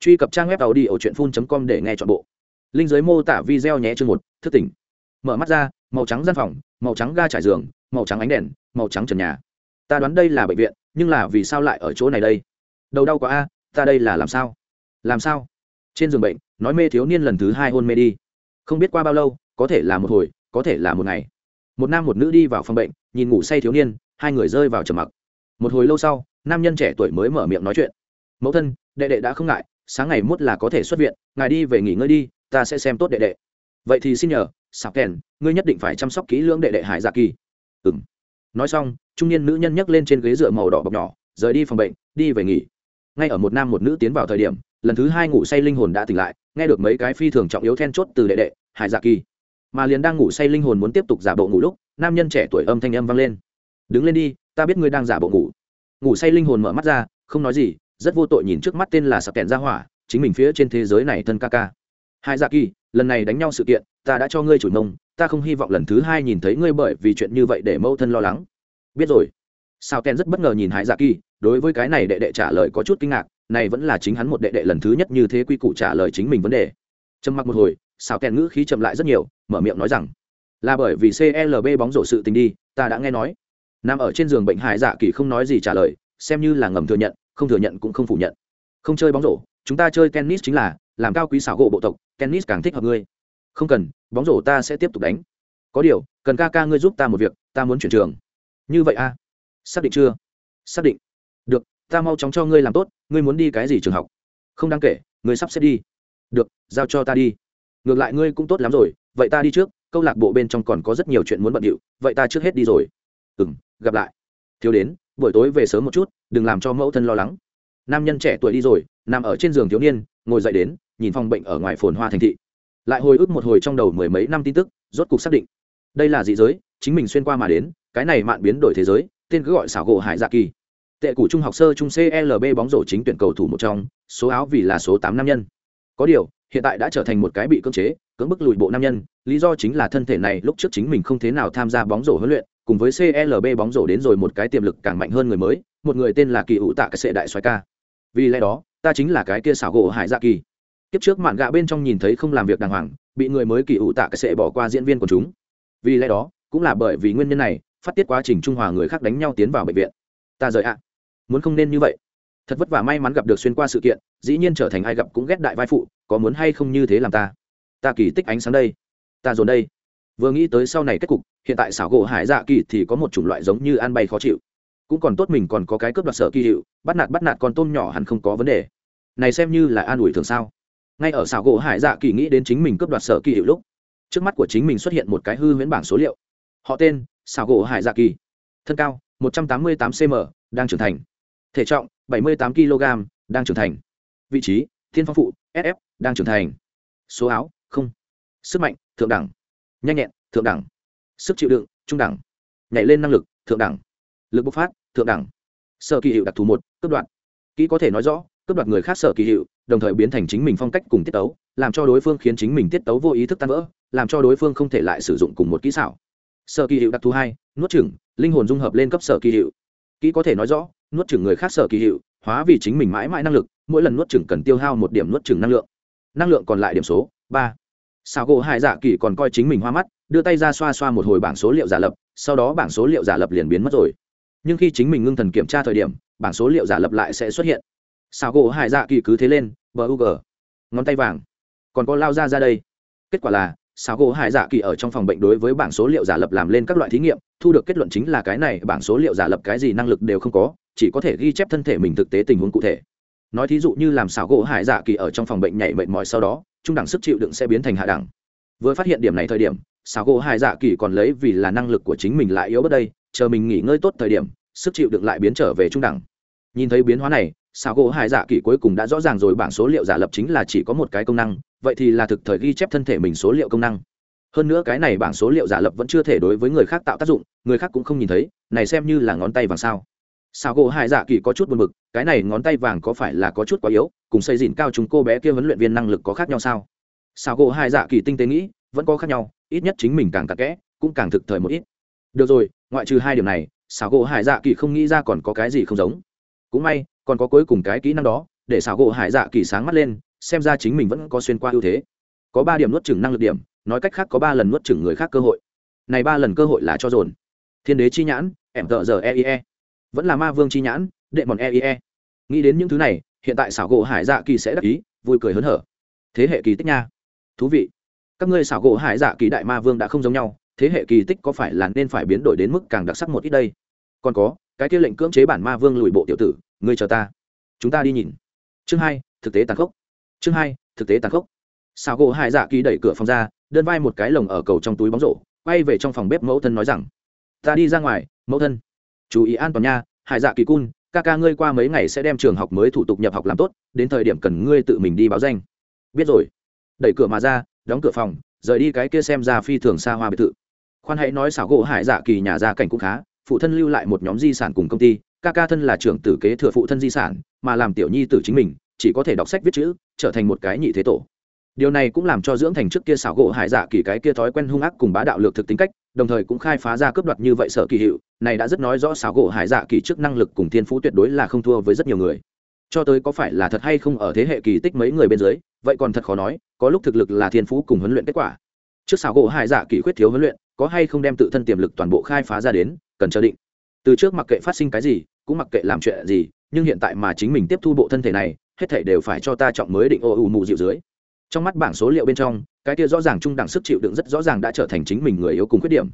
truy cập trang web tàu đi ở truyện phun com để nghe chọn bộ. Linh giới mô tả video nhé chương một, thức tỉnh. Mở mắt ra, màu trắng gian phòng, màu trắng ga trải giường, màu trắng ánh đèn, màu trắng trần nhà. Ta đoán đây là bệnh viện, nhưng là vì sao lại ở chỗ này đây? Đầu đau quá a, ta đây là làm sao? Làm sao? Trên giường bệnh, nói mê thiếu niên lần thứ hai hôn mê đi. Không biết qua bao lâu, có thể là một hồi, có thể là một ngày. Một nam một nữ đi vào phòng bệnh, nhìn ngủ say thiếu niên, hai người rơi vào trầm mặc. Một hồi lâu sau, nam nhân trẻ tuổi mới mở miệng nói chuyện. Mẫu thân, đệ đệ đã không ngại sáng ngày mốt là có thể xuất viện, ngài đi về nghỉ ngơi đi, ta sẽ xem tốt đệ đệ. Vậy thì xin nhờ, Sạp kèn, ngươi nhất định phải chăm sóc kỹ lưỡng đệ đệ hải dạ kỳ. Ừ m nói xong, trung niên nữ nhân nhấc lên trên ghế dựa màu đỏ bọc nhỏ, rời đi phòng bệnh, đi về nghỉ. Ngay ở một nam một nữ tiến vào thời điểm, lần thứ hai ngủ say linh hồn đã tỉnh lại, nghe được mấy cái phi thường trọng yếu then chốt từ đệ đệ, hải dạ kỳ. Mà liền đang ngủ say linh hồn muốn tiếp tục giả bộ ngủ lúc, nam nhân trẻ tuổi âm thanh âm vang lên. Đứng lên đi, ta biết ngươi đang giả bộ ngủ. Ngủ say linh hồn mở mắt ra, không nói gì rất vô tội nhìn trước mắt tên là sạc kẹn ra hỏa, chính mình phía trên thế giới này thân ca ca. Hai dạ kỳ, lần này đánh nhau sự kiện, ta đã cho ngươi chủ mông, ta không hy vọng lần thứ hai nhìn thấy ngươi bởi vì chuyện như vậy để mâu thân lo lắng. Biết rồi. Sao ken rất bất ngờ nhìn hải dạ kỳ, đối với cái này đệ đệ trả lời có chút kinh ngạc, này vẫn là chính hắn một đệ đệ lần thứ nhất như thế quy củ trả lời chính mình vấn đề. Trầm mặc một hồi sao ken ngữ khí chậm lại rất nhiều, mở miệng nói rằng, là bởi vì clb bóng rổ sự tình đi, ta đã nghe nói. Nằm ở trên giường bệnh hải dạ kỳ không nói gì trả lời, xem như là ngầm thừa nhận không thừa nhận cũng không phủ nhận. Không chơi bóng rổ, chúng ta chơi tennis chính là, làm cao quý xảo gỗ bộ tộc, tennis càng thích hợp ngươi. Không cần, bóng rổ ta sẽ tiếp tục đánh. Có điều, cần ca ca ngươi giúp ta một việc, ta muốn chuyển trường. Như vậy a à? xác định chưa? Xác định. Được, ta mau chóng cho ngươi làm tốt, ngươi muốn đi cái gì trường học? Không đáng kể, ngươi sắp xếp đi. Được, giao cho ta đi. Ngược lại ngươi cũng tốt lắm rồi, vậy ta đi trước, câu lạc bộ bên trong còn có rất nhiều chuyện muốn bận điệu, vậy ta trước hết đi rồi. Ừ m gặp lại. Thiếu đến buổi tối về sớm một chút, đừng làm cho mẫu thân lo lắng. Nam nhân trẻ tuổi đi rồi, nằm ở trên giường thiếu niên, ngồi dậy đến, nhìn phòng bệnh ở ngoài phồn hoa thành thị. Lại hồi ức một hồi trong đầu mười mấy năm tin tức, rốt cuộc xác định. Đây là dị giới, chính mình xuyên qua mà đến, cái này mạn biến đổi thế giới, tên cứ gọi xảo gỗ hải dạ kỳ. Tệ củ trung học sơ trung clb bóng rổ chính tuyển cầu thủ một trong, số áo vì là số tám nam nhân. Có điều, hiện tại đã trở thành một cái bị cưỡng chế, cưỡng bức lùi bộ nam nhân, lý do chính là thân thể này lúc trước chính mình không thế nào tham gia bóng rổ huấn luyện cùng với clb bóng rổ đến rồi một cái tiềm lực càng mạnh hơn người mới, một người tên là kỳ Hữu tạ cái sệ đại soái ca. Vì lẽ đó, ta chính là cái kia xảo gỗ hải dạ kỳ. Tiếp trước mạn gạ bên trong nhìn thấy không làm việc đàng hoàng, bị người mới kỳ Hữu tạ cái sệ bỏ qua diễn viên của chúng. Vì lẽ đó, cũng là bởi vì nguyên nhân này, phát tiết quá trình trung hòa người khác đánh nhau tiến vào bệnh viện. Ta rời ạ. Muốn không nên như vậy. Thật vất vả may mắn gặp được xuyên qua sự kiện, dĩ nhiên trở thành ai gặp cũng ghét đại vai phụ, có muốn hay không như thế làm ta. Ta kỳ tích ánh sáng đây. Ta dồn đây vừa nghĩ tới sau này kết cục, hiện tại xảo gỗ hải dạ kỳ thì có một chủng loại giống như ăn bay khó chịu. Cũng còn tốt mình còn có cái cướp đoạt sở kỳ hiệu, bắt nạt bắt nạt con tôm nhỏ hẳn không có vấn đề. Này xem như là an ủi thường sao? Ngay ở xảo gỗ hải dạ kỳ nghĩ đến chính mình cướp đoạt sở kỳ hiệu lúc, trước mắt của chính mình xuất hiện một cái hư huyễn bảng số liệu. Họ tên, xảo gỗ hải dạ kỳ. Thân cao 188 cm đang trưởng thành. Thể trọng 78 kg đang trưởng thành. Vị trí, thiên phong phụ sf đang trưởng thành. Số áo, không. Sức mạnh, thượng đẳng nhanh nhẹn, thượng đẳng. Sức chịu đựng, trung đẳng. Nhảy lên năng lực, thượng đẳng. Lực bộc phát, thượng đẳng. Sở kỳ hiệu đặc thù một cấp đoạn kỹ có thể nói rõ cấp đoạt người khác sở kỳ hiệu, đồng thời biến thành chính mình phong cách cùng tiết tấu, làm cho đối phương khiến chính mình tiết tấu vô ý thức tan vỡ, làm cho đối phương không thể lại sử dụng cùng một kỹ xảo. Sở kỳ hiệu đặc thù hai, nuốt chửng, linh hồn dung hợp lên cấp sở kỳ hiệu. Kỹ có thể nói rõ, nuốt chửng người khác sở kỳ hiệu, hóa vì chính mình mãi mãi năng lực, mỗi lần nuốt chửng cần tiêu hao một điểm nuốt chửng năng lượng. Năng lượng còn lại điểm số, ba sao gỗ hải dạ kỳ còn coi chính mình hoa mắt, đưa tay ra xoa xoa một hồi bảng số liệu giả lập, sau đó bảng số liệu giả lập liền biến mất rồi. Nhưng khi chính mình ngưng thần kiểm tra thời điểm, bảng số liệu giả lập lại sẽ xuất hiện. Sao gỗ hải dạ kỳ cứ thế lên, bờ u g ngón tay vàng. Còn có lao ra ra đây. Kết quả là sao gỗ hải dạ kỳ ở trong phòng bệnh đối với bảng số liệu giả lập làm lên các loại thí nghiệm, thu được kết luận chính là cái này, bảng số liệu giả lập cái gì năng lực đều không có, chỉ có thể ghi chép thân thể mình thực tế tình huống cụ thể nói thí dụ như làm xảo gỗ hải dạ kỳ ở trong phòng bệnh nhảy mệt mỏi sau đó, trung đẳng sức chịu đựng sẽ biến thành hạ đẳng. Vừa phát hiện điểm này thời điểm, xảo gỗ hải dạ kỳ còn lấy vì là năng lực của chính mình lại yếu bất đây, chờ mình nghỉ ngơi tốt thời điểm, sức chịu đựng lại biến trở về trung đẳng. Nhìn thấy biến hóa này, xảo gỗ hải dạ kỳ cuối cùng đã rõ ràng rồi bảng số liệu giả lập chính là chỉ có một cái công năng, vậy thì là thực thời ghi chép thân thể mình số liệu công năng. Hơn nữa cái này bảng số liệu giả lập vẫn chưa thể đối với người khác tạo tác dụng, người khác cũng không nhìn thấy, này xem như là ngón tay vàng sao sao gỗ hải dạ kỳ có chút buồn bực, cái này ngón tay vàng có phải là có chút quá yếu, cùng xây dìn cao chúng cô bé kia huấn luyện viên năng lực có khác nhau sao? Sao gỗ hải dạ kỳ tinh tế nghĩ, vẫn có khác nhau, ít nhất chính mình càng tạc kẽ, cũng càng thực thời một ít. Được rồi, ngoại trừ hai điểm này sao gỗ hải dạ kỳ không nghĩ ra còn có cái gì không giống. Cũng may, còn có cuối cùng cái kỹ năng đó, để xảo gỗ hải dạ kỳ sáng mắt lên, xem ra chính mình vẫn có xuyên qua ưu thế. Có ba điểm nuốt chừng năng lực điểm, nói cách khác có ba lần nuốt chừng người khác cơ hội. Này ba lần cơ hội là cho dồn. Thiên đế chi nhãn, em tợ giờ eie vẫn là ma vương chi nhãn, đệ mòn eie nghĩ đến những thứ này, hiện tại xảo gỗ hải dạ kỳ sẽ đắc ý, vui cười hớn hở. Thế hệ kỳ tích nha. Thú vị. Các ngươi xảo gỗ hải dạ kỳ đại ma vương đã không giống nhau, thế hệ kỳ tích có phải là nên phải biến đổi đến mức càng đặc sắc một ít đây? Còn có, cái kia lệnh cưỡng chế bản ma vương lùi bộ tiểu tử, ngươi chờ ta. Chúng ta đi nhìn. Chương hai, thực tế tàn khốc. Chương hai, thực tế tàn khốc. Xảo gỗ hải dạ kỳ đẩy cửa phòng ra, đơn vai một cái lồng ở cầu trong túi bóng rổ, quay về trong phòng bếp mẫu thân nói rằng, ta đi ra ngoài, mẫu thân chú ý an toàn nha, hải dạ kỳ cun, ca ca ngươi qua mấy ngày sẽ đem trường học mới thủ tục nhập học làm tốt, đến thời điểm cần ngươi tự mình đi báo danh. Biết rồi. Đẩy cửa mà ra, đóng cửa phòng, rời đi cái kia xem ra phi thường xa hoa biệt thự. Khoan hãy nói xảo gỗ hải dạ kỳ nhà gia cảnh cũng khá, phụ thân lưu lại một nhóm di sản cùng công ty, ca ca thân là trưởng tử kế thừa phụ thân di sản, mà làm tiểu nhi tử chính mình, chỉ có thể đọc sách viết chữ, trở thành một cái nhị thế tổ điều này cũng làm cho dưỡng thành trước kia xảo gỗ hải dạ kỳ cái kia thói quen hung ác cùng bá đạo lược thực tính cách, đồng thời cũng khai phá ra cướp đoạt như vậy sở kỳ hiệu, này đã rất nói rõ xảo gỗ hải dạ kỳ trước năng lực cùng thiên phú tuyệt đối là không thua với rất nhiều người. Cho tới có phải là thật hay không ở thế hệ kỳ tích mấy người bên dưới, vậy còn thật khó nói, có lúc thực lực là thiên phú cùng huấn luyện kết quả. Trước xảo gỗ hải dạ kỳ khuyết thiếu huấn luyện, có hay không đem tự thân tiềm lực toàn bộ khai phá ra đến, cần chờ định. Từ trước mặc kệ phát sinh cái gì, cũng mặc kệ làm chuyện gì, nhưng hiện tại mà chính mình tiếp thu bộ thân thể này, hết thể đều phải cho ta trọng mới định ô ù mù dịu dưới trong mắt bảng số liệu bên trong, cái kia rõ ràng trung đẳng sức chịu đựng rất rõ ràng đã trở thành chính mình người yếu cùng khuyết điểm.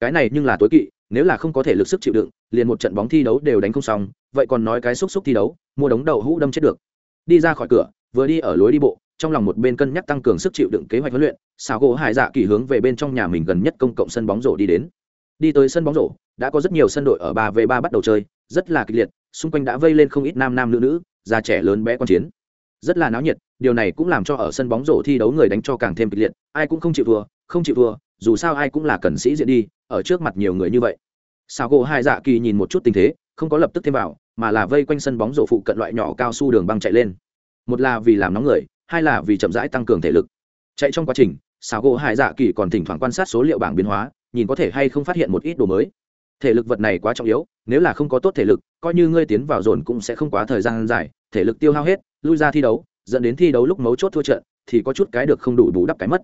Cái này nhưng là tối kỵ, nếu là không có thể lực sức chịu đựng, liền một trận bóng thi đấu đều đánh không xong, vậy còn nói cái xúc xúc thi đấu, mua đống đậu hũ đâm chết được. Đi ra khỏi cửa, vừa đi ở lối đi bộ, trong lòng một bên cân nhắc tăng cường sức chịu đựng kế hoạch huấn luyện xào gỗ hải dạ kỳ hướng về bên trong nhà mình gần nhất công cộng sân bóng rổ đi đến. Đi tới sân bóng rổ, đã có rất nhiều sân đội ở ba v ba bắt đầu chơi, rất là kịch liệt, xung quanh đã vây lên không ít nam nam nữ nữ, già trẻ lớn bé con chiến. Rất là náo nhiệt điều này cũng làm cho ở sân bóng rổ thi đấu người đánh cho càng thêm kịch liệt, ai cũng không chịu thua, không chịu thua, dù sao ai cũng là cần sĩ diện đi, ở trước mặt nhiều người như vậy. Sao gỗ hai dạ kỳ nhìn một chút tình thế, không có lập tức thêm vào, mà là vây quanh sân bóng rổ phụ cận loại nhỏ cao su đường băng chạy lên. Một là vì làm nóng người, hai là vì chậm rãi tăng cường thể lực. Chạy trong quá trình, sao gỗ hai dạ kỳ còn thỉnh thoảng quan sát số liệu bảng biến hóa, nhìn có thể hay không phát hiện một ít đồ mới. Thể lực vật này quá trọng yếu, nếu là không có tốt thể lực, coi như ngươi tiến vào dồn cũng sẽ không quá thời gian dài, thể lực tiêu hao hết, lui ra thi đấu dẫn đến thi đấu lúc mấu chốt thua trận, thì có chút cái được không đủ bù đắp cái mất.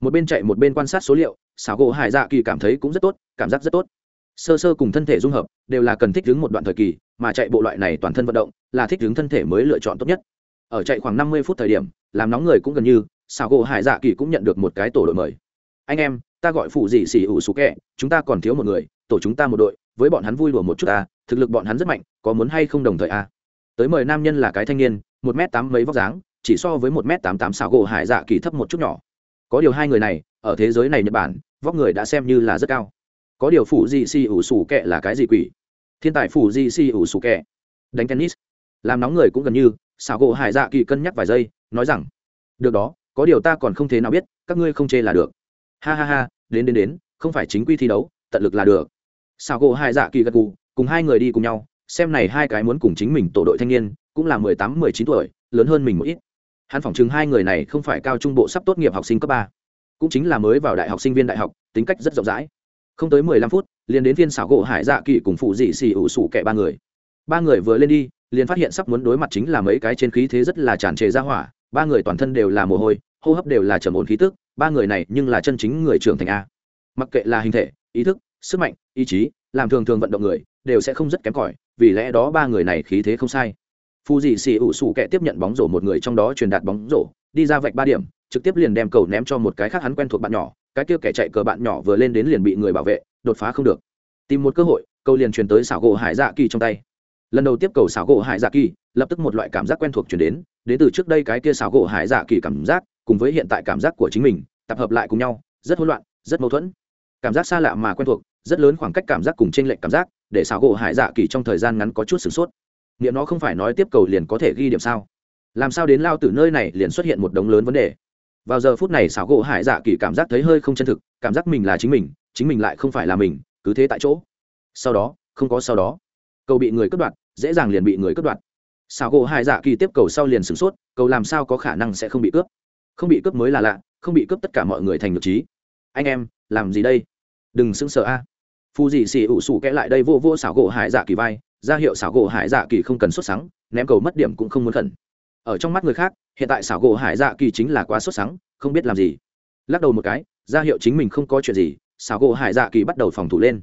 Một bên chạy một bên quan sát số liệu, xảo gỗ hải dạ kỳ cảm thấy cũng rất tốt, cảm giác rất tốt. Sơ sơ cùng thân thể dung hợp, đều là cần thích ứng một đoạn thời kỳ, mà chạy bộ loại này toàn thân vận động, là thích ứng thân thể mới lựa chọn tốt nhất. Ở chạy khoảng năm mươi phút thời điểm, làm nóng người cũng gần như, xảo gỗ hải dạ kỳ cũng nhận được một cái tổ đội mời. Anh em, ta gọi phụ dị xỉ ủ xú kẹ, chúng ta còn thiếu một người, tổ chúng ta một đội, với bọn hắn vui đùa một chút ta, thực lực bọn hắn rất mạnh, có muốn hay không đồng thời a? Tới mời nam nhân là cái thanh niên một m tám mấy vóc dáng, chỉ so với một m tám tám xảo gỗ hải dạ kỳ thấp một chút nhỏ. Có điều hai người này, ở thế giới này nhật bản, vóc người đã xem như là rất cao. Có điều phủ di si ủ sủ Kệ là cái gì quỷ? Thiên tài phủ di si ủ sủ Kệ đánh tennis. Làm nóng người cũng gần như, xảo gỗ hải dạ kỳ cân nhắc vài giây, nói rằng, được đó, có điều ta còn không thế nào biết, các ngươi không chê là được. Ha ha ha, đến đến đến, không phải chính quy thi đấu, tận lực là được. Xảo gỗ hải dạ kỳ gật gù, cùng hai người đi cùng nhau, xem này hai cái muốn cùng chính mình tổ đội thanh niên cũng là mười tám, mười chín tuổi, lớn hơn mình một ít. Hắn phỏng chừng hai người này không phải cao trung bộ sắp tốt nghiệp học sinh cấp ba, cũng chính là mới vào đại học sinh viên đại học, tính cách rất rộng rãi. Không tới mười lăm phút, liền đến viên xảo gỗ hải dạ kỳ cùng phụ dị xì ủ sủ kẻ ba người. Ba người vừa lên đi, liền phát hiện sắp muốn đối mặt chính là mấy cái trên khí thế rất là tràn trề ra hỏa, ba người toàn thân đều là mồ hôi, hô hấp đều là trầm ổn khí tức, ba người này nhưng là chân chính người trưởng thành a. Mặc kệ là hình thể, ý thức, sức mạnh, ý chí, làm thường thường vận động người, đều sẽ không rất kém cỏi, vì lẽ đó ba người này khí thế không sai phù dị xì ủ sủ kẻ tiếp nhận bóng rổ một người trong đó truyền đạt bóng rổ, đi ra vạch ba điểm, trực tiếp liền đem cầu ném cho một cái khác hắn quen thuộc bạn nhỏ, cái kia kẻ chạy cờ bạn nhỏ vừa lên đến liền bị người bảo vệ, đột phá không được. Tìm một cơ hội, cầu liền truyền tới xảo gỗ hải dạ kỳ trong tay. Lần đầu tiếp cầu xảo gỗ hải dạ kỳ, lập tức một loại cảm giác quen thuộc chuyển đến đến từ trước đây cái kia xảo gỗ hải dạ kỳ cảm giác, cùng với hiện tại cảm giác của chính mình, tập hợp lại cùng nhau, rất hỗn loạn, rất mâu thuẫn. Cảm giác xa lạ mà quen thuộc, rất lớn khoảng cách cảm giác cùng tranh lệch cảm giác, để xảo gỗ hải dạ kỳ trong thời gian ngắn có chút sửng sốt nghĩa nó không phải nói tiếp cầu liền có thể ghi điểm sao? Làm sao đến lao từ nơi này liền xuất hiện một đống lớn vấn đề? Vào giờ phút này xảo gỗ hải dạ kỳ cảm giác thấy hơi không chân thực, cảm giác mình là chính mình chính mình lại không phải là mình, cứ thế tại chỗ. Sau đó, không có sau đó. Cầu bị người cướp đoạt, dễ dàng liền bị người cướp đoạt. Xảo gỗ hải dạ kỳ tiếp cầu sau liền sửng sốt, cầu làm sao có khả năng sẽ không bị cướp? Không bị cướp mới là lạ, không bị cướp tất cả mọi người thành được trí. Anh em, làm gì đây? Đừng sững sờ a. À. phù dị xì ủ sủ kẽ lại đây vô vô xảo gỗ hải dạ kỳ vai ra hiệu xảo gỗ hải dạ kỳ không cần xuất sáng ném cầu mất điểm cũng không muốn khẩn. Ở trong mắt người khác hiện tại xảo gỗ hải dạ kỳ chính là quá xuất sáng, không biết làm gì. Lắc đầu một cái ra hiệu chính mình không có chuyện gì xảo gỗ hải dạ kỳ bắt đầu phòng thủ lên.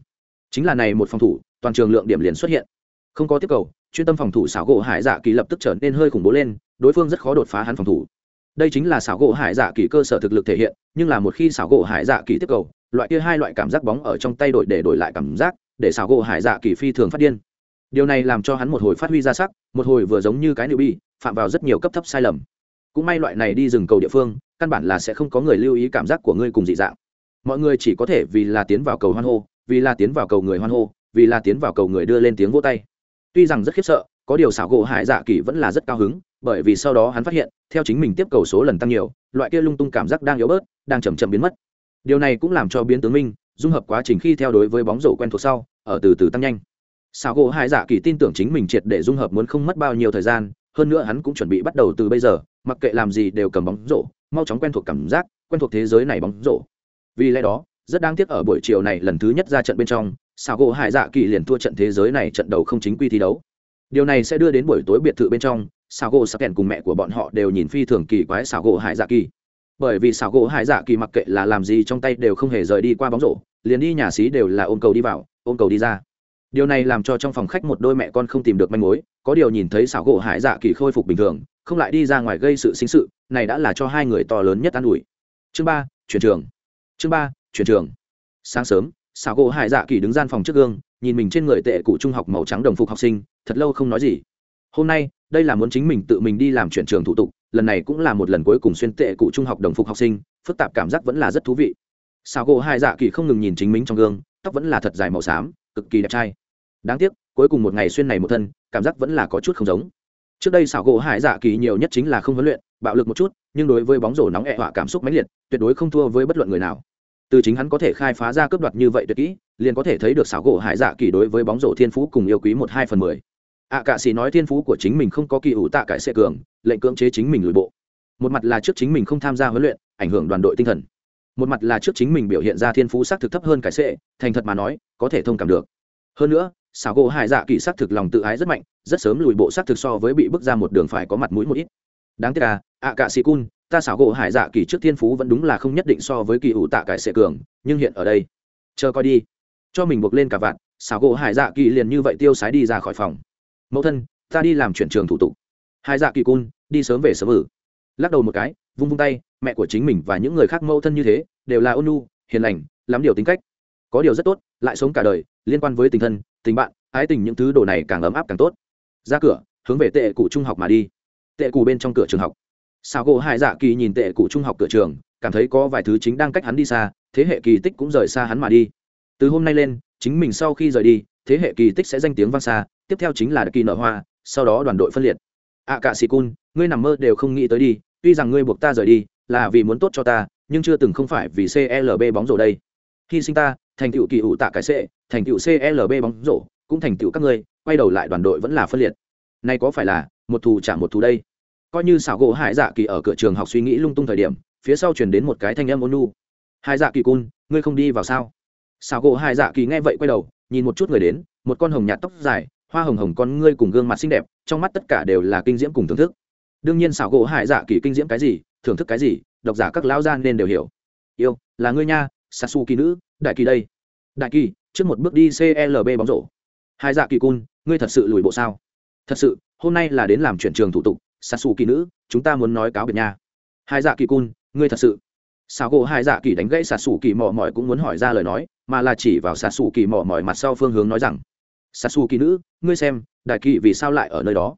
Chính là này một phòng thủ toàn trường lượng điểm liền xuất hiện. Không có tiếp cầu chuyên tâm phòng thủ xảo gỗ hải dạ kỳ lập tức trở nên hơi khủng bố lên đối phương rất khó đột phá hắn phòng thủ. Đây chính là xảo gỗ hải dạ kỳ cơ sở thực lực thể hiện nhưng là một khi xảo gỗ hải dạ kỳ tiếp cầu loại kia hai loại cảm giác bóng ở trong tay đổi để đổi lại cảm giác để xảo gỗ hải dạ kỳ phi thường phát điên điều này làm cho hắn một hồi phát huy ra sắc, một hồi vừa giống như cái nữ bi phạm vào rất nhiều cấp thấp sai lầm. Cũng may loại này đi rừng cầu địa phương, căn bản là sẽ không có người lưu ý cảm giác của ngươi cùng dị dạng. Mọi người chỉ có thể vì là tiến vào cầu hoan hô, vì là tiến vào cầu người hoan hô, vì là tiến vào cầu người đưa lên tiếng vô tay. Tuy rằng rất khiếp sợ, có điều xảo gỗ hải dạ kỳ vẫn là rất cao hứng, bởi vì sau đó hắn phát hiện, theo chính mình tiếp cầu số lần tăng nhiều, loại kia lung tung cảm giác đang yếu bớt, đang chầm chậm biến mất. Điều này cũng làm cho biến tướng minh, dung hợp quá trình khi theo đối với bóng rổ quen thuộc sau, ở từ từ tăng nhanh xảo gỗ hải dạ kỳ tin tưởng chính mình triệt để dung hợp muốn không mất bao nhiêu thời gian, hơn nữa hắn cũng chuẩn bị bắt đầu từ bây giờ, mặc kệ làm gì đều cầm bóng rổ, mau chóng quen thuộc cảm giác, quen thuộc thế giới này bóng rổ. Vì lẽ đó, rất đáng tiếc ở buổi chiều này lần thứ nhất ra trận bên trong xảo gỗ hải dạ kỳ liền thua trận thế giới này trận đầu không chính quy thi đấu. Điều này sẽ đưa đến buổi tối biệt thự bên trong xảo gỗ sắc kèn cùng mẹ của bọn họ đều nhìn phi thường kỳ quái xảo gỗ hải dạ kỳ. Bởi vì xảo gỗ hải dạ kỳ mặc kệ là làm gì trong tay đều không hề rời đi qua bóng rổ, liền đi nhà xí đều là ôm cầu đi vào, ôm cầu đi ra điều này làm cho trong phòng khách một đôi mẹ con không tìm được manh mối, có điều nhìn thấy xảo gỗ hải dạ kỳ khôi phục bình thường, không lại đi ra ngoài gây sự sinh sự, này đã là cho hai người to lớn nhất an ủi. Chương ba, chuyển trường. Chương ba, chuyển trường. Sáng sớm, xảo gỗ hải dạ kỳ đứng gian phòng trước gương, nhìn mình trên người tệ cụ trung học màu trắng đồng phục học sinh, thật lâu không nói gì. Hôm nay, đây là muốn chính mình tự mình đi làm chuyển trường thủ tục, lần này cũng là một lần cuối cùng xuyên tệ cụ trung học đồng phục học sinh, phức tạp cảm giác vẫn là rất thú vị. Xảo gỗ hải dạ kỳ không ngừng nhìn chính mình trong gương, tóc vẫn là thật dài màu xám, cực kỳ đẹp trai đáng tiếc, cuối cùng một ngày xuyên này một thân, cảm giác vẫn là có chút không giống. Trước đây xảo gỗ hải dạ kỳ nhiều nhất chính là không huấn luyện, bạo lực một chút, nhưng đối với bóng rổ nóng ẹ họa cảm xúc mãnh liệt, tuyệt đối không thua với bất luận người nào. Từ chính hắn có thể khai phá ra cướp đoạt như vậy tuyệt kỹ, liền có thể thấy được xảo gỗ hải dạ kỳ đối với bóng rổ thiên phú cùng yêu quý một hai phần mười. Ạ cạ sĩ nói thiên phú của chính mình không có kỳ ủ tạ cải xe cường, lệnh cưỡng chế chính mình lùi bộ. Một mặt là trước chính mình không tham gia huấn luyện, ảnh hưởng đoàn đội tinh thần. Một mặt là trước chính mình biểu hiện ra thiên phú xác thực thấp hơn cải sệ thành thật mà nói, có thể thông cảm được. Hơn nữa xảo gỗ hải dạ kỳ xác thực lòng tự ái rất mạnh, rất sớm lùi bộ xác thực so với bị bước ra một đường phải có mặt mũi một ít. Đáng tiếc là ạ cạ sĩ cun, ta xảo gỗ hải dạ kỳ trước thiên phú vẫn đúng là không nhất định so với kỳ ủ tạ cải sệ cường, nhưng hiện ở đây, chờ coi đi. Cho mình buộc lên cả vạn, xảo gỗ hải dạ kỳ liền như vậy tiêu sái đi ra khỏi phòng. Mẫu thân, ta đi làm chuyển trường thủ tục. Hải dạ kỳ cun, đi sớm về sớm ử lắc đầu một cái, vung vung tay, mẹ của chính mình và những người khác mẫu thân như thế, đều là ôn nhu, hiền lành, lắm điều tính cách. Có điều rất tốt, lại sống cả đời, liên quan với tình thân tình bạn ái tình những thứ đồ này càng ấm áp càng tốt. Ra cửa hướng về tệ cụ trung học mà đi. Tệ cụ bên trong cửa trường học. Sao gỗ hai dạ kỳ nhìn tệ cụ trung học cửa trường cảm thấy có vài thứ chính đang cách hắn đi xa thế hệ kỳ tích cũng rời xa hắn mà đi. Từ hôm nay lên chính mình sau khi rời đi thế hệ kỳ tích sẽ danh tiếng vang xa tiếp theo chính là kỳ nợ hoa sau đó đoàn đội phân liệt. Ạ à, cả sĩ cun ngươi nằm mơ đều không nghĩ tới đi tuy rằng ngươi buộc ta rời đi là vì muốn tốt cho ta nhưng chưa từng không phải vì clb bóng rổ đây. Hy sinh ta thành tựu kỳ ủ tạ cái sệ thành tựu clb bóng rổ, cũng thành tựu các ngươi, quay đầu lại đoàn đội vẫn là phân liệt. Nay có phải là một thù trả một thù đây? Coi như xảo gỗ hải dạ kỳ ở cửa trường học suy nghĩ lung tung thời điểm, phía sau chuyển đến một cái thanh âm ôn nu hải dạ kỳ cun, ngươi không đi vào sao? Xảo gỗ hải dạ kỳ nghe vậy quay đầu, nhìn một chút người đến, một con hồng nhạt tóc dài, hoa hồng hồng con ngươi cùng gương mặt xinh đẹp, trong mắt tất cả đều là kinh diễm cùng thưởng thức. Đương nhiên xảo gỗ hải dạ kỳ kinh diễm cái gì, thưởng thức cái gì, độc giả các lão gia nên đều hiểu. Yêu, là ngươi nha sasu kỳ nữ đại kỳ đây. Đại kỳ, trước một bước đi clb bóng rổ. Hai dạ kỳ cun, ngươi thật sự lùi bộ sao? Thật sự, hôm nay là đến làm chuyển trường thủ tục sasu kỳ nữ, chúng ta muốn nói cáo biệt nha. Hai dạ kỳ cun, ngươi thật sự. Sao gỗ hai dạ kỳ đánh gãy xà xù kỳ mò mỏi cũng muốn hỏi ra lời nói, mà là chỉ vào xà xù kỳ mò mỏi mặt sau phương hướng nói rằng xà xù kỳ nữ, ngươi xem, đại kỳ vì sao lại ở nơi đó?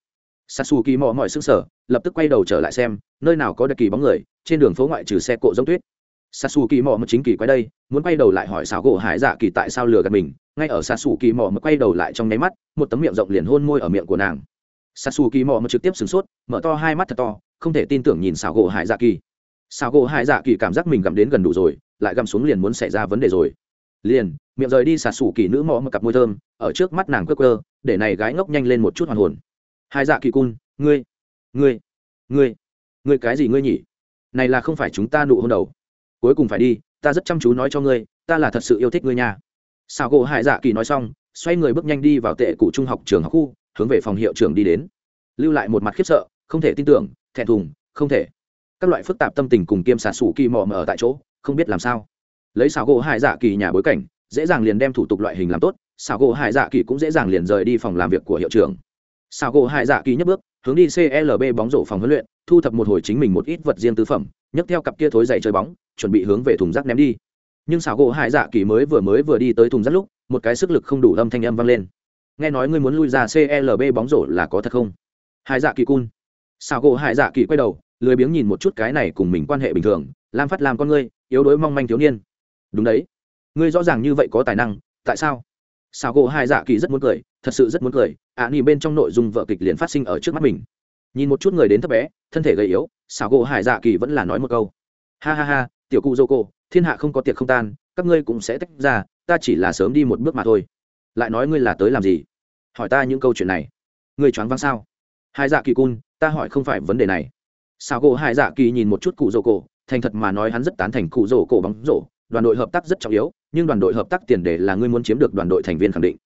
Xà xù kỳ mò mỏi xứng sở lập tức quay đầu trở lại xem, nơi nào có đại kỳ bóng người, trên đường phố ngoại trừ xe cộ giống tuyết. Sasu kỳ mò mà chính kỳ quay đây, muốn quay đầu lại hỏi xảo gỗ hải dạ kỳ tại sao lừa gạt mình. Ngay ở Sasu kỳ mò mà quay đầu lại trong nháy mắt, một tấm miệng rộng liền hôn môi ở miệng của nàng. Sasu kỳ mò mà trực tiếp sửng sốt, mở to hai mắt thật to, không thể tin tưởng nhìn xảo gỗ hải dạ kỳ. Xảo gỗ hải dạ kỳ cảm giác mình gặm đến gần đủ rồi, lại gặm xuống liền muốn xảy ra vấn đề rồi. Liền, miệng rời đi xà xù kỳ nữ mò mà cặp môi thơm, ở trước mắt nàng cơ cơ để này gái ngốc nhanh lên một chút hoàn hồn. Hai dạ kỳ cun, ngươi ngươi ngươi ngươi cái gì ngươi nhỉ? Này là không phải chúng ta nụ hôn đầu cuối cùng phải đi, ta rất chăm chú nói cho ngươi, ta là thật sự yêu thích ngươi nha. Xào gỗ hải dạ kỳ nói xong, xoay người bước nhanh đi vào tệ cụ trung học trường học khu, hướng về phòng hiệu trưởng đi đến. Lưu lại một mặt khiếp sợ, không thể tin tưởng, thẹn thùng, không thể. Các loại phức tạp tâm tình cùng kiêm xà sủ kỳ mò ở tại chỗ, không biết làm sao. Lấy xào gỗ hải dạ kỳ nhà bối cảnh, dễ dàng liền đem thủ tục loại hình làm tốt xào gỗ hải dạ kỳ cũng dễ dàng liền rời đi phòng làm việc của hiệu trưởng. Xào gỗ hải dạ kỳ nhấc bước hướng đi clb bóng rổ phòng huấn luyện, thu thập một hồi chính mình một ít vật riêng tư phẩm, nhấc theo cặp kia thối dày chơi bóng, chuẩn bị hướng về thùng rác ném đi. Nhưng xảo gỗ hải dạ kỳ mới vừa mới vừa đi tới thùng rác lúc, một cái sức lực không đủ âm thanh âm vang lên. Nghe nói ngươi muốn lui ra clb bóng rổ là có thật không? Hải dạ kỳ cun. Xảo gỗ hải dạ kỳ quay đầu, lười biếng nhìn một chút cái này cùng mình quan hệ bình thường, lam phát làm con ngươi, yếu đuối mong manh thiếu niên. Đúng đấy. Ngươi rõ ràng như vậy có tài năng, tại sao? Xảo gỗ hải dạ kỳ rất muốn cười thật sự rất muốn cười. Ạ à, nhìn bên trong nội dung vợ kịch liền phát sinh ở trước mắt mình. Nhìn một chút người đến thấp bé thân thể gầy yếu xảo gỗ hải dạ kỳ vẫn là nói một câu. Ha ha ha tiểu cụ dô cô thiên hạ không có tiệc không tan các ngươi cũng sẽ tách ra ta chỉ là sớm đi một bước mà thôi. Lại nói ngươi là tới làm gì? Hỏi ta những câu chuyện này. Ngươi choáng váng sao? Hai dạ kỳ cun ta hỏi không phải vấn đề này. Sao gỗ hai dạ kỳ nhìn một chút cụ dô cổ thành thật mà nói hắn rất tán thành cụ dô cổ bóng rổ đoàn đội hợp tác rất trọng yếu, nhưng đoàn đội hợp tác tiền đề là ngươi muốn chiếm được đoàn đội thành viên khẳng định.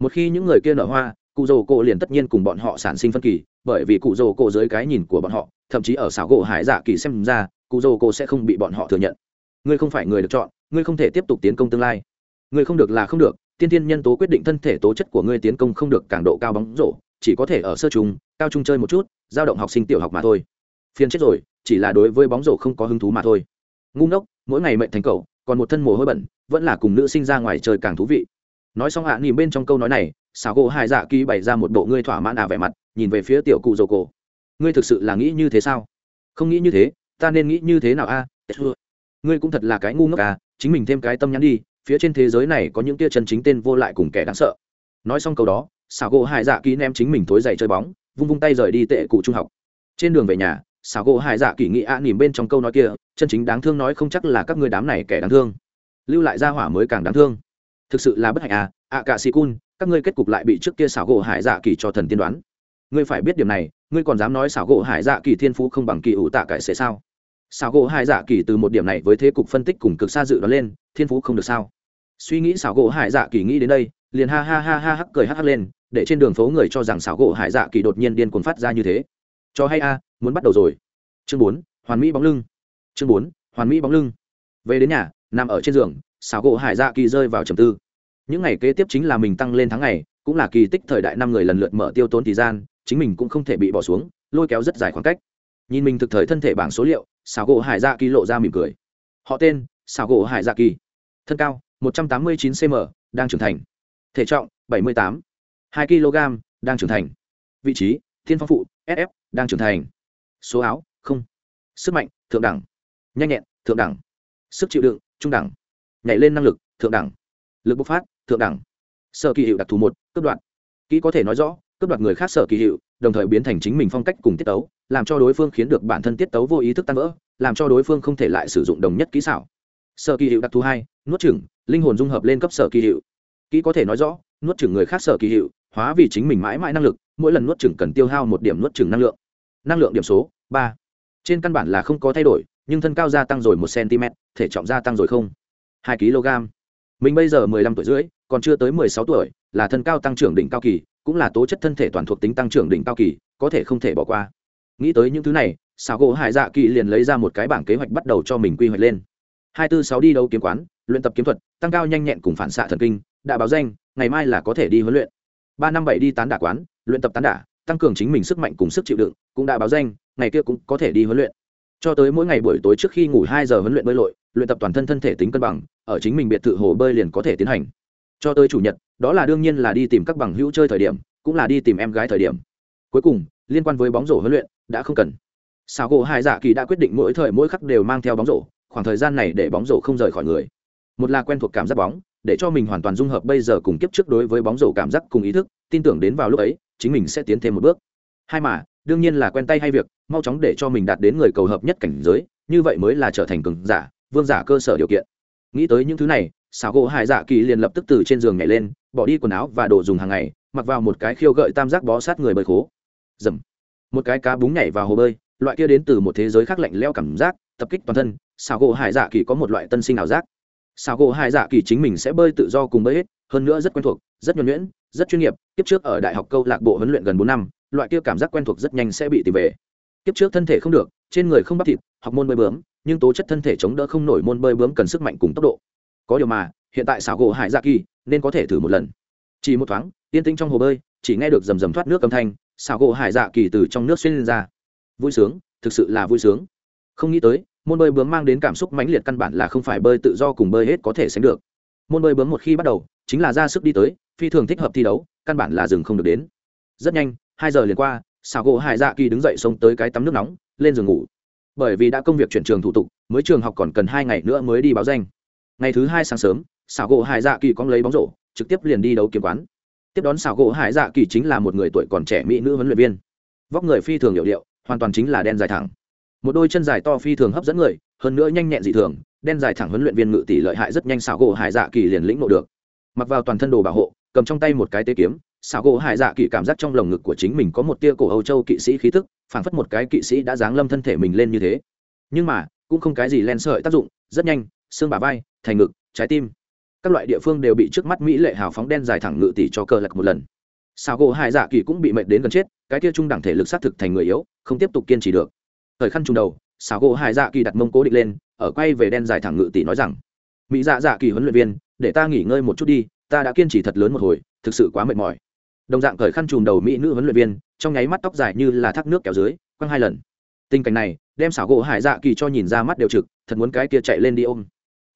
Một khi những người kia nở hoa, cụ Dầu cổ liền tất nhiên cùng bọn họ sản sinh phân kỳ, bởi vì cụ Dầu cổ dưới cái nhìn của bọn họ, thậm chí ở xảo gỗ hải dạ kỳ xem ra, cụ Dầu cổ sẽ không bị bọn họ thừa nhận. Ngươi không phải người được chọn, ngươi không thể tiếp tục tiến công tương lai. Ngươi không được là không được, tiên tiên nhân tố quyết định thân thể tố chất của ngươi tiến công không được càng độ cao bóng rổ, chỉ có thể ở sơ trung, cao trung chơi một chút, giao động học sinh tiểu học mà thôi. Phiền chết rồi, chỉ là đối với bóng rổ không có hứng thú mà thôi. Ngu ngốc, mỗi ngày mệnh thành cầu còn một thân mồ hôi bẩn vẫn là cùng nữ sinh ra ngoài trời càng thú vị. Nói xong hạ à, nhìn bên trong câu nói này xảo gỗ hai dạ Kỳ bày ra một bộ ngươi thỏa mãn à vẻ mặt nhìn về phía tiểu cụ dầu cổ. Ngươi thực sự là nghĩ như thế sao? Không nghĩ như thế ta nên nghĩ như thế nào a? Ngươi cũng thật là cái ngu ngốc à chính mình thêm cái tâm nhắn đi phía trên thế giới này có những tia chân chính tên vô lại cùng kẻ đáng sợ. Nói xong câu đó xảo gỗ hải dạ Kỳ ném chính mình thối dậy chơi bóng vung vung tay rời đi tệ cụ trung học. Trên đường về nhà xảo gỗ hải dạ kỳ nghĩ ạ à, nỉm bên trong câu nói kia chân chính đáng thương nói không chắc là các người đám này kẻ đáng thương. Lưu lại ra hỏa mới càng đáng thương. Thực sự là bất hạnh à ạ cả sĩ cun các ngươi kết cục lại bị trước kia xảo gỗ hải dạ kỳ cho thần tiên đoán. Ngươi phải biết điểm này ngươi còn dám nói xảo gỗ hải dạ kỳ thiên phú không bằng kỳ ủ tạ cải sẽ sao? Xảo gỗ hải dạ kỳ từ một điểm này với thế cục phân tích cùng cực xa dự đoán lên thiên phú không được sao? Suy nghĩ xảo gỗ hải dạ kỳ nghĩ đến đây liền ha ha ha ha hắc cười hắc hắc lên để trên đường phố người cho rằng xảo gỗ hải dạ kỳ đột nhiên điên cuồng phát ra như thế cho hay a, muốn bắt đầu rồi. Chương bốn, hoàn mỹ bóng lưng. Chương bốn, hoàn mỹ bóng lưng. Về đến nhà, nằm ở trên giường, xảo gỗ hải dạ kỳ rơi vào trầm tư. Những ngày kế tiếp chính là mình tăng lên tháng ngày, cũng là kỳ tích thời đại năm người lần lượt mở tiêu tốn thời gian, chính mình cũng không thể bị bỏ xuống, lôi kéo rất dài khoảng cách. Nhìn mình thực thời thân thể bảng số liệu, xảo gỗ hải dạ kỳ lộ ra mỉm cười. Họ tên, xảo gỗ hải dạ kỳ. Thân cao 189 cm đang trưởng thành. Thể trọng 78 2 kg đang trưởng thành. Vị trí, thiên phong phụ sf đang trưởng thành. Số áo, không. Sức mạnh, thượng đẳng. Nhanh nhẹn, thượng đẳng. Sức chịu đựng, trung đẳng. Nhảy lên năng lực, thượng đẳng. Lực bộc phát, thượng đẳng. Sở kỳ hiệu đặc thù một cấp đoạn kỹ có thể nói rõ cấp đoạt người khác sở kỳ hiệu, đồng thời biến thành chính mình phong cách cùng tiết tấu, làm cho đối phương khiến được bản thân tiết tấu vô ý thức tan vỡ, làm cho đối phương không thể lại sử dụng đồng nhất kỹ xảo. Sở kỳ hiệu đặc thù hai, nuốt chửng, linh hồn dung hợp lên cấp sở kỳ hiệu. Kỹ có thể nói rõ, nuốt chửng người khác sở kỳ hiệu, hóa vì chính mình mãi mãi năng lực mỗi lần nuốt chửng cần tiêu hao một điểm nuốt chửng năng lượng. Năng lượng điểm số, ba. Trên căn bản là không có thay đổi, nhưng thân cao gia tăng rồi một cm, thể trọng gia tăng rồi không? Hai kg. Mình bây giờ mười lăm tuổi rưỡi, còn chưa tới mười sáu tuổi, là thân cao tăng trưởng đỉnh cao kỳ, cũng là tố chất thân thể toàn thuộc tính tăng trưởng đỉnh cao kỳ, có thể không thể bỏ qua. Nghĩ tới những thứ này xảo gỗ hải dạ kỳ liền lấy ra một cái bảng kế hoạch bắt đầu cho mình quy hoạch lên. Hai tư sáu đi đâu kiếm quán, luyện tập kiếm thuật, tăng cao nhanh nhẹn cùng phản xạ thần kinh, đã báo danh, ngày mai là có thể đi huấn luyện ba năm bảy đi tán đả quán, luyện tập tán đả, tăng cường chính mình sức mạnh cùng sức chịu đựng, cũng đã báo danh, ngày kia cũng có thể đi huấn luyện. Cho tới mỗi ngày buổi tối trước khi ngủ hai giờ huấn luyện bơi lội, luyện tập toàn thân thân thể tính cân bằng, ở chính mình biệt thự hồ bơi liền có thể tiến hành. Cho tới chủ nhật, đó là đương nhiên là đi tìm các bằng hữu chơi thời điểm, cũng là đi tìm em gái thời điểm. Cuối cùng, liên quan với bóng rổ huấn luyện, đã không cần. Sao gỗ hai dạ kỳ đã quyết định mỗi thời mỗi khắc đều mang theo bóng rổ, khoảng thời gian này để bóng rổ không rời khỏi người. Một là quen thuộc cảm giác bóng để cho mình hoàn toàn dung hợp bây giờ cùng kiếp trước đối với bóng rổ cảm giác cùng ý thức, tin tưởng đến vào lúc ấy, chính mình sẽ tiến thêm một bước. Hai mà, đương nhiên là quen tay hay việc, mau chóng để cho mình đạt đến người cầu hợp nhất cảnh giới, như vậy mới là trở thành cường giả, vương giả cơ sở điều kiện. Nghĩ tới những thứ này, xảo gỗ hải dạ kỳ liền lập tức từ trên giường nhảy lên, bỏ đi quần áo và đồ dùng hàng ngày, mặc vào một cái khiêu gợi tam giác bó sát người bơi khố. Dầm. Một cái cá búng nhảy vào hồ bơi, loại kia đến từ một thế giới khác lạnh leo cảm giác, tập kích toàn thân, xảo gỗ hải dạ kỳ có một loại tân sinh ảo giác xảo gỗ hải dạ kỳ chính mình sẽ bơi tự do cùng bơi hết, hơn nữa rất quen thuộc, rất nhuẩn nhuyễn, rất chuyên nghiệp. Tiếp trước ở đại học câu lạc bộ huấn luyện gần bốn năm, loại kia cảm giác quen thuộc rất nhanh sẽ bị tìm về. Kiếp trước thân thể không được, trên người không bắp thịt, học môn bơi bướm, nhưng tố chất thân thể chống đỡ không nổi môn bơi bướm cần sức mạnh cùng tốc độ. Có điều mà, hiện tại xảo gỗ hải dạ kỳ nên có thể thử một lần. Chỉ một thoáng, yên tĩnh trong hồ bơi, chỉ nghe được rầm rầm thoát nước âm thanh, xảo gỗ hải dạ kỳ từ trong nước xuyên lên ra. Vui sướng, thực sự là vui sướng. Không nghĩ tới môn bơi bướm mang đến cảm xúc mãnh liệt căn bản là không phải bơi tự do cùng bơi hết có thể sánh được. Môn bơi bướm một khi bắt đầu, chính là ra sức đi tới, phi thường thích hợp thi đấu, căn bản là dừng không được đến. Rất nhanh, hai giờ liền qua, xào gỗ hải dạ kỳ đứng dậy xông tới cái tắm nước nóng, lên giường ngủ. Bởi vì đã công việc chuyển trường thủ tục, mới trường học còn cần hai ngày nữa mới đi báo danh. Ngày thứ hai sáng sớm xảo gỗ hải dạ kỳ cóng lấy bóng rổ, trực tiếp liền đi đấu kiếm quán. Tiếp đón xảo gỗ hải dạ kỳ chính là một người tuổi còn trẻ mỹ nữ huấn luyện viên. Vóc người phi thường hiệu điệu, hoàn toàn chính là đen dài thẳng một đôi chân dài to phi thường hấp dẫn người, hơn nữa nhanh nhẹn dị thường, đen dài thẳng huấn luyện viên ngự tỷ lợi hại rất nhanh xảo gỗ hải dạ kỳ liền lĩnh nộ được. Mặc vào toàn thân đồ bảo hộ, cầm trong tay một cái tế kiếm, xảo gỗ hải dạ kỳ cảm giác trong lồng ngực của chính mình có một tia cổ âu châu kỵ sĩ khí thức phảng phất một cái kỵ sĩ đã giáng lâm thân thể mình lên như thế. Nhưng mà, cũng không cái gì len sợi tác dụng, rất nhanh, xương bà vai, thành ngực, trái tim, các loại địa phương đều bị trước mắt mỹ lệ hào phóng đen dài thẳng ngự tỷ cho cờ lật một lần. Xảo gỗ hải dạ kỳ cũng bị mệt đến gần chết, cái tia trung đẳng thể lực xác thực thành người yếu, không tiếp tục kiên trì được thời khăn trùng đầu, xảo gỗ hải dạ kỳ đặt mông cố định lên, ở quay về đen dài thẳng ngự tỷ nói rằng, mỹ dạ dạ kỳ huấn luyện viên, để ta nghỉ ngơi một chút đi, ta đã kiên trì thật lớn một hồi, thực sự quá mệt mỏi. Đồng dạng cởi khăn trùm đầu mỹ nữ huấn luyện viên, trong nháy mắt tóc dài như là thác nước kéo dưới, quăng hai lần. Tình cảnh này, đem xảo gỗ hải dạ kỳ cho nhìn ra mắt đều trực, thật muốn cái kia chạy lên đi ôm.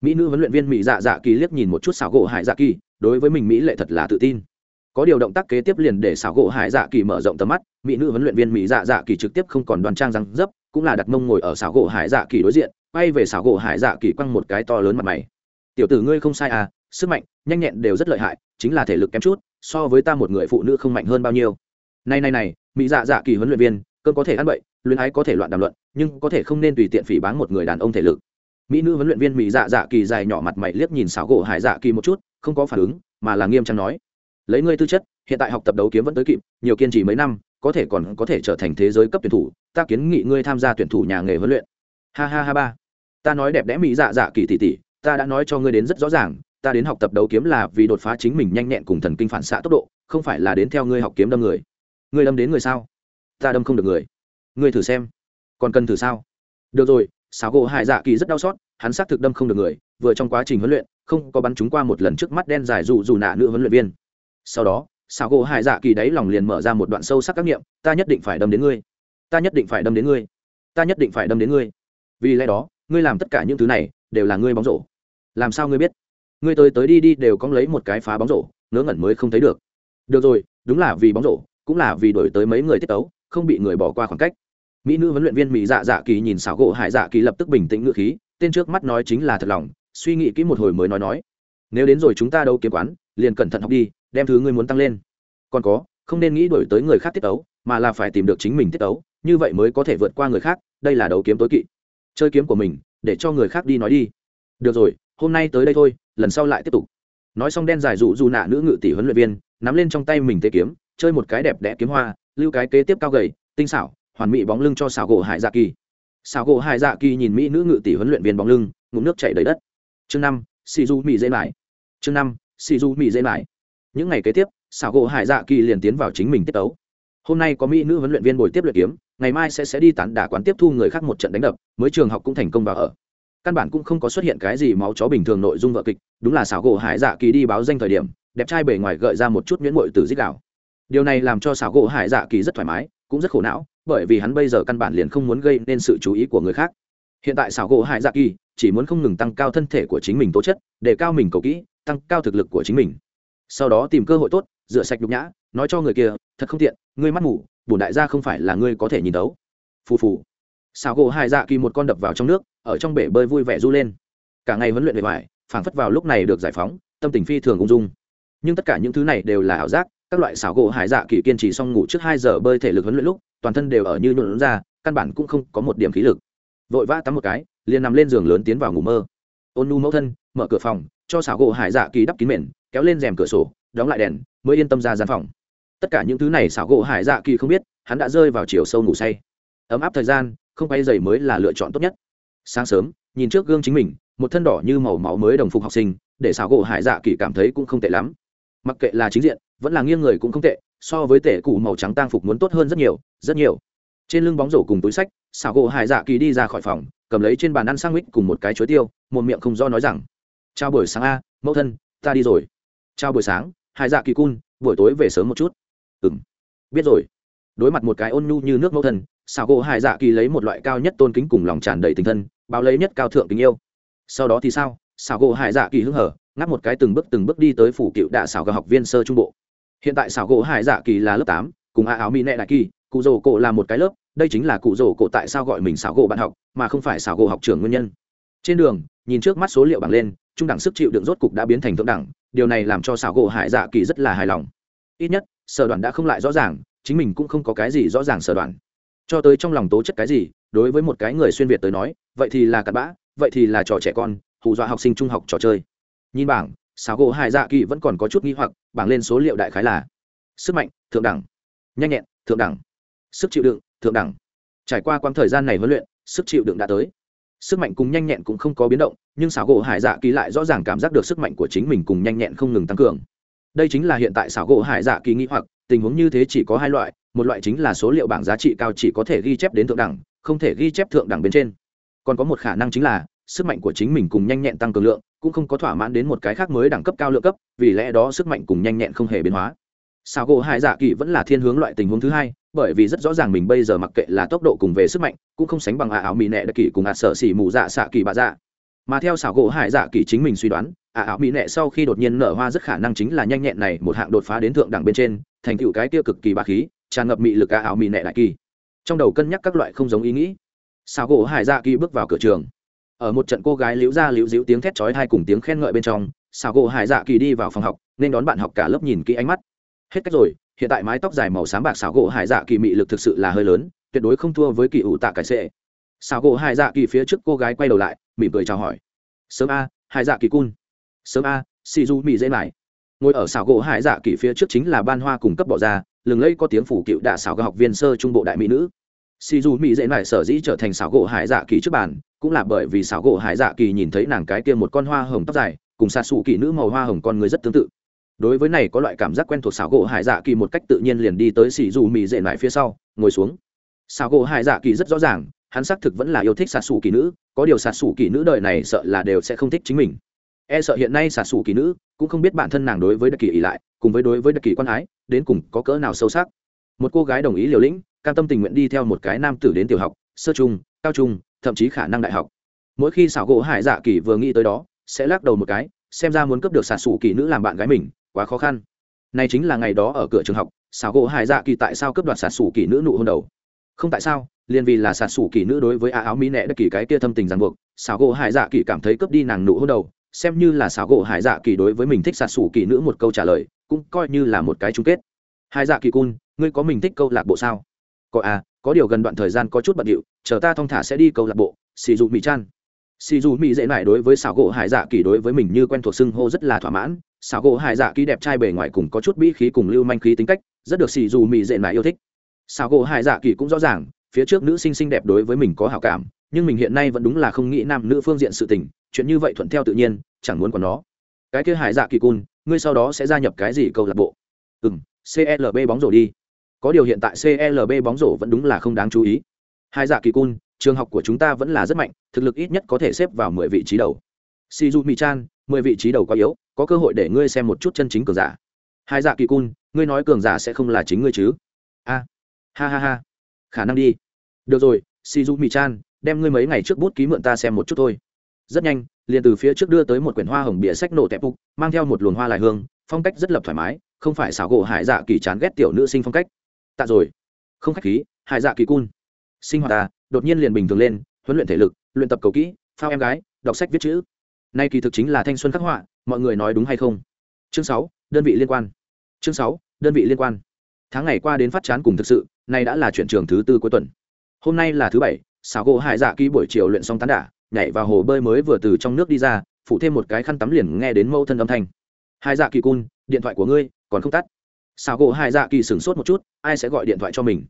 Mỹ nữ huấn luyện viên mỹ dạ dạ kỳ liếc nhìn một chút xảo gỗ hải dạ kỳ, đối với mình mỹ lệ thật là tự tin. Có điều động tác kế tiếp liền để xảo gỗ hải dạ kỳ mở rộng tầm mắt, mỹ nữ huấn luyện viên mỹ dạ dạ kỳ trực tiếp không còn đoàn trang răng dấp cũng là đặt mông ngồi ở xảo gỗ hải dạ kỳ đối diện bay về xảo gỗ hải dạ kỳ quăng một cái to lớn mặt mày. Tiểu tử ngươi không sai à sức mạnh, nhanh nhẹn đều rất lợi hại, chính là thể lực kém chút, so với ta một người phụ nữ không mạnh hơn bao nhiêu. Này này này, mỹ dạ dạ kỳ huấn luyện viên cơn có thể ăn bậy luyến ái có thể loạn đàm luận, nhưng có thể không nên tùy tiện phỉ báng một người đàn ông thể lực. Mỹ nữ huấn luyện viên mỹ dạ dạ kỳ dài nhỏ mặt mày liếc nhìn xảo gỗ hải dạ kỳ một chút, không có phản ứng, mà là nghiêm trang nói, lấy ngươi tư chất, hiện tại học tập đấu kiếm vẫn tới kịp, nhiều kiên trì mấy năm có thể còn có thể trở thành thế giới cấp tuyển thủ, ta kiến nghị ngươi tham gia tuyển thủ nhà nghề huấn luyện. Ha ha ha ba. Ta nói đẹp đẽ mỹ dạ dạ kỳ tỷ tỷ, ta đã nói cho ngươi đến rất rõ ràng, ta đến học tập đấu kiếm là vì đột phá chính mình nhanh nhẹn cùng thần kinh phản xạ tốc độ, không phải là đến theo ngươi học kiếm đâm người. Ngươi đâm đến người sao? Ta đâm không được người. Ngươi thử xem. Còn cần thử sao? Được rồi, sáo gỗ hải dạ kỳ rất đau xót, hắn xác thực đâm không được người, vừa trong quá trình huấn luyện, không có bắn chúng qua một lần trước mắt đen dài dù dù nạ nữ huấn luyện viên. Sau đó xảo gỗ hải dạ kỳ đáy lòng liền mở ra một đoạn sâu sắc các nghiệm, ta nhất định phải đâm đến ngươi. Ta nhất định phải đâm đến ngươi. Ta nhất định phải đâm đến ngươi. Vì lẽ đó, ngươi làm tất cả những thứ này đều là ngươi bóng rổ. Làm sao ngươi biết? Ngươi tới tới đi đi đều có lấy một cái phá bóng rổ, ngớ ngẩn mới không thấy được. Được rồi, đúng là vì bóng rổ, cũng là vì đổi tới mấy người tiết tấu, không bị người bỏ qua khoảng cách. Mỹ nữ huấn luyện viên mỹ dạ dạ kỳ nhìn xảo gỗ hải dạ kỳ lập tức bình tĩnh ngựa khí, tên trước mắt nói chính là thật lòng, suy nghĩ kỹ một hồi mới nói nói, nếu đến rồi chúng ta đâu kiếm quán, liền cẩn thận học đi đem thứ ngươi muốn tăng lên. Còn có, không nên nghĩ đổi tới người khác tiết tấu mà là phải tìm được chính mình tiết tấu như vậy mới có thể vượt qua người khác, đây là đấu kiếm tối kỵ. Chơi kiếm của mình, để cho người khác đi nói đi. Được rồi, hôm nay tới đây thôi, lần sau lại tiếp tục. Nói xong đen dài dụ dù nạ nữ ngự tỷ huấn luyện viên, nắm lên trong tay mình tê kiếm, chơi một cái đẹp đẽ kiếm hoa, lưu cái kế tiếp cao gầy, tinh xảo, hoàn mỹ bóng lưng cho xảo gỗ hải dạ kỳ. Xảo gỗ hải dạ kỳ nhìn mỹ nữ ngự tỷ huấn luyện viên bóng lưng, ngụm nước chảy đầy đất. Chương năm xì du mỹ dễ lại chương năm xì du mỹ dễ lại những ngày kế tiếp, xảo gỗ hải dạ kỳ liền tiến vào chính mình tiết tấu. Hôm nay có mỹ nữ huấn luyện viên bồi tiếp luyện kiếm, ngày mai sẽ sẽ đi tán đả quán tiếp thu người khác một trận đánh đập, mới trường học cũng thành công vào ở. Căn bản cũng không có xuất hiện cái gì máu chó bình thường nội dung vợ kịch, đúng là xảo gỗ hải dạ kỳ đi báo danh thời điểm, đẹp trai bề ngoài gợi ra một chút nhuyễn bội từ dích đạo. Điều này làm cho xảo gỗ hải dạ kỳ rất thoải mái, cũng rất khổ não, bởi vì hắn bây giờ căn bản liền không muốn gây nên sự chú ý của người khác. Hiện tại xảo gỗ hải dạ kỳ chỉ muốn không ngừng tăng cao thân thể của chính mình tố chất, để cao mình cầu kỹ, tăng cao thực lực của chính mình sau đó tìm cơ hội tốt, rửa sạch nhục nhã, nói cho người kia, thật không tiện, ngươi mắt mù bổn đại gia không phải là ngươi có thể nhìn đấu phù phù. Xào gỗ hải dạ kỳ một con đập vào trong nước, ở trong bể bơi vui vẻ du lên. Cả ngày huấn luyện bề ngoài, phảng phất vào lúc này được giải phóng, tâm tình phi thường ung dung. Nhưng tất cả những thứ này đều là ảo giác, các loại xảo gỗ hải dạ kỳ kiên trì xong ngủ trước hai giờ bơi thể lực huấn luyện lúc, toàn thân đều ở như nhuộn ra, căn bản cũng không có một điểm khí lực. Vội vã tắm một cái, liền nằm lên giường lớn tiến vào ngủ mơ. Ôn nu mẫu thân, mở cửa phòng, cho xảo gỗ hải dạ kỳ đắp kín mền kéo lên rèm cửa sổ, đóng lại đèn, mới yên tâm ra gian phòng. Tất cả những thứ này xảo gỗ hải dạ kỳ không biết, hắn đã rơi vào chiều sâu ngủ say. Ấm áp thời gian, không bay dày mới là lựa chọn tốt nhất. Sáng sớm, nhìn trước gương chính mình, một thân đỏ như màu máu mới đồng phục học sinh, để xảo gỗ hải dạ kỳ cảm thấy cũng không tệ lắm. Mặc kệ là chính diện, vẫn là nghiêng người cũng không tệ, so với tể cụ màu trắng tang phục muốn tốt hơn rất nhiều rất nhiều. Trên lưng bóng rổ cùng túi sách, xảo gỗ hải dạ kỳ đi ra khỏi phòng, cầm lấy trên bàn ăn sang mít cùng một cái chuối tiêu, một miệng không do nói rằng, chào buổi sáng a, mẫu thân, ta đi rồi chào buổi sáng, hải dạ kỳ cun, buổi tối về sớm một chút. Ừng biết rồi. Đối mặt một cái ôn nhu như nước mẫu thần xào gỗ hải dạ kỳ lấy một loại cao nhất tôn kính cùng lòng tràn đầy tình thân, báo lấy nhất cao thượng tình yêu. Sau đó thì sao? Xào gỗ hải dạ kỳ hưng hở, ngáp một cái từng bước từng bước đi tới phủ cựu đạ xào gà học viên sơ trung bộ. Hiện tại xào gỗ hải dạ kỳ là lớp tám, cùng a áo mỹ nệ đại kỳ, cụ rổ cổ là một cái lớp, đây chính là cụ rổ cổ tại sao gọi mình xào gỗ bạn học, mà không phải xào gỗ học trưởng nguyên nhân. Trên đường, nhìn trước mắt số liệu bảng lên, trung đẳng sức chịu đựng rốt cục đã biến thành thượng đẳng điều này làm cho xảo gỗ hải dạ kỳ rất là hài lòng. Ít nhất, sở đoàn đã không lại rõ ràng, chính mình cũng không có cái gì rõ ràng sở đoàn. Cho tới trong lòng tố chất cái gì, đối với một cái người xuyên việt tới nói, vậy thì là cặn bã, vậy thì là trò trẻ con, hù dọa học sinh trung học trò chơi. Nhìn bảng, xảo gỗ hải dạ kỳ vẫn còn có chút nghi hoặc, bảng lên số liệu đại khái là sức mạnh, thượng đẳng, nhanh nhẹn, thượng đẳng, sức chịu đựng, thượng đẳng. Trải qua quãng thời gian này huấn luyện, sức chịu đựng đã tới sức mạnh cùng nhanh nhẹn cũng không có biến động, nhưng xảo gỗ hải dạ kỳ lại rõ ràng cảm giác được sức mạnh của chính mình cùng nhanh nhẹn không ngừng tăng cường. Đây chính là hiện tại xảo gỗ hải dạ kỳ nghĩ hoặc, tình huống như thế chỉ có hai loại, một loại chính là số liệu bảng giá trị cao chỉ có thể ghi chép đến thượng đẳng, không thể ghi chép thượng đẳng bên trên. Còn có một khả năng chính là, sức mạnh của chính mình cùng nhanh nhẹn tăng cường lượng, cũng không có thỏa mãn đến một cái khác mới đẳng cấp cao lượng cấp, vì lẽ đó sức mạnh cùng nhanh nhẹn không hề biến hóa. Xảo gỗ hải dạ kỳ vẫn là thiên hướng loại tình huống thứ hai bởi vì rất rõ ràng mình bây giờ mặc kệ là tốc độ cùng về sức mạnh, cũng không sánh bằng ả ảo mỹ nệ đặc kỳ cùng ả sợ xỉ mù dạ xạ kỳ bà dạ. Mà theo xảo gỗ hải dạ kỳ chính mình suy đoán ả ảo mỹ nệ sau khi đột nhiên nở hoa rất khả năng chính là nhanh nhẹn này một hạng đột phá đến thượng đẳng bên trên, thành tựu cái kia cực kỳ bà khí, tràn ngập mị lực ả ảo mỹ nệ đại kỳ trong đầu cân nhắc các loại không giống ý nghĩ, xảo gỗ hải dạ kỳ bước vào cửa trường. Ở một trận cô gái liễu ra liễu dĩu tiếng thét chói hai cùng tiếng khen ngợi bên trong, xảo gỗ hải dạ kỳ đi vào phòng học, nên đón bạn học cả lớp nhìn kỹ ánh mắt. Hết cách rồi hiện tại mái tóc dài màu sáng bạc xảo gỗ hải dạ kỳ mị lực thực sự là hơi lớn, tuyệt đối không thua với kỳ ủ tạ cải sệ. Xảo gỗ hải dạ kỳ phía trước cô gái quay đầu lại, mỉm cười chào hỏi. Sớm a, hải dạ kỳ cun. Sớm a si du mị dễ mải. Ngồi ở xảo gỗ hải dạ kỳ phía trước chính là ban hoa cung cấp bỏ ra lừng lẫy có tiếng phủ cựu đạ xảo gỗ học viên sơ trung bộ đại mỹ nữ. Si du mỹ dễ mải sở dĩ trở thành xảo gỗ hải dạ kỳ trước bàn, cũng là bởi vì xảo gỗ hải dạ kỳ nhìn thấy nàng cái kia một con hoa hồng tóc dài, cùng xa xù kỳ nữ màu hoa hồng con người rất tương tự đối với này có loại cảm giác quen thuộc xảo gỗ hải dạ kỳ một cách tự nhiên liền đi tới xì dù mì dệ lại phía sau, ngồi xuống. Xảo gỗ hải dạ kỳ rất rõ ràng, hắn xác thực vẫn là yêu thích xà xù kỳ nữ, có điều xà xù kỳ nữ đời này sợ là đều sẽ không thích chính mình. E sợ hiện nay xà xù kỳ nữ cũng không biết bản thân nàng đối với đặc kỳ ỉ lại, cùng với đối với đặc kỳ quan ái, đến cùng có cỡ nào sâu sắc. Một cô gái đồng ý liều lĩnh, cam tâm tình nguyện đi theo một cái nam tử đến tiểu học, sơ trung, cao trung, thậm chí khả năng đại học. Mỗi khi xảo gỗ hải dạ kỳ vừa nghĩ tới đó, sẽ lắc đầu một cái, xem ra muốn cướp được xà xù kỳ nữ làm bạn gái mình quá khó khăn. Này chính là ngày đó ở cửa trường học, xảo gỗ hải dạ kỳ tại sao cướp đoạt sạt sủ kỳ nữ nụ hôn đầu? Không tại sao, liền vì là sạt sủ kỳ nữ đối với a áo mỹ nẹ đất kỳ cái kia thâm tình ràng buộc, xảo gỗ hải dạ kỳ cảm thấy cướp đi nàng nụ hôn đầu, xem như là xảo gỗ hải dạ kỳ đối với mình thích sạt sủ kỳ nữ một câu trả lời, cũng coi như là một cái chung kết. Hải dạ kỳ cun, ngươi có mình thích câu lạc bộ sao? Có à có điều gần đoạn thời gian có chút bận điệu, chờ ta thong thả sẽ đi câu lạc bộ xì dụ mỹ chan xì dù mỹ dễ nại đối với xảo gỗ hải dạ kỳ đối với mình như quen thuộc xưng hô rất là thỏa mãn. Xảo gỗ hải dạ kỳ đẹp trai bề ngoài cùng có chút bí khí cùng lưu manh khí tính cách, rất được xì dù mỹ dễ nại yêu thích. Xảo gỗ hải dạ kỳ cũng rõ ràng, phía trước nữ sinh xinh đẹp đối với mình có hảo cảm, nhưng mình hiện nay vẫn đúng là không nghĩ nam nữ phương diện sự tình, chuyện như vậy thuận theo tự nhiên, chẳng muốn còn nó. Cái kia hải dạ kỳ cun, ngươi sau đó sẽ gia nhập cái gì câu lạc bộ? Ừ m clb bóng rổ đi. Có điều hiện tại clb bóng rổ vẫn đúng là không đáng chú ý. Hải dạ kỳ cun trường học của chúng ta vẫn là rất mạnh, thực lực ít nhất có thể xếp vào mười vị trí đầu. Shizu mi chan mười vị trí đầu quá yếu, có cơ hội để ngươi xem một chút chân chính cường giả. Hai dạ kỳ cun ngươi nói cường giả sẽ không là chính ngươi chứ? A, ha ha ha, khả năng đi. Được rồi, shizu mi chan đem ngươi mấy ngày trước bút ký mượn ta xem một chút thôi. Rất nhanh, liền từ phía trước đưa tới một quyển hoa hồng bìa sách nổ tẹp phục, mang theo một luồng hoa lại hương, phong cách rất lập thoải mái, không phải xảo gỗ hải dạ kỳ chán ghét tiểu nữ sinh phong cách. Tạ rồi. Không khách khí, hải dạ kỳ cun sinh hoạt ta, đột nhiên liền bình thường lên, huấn luyện thể lực, luyện tập cầu kỹ, phao em gái, đọc sách viết chữ. Nay kỳ thực chính là thanh xuân khắc họa, mọi người nói đúng hay không? Chương sáu, đơn vị liên quan. Chương sáu, đơn vị liên quan. Tháng ngày qua đến phát chán cùng thực sự, nay đã là chuyển trường thứ tư cuối tuần. Hôm nay là thứ bảy xào gỗ hải dạ ký buổi chiều luyện xong tán đả, nhảy vào hồ bơi mới vừa từ trong nước đi ra, phụ thêm một cái khăn tắm liền nghe đến mâu thân âm thanh. Hai dạ kỳ cun, điện thoại của ngươi, còn không tắt. Xào gỗ hai dạ kỳ sửng sốt một chút, ai sẽ gọi điện thoại cho mình?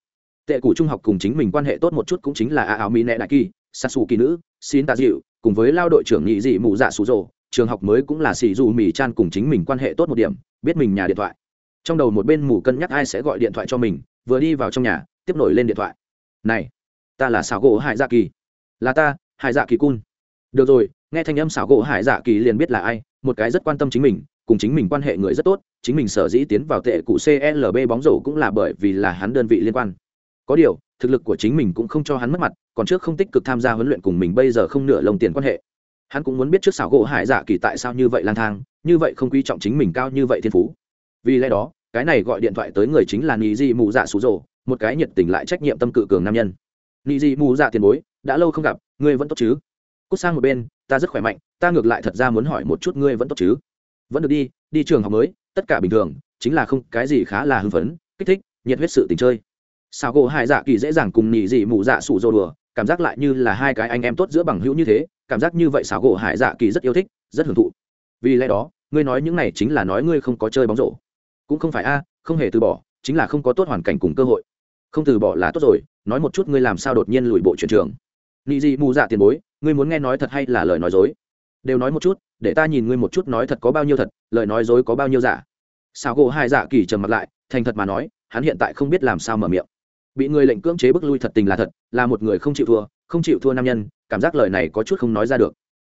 Tệ cũ trung học cùng chính mình quan hệ tốt một chút cũng chính là a áo mỹ nẹ đại kỳ sa sù kỳ nữ, xin tạ dịu, cùng với lao đội trưởng nhị dị mù dạ sủ rồ trường học mới cũng là xì dù mì chan cùng chính mình quan hệ tốt một điểm, biết mình nhà điện thoại. Trong đầu một bên mù cân nhắc ai sẽ gọi điện thoại cho mình, vừa đi vào trong nhà, tiếp nổi lên điện thoại. Này, ta là xảo gỗ hải dạ kỳ. Là ta, hải dạ kỳ cun. Được rồi, nghe thanh âm xảo gỗ hải dạ kỳ liền biết là ai, một cái rất quan tâm chính mình, cùng chính mình quan hệ người rất tốt, chính mình sở dĩ tiến vào tệ cụ clb bóng rổ cũng là bởi vì là hắn đơn vị liên quan có điều, thực lực của chính mình cũng không cho hắn mất mặt, còn trước không tích cực tham gia huấn luyện cùng mình bây giờ không nửa lồng tiền quan hệ. Hắn cũng muốn biết trước xảo gỗ hải dạ kỳ tại sao như vậy lang thang, như vậy không quý trọng chính mình cao như vậy thiên phú. Vì lẽ đó, cái này gọi điện thoại tới người chính là nị di mù dạ xú rồ một cái nhiệt tình lại trách nhiệm tâm cự cường nam nhân. Nị di mù dạ tiền bối, đã lâu không gặp, ngươi vẫn tốt chứ? Cút sang một bên, ta rất khỏe mạnh, ta ngược lại thật ra muốn hỏi một chút ngươi vẫn tốt chứ? Vẫn được đi đi trường học mới, tất cả bình thường, chính là không, cái gì khá là hưng phấn, kích thích, nhiệt huyết sự tình chơi sao gỗ hai dạ kỳ dễ dàng cùng nhị dị mù dạ sủ dô đùa, cảm giác lại như là hai cái anh em tốt giữa bằng hữu như thế, cảm giác như vậy sao gỗ hải dạ kỳ rất yêu thích, rất hưởng thụ. Vì lẽ đó, ngươi nói những này chính là nói ngươi không có chơi bóng rổ. Cũng không phải a, không hề từ bỏ, chính là không có tốt hoàn cảnh cùng cơ hội. Không từ bỏ là tốt rồi, nói một chút ngươi làm sao đột nhiên lùi bộ chuyển trường. Nị dị mù dạ tiền bối, ngươi muốn nghe nói thật hay là lời nói dối? Đều nói một chút, để ta nhìn ngươi một chút nói thật có bao nhiêu thật, lời nói dối có bao nhiêu giả. Sao gỗ hai dạ kỳ trầm mặt lại, thành thật mà nói, hắn hiện tại không biết làm sao mở miệng bị người lệnh cưỡng chế bức lui thật tình là thật là một người không chịu thua không chịu thua nam nhân cảm giác lời này có chút không nói ra được.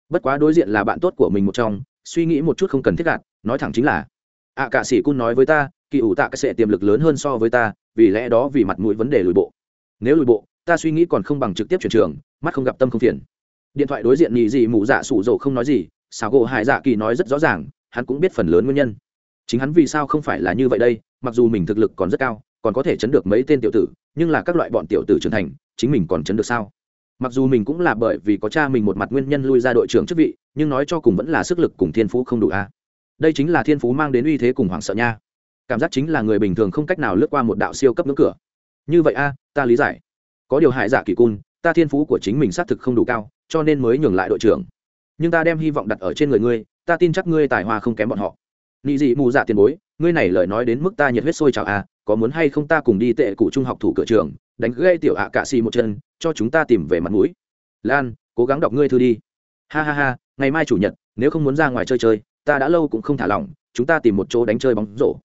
Bất quá đối diện là bạn tốt của mình một trong suy nghĩ một chút không cần thiết gạt nói thẳng chính là ạ à, cả sĩ cun nói với ta kỳ ủ tạ cái sẽ tiềm lực lớn hơn so với ta vì lẽ đó vì mặt mũi vấn đề lùi bộ. Nếu lùi bộ ta suy nghĩ còn không bằng trực tiếp chuyển trường mắt không gặp tâm không phiền. Điện thoại đối diện nhì gì mụ dạ sủ dầu không nói gì xào gỗ hải dạ kỳ nói rất rõ ràng hắn cũng biết phần lớn nguyên nhân. Chính hắn vì sao không phải là như vậy đây mặc dù mình thực lực còn rất cao còn có thể chấn được mấy tên tiểu tử nhưng là các loại bọn tiểu tử trưởng thành, chính mình còn chấn được sao? Mặc dù mình cũng là bởi vì có cha mình một mặt nguyên nhân lui ra đội trưởng chức vị, nhưng nói cho cùng vẫn là sức lực cùng thiên phú không đủ a. Đây chính là thiên phú mang đến uy thế cùng hoảng sợ nha. Cảm giác chính là người bình thường không cách nào lướt qua một đạo siêu cấp ngưỡng cửa. Như vậy a, ta lý giải. Có điều hại giả kỳ cun, ta thiên phú của chính mình xác thực không đủ cao, cho nên mới nhường lại đội trưởng. Nhưng ta đem hy vọng đặt ở trên người ngươi, ta tin chắc ngươi tài hoa không kém bọn họ. Nị dị mù dạ tiền bối, ngươi này lời nói đến mức ta nhiệt huyết sôi trào a có muốn hay không ta cùng đi tệ cụ trung học thủ cửa trường, đánh gây tiểu ạ à cạ xì một chân, cho chúng ta tìm về mặt mũi. Lan, cố gắng đọc ngươi thư đi. Ha ha ha, ngày mai chủ nhật, nếu không muốn ra ngoài chơi chơi, ta đã lâu cũng không thả lỏng, chúng ta tìm một chỗ đánh chơi bóng rổ.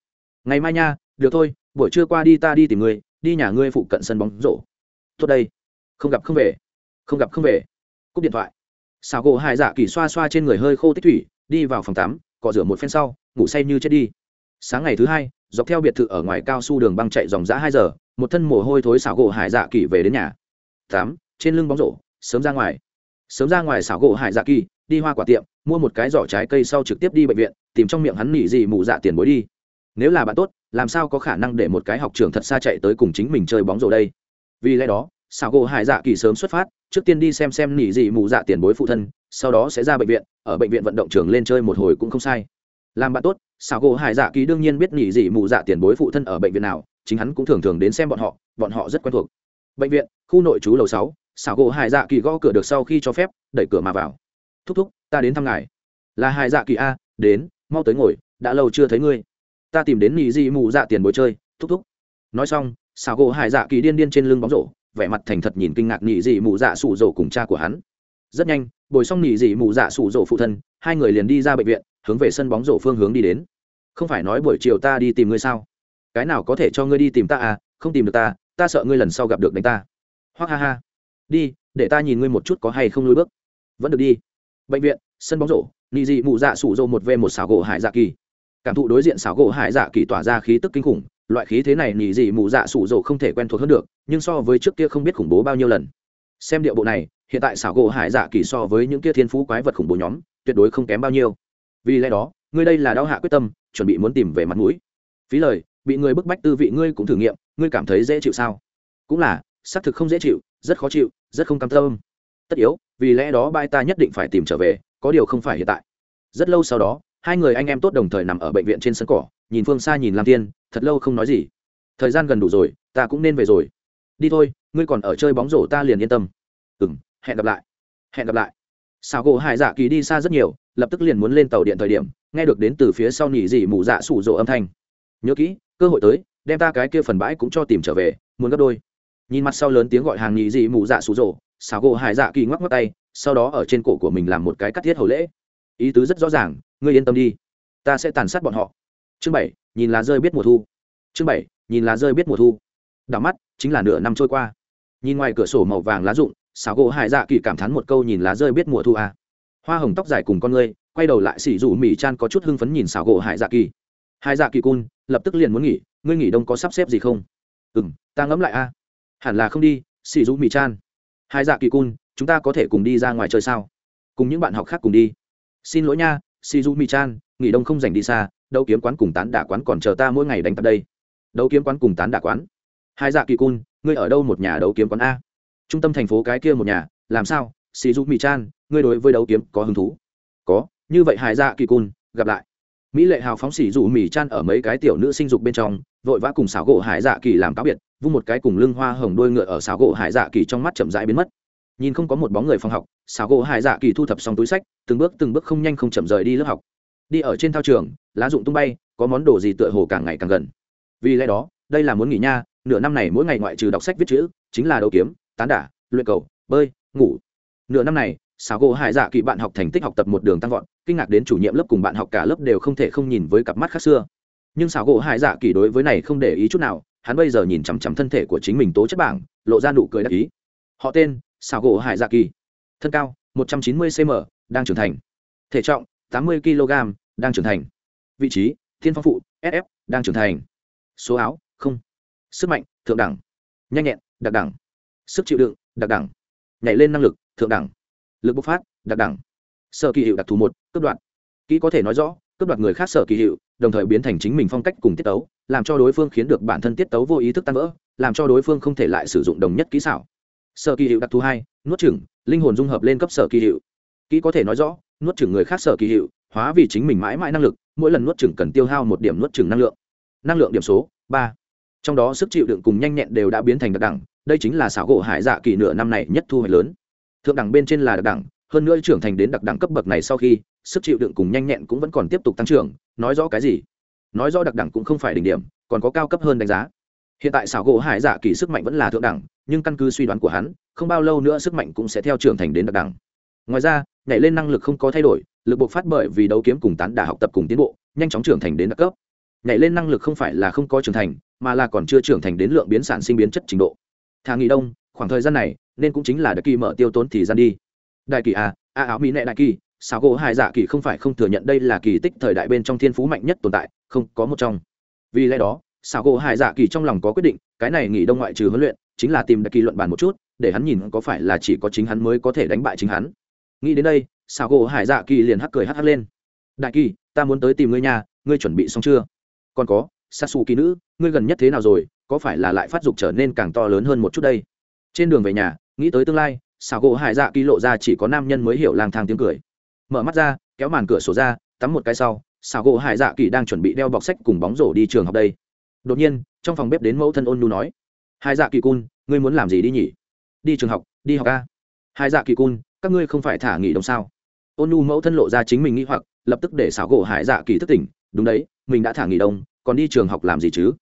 Ngày mai nha, được thôi, buổi trưa qua đi ta đi tìm ngươi, đi nhà ngươi phụ cận sân bóng rổ. Tốt đây. Không gặp không về. Không gặp không về. Cúp điện thoại. Xào gỗ hai dạ kỳ xoa xoa trên người hơi khô tích thủy, đi vào phòng tắm, cọ rửa một phen sau, ngủ say như chết đi. Sáng ngày thứ hai dọc theo biệt thự ở ngoài cao su đường băng chạy dòng dã hai giờ, một thân mồ hôi thối xảo gỗ hải dạ kỳ về đến nhà. Tám, trên lưng bóng rổ, sớm ra ngoài. Sớm ra ngoài xảo gỗ hải dạ kỳ, đi hoa quả tiệm, mua một cái giỏ trái cây sau trực tiếp đi bệnh viện, tìm trong miệng hắn nỉ gì mụ dạ tiền bối đi. Nếu là bạn tốt, làm sao có khả năng để một cái học trường thật xa chạy tới cùng chính mình chơi bóng rổ đây? Vì lẽ đó, xảo gỗ hải dạ kỳ sớm xuất phát, trước tiên đi xem xem nỉ gì mụ dạ tiền bối phụ thân, sau đó sẽ ra bệnh viện, ở bệnh viện vận động trường lên chơi một hồi cũng không sai. Làm bạn tốt xảo gỗ hải dạ kỳ đương nhiên biết Nhị Dị mụ dạ tiền bối phụ thân ở bệnh viện nào, chính hắn cũng thường thường đến xem bọn họ bọn họ rất quen thuộc. Bệnh viện, khu nội trú lầu sáu, xảo gỗ hải dạ kỳ gõ cửa được sau khi cho phép, đẩy cửa mà vào. Thúc thúc, ta đến thăm ngài. Là hải dạ kỳ a, đến, mau tới ngồi, đã lâu chưa thấy ngươi. Ta tìm đến Nhị dị Mụ dạ tiền bối chơi, thúc thúc. Nói xong, xảo gỗ hải dạ kỳ điên điên trên lưng bóng rổ, vẻ mặt thành thật nhìn kinh ngạc Nhị dị Mụ dạ sủ rổ cùng cha của hắn rất nhanh, bồi xong nghỉ dị mù dạ sủ rổ phụ thân, hai người liền đi ra bệnh viện, hướng về sân bóng rổ phương hướng đi đến. Không phải nói buổi chiều ta đi tìm ngươi sao? Cái nào có thể cho ngươi đi tìm ta à? Không tìm được ta ta sợ ngươi lần sau gặp được đánh ta. Hoặc ha ha. Đi, để ta nhìn ngươi một chút có hay không lôi bước. Vẫn được đi. Bệnh viện, sân bóng rổ, nghỉ dị mụ dạ sủ rộ một v một xảo gỗ hải dạ kỳ. Cảm thụ đối diện xảo gỗ hải dạ kỳ tỏa ra khí tức kinh khủng, loại khí thế này nghỉ dị mụ dạ sủ rộ không thể quen thuộc hơn được, nhưng so với trước kia không biết khủng bố bao nhiêu lần xem điệu bộ này, hiện tại xảo gỗ hải dạ kỳ so với những kia thiên phú quái vật khủng bố nhóm, tuyệt đối không kém bao nhiêu. Vì lẽ đó, ngươi đây là đau hạ quyết tâm, chuẩn bị muốn tìm về mặt mũi. Phí lời, bị người bức bách tư vị ngươi cũng thử nghiệm, ngươi cảm thấy dễ chịu sao? Cũng là, xác thực không dễ chịu, rất khó chịu, rất không cam tâm. Tất yếu, vì lẽ đó bai ta nhất định phải tìm trở về, có điều không phải hiện tại. Rất lâu sau đó, hai người anh em tốt đồng thời nằm ở bệnh viện trên sân cỏ, nhìn phương xa nhìn lam tiên thật lâu không nói gì. Thời gian gần đủ rồi, ta cũng nên về rồi. Đi thôi, ngươi còn ở chơi bóng rổ ta liền yên tâm ừ m hẹn gặp lại. Hẹn gặp lại. Xào gỗ hải dạ kỳ đi xa rất nhiều, lập tức liền muốn lên tàu điện thời điểm, nghe được đến từ phía sau nhỉ dị mù dạ sủ rộ âm thanh. Nhớ kỹ, cơ hội tới, đem ta cái kia phần bãi cũng cho tìm trở về, muốn gấp đôi. Nhìn mặt sau lớn tiếng gọi hàng nhị dị mù dạ sủ rộ xào gỗ hải dạ kỳ ngoắc ngoắc tay, sau đó ở trên cổ của mình làm một cái cắt thiết hầu lễ. Ý tứ rất rõ ràng, ngươi yên tâm đi, ta sẽ tàn sát bọn họ. Chương bảy, nhìn lá rơi biết mùa thu. Chương bảy, nhìn lá rơi biết mùa thu. Đảo mắt, chính là nửa năm trôi qua. Nhìn ngoài cửa sổ màu vàng lá rụng xảo gỗ hải dạ kỳ cảm thán một câu nhìn lá rơi biết mùa thu à. hoa hồng tóc dài cùng con ngươi, quay đầu lại xỉ rủ mỹ chan có chút hưng phấn nhìn xảo gỗ hải dạ kỳ. Hải dạ kỳ cun, lập tức liền muốn nghỉ, ngươi nghỉ đông có sắp xếp gì không? Ừ m ta ngẫm lại a. Hẳn là không đi, xỉ rủ mỹ chan. Hải dạ kỳ cun, chúng ta có thể cùng đi ra ngoài chơi sao? Cùng những bạn học khác cùng đi. Xin lỗi nha, xỉ rủ mỹ chan, nghỉ đông không dành đi xa đâu kiếm quán cùng tán đả quán còn chờ ta mỗi ngày đánh tập đây. Đấu kiếm quán cùng tán đả quán. Hải dạ kỳ cun, ngươi ở đâu một nhà đấu kiếm quán a? Trung tâm thành phố cái kia một nhà, làm sao? Xì dục mỹ chan, ngươi đối với đấu kiếm có hứng thú? Có, như vậy hải dạ kỳ cun, gặp lại. Mỹ lệ hào phóng xỉ dù mỹ chan ở mấy cái tiểu nữ sinh dục bên trong, vội vã cùng xảo gỗ hải dạ kỳ làm cáo biệt, vung một cái cùng lưng hoa hồng đôi ngựa ở xảo gỗ hải dạ kỳ trong mắt chậm rãi biến mất. Nhìn không có một bóng người phòng học, xảo gỗ hải dạ kỳ thu thập xong túi sách, từng bước từng bước không nhanh không chậm rời đi lớp học. Đi ở trên thao trường, lá dụng tung bay, có món đồ gì tựa hồ càng ngày càng gần. Vì lẽ đó, đây là muốn nghỉ nha, nửa năm này mỗi ngày ngoại trừ đọc sách viết chữ, chính là đấu kiếm tán đả, luyện cầu, bơi, ngủ. Nửa năm này xào gỗ hải dạ kỳ bạn học thành tích học tập một đường tăng vọt, kinh ngạc đến chủ nhiệm lớp cùng bạn học cả lớp đều không thể không nhìn với cặp mắt khác xưa. Nhưng xào gỗ hải dạ kỳ đối với này không để ý chút nào, hắn bây giờ nhìn chằm chằm thân thể của chính mình tố chất bảng, lộ ra nụ cười đắc ý. Họ tên xào gỗ hải dạ kỳ thân cao 190 cm đang trưởng thành. Thể trọng 80 kg đang trưởng thành. Vị trí, thiên phong phụ sf đang trưởng thành. Số áo, không. Sức mạnh, thượng đẳng. Nhanh nhẹn, đặc đẳng sức chịu đựng, đặc đẳng. Nhảy lên năng lực, thượng đẳng. Lực bộc phát, đặc đẳng. Sở kỳ hiệu đặc thù một cấp đoạn kỹ có thể nói rõ cấp đoạt người khác sở kỳ hiệu, đồng thời biến thành chính mình phong cách cùng tiết tấu, làm cho đối phương khiến được bản thân tiết tấu vô ý thức tan vỡ, làm cho đối phương không thể lại sử dụng đồng nhất kỹ xảo. Sở kỳ hiệu đặc thù hai, nuốt chửng, linh hồn dung hợp lên cấp sở kỳ hiệu. Kỹ có thể nói rõ, nuốt chửng người khác sở kỳ hiệu, hóa vì chính mình mãi mãi năng lực, mỗi lần nuốt chửng cần tiêu hao một điểm nuốt chửng năng lượng. Năng lượng điểm số, ba. Trong đó sức chịu đựng cùng nhanh nhẹn đều đã biến thành đặc đẳng đây chính là xảo gỗ hải dạ kỳ nửa năm này nhất thu hoạch lớn. Thượng đẳng bên trên là đặc đẳng, hơn nữa trưởng thành đến đặc đẳng cấp bậc này sau khi, sức chịu đựng cùng nhanh nhẹn cũng vẫn còn tiếp tục tăng trưởng, nói rõ cái gì? Nói rõ đặc đẳng cũng không phải đỉnh điểm, còn có cao cấp hơn đánh giá. Hiện tại xảo gỗ hải dạ kỳ sức mạnh vẫn là thượng đẳng, nhưng căn cứ suy đoán của hắn, không bao lâu nữa sức mạnh cũng sẽ theo trưởng thành đến đặc đẳng. Ngoài ra, nhảy lên năng lực không có thay đổi, lực buộc phát bởi vì đấu kiếm cùng tán đả học tập cùng tiến bộ, nhanh chóng trưởng thành đến đặc cấp. Nhảy lên năng lực không phải là không có trưởng thành, mà là còn chưa trưởng thành đến lượng biến sản sinh biến chất trình độ thà nghỉ đông, khoảng thời gian này, nên cũng chính là đại kỳ mở tiêu tốn thì gian đi. Đại kỳ à a áo mỹ nệ đại kỳ sao gỗ hai dạ kỳ không phải không thừa nhận đây là kỳ tích thời đại bên trong thiên phú mạnh nhất tồn tại, không có một trong. Vì lẽ đó sao gỗ hai dạ kỳ trong lòng có quyết định, cái này nghỉ đông ngoại trừ huấn luyện, chính là tìm đại kỳ luận bàn một chút, để hắn nhìn có phải là chỉ có chính hắn mới có thể đánh bại chính hắn. Nghĩ đến đây sao gỗ hải dạ kỳ liền hắc cười hắc hắc lên. Đại kỳ, ta muốn tới tìm ngươi nhà ngươi chuẩn bị xong chưa? Còn có sa a kỳ nữ, ngươi gần nhất thế nào rồi? Có phải là lại phát dục trở nên càng to lớn hơn một chút đây? Trên đường về nhà, nghĩ tới tương lai xào gỗ hải dạ kỳ lộ ra chỉ có nam nhân mới hiểu lang thang tiếng cười. Mở mắt ra, kéo màn cửa sổ ra, tắm một cái sau xào gỗ hải dạ kỳ đang chuẩn bị đeo bọc sách cùng bóng rổ đi trường học đây. Đột nhiên, trong phòng bếp đến mẫu thân ôn nu nói, hải dạ kỳ cun, ngươi muốn làm gì đi nhỉ? Đi trường học, đi học ca hải dạ kỳ cun, các ngươi không phải thả nghỉ đông sao? Ôn nu mẫu thân lộ ra chính mình nghĩ hoặc, lập tức để xảo gỗ hải dạ kỳ thức tỉnh, đúng đấy, mình đã thả nghỉ đông, còn đi trường học làm gì chứ?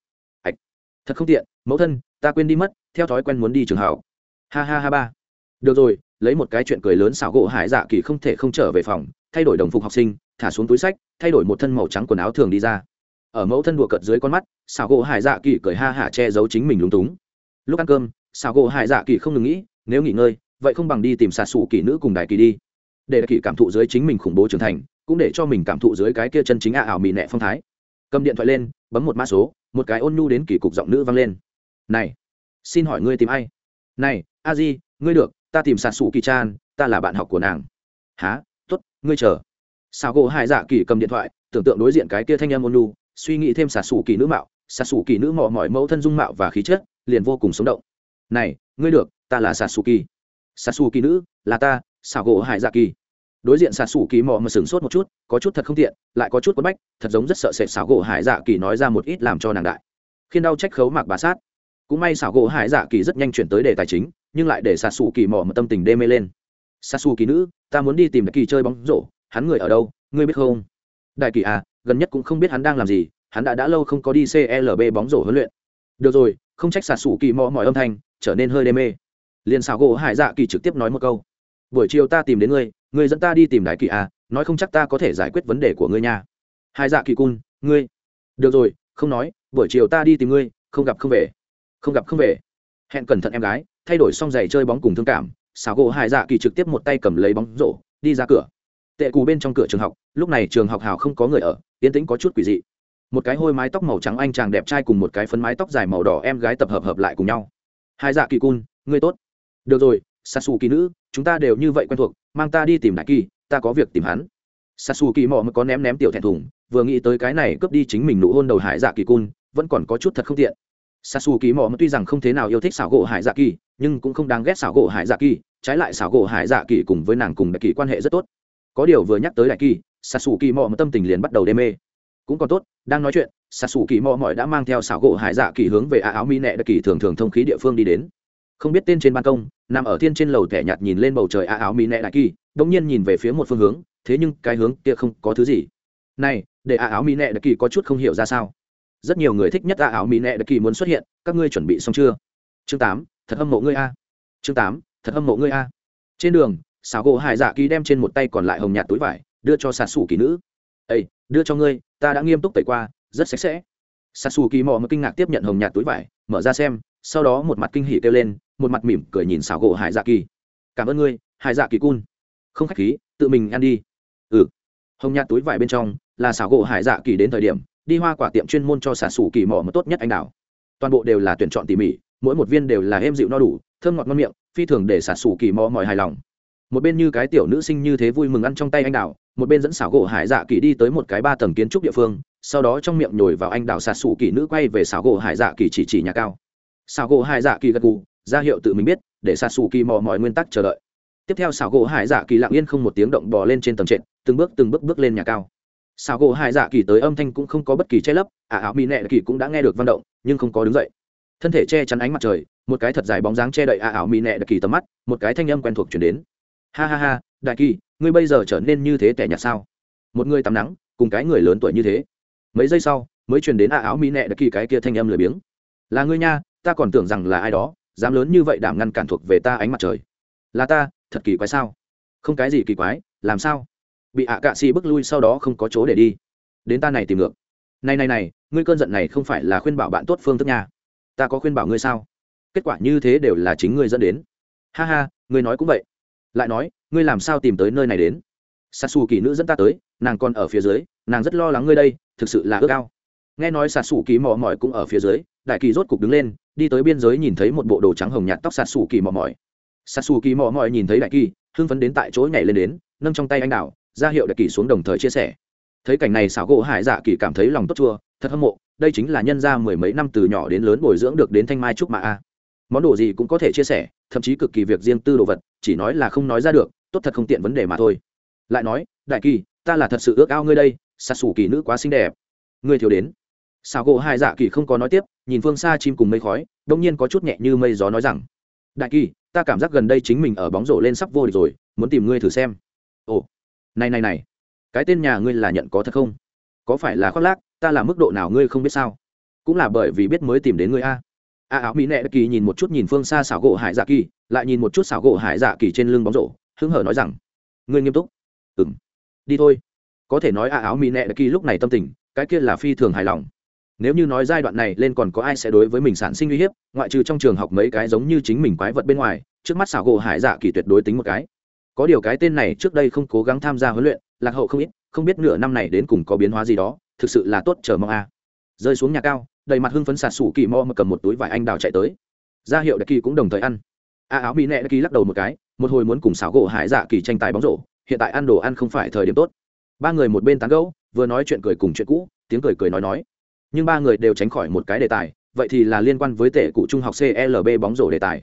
Thật không tiện, mẫu thân, ta quên đi mất, theo thói quen muốn đi trường học. Ha ha ha ba. Được rồi, lấy một cái chuyện cười lớn xảo gỗ hải dạ kỳ không thể không trở về phòng, thay đổi đồng phục học sinh, thả xuống túi sách, thay đổi một thân màu trắng quần áo thường đi ra. Ở mẫu thân đùa cợt dưới con mắt, xảo gỗ hải dạ kỳ cười ha hả che giấu chính mình lúng túng. Lúc ăn cơm, xảo gỗ hải dạ kỳ không ngừng nghĩ, nếu nghỉ ngơi, vậy không bằng đi tìm xà xù kỳ nữ cùng đại kỳ đi. Để đại kỳ cảm thụ dưới chính mình khủng bố trưởng thành, cũng để cho mình cảm thụ dưới cái kia chân chính ạ ảo mị nẹ phong thái. Cầm điện thoại lên, bấm một mã số một cái ôn nhu đến kỳ cục giọng nữ vang lên. Này, xin hỏi ngươi tìm ai? Này, a di, ngươi được, ta tìm sạt sủ kỳ chan, ta là bạn học của nàng. Há t ố t ngươi chờ. Sao gỗ hai dạ kỳ cầm điện thoại, tưởng tượng đối diện cái kia thanh em ôn nhu, suy nghĩ thêm sạt sủ kỳ nữ mạo. Sạt sủ kỳ nữ mò mọi mẫu thân dung mạo và khí chất, liền vô cùng sống động. Này, ngươi được, ta là sạt sủ kỳ. Sạt sủ kỳ nữ, là ta sao gỗ hai dạ kỳ đối diện xà xù kỳ mò mà sửng sốt một chút, có chút thật không tiện, lại có chút quất bách, thật giống rất sợ sệt xảo gỗ hải dạ kỳ nói ra một ít làm cho nàng đại. Khiến đau trách khấu mạc bà sát. Cũng may xảo gỗ hải dạ kỳ rất nhanh chuyển tới đề tài chính, nhưng lại để xà xù kỳ mò mà tâm tình đê mê lên. Xà xù kỳ nữ, ta muốn đi tìm đại kỳ chơi bóng rổ, hắn người ở đâu, ngươi biết không? Đại kỳ à gần nhất cũng không biết hắn đang làm gì, hắn đã đã lâu không có đi clb bóng rổ huấn luyện. Được rồi, không trách xà xù kỳ mò mọi âm thanh, trở nên hơi đê mê. Liền xảo gỗ hải dạ kỳ trực tiếp nói một câu. Buổi chiều ta tìm đến ngươi ngươi dẫn ta đi tìm đại kỳ à nói không chắc ta có thể giải quyết vấn đề của ngươi nha. Hai dạ kỳ cun, ngươi. Được rồi, không nói, buổi chiều ta đi tìm ngươi, không gặp không về. Không gặp không về. Hẹn cẩn thận em gái, thay đổi xong giày chơi bóng cùng thương cảm, xảo gỗ hải dạ kỳ trực tiếp một tay cầm lấy bóng rổ, đi ra cửa. Tệ cù bên trong cửa trường học, lúc này trường học hào không có người ở, yên tĩnh có chút quỷ dị. Một cái hôi mái tóc màu trắng anh chàng đẹp trai cùng một cái phấn mái tóc dài màu đỏ em gái tập hợp hợp lại cùng nhau. Hai dạ kỳ cun, ngươi tốt. Được rồi sasu kỳ nữ, chúng ta đều như vậy quen thuộc, mang ta đi tìm đại kỳ ta có việc tìm hắn. Sasu kỳ mò mới có ném ném tiểu thẹn thùng, vừa nghĩ tới cái này cướp đi chính mình nụ hôn đầu hải dạ kỳ cun, vẫn còn có chút thật không tiện. Sasu kỳ mò tuy rằng không thế nào yêu thích xảo gỗ hải dạ kỳ, nhưng cũng không đáng ghét xảo gỗ hải dạ kỳ, trái lại xảo gỗ hải dạ kỳ cùng với nàng cùng đại kỳ quan hệ rất tốt. Có điều vừa nhắc tới đại kỳ sasu kỳ mò tâm tình liền bắt đầu đê mê. Cũng còn tốt, đang nói chuyện sasu kỳ mò mỏi đã mang theo xảo gỗ hải dạ kỳ hướng về áo mi nẹ đại kỳ thường thường thông khí địa phương đi đến không biết tên trên ban công, nằm ở thiên trên lầu thẻ nhạt nhìn lên bầu trời a áo mỹ nẹ đại kỳ đ nhiên nhìn về phía một phương hướng, thế nhưng cái hướng kia không có thứ gì. Này, để a áo mỹ nẹ đại kỳ có chút không hiểu ra sao. Rất nhiều người thích nhất a áo mỹ nẹ đại kỳ muốn xuất hiện, các ngươi chuẩn bị xong chưa? Chương tám, thật hâm mộ ngươi a. Chương tám, thật hâm mộ ngươi a. Trên đường xào gỗ hải dạ kỳ đem trên một tay còn lại hồng nhạt túi vải, đưa cho xà xù kỳ nữ. Ây đưa cho ngươi, ta đã nghiêm túc tẩy qua, rất sạch sẽ. Xà xù kỳ mò mà kinh ngạc tiếp nhận hồng nhạt túi vải, mở ra xem, sau đó một mặt kinh hỉ kêu lên một mặt mỉm cười nhìn xảo gỗ hải dạ kỳ. Cảm ơn ngươi, hải dạ kỳ cun. Không khách khí, tự mình ăn đi. Ừ. Hồng nhạt túi vải bên trong, là xảo gỗ hải dạ kỳ đến thời điểm, đi hoa quả tiệm chuyên môn cho xả sủ kỳ mỏ mà tốt nhất anh đào. Toàn bộ đều là tuyển chọn tỉ mỉ, mỗi một viên đều là êm dịu no đủ, thơm ngọt ngon miệng, phi thường để xả sủ kỳ mò mọi hài lòng. Một bên như cái tiểu nữ sinh như thế vui mừng ăn trong tay anh đào, một bên dẫn xảo gỗ hải dạ kỳ đi tới một cái ba tầng kiến trúc địa phương, sau đó trong miệng nhồi vào anh đào xả sủ kỳ nữ quay về xảo gỗ hải dạ kỳ chỉ chỉ nhà cao. Xảo gỗ hải dạ kỳ gật gù ra hiệu tự mình biết, để xạ xù kỳ mò mọi nguyên tắc chờ đợi. Tiếp theo xảo gỗ hải dạ kỳ lặng yên không một tiếng động bò lên trên tầng trệt, từng bước từng bước bước lên nhà cao. Xảo gỗ hải dạ kỳ tới âm thanh cũng không có bất kỳ che lấp ả áo mỹ nệ kỳ cũng đã nghe được văn động, nhưng không có đứng dậy. Thân thể che chắn ánh mặt trời, một cái thật dài bóng dáng che đậy ả áo mỹ nệ kỳ tầm mắt, một cái thanh âm quen thuộc chuyển đến. Ha ha ha, đại kỳ, ngươi bây giờ trở nên như thế tẻ nhạt sao? Một người tắm nắng, cùng cái người lớn tuổi như thế. Mấy giây sau, mới truyền đến ả áo mỹ nệ kỳ cái kia thanh âm lười biếng. Là ngươi nha, ta còn tưởng rằng là ai đó dám lớn như vậy đảm ngăn cản thuộc về ta ánh mặt trời. Là ta, thật kỳ quái sao? Không cái gì kỳ quái, làm sao? Bị ạ cạ xì bước lui sau đó không có chỗ để đi. Đến ta này tìm ngược. Này này này, ngươi cơn giận này không phải là khuyên bảo bạn tốt phương thức nha. Ta có khuyên bảo ngươi sao? Kết quả như thế đều là chính ngươi dẫn đến. Ha ha, ngươi nói cũng vậy. Lại nói, ngươi làm sao tìm tới nơi này đến? S a s ù kỳ nữ dẫn ta tới, nàng còn ở phía dưới, nàng rất lo lắng ngươi đây, thực sự là ước ao. Nghe nói s a s ù kỳ mò mỏi cũng ở phía dưới đại kỳ rốt cục đứng lên, đi tới biên giới nhìn thấy một bộ đồ trắng hồng nhạt tóc sạt sủ kỳ mò mỏi. Sạt sủ kỳ mò mỏi nhìn thấy đại kỳ, hưng phấn đến tại chỗ nhảy lên đến, nâng trong tay anh đào, ra hiệu đại kỳ xuống đồng thời chia sẻ. Thấy cảnh này xảo gỗ hải dạ kỳ cảm thấy lòng tốt chua, thật hâm mộ, đây chính là nhân ra mười mấy năm từ nhỏ đến lớn bồi dưỡng được đến thanh mai trúc mạ a. Món đồ gì cũng có thể chia sẻ, thậm chí cực kỳ việc riêng tư đồ vật, chỉ nói là không nói ra được, tốt thật không tiện vấn đề mà thôi. Lại nói, đại kỳ, ta là thật sự ước ao ngươi đây, sạt sủ kỳ nữ quá xinh đẹp. Ngươi thiếu đến xảo gỗ hai dạ kỳ không có nói tiếp, nhìn phương xa chim cùng mây khói, đông nhiên có chút nhẹ như mây gió nói rằng, đại kỳ, ta cảm giác gần đây chính mình ở bóng rổ lên sắp vô địch rồi, muốn tìm ngươi thử xem. Ồ, này này này, cái tên nhà ngươi là nhận có thật không? Có phải là khoác lác, ta là mức độ nào ngươi không biết sao? Cũng là bởi vì biết mới tìm đến ngươi a. A áo mỹ nệ kỳ nhìn một chút nhìn phương xa xảo gỗ hải dạ kỳ, lại nhìn một chút xảo gỗ hải dạ kỳ trên lưng bóng rổ, hứng hở nói rằng, ngươi nghiêm túc. Ừ m đi thôi. Có thể nói a áo mỹ nệ kỳ lúc này tâm tình, cái kia là phi thường hài lòng nếu như nói giai đoạn này lên còn có ai sẽ đối với mình sản sinh uy hiếp, ngoại trừ trong trường học mấy cái giống như chính mình quái vật bên ngoài, trước mắt xảo gỗ hải dạ kỳ tuyệt đối tính một cái. Có điều cái tên này trước đây không cố gắng tham gia huấn luyện, lạc hậu không ít, không biết nửa năm này đến cùng có biến hóa gì đó, thực sự là tốt chờ mong a. Rơi xuống nhà cao, đầy mặt hưng phấn sạt sủ kỳ mo mà cầm một túi vải anh đào chạy tới. Ra hiệu đại kỳ cũng đồng thời ăn. A áo bị nẹ đại kỳ lắc đầu một cái, một hồi muốn cùng xảo gỗ hải dạ kỳ tranh tài bóng rổ, hiện tại ăn đồ ăn không phải thời điểm tốt. Ba người một bên tán gẫu, vừa nói chuyện cười cùng chuyện cũ, tiếng cười cười nói nói nhưng ba người đều tránh khỏi một cái đề tài, vậy thì là liên quan với tệ cụ trung học clb bóng rổ đề tài.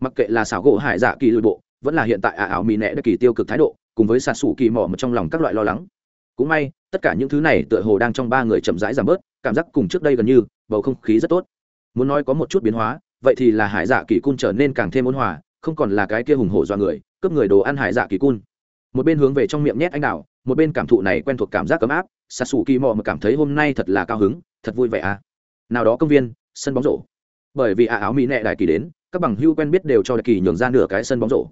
Mặc kệ là xảo gỗ hải dạ kỳ lụi bộ, vẫn là hiện tại ả ảo mỹ nẹ đã kỳ tiêu cực thái độ, cùng với sạt sủ kỳ mỏ một trong lòng các loại lo lắng. Cũng may, tất cả những thứ này tựa hồ đang trong ba người chậm rãi giảm bớt, cảm giác cùng trước đây gần như, bầu không khí rất tốt. Muốn nói có một chút biến hóa, vậy thì là hải dạ kỳ cun trở nên càng thêm ôn hòa, không còn là cái kia hùng hổ do người, cướp người đồ ăn hải dạ kỳ cun. Một bên hướng về trong miệng nhét anh đào, một bên cảm thụ này quen thuộc cảm giác ấm áp, sạt sủ kỳ mò mà cảm thấy hôm nay thật là cao hứng thật vui vẻ à. Nào đó công viên, sân bóng rổ. Bởi vì à áo mỹ nệ đại kỳ đến, các bằng hưu quen biết đều cho đại kỳ nhường ra nửa cái sân bóng rổ.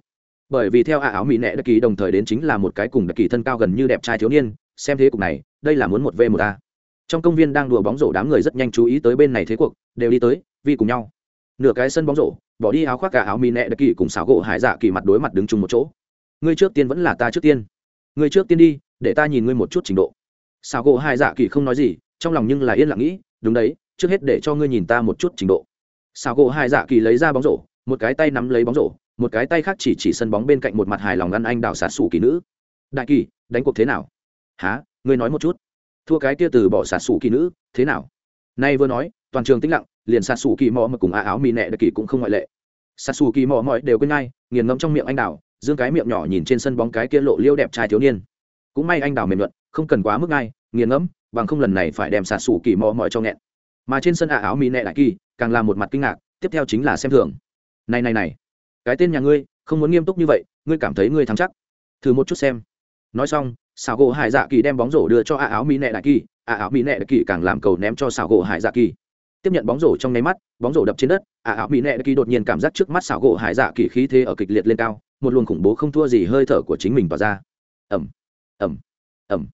Bởi vì theo à áo mỹ nệ đại kỳ đồng thời đến chính là một cái cùng đại kỳ thân cao gần như đẹp trai thiếu niên, xem thế cục này, đây là muốn một v một a. Trong công viên đang đùa bóng rổ đám người rất nhanh chú ý tới bên này thế cuộc, đều đi tới vì cùng nhau. Nửa cái sân bóng rổ, bỏ đi áo khoác cả áo mì nẹ đặc kỳ cùng xảo gỗ hải dạ kỳ mặt đối mặt đứng chung một chỗ. Ngươi trước tiên vẫn là ta trước tiên. Ngươi trước tiên đi, để ta nhìn ngươi một chút trình độ. Xảo gỗ hải dạ kỳ không nói gì trong lòng nhưng là yên lặng nghĩ, đúng đấy, trước hết để cho ngươi nhìn ta một chút trình độ. Xào gỗ hai dạ kỳ lấy ra bóng rổ, một cái tay nắm lấy bóng rổ, một cái tay khác chỉ chỉ sân bóng bên cạnh một mặt hài lòng ngăn anh đào xả sủ kỳ nữ. Đại kỳ, đánh cuộc thế nào? Há ngươi nói một chút. Thua cái kia từ bỏ xả sủ kỳ nữ, thế nào? Nay vừa nói, toàn trường tĩnh lặng, liền xả sủ kỳ mò mà cùng á áo mì nẹ đặc kỳ cũng không ngoại lệ. Xả sủ kỳ mò mọi đều quên ngay, nghiền ngẫm trong miệng anh đào, dương cái miệng nhỏ nhìn trên sân bóng cái kia lộ liêu đẹp trai thiếu niên. Cũng may anh đào mềm luận không cần quá mức ngay, nghiền ngẫm bằng không lần này phải đem xả xù kỳ mò mọi cho nghẹn. Mà trên sân à áo mỹ nệ đại kỳ, càng là một mặt kinh ngạc, tiếp theo chính là xem thường. Này này này, cái tên nhà ngươi, không muốn nghiêm túc như vậy, ngươi cảm thấy ngươi thắng chắc. Thử một chút xem. Nói xong xảo gỗ hải dạ kỳ đem bóng rổ đưa cho à áo mỹ nệ đại kỳ à áo mỹ nệ đại kỳ càng làm cầu ném cho xảo gỗ hải dạ kỳ. Tiếp nhận bóng rổ trong nháy mắt, bóng rổ đập trên đất a áo mỹ nệ đại kỳ đột nhiên cảm giác trước mắt xảo gỗ hải dạ kỳ khí thế ở kịch liệt lên cao, một luồng khủng bố không thua gì hơi thở của chính mình tỏa ra. Ẩm ẩm ẩm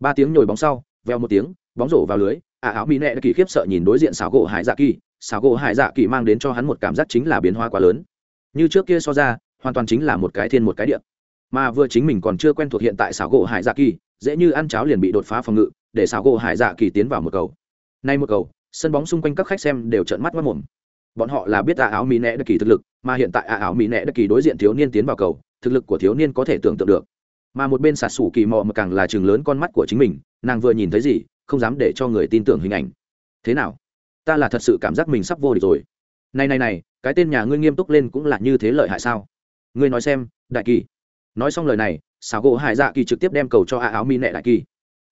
ba tiếng nhồi bóng sau veo một tiếng, bóng rổ vào lưới a áo mỹ nệ đã kỳ khiếp sợ nhìn đối diện xảo gỗ hải dạ kỳ. Xảo gỗ hải dạ kỳ mang đến cho hắn một cảm giác chính là biến hóa quá lớn. Như trước kia so ra, hoàn toàn chính là một cái thiên một cái địa. Mà vừa chính mình còn chưa quen thuộc hiện tại xảo gỗ hải dạ kỳ, dễ như ăn cháo liền bị đột phá phòng ngự, để xảo gỗ hải dạ kỳ tiến vào một cầu. Nay một cầu, sân bóng xung quanh các khách xem đều trợn mắt mất mồm. Bọn họ là biết ả áo mỹ nệ đã kỳ thực lực, mà hiện tại ả áo mỹ nệ đã kỳ đối diện thiếu niên tiến vào cầu, thực lực của thiếu niên có thể tưởng tượng được mà một bên sạt sủ kỳ mò mà càng là chừng lớn con mắt của chính mình, nàng vừa nhìn thấy gì, không dám để cho người tin tưởng hình ảnh. Thế nào? Ta là thật sự cảm giác mình sắp vô địch rồi. Này này này, cái tên nhà ngươi nghiêm túc lên cũng là như thế lợi hại sao? Ngươi nói xem, đại kỳ. Nói xong lời này, xảo gỗ hải dạ kỳ trực tiếp đem cầu cho a áo mi nệ đại kỳ.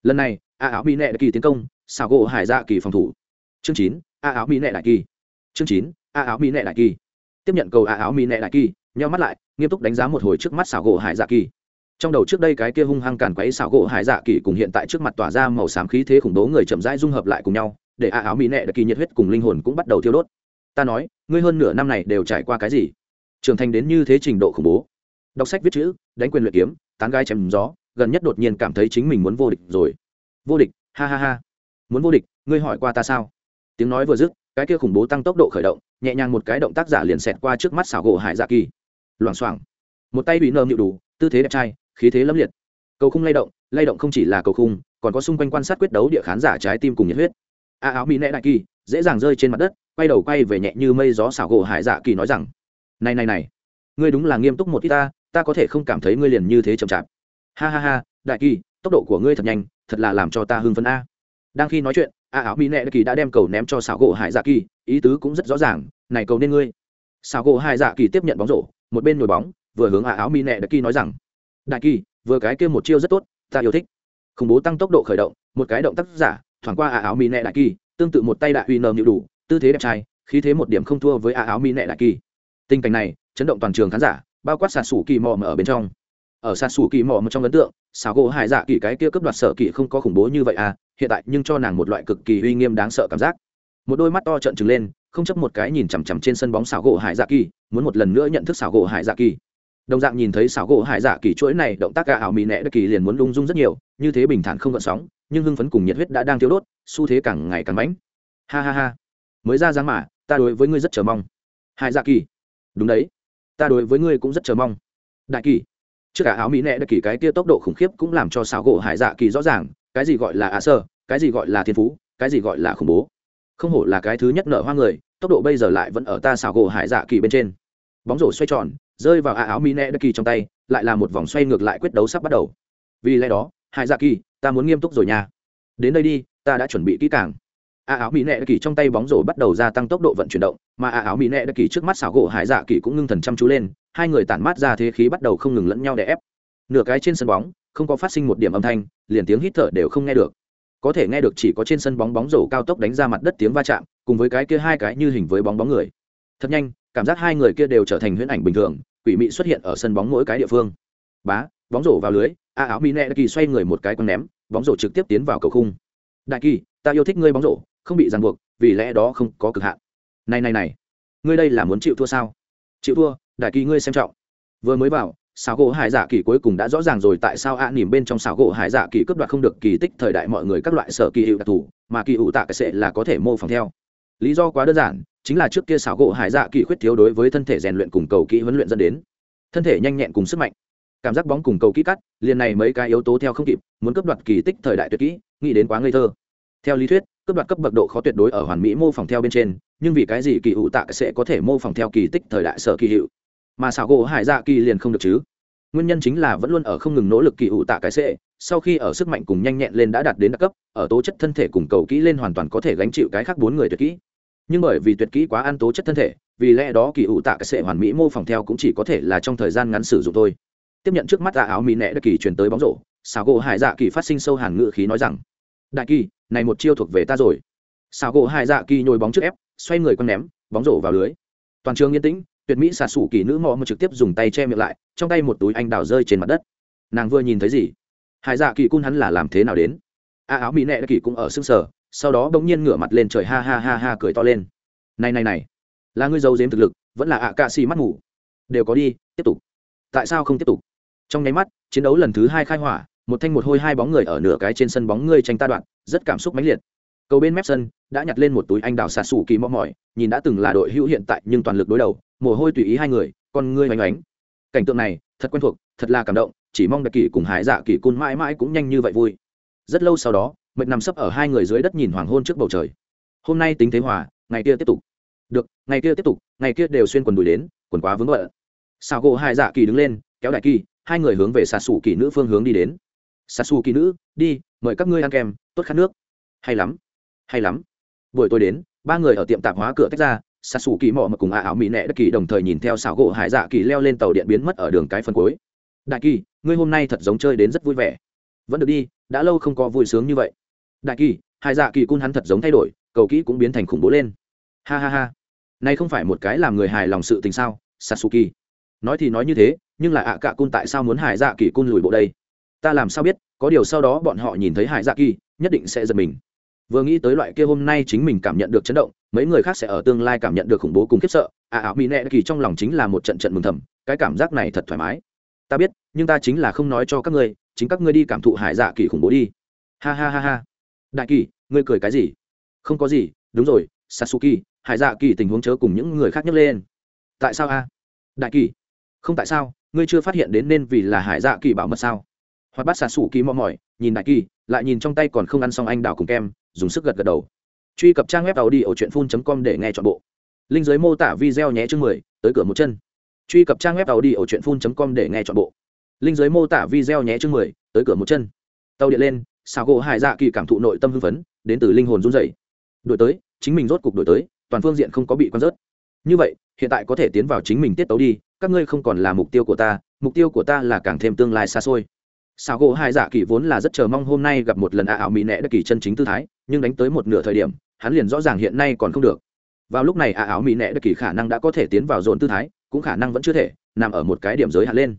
Lần này, a áo mi nệ đại kỳ tiến công, xảo gỗ hải dạ kỳ phòng thủ. Chương chín, a áo mi nệ đại kỳ. Chương chín, a áo mi nệ đại kỳ. Tiếp nhận cầu a áo mi nệ đại kỳ nhau mắt lại, nghiêm túc đánh giá một hồi trước mắt xảo gỗ hải dạ kỳ trong đầu trước đây cái kia hung hăng càn quấy xảo gỗ hải dạ kỳ cùng hiện tại trước mặt tỏa ra màu xám khí thế khủng bố người chậm rãi dung hợp lại cùng nhau, để a áo mỹ nệ đặc kỳ nhiệt huyết cùng linh hồn cũng bắt đầu thiêu đốt. Ta nói, ngươi hơn nửa năm này đều trải qua cái gì? Trưởng thành đến như thế trình độ khủng bố. Đọc sách viết chữ, đánh quyền luyện kiếm, tán gai chém gió, gần nhất đột nhiên cảm thấy chính mình muốn vô địch rồi. Vô địch, ha ha ha. Muốn vô địch, ngươi hỏi qua ta sao? Tiếng nói vừa dứt, cái kia khủng bố tăng tốc độ khởi động, nhẹ nhàng một cái động tác giả liền xẹt qua trước mắt xảo gỗ hải dạ kỳ. Loảng xoảng. Một tay bị nơm nhịu đủ, tư thế đẹp trai khí thế lâm liệt. Cầu khung lay động lay động không chỉ là cầu khung, còn có xung quanh quan sát quyết đấu địa khán giả trái tim cùng nhiệt huyết. A áo mỹ nệ đại kỳ, dễ dàng rơi trên mặt đất, quay đầu quay về nhẹ như mây gió xảo gỗ hải dạ kỳ nói rằng, này này này, ngươi đúng là nghiêm túc một ít ta ta có thể không cảm thấy ngươi liền như thế chậm chạp. Ha ha ha, đại kỳ, tốc độ của ngươi thật nhanh, thật là làm cho ta hưng phấn a. Đang khi nói chuyện, a áo mỹ nệ đại kỳ đã đem cầu ném cho xảo gỗ hải dạ kỳ, ý tứ cũng rất rõ ràng, này cầu nên ngươi. Xảo gỗ hải dạ kỳ tiếp nhận bóng rổ, một bên nhồi bóng, vừa hướng a áo mỹ nệ đại kỳ nói rằng đại kỳ, vừa cái kia một chiêu rất tốt, ta yêu thích. Khủng bố tăng tốc độ khởi động, một cái động tác giả, thoảng qua a áo mỹ nẹ đại kỳ, tương tự một tay đại uy nờ nhịu đủ, tư thế đẹp trai, khí thế một điểm không thua với a áo mỹ nẹ đại kỳ. Tình cảnh này, chấn động toàn trường khán giả, bao quát sạt sủ kỳ mò mà ở bên trong. Ở sạt sủ kỳ mò mà trong ấn tượng xào gỗ hải dạ kỳ cái kia cướp đoạt sở kỳ không có khủng bố như vậy à hiện tại nhưng cho nàng một loại cực kỳ uy nghiêm đáng sợ cảm giác. Một đôi mắt to trợn trừng lên, không chấp một cái nhìn chằm chằm trên sân bóng xào gỗ hải dạ kỳ, muốn một lần nữa nhận thức xào gỗ hải dạ kỳ đồng dạng nhìn thấy xảo gỗ hải dạ kỳ chuỗi này, động tác gà ảo mì nẹ đất kỳ liền muốn lung dung rất nhiều, như thế bình thản không gợn sóng, nhưng hưng phấn cùng nhiệt huyết đã đang thiếu đốt, xu thế càng ngày càng mãnh. Ha ha ha. Mới ra dáng mà, ta đối với ngươi rất chờ mong. Hải dạ kỳ. Đúng đấy. Ta đối với ngươi cũng rất chờ mong. Đại kỳ. Trước cả áo mỹ nẹ đất kỳ cái kia tốc độ khủng khiếp cũng làm cho xảo gỗ hải dạ kỳ rõ ràng, cái gì gọi là ạ sơ, cái gì gọi là thiên phú, cái gì gọi là khủng bố. Không hổ là cái thứ nhất nợ hoa người, tốc độ bây giờ lại vẫn ở ta xảo gỗ hải dạ kỳ bên trên. Bóng rổ xoay tròn rơi vào a áo mỹ nẹ đất kỳ trong tay, lại là một vòng xoay ngược lại quyết đấu sắp bắt đầu. Vì lẽ đó, hải dạ kỳ, ta muốn nghiêm túc rồi nha. Đến đây đi, ta đã chuẩn bị kỹ càng. A áo mỹ nẹ đất kỳ trong tay bóng rổ bắt đầu gia tăng tốc độ vận chuyển động, mà a áo mỹ nẹ đất kỳ trước mắt xảo gỗ hải dạ kỳ cũng ngưng thần chăm chú lên, hai người tản mát ra thế khí bắt đầu không ngừng lẫn nhau để ép. Nửa cái trên sân bóng, không có phát sinh một điểm âm thanh, liền tiếng hít thở đều không nghe được. Có thể nghe được chỉ có trên sân bóng bóng rổ cao tốc đánh ra mặt đất tiếng va chạm, cùng với cái kia hai cái như hình với bóng bóng người. Thật nhanh cảm giác hai người kia đều trở thành huyễn ảnh bình thường, quỷ mị xuất hiện ở sân bóng mỗi cái địa phương. Bá, bóng rổ vào lưới, a áo mỹ nẹ kỳ xoay người một cái quăng ném, bóng rổ trực tiếp tiến vào cầu khung. Đại kỳ, ta yêu thích ngươi bóng rổ, không bị ràng buộc, vì lẽ đó không có cực hạn. Này này này, ngươi đây là muốn chịu thua sao? Chịu thua, đại kỳ ngươi xem trọng. Vừa mới vào, xảo gỗ hải dạ kỳ cuối cùng đã rõ ràng rồi tại sao a nỉm bên trong xảo gỗ hải dạ kỳ cướp đoạt không được kỳ tích thời đại mọi người các loại sở kỳ hiệu đặc thù, mà kỳ ủ tạ cái sệ là có thể mô phỏng theo lý do quá đơn giản, chính là trước kia xảo gỗ hải dạ kỳ khuyết thiếu đối với thân thể rèn luyện cùng cầu kỹ huấn luyện dẫn đến. Thân thể nhanh nhẹn cùng sức mạnh, cảm giác bóng cùng cầu kỹ cắt, liền này mấy cái yếu tố theo không kịp, muốn cấp đoạt kỳ tích thời đại tuyệt kỹ, nghĩ đến quá ngây thơ. Theo lý thuyết, cấp đoạt cấp bậc độ khó tuyệt đối ở hoàn mỹ mô phỏng theo bên trên, nhưng vì cái gì kỳ hữu tạ sẽ có thể mô phỏng theo kỳ tích thời đại sở kỳ hiệu? Mà xảo gỗ hải dạ kỳ liền không được chứ. Nguyên nhân chính là vẫn luôn ở không ngừng nỗ lực kỳ hữu tạ cái sệ sau khi ở sức mạnh cùng nhanh nhẹn lên đã đạt đến đặc cấp, ở tố chất thân thể cùng cầu kỹ lên hoàn toàn có thể gánh chịu cái khác bốn người tuyệt kỹ nhưng bởi vì tuyệt kỹ quá ăn tố chất thân thể, vì lẽ đó kỳ hữu tạ cái sệ hoàn mỹ mô phỏng theo cũng chỉ có thể là trong thời gian ngắn sử dụng thôi. Tiếp nhận trước mắt tạ áo mỹ nẹ đất kỳ truyền tới bóng rổ xào gỗ hải dạ kỳ phát sinh sâu hàn ngự khí nói rằng, đại kỳ, này một chiêu thuộc về ta rồi. Xào gỗ hải dạ kỳ nhồi bóng trước ép, xoay người quăng ném, bóng rổ vào lưới. Toàn trường yên tĩnh, tuyệt mỹ xà sủ kỳ nữ mò mà trực tiếp dùng tay che miệng lại, trong tay một túi anh đào rơi trên mặt đất. Nàng vừa nhìn thấy gì? Hải dạ kỳ cun hắn là làm thế nào đến? A áo mỹ nẹ kỳ cũng ở xương sở sau đó bỗng nhiên ngửa mặt lên trời ha ha ha ha cười to lên. Này này này, là ngươi giấu giếm thực lực, vẫn là ạ cạ xì mắt ngủ. Đều có đi, tiếp tục. Tại sao không tiếp tục? Trong nháy mắt, chiến đấu lần thứ hai khai hỏa, một thanh một hôi hai bóng người ở nửa cái trên sân bóng ngươi tranh ta đoạn, rất cảm xúc mãnh liệt. Cầu bên mép sân, đã nhặt lên một túi anh đào xà xù kỳ mong mỏi, nhìn đã từng là đội hữu hiện tại nhưng toàn lực đối đầu, mồ hôi tùy ý hai người, con ngươi oanh oánh. Cảnh tượng này, thật quen thuộc, thật là cảm động, chỉ mong đặc kỳ cùng hải dạ kỳ côn mãi mãi cũng nhanh như vậy vui. Rất lâu sau đó mệt nằm sấp ở hai người dưới đất nhìn hoàng hôn trước bầu trời. Hôm nay tính thế hòa, ngày kia tiếp tục. Được, ngày kia tiếp tục, ngày kia đều xuyên quần đùi đến, quần quá vướng vợ sao gỗ hai dạ kỳ đứng lên, kéo đại kỳ, hai người hướng về xà xù kỳ nữ phương hướng đi đến. Xà xù kỳ nữ, đi, mời các ngươi ăn kem, tốt khát nước. Hay lắm hay lắm. Buổi tối đến, ba người ở tiệm tạp hóa cửa tách ra, xà xù kỳ mò mà cùng ả ảo mỹ nẹ đất kỳ đồng thời nhìn theo xảo gỗ hải dạ kỳ leo lên tàu điện biến mất ở đường cái phân cuối. Đại kỳ, ngươi hôm nay thật giống chơi đến rất vui vẻ. Vẫn được đi, đã lâu không có vui sướng như vậy đại kỳ hải dạ kỳ cun hắn thật giống thay đổi, cầu kỹ cũng biến thành khủng bố lên. Ha ha ha. Này không phải một cái làm người hài lòng sự tình sao sasuki nói thì nói như thế, nhưng là ạ cạ cun tại sao muốn hải dạ kỳ cun lùi bộ đây? Ta làm sao biết, có điều sau đó bọn họ nhìn thấy hải dạ kỳ, nhất định sẽ giật mình. Vừa nghĩ tới loại kia hôm nay chính mình cảm nhận được chấn động, mấy người khác sẽ ở tương lai cảm nhận được khủng bố cùng khiếp sợ. Ạ ảo mỹ nẹ kỳ trong lòng chính là một trận trận mừng thầm, cái cảm giác này thật thoải mái. Ta biết, nhưng ta chính là không nói cho các ngươi, chính các ngươi đi cảm thụ hải dạ kỳ khủng bố đi. Ha ha ha ha đại kỳ, ngươi cười cái gì? Không có gì, đúng rồi sasuki hải dạ kỳ tình huống chớ cùng những người khác nhấc lên. Tại sao a? Đại kỳ, không tại sao, ngươi chưa phát hiện đến nên vì là hải dạ kỳ bảo mật sao? Hoặc bắt xà sủ kỳ mò mỏi, nhìn đại kỳ, lại nhìn trong tay còn không ăn xong anh đào cùng kem, dùng sức gật gật đầu. Truy cập trang web tàu đi ở truyện phun com để nghe t h ọ n bộ. Linh giới mô tả video nhé chương mười, tới cửa một chân. Truy cập trang web tàu đi ở truyện phun com để nghe t h ọ n bộ. Linh giới mô tả video nhé chương mười, tới cửa một chân. Tàu điện lên xào gỗ hải dạ kỳ cảm thụ nội tâm hưng phấn, đến từ linh hồn run dày đổi tới, chính mình rốt cục đổi tới, toàn phương diện không có bị quan rớt. Như vậy, hiện tại có thể tiến vào chính mình tiết tấu đi, các ngươi không còn là mục tiêu của ta, mục tiêu của ta là càng thêm tương lai xa xôi. Sao gỗ hai dạ kỳ vốn là rất chờ mong hôm nay gặp một lần ạ ảo mỹ nẹ đất kỳ chân chính tư thái, nhưng đánh tới một nửa thời điểm, hắn liền rõ ràng hiện nay còn không được. Vào lúc này ạ ảo mỹ nẹ đất kỳ khả năng đã có thể tiến vào dồn tư thái, cũng khả năng vẫn chưa thể nằm ở một cái điểm giới hạn lên.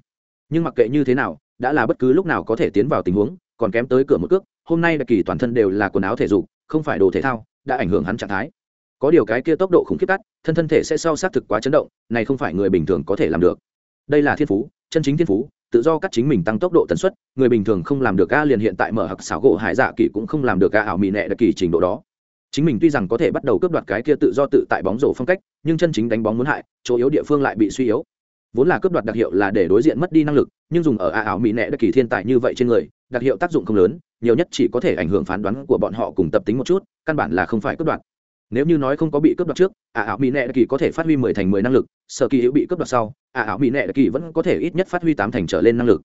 Nhưng mặc kệ như thế nào, đã là bất cứ lúc nào có thể tiến vào tình huống còn kém tới cửa một cước, hôm nay đặc kỳ toàn thân đều là quần áo thể dục, không phải đồ thể thao, đã ảnh hưởng hắn trạng thái. Có điều cái kia tốc độ khủng khiếp cắt, thân thân thể sẽ sau xác thực quá chấn động, này không phải người bình thường có thể làm được. Đây là thiên phú, chân chính thiên phú, tự do cắt chính mình tăng tốc độ tần suất, người bình thường không làm được a liền hiện tại mở hặc xảo gỗ hải dạ kỳ cũng không làm được a ảo mị nẹ đặc kỳ trình độ đó. Chính mình tuy rằng có thể bắt đầu cướp đoạt cái kia tự do tự tại bóng rổ phong cách, nhưng chân chính đánh bóng muốn hại, chỗ yếu địa phương lại bị suy yếu. Vốn là cướp đoạt đặc hiệu là để đối diện mất đi năng lực, nhưng dùng ở a ảo mỹ nẹ đặc kỳ thiên tài như vậy trên người đặc hiệu tác dụng không lớn, nhiều nhất chỉ có thể ảnh hưởng phán đoán của bọn họ cùng tập tính một chút, căn bản là không phải cướp đoạt. Nếu như nói không có bị cướp đoạt trước ả ảo mỹ nệ đặc kỳ có thể phát huy mười thành mười năng lực, sở kỳ hữu bị cướp đoạt sau ả ảo mỹ nệ đặc kỳ vẫn có thể ít nhất phát huy tám thành trở lên năng lực.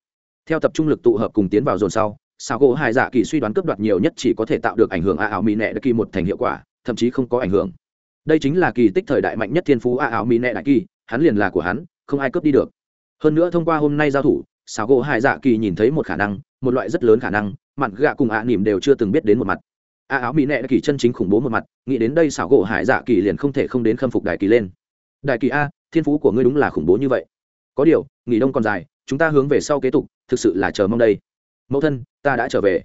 Theo tập trung lực tụ hợp cùng tiến vào dồn sau sao gỗ hai dạ kỳ suy đoán cướp đoạt nhiều nhất chỉ có thể tạo được ảnh hưởng ả ảo mỹ nệ đặc kỳ một thành hiệu quả, thậm chí không có ảnh hưởng. Đây chính là kỳ tích thời đại mạnh nhất thiên phú ả ảo mỹ nệ đại kỳ, hắn liền là của hắn, không ai cướp đi được. Hơn nữa thông qua hôm nay giao thủ sao gỗ hai dạ kỳ nhìn thấy một khả năng, một loại rất lớn khả năng mặn gạ cùng ạ à nỉm đều chưa từng biết đến một mặt. A áo mỹ nệ kỳ chân chính khủng bố một mặt, nghĩ đến đây xảo gỗ hải dạ kỳ liền không thể không đến khâm phục đại kỳ lên. Đại kỳ a, thiên phú của ngươi đúng là khủng bố như vậy. Có điều, nghỉ đông còn dài, chúng ta hướng về sau kế tục, thực sự là chờ mong đây. Mẫu thân, ta đã trở về.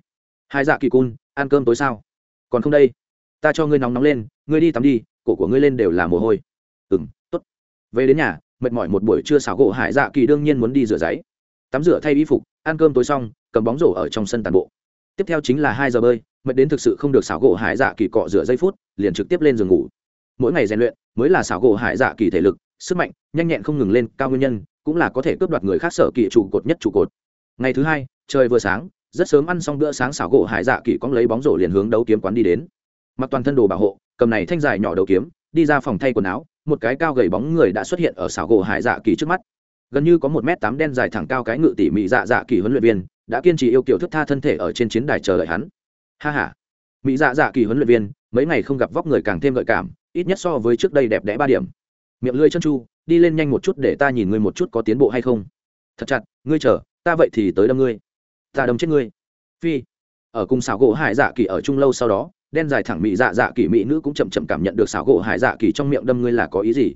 Hai dạ kỳ cun, ăn cơm tối sao? Còn không đây? Ta cho ngươi nóng nóng lên, ngươi đi tắm đi, cổ của ngươi lên đều là mồ hôi. Ừ m t ố t về đến nhà, mệt mỏi một buổi trưa xảo gỗ hải dạ kỳ đương nhiên muốn đi rửa giấy tắm rửa thay y phục, ăn cơm tối xong, cầm bóng rổ ở trong sân tàn bộ. Tiếp theo chính là hai giờ bơi, mệt đến thực sự không được xảo gỗ hải dạ kỳ cọ rửa giây phút, liền trực tiếp lên giường ngủ. Mỗi ngày rèn luyện mới là xảo gỗ hải dạ kỳ thể lực, sức mạnh, nhanh nhẹn không ngừng lên cao nguyên nhân, cũng là có thể cướp đoạt người khác sở kỳ trụ cột nhất trụ cột. Ngày thứ hai, trời vừa sáng, rất sớm ăn xong bữa sáng xảo gỗ hải dạ kỳ cóng lấy bóng rổ liền hướng đấu kiếm quán đi đến. Mặc toàn thân đồ bảo hộ, cầm này thanh dài nhỏ đầu kiếm, đi ra phòng thay quần áo, một cái cao gầy bóng người đã xuất hiện ở xảo gỗ hải dạ kỳ trước mắt gần như có một m tám đen dài thẳng cao cái ngự tỉ mị dạ dạ kỳ huấn luyện viên, đã kiên trì yêu kiểu thức tha thân thể ở trên chiến đài chờ đợi hắn. Ha h a mỹ dạ dạ kỳ huấn luyện viên, mấy ngày không gặp vóc người càng thêm gợi cảm, ít nhất so với trước đây đẹp đẽ ba điểm. Miệng lưỡi chân chu, đi lên nhanh một chút để ta nhìn ngươi một chút có tiến bộ hay không. Thật chặt, ngươi chờ, ta vậy thì tới đâm ngươi. Ta đâm chết ngươi. Phi. Ở cùng xảo gỗ hải dạ kỳ ở chung lâu sau đó, đen dài thẳng mỹ dạ dạ kỳ mỹ nữ cũng chậm chậm cảm nhận được xảo gỗ hải dạ kỳ trong miệng đâm ngươi là có ý gì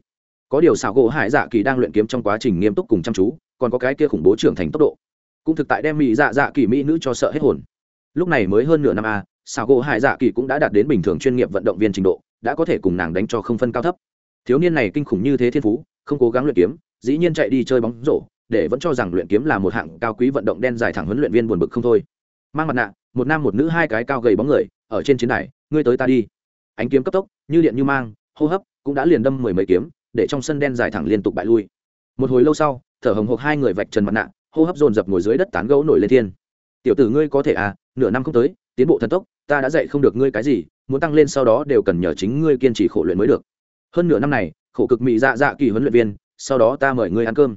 có điều xảo gỗ hải dạ kỳ đang luyện kiếm trong quá trình nghiêm túc cùng chăm chú, còn có cái kia khủng bố trưởng thành tốc độ. Cũng thực tại đem mỹ dạ dạ kỳ mỹ nữ cho sợ hết hồn. Lúc này mới hơn nửa năm a, xảo gỗ hải dạ kỳ cũng đã đạt đến bình thường chuyên nghiệp vận động viên trình độ, đã có thể cùng nàng đánh cho không phân cao thấp. Thiếu niên này kinh khủng như thế thiên phú, không cố gắng luyện kiếm, dĩ nhiên chạy đi chơi bóng rổ, để vẫn cho rằng luyện kiếm là một hạng cao quý vận động đen dài thẳng huấn luyện viên buồn bực không thôi. Mang mặt nạ, một nam một nữ hai cái cao gầy bóng người, ở trên chiến đài, ngươi tới ta đi. Ánh kiếm cấp tốc, như điện như mang, hô hấp cũng đã liền đâm mười mấy kiếm để trong sân đen dài thẳng liên tục bại lui. Một hồi lâu sau, thở hồng hộc hai người vạch trần mặt nạ, hô hấp dồn dập ngồi dưới đất tán gấu nổi lên thiên. Tiểu tử ngươi có thể à nửa năm không tới, tiến bộ thần tốc, ta đã dạy không được ngươi cái gì, muốn tăng lên sau đó đều cần nhờ chính ngươi kiên trì khổ luyện mới được. Hơn nửa năm này, khổ cực mị dạ dạ kỳ huấn luyện viên, sau đó ta mời ngươi ăn cơm.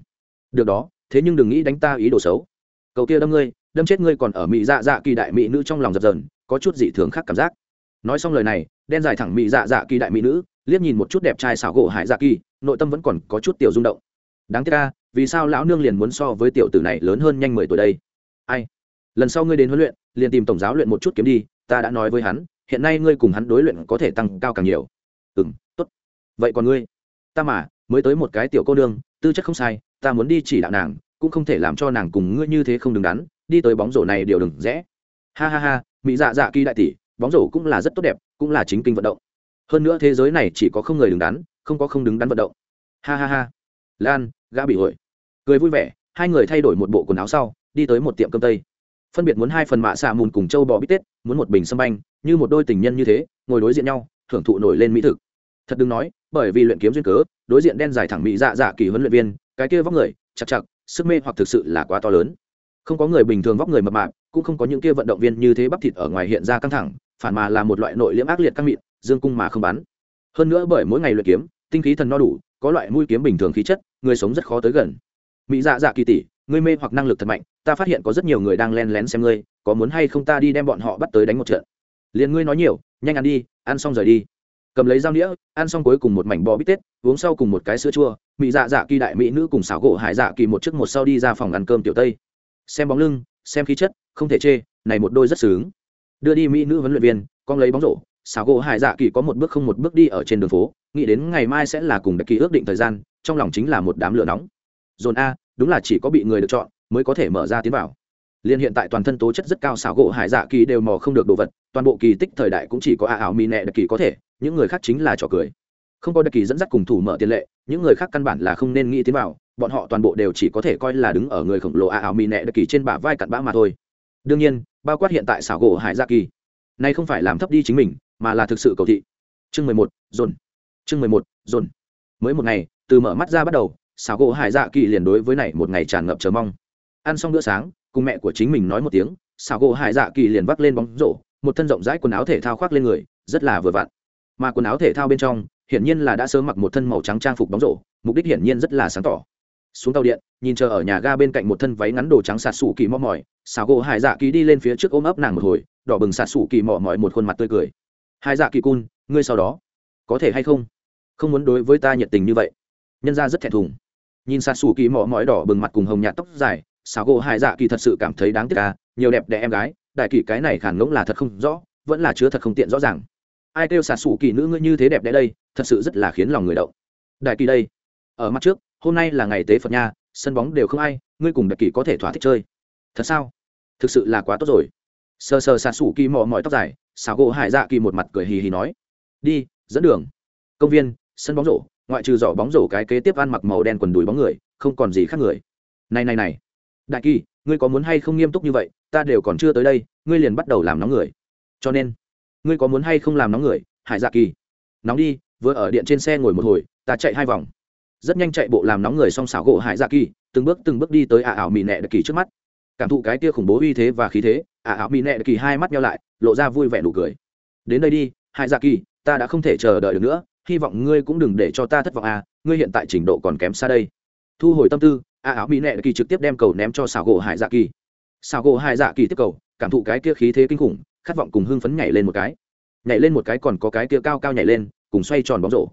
Được đó, thế nhưng đừng nghĩ đánh ta ý đồ xấu. Cầu kia đâm ngươi, đâm chết ngươi còn ở mị dạ dạ kỳ đại mỹ nữ trong lòng dập dờn có chút dị thường khác cảm giác. Nói xong lời này, đen dài thẳng mị dạ dạ kỳ đại mỹ nữ liếc nhìn một chút đẹp trai xảo gỗ hải dạ kỳ, nội tâm vẫn còn có chút tiểu rung động. Đáng tiếc ca vì sao lão nương liền muốn so với tiểu tử này lớn hơn nhanh mười tuổi đây? Ai? Lần sau ngươi đến huấn luyện, liền tìm tổng giáo luyện một chút kiếm đi, ta đã nói với hắn, hiện nay ngươi cùng hắn đối luyện có thể tăng cao càng nhiều. Ừ m t ố t vậy còn ngươi? Ta mà, mới tới một cái tiểu cô nương, tư chất không sai, ta muốn đi chỉ đạo nàng, cũng không thể làm cho nàng cùng ngươi như thế không đứng đắn, đi tới bóng rổ này đều đừng rẽ ha ha ha, mỹ dạ dạ kỳ đại tỷ, bóng rổ cũng là rất tốt đẹp, cũng là chính kinh vận động hơn nữa thế giới này chỉ có không người đứng đắn, không có không đứng đắn vận động. Ha ha ha. Lan, gã bị hội. Cười vui vẻ, hai người thay đổi một bộ quần áo sau, đi tới một tiệm cơm tây. Phân biệt muốn hai phần mạ xạ mùn cùng châu bò bít tết, muốn một bình sâm banh, như một đôi tình nhân như thế, ngồi đối diện nhau, thưởng thụ nổi lên mỹ thực. Thật đừng nói, bởi vì luyện kiếm duyên cớ, đối diện đen dài thẳng mỹ dạ dạ kỳ huấn luyện viên, cái kia vóc người, chặt chặt, sức mê hoặc thực sự là quá to lớn. Không có người bình thường vóc người mập mạp, cũng không có những kia vận động viên như thế bắp thịt ở ngoài hiện ra căng thẳng, phản mà là một loại nội liễm ác liệt căng mịn dương cung mà không bắn. Hơn nữa bởi mỗi ngày luyện kiếm, tinh khí thần no đủ, có loại mũi kiếm bình thường khí chất, người sống rất khó tới gần. Mỹ dạ dạ kỳ tỷ, ngươi mê hoặc năng lực thật mạnh, ta phát hiện có rất nhiều người đang len lén xem ngươi, có muốn hay không ta đi đem bọn họ bắt tới đánh một trận? Liền ngươi nói nhiều, nhanh ăn đi, ăn xong rời đi. Cầm lấy dao nĩa, ăn xong cuối cùng một mảnh bò bít tết, uống sau cùng một cái sữa chua mỹ dạ dạ kỳ đại mỹ nữ cùng xảo gỗ hải dạ kỳ một chiếc một sau đi ra phòng ăn cơm tiểu tây. Xem bóng lưng, xem khí chất, không thể chê, này một đôi rất sướng. Đưa đi mỹ nữ huấn luyện viên, con lấy bóng rổ xảo gỗ hải dạ kỳ có một bước không một bước đi ở trên đường phố, nghĩ đến ngày mai sẽ là cùng đặc kỳ ước định thời gian, trong lòng chính là một đám lửa nóng. Dồn a, đúng là chỉ có bị người được chọn mới có thể mở ra tiến vào. Liên hiện tại toàn thân tố chất rất cao, xảo gỗ hải dạ kỳ đều mò không được đồ vật, toàn bộ kỳ tích thời đại cũng chỉ có a ảo mi nẹ đặc kỳ có thể, những người khác chính là trò cười. Không có đặc kỳ dẫn dắt cùng thủ mở tiền lệ, những người khác căn bản là không nên nghĩ tiến vào, bọn họ toàn bộ đều chỉ có thể coi là đứng ở người khổng lồ a ảo mi nẹ đặc kỳ trên bả vai cặn bã mà thôi. Đương nhiên, bao quát hiện tại xảo gỗ hải dạ kỳ, nay không phải làm thấp đi chính mình mà là thực sự cầu thị. Chương mười một, dồn. Chương mười một, dồn. Mới một ngày, từ mở mắt ra bắt đầu xào gỗ hải dạ kỳ liền đối với này một ngày tràn ngập chờ mong. Ăn xong bữa sáng, cùng mẹ của chính mình nói một tiếng xào gỗ hải dạ kỳ liền vác lên bóng rổ, một thân rộng rãi quần áo thể thao khoác lên người, rất là vừa vặn. Mà quần áo thể thao bên trong, hiển nhiên là đã sớm mặc một thân màu trắng trang phục bóng rổ, mục đích hiển nhiên rất là sáng tỏ. Xuống tàu điện, nhìn chờ ở nhà ga bên cạnh một thân váy ngắn đồ trắng sạt sủ kỳ mò mỏi xào gỗ hải dạ kỳ đi lên phía trước ôm ấp nàng một hồi, đỏ bừng sạt sủ kỳ mò mỏi một khuôn mặt tươi cười hải dạ kỳ cun, ngươi sau đó có thể hay không? Không muốn đối với ta nhiệt tình như vậy. Nhân ra rất thẹn thùng. Nhìn xa sủ kỳ mỏ mỏi đỏ bừng mặt cùng hồng nhạt tóc dài xào gỗ hải dạ kỳ thật sự cảm thấy đáng tiếc ca nhiều đẹp đẽ em gái, đại kỳ cái này khản ngỗng là thật không rõ, vẫn là chứa thật không tiện rõ ràng. Ai kêu xà sủ kỳ nữ ngươi như thế đẹp đẽ đây, thật sự rất là khiến lòng người động. Đại kỳ đây, ở mặt trước, hôm nay là ngày tế phật nha, sân bóng đều không ai, ngươi cùng đại kỳ có thể thỏa thích chơi. Thật sao? Thực sự là quá tốt rồi sờ sờ xả xù kỳ mò mỏi tóc dài, xảo gỗ hải dạ kỳ một mặt cười hì hì nói. Đi, dẫn đường. Công viên, sân bóng rổ, ngoại trừ giỏ bóng rổ cái kế tiếp ăn mặc màu đen quần đùi bóng người, không còn gì khác người. Này này này. Đại kỳ, ngươi có muốn hay không nghiêm túc như vậy? Ta đều còn chưa tới đây, ngươi liền bắt đầu làm nóng người. Cho nên, ngươi có muốn hay không làm nóng người? Hải dạ kỳ. Nóng đi, vừa ở điện trên xe ngồi một hồi, ta chạy hai vòng. Rất nhanh chạy bộ làm nóng người xong xảo gỗ hải dạ kỳ, từng bước từng bước đi tới ả ảo mì nẹ đặc kỳ trước mắt cảm thụ cái kia khủng bố uy thế và khí thế, ả ảo mỹ nệ kỳ hai mắt nhau lại, lộ ra vui vẻ nụ cười. Đến đây đi, hải dạ kỳ, ta đã không thể chờ đợi được nữa, hy vọng ngươi cũng đừng để cho ta thất vọng à ngươi hiện tại trình độ còn kém xa đây. Thu hồi tâm tư, ả ảo mỹ nệ kỳ trực tiếp đem cầu ném cho xảo gỗ hải dạ kỳ. Xảo gỗ hải dạ kỳ tiếp cầu, cảm thụ cái kia khí thế kinh khủng, khát vọng cùng hưng phấn nhảy lên một cái. Nhảy lên một cái còn có cái kia cao cao nhảy lên, cùng xoay tròn bóng rổ.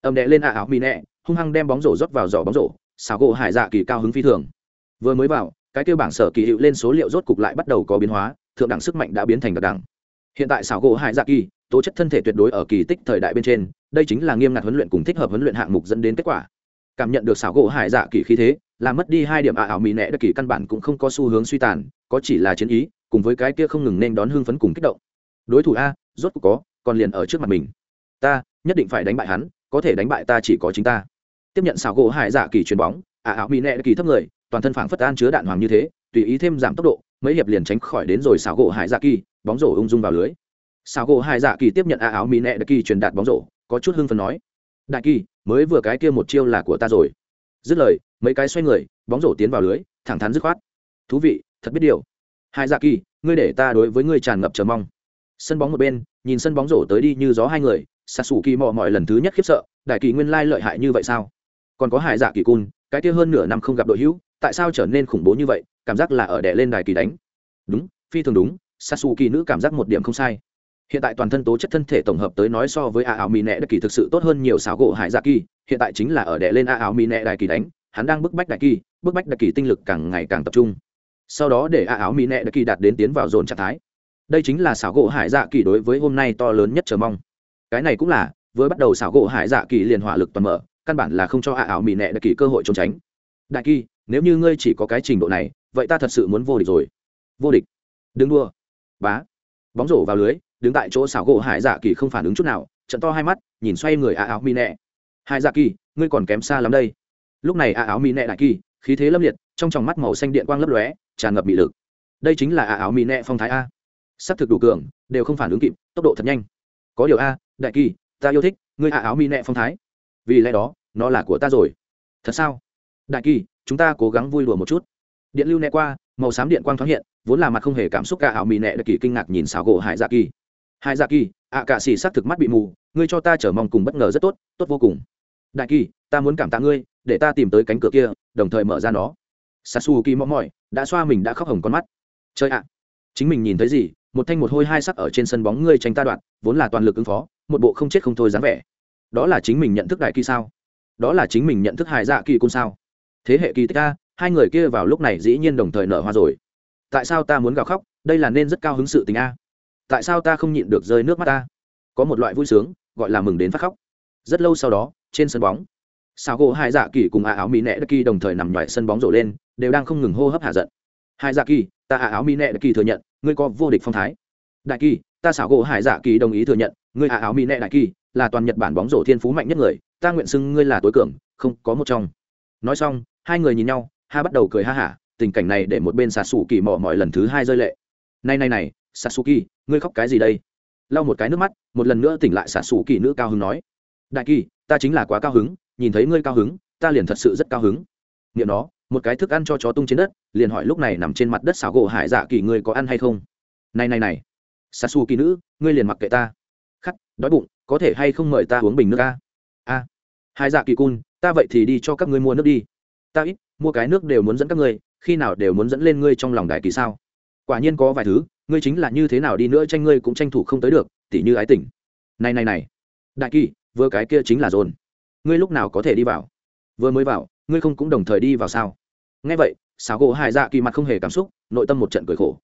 Ầm đè lên ả ảo mỹ nệ hung hăng đem bóng rổ rót vào giỏ bóng rổ, xảo gỗ hải dạ kỳ cao hứng phi thường. Vừa mới vào cái kêu bảng sở kỳ hiệu lên số liệu rốt cục lại bắt đầu có biến hóa, thượng đẳng sức mạnh đã biến thành đặc đẳng. Hiện tại xảo gỗ hải dạ kỳ, tố chất thân thể tuyệt đối ở kỳ tích thời đại bên trên, đây chính là nghiêm ngặt huấn luyện cùng thích hợp huấn luyện hạng mục dẫn đến kết quả. Cảm nhận được xảo gỗ hải dạ kỳ khí thế làm mất đi hai điểm ả ảo mỹ nẹ đặc kỳ căn bản cũng không có xu hướng suy tàn, có chỉ là chiến ý, cùng với cái kia không ngừng nên đón hưng phấn cùng kích động. Đối thủ a, rốt cục có, còn liền ở trước mặt mình. Ta, nhất định phải đánh bại hắn, có thể đánh bại ta chỉ có chính ta. Tiếp nhận xảo gỗ hải dạ kỳ chuyền bóng ả ảo mỹ nẹ kỳ thấp người toàn thân phảng phất an chứa đạn hoàng như thế, tùy ý thêm giảm tốc độ, mấy hiệp liền tránh khỏi đến rồi xảo gỗ hải dạ kỳ, bóng rổ ung dung vào lưới. Xảo gỗ hải dạ kỳ tiếp nhận a áo mỹ nẹ kỳ truyền đạt bóng rổ, có chút hưng phần nói, đại kỳ, mới vừa cái kia một chiêu là của ta rồi. Dứt lời, mấy cái xoay người, bóng rổ tiến vào lưới, thẳng thắn dứt khoát, thú vị, thật biết điều. Hai dạ kỳ, ngươi để ta đối với ngươi tràn ngập chờ mong. Sân bóng một bên, nhìn sân bóng rổ tới đi như gió hai người s xù kỳ mò mọi lần thứ nhất khiếp sợ, đại kỳ nguyên lai lợi hại như vậy sao? Còn có hải dạ kỳ cun cái kia hơn nửa năm không gặp đội hữu tại sao trở nên khủng bố như vậy, cảm giác là ở đè lên đài kỳ đánh. Đúng, phi thường đúng sasu kỳ nữ cảm giác một điểm không sai. Hiện tại toàn thân tố chất thân thể tổng hợp tới nói so với a áo mỹ nẹ đất kỳ thực sự tốt hơn nhiều xảo gỗ hải dạ kỳ, hiện tại chính là ở đè lên a áo mỹ nẹ đài kỳ đánh, hắn đang bức bách đại kỳ, bức bách đại kỳ tinh lực càng ngày càng tập trung. Sau đó để a áo mỹ nẹ đại kỳ đạt đến tiến vào dồn trạng thái. Đây chính là xảo gỗ hải dạ kỳ đối với hôm nay to lớn nhất chờ mong. Cái này cũng là với bắt đầu xảo gỗ hải dạ kỳ liền hỏa lực toàn mở, căn bản là không cho a áo mỹ nẹ đại kỳ cơ hội trốn tránh. Đại kỳ nếu như ngươi chỉ có cái trình độ này, vậy ta thật sự muốn vô địch rồi. Vô địch? Đứng đua bá. Bóng rổ vào lưới, đứng tại chỗ xảo gỗ hải dạ kỳ không phản ứng chút nào, trận to hai mắt, nhìn xoay người a áo mi nẹ. Hải dạ kỳ, ngươi còn kém xa lắm đây. Lúc này a áo mi nẹ đại kỳ, khí thế lâm liệt, trong tròng mắt màu xanh điện quang lấp lóe, tràn ngập bị lực. Đây chính là a áo mi nẹ phong thái a. S ắ c thực đủ cường, đều không phản ứng kịp, tốc độ thật nhanh. Có điều a, đại kỳ, ta yêu thích, ngươi a áo mi nẹ phong thái. Vì lẽ đó, nó là của ta rồi. Thật sao? Đại kỳ chúng ta cố gắng vui đùa một chút. Điện lưu nẹ qua, màu xám điện quang thoáng hiện, vốn là mặt không hề cảm xúc cả ảo mì nẹ đặc kỳ kinh ngạc nhìn xảo gỗ hải dạ kỳ. Hải dạ kỳ, ạ cạ xì s ắ c thực mắt bị mù, ngươi cho ta chở mong cùng bất ngờ rất tốt tốt vô cùng. Đại kỳ, ta muốn cảm tạ ngươi, để ta tìm tới cánh cửa kia, đồng thời mở ra nó. Sasu kỳ mõm mỏi, đã xoa mình đã khóc hồng con mắt. Chơi ạ, chính mình nhìn thấy gì, một thanh một hôi hai sắc ở trên sân bóng ngươi tranh ta đoạn vốn là toàn lực ứng phó, một bộ không chết không thôi dáng vẻ. Đó là chính mình nhận thức đại kỳ sao? Đó là chính mình nhận thức hải dạ kỳ côn sao? Thế hệ kỳ tích a hai người kia vào lúc này dĩ nhiên đồng thời nở hoa rồi. Tại sao ta muốn gào khóc? Đây là nên rất cao hứng sự tình a. Tại sao ta không nhịn được rơi nước mắt ta? Có một loại vui sướng, gọi là mừng đến phát khóc. Rất lâu sau đó, trên sân bóng sao gỗ hai dạ kỳ cùng a áo mỹ nẹ đất kỳ đồng thời nằm ngoài sân bóng rổ lên, đều đang không ngừng hô hấp hạ giận. Hai dạ kỳ, ta a áo mỹ nẹ đất kỳ thừa nhận, ngươi có vô địch phong thái. Đại kỳ, ta xảo gỗ hải dạ kỳ đồng ý thừa nhận, ngươi a áo mỹ nẹ đại kỳ là toàn nhật bản bóng rổ thiên phú mạnh nhất người, ta nguyện xưng ngươi là tối cường, không có một trong. Nói xong hai người nhìn nhau ha bắt đầu cười ha hả tình cảnh này để một bên xà xù kỳ mò mọi lần thứ hai rơi lệ này này này Sasuke, ngươi khóc cái gì đây? Lau một cái nước mắt, một lần nữa tỉnh lại Sasuke nữ cao hứng nói: "Đại kỳ, ta chính là quá cao hứng, nhìn thấy ngươi cao hứng, ta liền thật sự rất cao hứng." Niệm nó, một cái thức ăn cho chó tung trên đất, liền hỏi lúc này nằm trên mặt đất xảo gỗ Hải Dạ Kỳ ngươi có ăn hay không? "Này này này, Sasuke nữ, ngươi liền mặc kệ ta." "Khắc, đói bụng, có thể hay không mời ta uống bình nước a?" "A." hai Dạ Kỳ cun, ta vậy thì đi cho các ngươi mua nước đi. Ta ít, mua cái nước đều muốn dẫn các ngươi, khi nào đều muốn dẫn lên ngươi trong lòng đại kỳ sao? Quả nhiên có vài thứ, ngươi chính là như thế nào đi nữa tranh ngươi cũng tranh thủ không tới được tỉ như ái tỉnh này này này. Đại kỳ vừa cái kia chính là dồn. Ngươi lúc nào có thể đi vào? Vừa mới vào ngươi không cũng đồng thời đi vào sao? Nghe vậy xáo gỗ hải dạ kỳ mặt không hề cảm xúc nội tâm một trận cười khổ.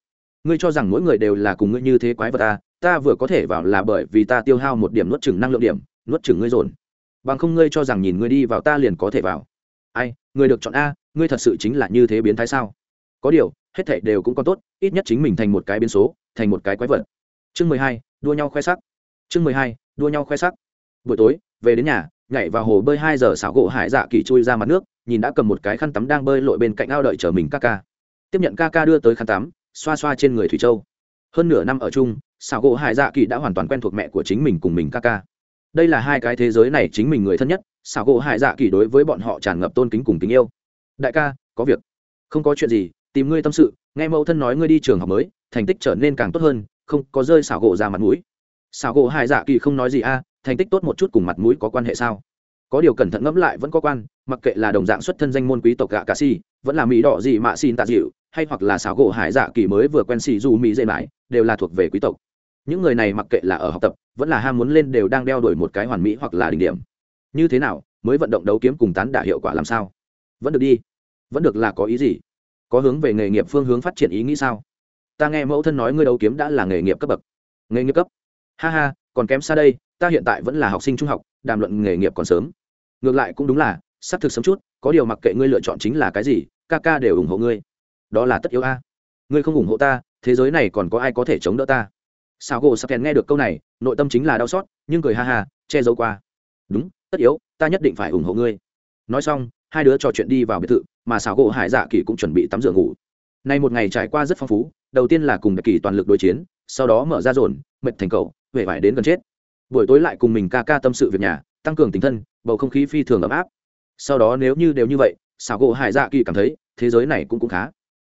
Ngươi cho rằng mỗi người đều là cùng ngươi như thế quái vật ta ta vừa có thể vào là bởi vì ta tiêu hao một điểm nuốt chừng năng lượng điểm nuốt chừng ngươi dồn. Bằng không ngươi cho rằng nhìn ngươi đi vào ta liền có thể vào ai, người được chọn a, ngươi thật sự chính là như thế biến thái sao? Có điều, hết thảy đều cũng còn tốt, ít nhất chính mình thành một cái biến số, thành một cái quái vật. Chương mười hai, đua nhau khoe sắc. Chương mười hai, đua nhau khoe sắc. Buổi tối, về đến nhà, nhảy vào hồ bơi hai giờ xảo gỗ hải dạ kỳ chui ra mặt nước, nhìn đã cầm một cái khăn tắm đang bơi lội bên cạnh ao đợi chờ mình ca ca. Tiếp nhận ca ca đưa tới khăn tắm, xoa xoa trên người thủy châu. Hơn nửa năm ở chung, xảo gỗ hải dạ kỳ đã hoàn toàn quen thuộc mẹ của chính mình cùng mình ca ca. Đây là hai cái thế giới này chính mình người thân nhất xảo gỗ hải dạ kỳ đối với bọn họ tràn ngập tôn kính cùng tình yêu. Đại ca, có việc. Không có chuyện gì, tìm ngươi tâm sự, nghe mẫu thân nói ngươi đi trường học mới, thành tích trở nên càng tốt hơn, không có rơi xảo gỗ ra mặt mũi. Xảo gỗ hải dạ kỳ không nói gì a, thành tích tốt một chút cùng mặt mũi có quan hệ sao? Có điều cẩn thận ngẫm lại vẫn có quan, mặc kệ là đồng dạng xuất thân danh môn quý tộc gạ cà si, vẫn là mỹ đỏ gì mạ xin tạ dịu, hay hoặc là xảo gỗ hải dạ kỳ mới vừa quen xì dù mỹ dễ mãi, đều là thuộc về quý tộc. Những người này mặc kệ là ở học tập, vẫn là ham muốn lên đều đang đeo đuổi một cái hoàn mỹ hoặc là đỉnh điểm như thế nào, mới vận động đấu kiếm cùng tán đả hiệu quả làm sao? Vẫn được đi. Vẫn được là có ý gì? Có hướng về nghề nghiệp phương hướng phát triển ý nghĩ sao? Ta nghe mẫu thân nói ngươi đấu kiếm đã là nghề nghiệp cấp bậc. Nghề nghiệp cấp? Ha ha, còn kém xa đây, ta hiện tại vẫn là học sinh trung học, đàm luận nghề nghiệp còn sớm. Ngược lại cũng đúng là xác thực sớm chút, có điều mặc kệ ngươi lựa chọn chính là cái gì, ca ca đều ủng hộ ngươi. Đó là tất yếu a. Ngươi không ủng hộ ta, thế giới này còn có ai có thể chống đỡ ta? Sao gỗ sắp kèn nghe được câu này, nội tâm chính là đau xót, nhưng cười ha ha, che giấu qua. Đúng tất yếu, ta nhất định phải ủng hộ ngươi. Nói xong, hai đứa trò chuyện đi vào biệt thự, mà xảo gỗ hải dạ kỳ cũng chuẩn bị tắm rửa ngủ. Nay một ngày trải qua rất phong phú, đầu tiên là cùng đặc kỳ toàn lực đối chiến, sau đó mở ra dồn, mệt thành cầu huệ vải đến gần chết. Buổi tối lại cùng mình ca ca tâm sự việc nhà, tăng cường tình thân, bầu không khí phi thường ấm áp. Sau đó nếu như đều như vậy, xảo gỗ hải dạ kỳ cảm thấy, thế giới này cũng cũng khá.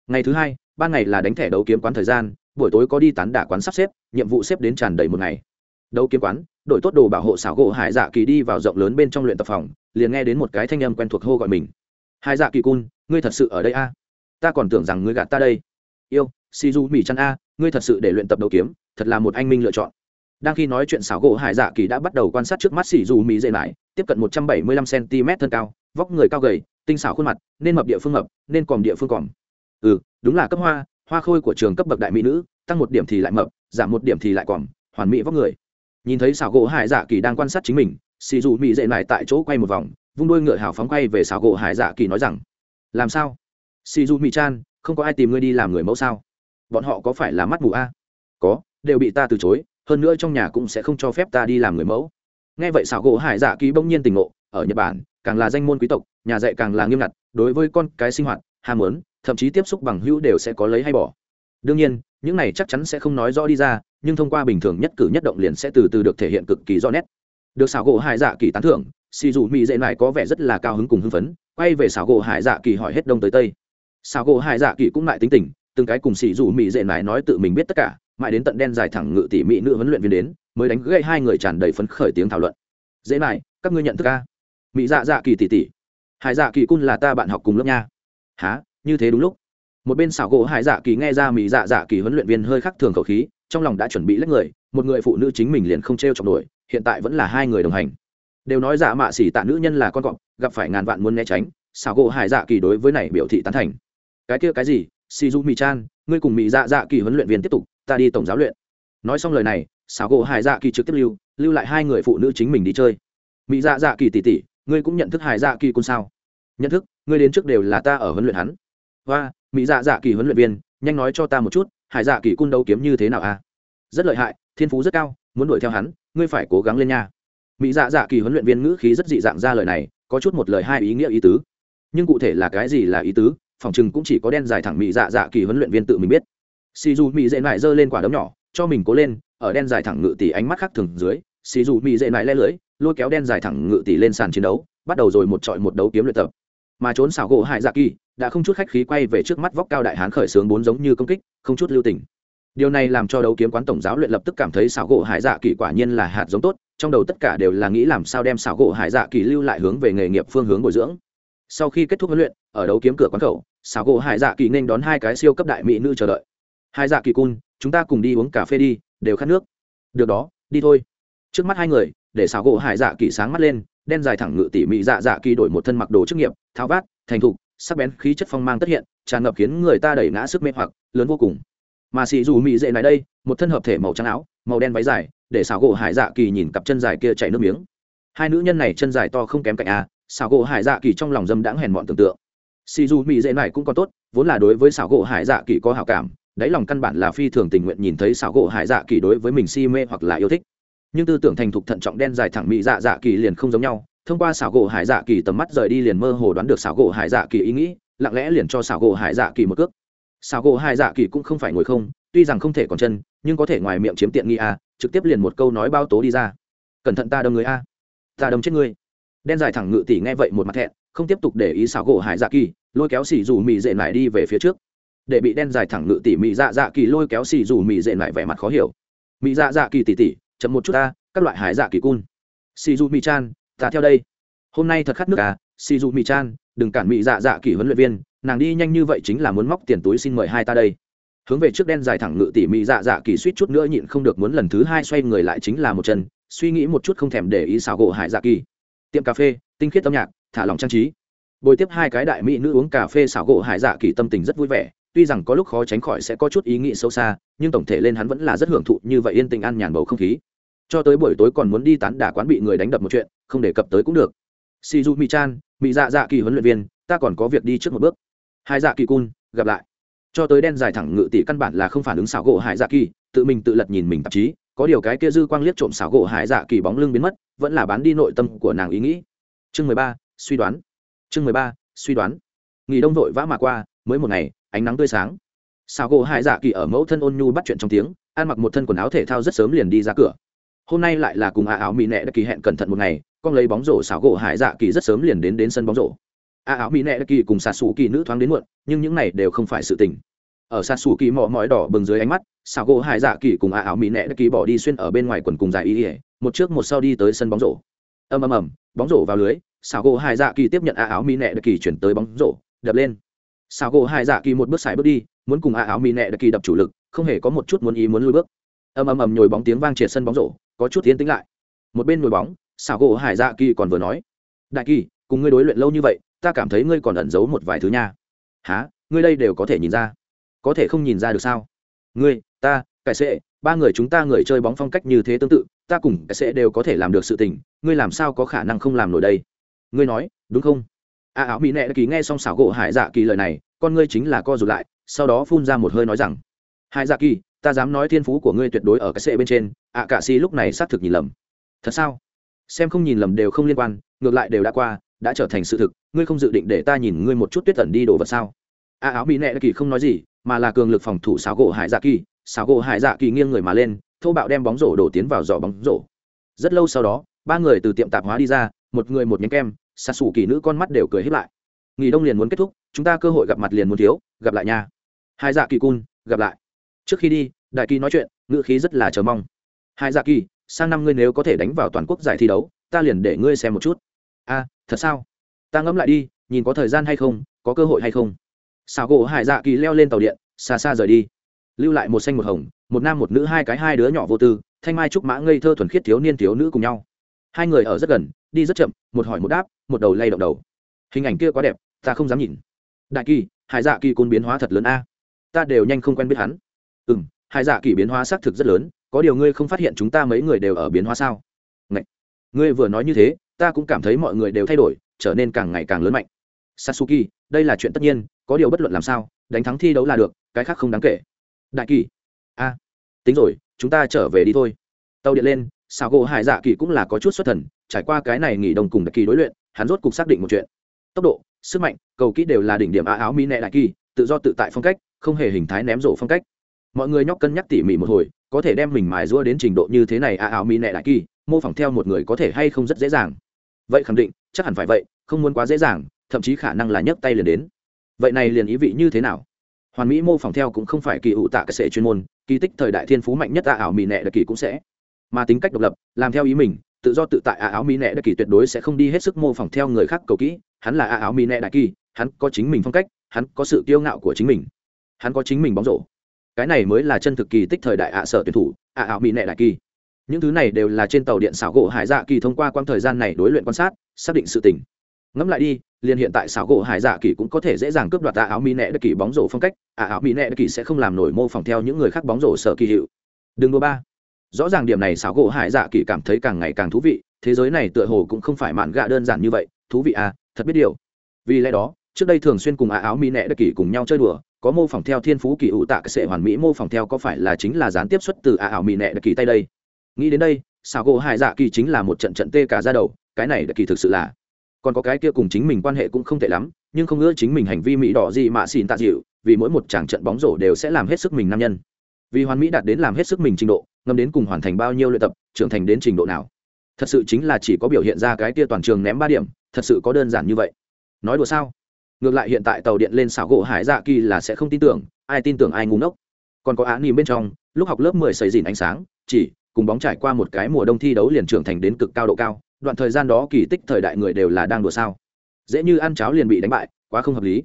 Ngày thứ hai, ban ngày là đánh thẻ đấu kiếm quán thời gian, buổi tối có đi tán đả quán sắp xếp, nhiệm vụ xếp đến tràn đầy một ngày đấu kiếm quán, đội tốt đồ bảo hộ xảo gỗ hải dạ kỳ đi vào rộng lớn bên trong luyện tập phòng, liền nghe đến một cái thanh âm quen thuộc hô gọi mình. Hải dạ kỳ cun, ngươi thật sự ở đây a? Ta còn tưởng rằng ngươi gạt ta đây. Yêu si du mỹ chăn a, ngươi thật sự để luyện tập đấu kiếm, thật là một anh minh lựa chọn. Đang khi nói chuyện xảo gỗ hải dạ kỳ đã bắt đầu quan sát trước mắt xỉ dù mỹ dễ lại tiếp cận một trăm bảy mươi lăm cm thân cao, vóc người cao gầy, tinh xảo khuôn mặt, nên mập địa phương mập, nên còm địa phương còm. Ừ đúng là cấp hoa hoa khôi của trường cấp bậc đại mỹ nữ, tăng một điểm thì lại mập, giảm một điểm thì lại còm, hoàn mỹ vóc người nhìn thấy xảo gỗ hải dạ kỳ đang quan sát chính mình, xì dù mỹ dệ lại tại chỗ quay một vòng, vung đôi ngựa hào phóng quay về xảo gỗ hải dạ kỳ nói rằng, làm sao? Xì dù mỹ chan, không có ai tìm ngươi đi làm người mẫu sao? Bọn họ có phải là mắt mù a? Có, đều bị ta từ chối, hơn nữa trong nhà cũng sẽ không cho phép ta đi làm người mẫu. Nghe vậy xảo gỗ hải dạ kỳ bỗng nhiên tình ngộ, ở nhật bản, càng là danh môn quý tộc, nhà dạy càng là nghiêm ngặt, đối với con cái sinh hoạt, ham muốn, thậm chí tiếp xúc bằng hữu đều sẽ có lấy hay bỏ. Đương nhiên những này chắc chắn sẽ không nói rõ đi ra, nhưng thông qua bình thường nhất cử nhất động liền sẽ từ từ được thể hiện cực kỳ rõ nét. Được xảo gỗ hải dạ kỳ tán thưởng xì dù mỹ dễ này có vẻ rất là cao hứng cùng hưng phấn, quay về xảo gỗ hải dạ kỳ hỏi hết đông tới tây. Xảo gỗ hải dạ kỳ cũng lại tính tình, từng cái cùng xì dù mỹ dễ này nói tự mình biết tất cả, mãi đến tận đen dài thẳng ngự tỉ mỹ nữ huấn luyện viên đến, mới đánh gãy hai người tràn đầy phấn khởi tiếng thảo luận. Dễ này các ngươi nhận thức a? Mỹ dạ dạ kỳ tỉ tỉ hải dạ kỳ cun là ta bạn học cùng lớp nha. Há như thế đúng lúc một bên xảo gỗ hải dạ kỳ nghe ra mỹ dạ dạ kỳ huấn luyện viên hơi khắc thường khẩu khí, trong lòng đã chuẩn bị lấy người, một người phụ nữ chính mình liền không t r e o chọc nổi, hiện tại vẫn là hai người đồng hành. Đều nói dạ mạ xỉ tạ nữ nhân là con cọp, gặp phải ngàn vạn muốn né tránh, xảo gỗ hải dạ kỳ đối với này biểu thị tán thành. Cái kia cái gì? Si du mỹ chan ngươi cùng mỹ dạ dạ kỳ huấn luyện viên tiếp tục, ta đi tổng giáo luyện. Nói xong lời này, xảo gỗ hải dạ kỳ trực tiếp lưu lưu lại hai người phụ nữ chính mình đi chơi. Mỹ dạ dạ kỳ tỉ tỉ ngươi cũng nhận thức hải dạ kỳ côn sao? Nhận thức, ngươi đến trước đều là ta ở huấn luyện hắn. Và mỹ dạ dạ kỳ huấn luyện viên, nhanh nói cho ta một chút, hải dạ kỳ cung đấu kiếm như thế nào a rất lợi hại, thiên phú rất cao, muốn đuổi theo hắn, ngươi phải cố gắng lên nha. Mỹ dạ dạ kỳ huấn luyện viên ngữ khí rất dị dạng ra lời này, có chút một lời hai ý nghĩa ý tứ. Nhưng cụ thể là cái gì là ý tứ, phòng chừng cũng chỉ có đen dài thẳng mỹ dạ dạ kỳ huấn luyện viên tự mình biết. Xì dù mỹ dễ lại giơ lên quả đấm nhỏ, cho mình cố lên, ở đen dài thẳng ngự tỷ ánh mắt khác thường dưới, xì dù mỹ dễ lại le lưỡi lôi kéo đen dài thẳng ngự tỷ lên sàn chiến đấu, bắt đầu rồi một trọi một đấu kiếm luyện tập. Mà trốn xảo gỗ hải dạ kỳ đã không chút khách khí quay về trước mắt vóc cao đại hán khởi sướng bốn giống như công kích, không chút lưu tình. Điều này làm cho đấu kiếm quán tổng giáo luyện lập tức cảm thấy xảo gỗ hải dạ kỳ quả nhiên là hạt giống tốt, trong đầu tất cả đều là nghĩ làm sao đem xảo gỗ hải dạ kỳ lưu lại hướng về nghề nghiệp phương hướng bồi dưỡng. Sau khi kết thúc huấn luyện, ở đấu kiếm cửa quán khẩu, xảo gỗ hải dạ kỳ nên đón hai cái siêu cấp đại mỹ nữ chờ đợi. Hai dạ kỳ cun, chúng ta cùng đi uống cà phê đi, đều khát nước. Được đó, đi thôi. Trước mắt hai người, để xảo gỗ hải dạ kỳ sáng mắt lên, đen dài thẳng ngự tỉ mị dạ dạ kỳ đổi một thân mặc đồ chức nghiệp, tháo vát, thành thục sắc bén khí chất phong mang tất hiện, tràn ngập khiến người ta đẩy ngã sức mê hoặc, lớn vô cùng. Mà xì dù mỹ dệ này đây, một thân hợp thể màu trắng áo, màu đen váy dài, để xảo gỗ hải dạ kỳ nhìn cặp chân dài kia chảy nước miếng. Hai nữ nhân này chân dài to không kém cạnh a, xảo gỗ hải dạ kỳ trong lòng dâm đãng hèn mọn tưởng tượng. Xì dù mỹ dệ này cũng còn tốt, vốn là đối với xảo gỗ hải dạ kỳ có hảo cảm, đáy lòng căn bản là phi thường tình nguyện nhìn thấy xảo gỗ hải dạ kỳ đối với mình si mê hoặc là yêu thích. Nhưng tư tưởng thành thục thận trọng đen dài thẳng mỹ dạ dạ kỳ liền không giống nhau thông qua xảo gỗ hải dạ kỳ tầm mắt rời đi liền mơ hồ đoán được xảo gỗ hải dạ kỳ ý nghĩ, lặng lẽ liền cho xảo gỗ hải dạ kỳ một cước. Xảo gỗ hải dạ kỳ cũng không phải ngồi không, tuy rằng không thể còn chân, nhưng có thể ngoài miệng chiếm tiện nghi à trực tiếp liền một câu nói bao tố đi ra. Cẩn thận ta đâm người a. Ta đâm chết ngươi. Đen dài thẳng ngự tỷ nghe vậy một mặt thẹn, không tiếp tục để ý xảo gỗ hải dạ kỳ, lôi kéo xì dù mị dệ lại đi về phía trước. Để bị đen dài thẳng ngự tỷ mị dạ dạ kỳ lôi kéo xì dù mị dệ lại vẻ mặt khó hiểu. Mị dạ dạ kỳ tỉ tỉ, chậm một chút ta, các loại hải dạ kỳ cun. Xì dù mị chan ta theo đây. Hôm nay thật khát nước à si dù mị chan đừng cản mị dạ dạ kỳ huấn luyện viên, nàng đi nhanh như vậy chính là muốn móc tiền túi xin mời hai ta đây. Hướng về trước đen dài thẳng ngự tỉ mị dạ dạ kỳ suýt chút nữa nhịn không được muốn lần thứ hai xoay người lại chính là một chân, suy nghĩ một chút không thèm để ý xào gỗ hải dạ kỳ tiệm cà phê, tinh khiết âm nhạc, thả lòng trang trí. Bồi tiếp hai cái đại mỹ nữ uống cà phê xảo gỗ hải dạ kỳ tâm tình rất vui vẻ, tuy rằng có lúc khó tránh khỏi sẽ có chút ý nghĩ sâu xa, nhưng tổng thể lên hắn vẫn là rất hưởng thụ như vậy yên tình ăn nhàn bầu không khí cho tới buổi tối còn muốn đi tán đả quán bị người đánh đập một chuyện, không đề cập tới cũng được. Shizu mi chan mỹ dạ dạ kỳ huấn luyện viên, ta còn có việc đi trước một bước. Hai dạ kỳ cun gặp lại. Cho tới đen dài thẳng ngự tỷ căn bản là không phản ứng xảo gỗ hải dạ kỳ tự mình tự lật nhìn mình tạp chí, có điều cái kia dư quang liếc trộm xảo gỗ hải dạ kỳ bóng lưng biến mất, vẫn là bán đi nội tâm của nàng ý nghĩ. Chương mười ba, suy đoán. Chương mười ba, suy đoán. Nghỉ đông vội vã mà qua, mới một ngày, ánh nắng tươi sáng. Xảo gỗ hải dạ kỳ ở mẫu thân ôn nhu bắt chuyện trong tiếng, ăn mặc một thân quần áo thể thao rất sớm liền đi ra cửa hôm nay lại là cùng a áo mỹ nẹ đã kỳ hẹn cẩn thận một ngày, con lấy bóng rổ xảo gỗ hải dạ kỳ rất sớm liền đến đến sân bóng rổ. A áo mỹ nẹ đã kỳ cùng xà xù kỳ nữ thoáng đến muộn, nhưng những này đều không phải sự tình. Ở xa xù kỳ mỏ mỏi đỏ bừng dưới ánh mắt xào gỗ hải dạ kỳ cùng a áo mỹ nẹ đã kỳ bỏ đi xuyên ở bên ngoài quần cùng dài ý ỉa một trước một sau đi tới sân bóng rổ. Ầm ầm ầm, bóng rổ vào lưới xào gỗ hải dạ kỳ tiếp nhận a áo mỹ nẹ đã kỳ chuyển tới bóng rổ, đập lên. Xào gỗ hải dạ kỳ một bước xài bước đi, muốn cùng a áo mỹ nẹ đã kỳ đập chủ lực, không hề có một chút muốn ý muốn lui bước. Ầm ầm ầm nhồi bóng tiếng vang triệt sân bóng rổ có chút tiến tĩnh lại. Một bên ngồi bóng xảo gỗ hải dạ kỳ còn vừa nói, đại kỳ, cùng ngươi đối luyện lâu như vậy, ta cảm thấy ngươi còn ẩn giấu một vài thứ nha. Há ngươi đây đều có thể nhìn ra. Có thể không nhìn ra được sao? Ngươi, ta, cải sệ, ba người chúng ta người chơi bóng phong cách như thế tương tự, ta cùng cải sệ đều có thể làm được sự tình, ngươi làm sao có khả năng không làm nổi đây? Ngươi nói, đúng không? A áo mỹ nệ kỳ nghe xong xảo gỗ hải dạ kỳ lời này, con ngươi chính là co rụt lại, sau đó phun ra một hơi nói rằng hải dạ kỳ, ta dám nói thiên phú của ngươi tuyệt đối ở cái xệ bên trên, ạ cả si lúc này xác thực nhìn lầm. Thật sao? Xem không nhìn lầm đều không liên quan, ngược lại đều đã qua, đã trở thành sự thực, ngươi không dự định để ta nhìn ngươi một chút tuyết tẩn đi đồ vật sao? A áo mỹ nệ kỳ không nói gì, mà là cường lực phòng thủ xáo gỗ hải dạ kỳ, xáo gỗ hải dạ kỳ nghiêng người mà lên, thô bạo đem bóng rổ đổ tiến vào giỏ bóng rổ. Rất lâu sau đó, ba người từ tiệm tạp hóa đi ra, một người một nhánh kem, xa xù kỳ nữ con mắt đều cười hết lại. Nghỉ đông liền muốn kết thúc, chúng ta cơ hội gặp mặt liền muốn thiếu, gặp lại nha. Hai dạ kỳ cun, gặp lại trước khi đi, đại kỳ nói chuyện, ngữ khí rất là chờ mong. Hai dạ kỳ, sang năm ngươi nếu có thể đánh vào toàn quốc giải thi đấu, ta liền để ngươi xem một chút. A, thật sao? Ta ngẫm lại đi, nhìn có thời gian hay không, có cơ hội hay không. Xào gỗ hải dạ kỳ leo lên tàu điện, xa xa rời đi. Lưu lại một xanh một hồng, một nam một nữ hai cái hai đứa nhỏ vô tư, thanh mai trúc mã ngây thơ thuần khiết thiếu niên thiếu nữ cùng nhau. Hai người ở rất gần, đi rất chậm, một hỏi một đáp, một đầu lay động đầu. Hình ảnh kia quá đẹp, ta không dám nhìn. Đại kỳ, hải dạ kỳ côn biến hóa thật lớn a. Ta đều nhanh không quen biết hắn ừ m hải dạ kỳ biến hóa xác thực rất lớn có điều ngươi không phát hiện chúng ta mấy người đều ở biến hóa sao Ngậy! ngươi vừa nói như thế ta cũng cảm thấy mọi người đều thay đổi trở nên càng ngày càng lớn mạnh Sasuke, đây là chuyện tất nhiên, có điều bất luận làm sao, đánh thắng thi đấu là được, cái khác không đáng kể. Đại kỳ, a, tính rồi, chúng ta trở về đi thôi. Tàu điện lên, sao gỗ Hải Dạ Kỳ cũng là có chút xuất thần, trải qua cái này nghỉ đồng cùng Đại kỳ đối luyện, hắn rốt cục xác định một chuyện. Tốc độ, sức mạnh, cầu kỹ đều là đỉnh điểm a áo mi nẹ đại kỳ, tự do tự tại phong cách, không hề hình thái ném rổ phong cách. Mọi người nhóc cân nhắc tỉ mỉ một hồi, có thể đem mình mài rũa đến trình độ như thế này à ảo mi nệ đại kỳ, mô phỏng theo một người có thể hay không rất dễ dàng. Vậy khẳng định, chắc hẳn phải vậy, không muốn quá dễ dàng, thậm chí khả năng là nhấc tay liền đến. Vậy này liền ý vị như thế nào? Hoàn mỹ mô phỏng theo cũng không phải kỳ ụ tạ cái sệ chuyên môn kỳ tích thời đại thiên phú mạnh nhất à ảo mỹ nệ đại kỳ cũng sẽ. Mà tính cách độc lập làm theo ý mình tự do tự tại à áo mỹ nệ đại kỳ tuyệt đối sẽ không đi hết sức mô phỏng theo người khác cầu kỹ hắn là à áo mỹ nệ đại kỳ hắn có chính mình phong cách hắn có sự kiêu ngạo của chính mình hắn có chính mình bóng rổ cái này mới là chân thực kỳ tích thời đại ạ sở tuyển thủ, ạ áo mỹ nệ đại kỳ. Những thứ này đều là trên tàu điện xảo gỗ hải dạ kỳ thông qua quãng thời gian này đối luyện quan sát, xác định sự tình. Ngẫm lại đi, liền hiện tại xảo gỗ hải dạ kỳ cũng có thể dễ dàng cướp đoạt ạ áo mỹ nệ đại kỳ bóng rổ phong cách, ạ áo mỹ nệ đại kỳ sẽ không làm nổi mô phỏng theo những người khác bóng rổ sở kỳ hiệu. Đừng đua ba. Rõ ràng điểm này xảo gỗ hải dạ kỳ cảm thấy càng ngày càng thú vị, thế giới này tựa hồ cũng không phải mạn gạ đơn giản như vậy, thú vị à thật biết điều. Vì lẽ đó, trước đây thường xuyên cùng à áo mỹ nệ đại kỳ cùng nhau chơi đùa có mô phỏng theo thiên phú kỳ ủ tạ cái sệ hoàn mỹ mô phỏng theo có phải là chính là gián tiếp xuất từ ả ảo mỹ nệ đặc kỳ tay đây? Nghĩ đến đây, xảo gỗ hải dạ kỳ chính là một trận trận tê cả ra đầu, cái này đặc kỳ thực sự là còn có cái kia cùng chính mình quan hệ cũng không tệ lắm, nhưng không ngỡ chính mình hành vi mỹ đỏ gì mà xin tạ dịu, vì mỗi một chàng trận bóng rổ đều sẽ làm hết sức mình nam nhân. Vì hoàn mỹ đạt đến làm hết sức mình trình độ, ngâm đến cùng hoàn thành bao nhiêu luyện tập, trưởng thành đến trình độ nào. Thật sự chính là chỉ có biểu hiện ra cái kia toàn trường ném ba điểm, thật sự có đơn giản như vậy. Nói đùa sao? Ngược lại hiện tại tàu điện lên xảo gỗ hải dạ kỳ là sẽ không tin tưởng, ai tin tưởng ai ngu ngốc. Còn có á nìm bên trong, lúc học lớp mười xây dìn ánh sáng, chỉ cùng bóng trải qua một cái mùa đông thi đấu liền trưởng thành đến cực cao độ cao, đoạn thời gian đó kỳ tích thời đại người đều là đang đùa sao. Dễ như ăn cháo liền bị đánh bại, quá không hợp lý.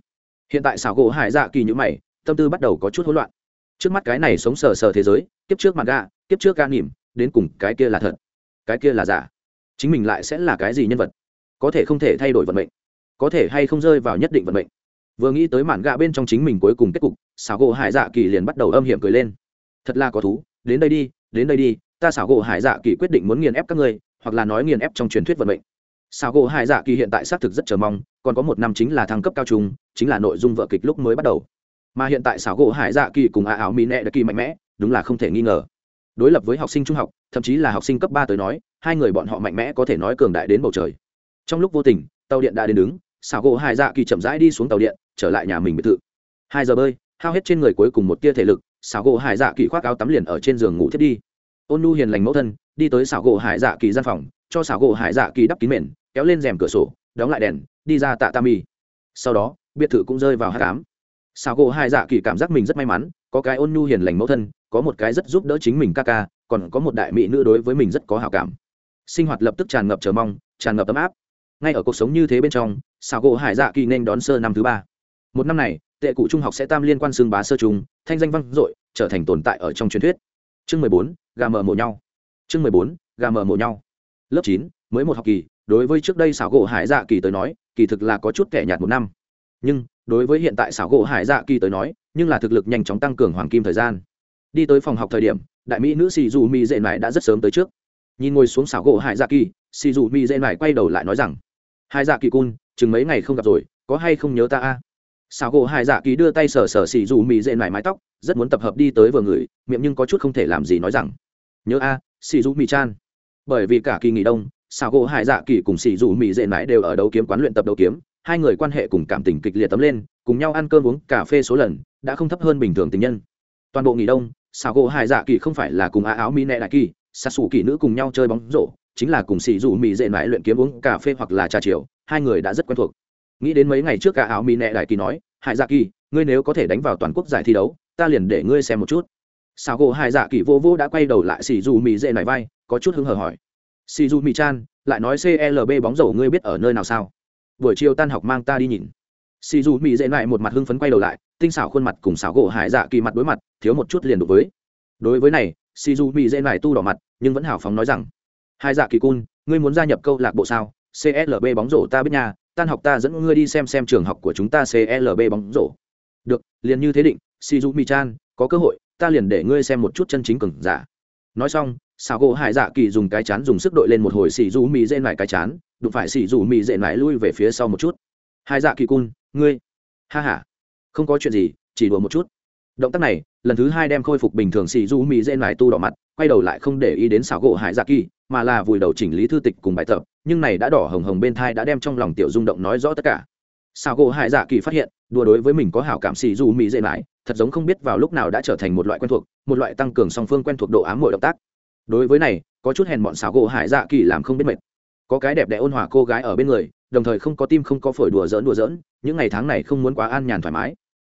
Hiện tại xảo gỗ hải dạ kỳ như mày, tâm tư bắt đầu có chút hỗn loạn. Trước mắt cái này sống sờ sờ thế giới, kiếp trước mặt gà kiếp trước ca nỉm, đến cùng cái kia là thật, cái kia là giả. Chính mình lại sẽ là cái gì nhân vật? Có thể không thể thay đổi vận mệnh có thể hay không rơi vào nhất định vận mệnh. Vừa nghĩ tới mạn gạ bên trong chính mình cuối cùng kết cục, xảo gỗ hải dạ kỳ liền bắt đầu âm hiểm cười lên. Thật là có thú, đến đây đi, đến đây đi, ta xảo gỗ hải dạ kỳ quyết định muốn nghiền ép các ngươi, hoặc là nói nghiền ép trong truyền thuyết vận mệnh. Xảo gỗ hải dạ kỳ hiện tại xác thực rất chờ mong, còn có một năm chính là thăng cấp cao trung, chính là nội dung vợ kịch lúc mới bắt đầu. Mà hiện tại xảo gỗ hải dạ kỳ cùng a áo mỹ nẹ đã kỳ mạnh mẽ, đúng là không thể nghi ngờ. Đối lập với học sinh trung học, thậm chí là học sinh cấp ba tới nói, hai người bọn họ mạnh mẽ có thể nói cường đại đến bầu trời. Trong lúc vô tình tàu điện đã đến đứng, xảo gỗ hải dạ kỳ chậm rãi đi xuống tàu điện, trở lại nhà mình biệt thự. Hai giờ bơi, hao hết trên người cuối cùng một tia thể lực, xảo gỗ hải dạ kỳ khoác áo tắm liền ở trên giường ngủ thiết đi. Ôn nu hiền lành mẫu thân, đi tới xảo gỗ hải dạ kỳ gian phòng, cho xảo gỗ hải dạ kỳ đắp kín mền, kéo lên rèm cửa sổ, đóng lại đèn, đi ra tạ tam y. Sau đó, biệt thự cũng rơi vào hát cám xảo gỗ hải dạ kỳ cảm giác mình rất may mắn, có cái ôn nu hiền lành mẫu thân, có một cái rất giúp đỡ chính mình ca ca, còn có một đại mỹ nữ đối với mình rất có hào cảm. Sinh hoạt lập tức tràn ngập chờ mong, tràn ngập ấm áp ngay ở cuộc sống như thế bên trong, xảo gỗ hải dạ kỳ nên đón sơ năm thứ ba. Một năm này, tệ cụ trung học sẽ tam liên quan xương bá sơ trung, thanh danh văn dội, trở thành tồn tại ở trong truyền thuyết. Chương mười bốn, gà mờ mổ nhau. Chương mười bốn, gà mờ mổ nhau. Lớp chín, mới một học kỳ, đối với trước đây xảo gỗ hải dạ kỳ tới nói, kỳ thực là có chút kẻ nhạt một năm. Nhưng, đối với hiện tại xảo gỗ hải dạ kỳ tới nói, nhưng là thực lực nhanh chóng tăng cường hoàng kim thời gian. Đi tới phòng học thời điểm, đại mỹ nữ xì dù mi dệ mải đã rất sớm tới trước. Nhìn ngồi xuống xảo gỗ hải dạ kỳ xì dù mi dễ lại quay đầu lại nói rằng, Hai dạ kỳ cun, chừng mấy ngày không gặp rồi, có hay không nhớ ta a? Xảo gỗ hải dạ kỳ đưa tay sờ sờ xì dù mi dễ lại mái tóc, rất muốn tập hợp đi tới vừa người, miệng nhưng có chút không thể làm gì nói rằng, nhớ a, xì dù mi chan. Bởi vì cả kỳ nghỉ đông, Sào gỗ hải dạ kỳ cùng xì dù mi dễ lại đều ở đấu kiếm quán luyện tập đấu kiếm, hai người quan hệ cùng cảm tình kịch liệt tấm lên, cùng nhau ăn cơm uống cà phê số lần, đã không thấp hơn bình thường tình nhân. Toàn bộ nghỉ đông, Sào gỗ hải dạ kỳ không phải là cùng á áo mi nẹ đại kỳ xa xù kỳ nữ cùng nhau chơi bóng rổ chính là cùng xì dù mỹ dễ mãi luyện kiếm uống cà phê hoặc là trà chiều, hai người đã rất quen thuộc. Nghĩ đến mấy ngày trước cả áo mỹ nẹ đại kỳ nói, hải dạ kỳ, ngươi nếu có thể đánh vào toàn quốc giải thi đấu, ta liền để ngươi xem một chút. Sao gỗ hải dạ kỳ vô vô đã quay đầu lại xì dù mỹ dễ nải vai, có chút hứng hờ hỏi, xì dù mỹ chan, lại nói clb bóng rổ ngươi biết ở nơi nào sao? Buổi chiều tan học mang ta đi nhìn. Xì dù mỹ dễ lại một mặt hưng phấn quay đầu lại, tinh xảo khuôn mặt cùng xảo gỗ hải dạ kỳ mặt đối mặt, thiếu một chút liền đối với. Đối với này, xì dù mỹ dễ lại tu đỏ mặt, nhưng vẫn hào phóng nói rằng hai dạ kỳ cun, ngươi muốn gia nhập câu lạc bộ sao? Clb bóng rổ ta biết nhà tan học ta dẫn ngươi đi xem xem trường học của chúng ta clb bóng rổ. Được, liền như thế định si du mi chan có cơ hội, ta liền để ngươi xem một chút chân chính cường giả. Nói xong xảo gỗ hải dạ kỳ dùng cái chán dùng sức đội lên một hồi xì dù Mì dễ lại cái chán, đụng phải xì dù Mì dễ lại lui về phía sau một chút. Hai dạ kỳ cun, ngươi. Ha h a không có chuyện gì, chỉ đùa một chút. Động tác này, lần thứ hai đem khôi phục bình thường xì du mỹ dễ lại tu đỏ mặt, quay đầu lại không để ý đến xảo gỗ hải dạ kỳ mà là vùi đầu chỉnh lý thư tịch cùng bài tập, nhưng này đã đỏ hồng hồng bên thai đã đem trong lòng tiểu rung động nói rõ tất cả. Sao gỗ hải dạ kỳ phát hiện, đùa đối với mình có hảo cảm xì dù mỹ dễ mãi thật giống không biết vào lúc nào đã trở thành một loại quen thuộc, một loại tăng cường song phương quen thuộc độ ám mọi động tác. Đối với này, có chút hèn bọn xảo gỗ hải dạ kỳ làm không biết mệt. Có cái đẹp đẽ ôn hòa cô gái ở bên người, đồng thời không có tim không có phổi đùa giỡn đùa giỡn, những ngày tháng này không muốn quá an nhàn thoải mái.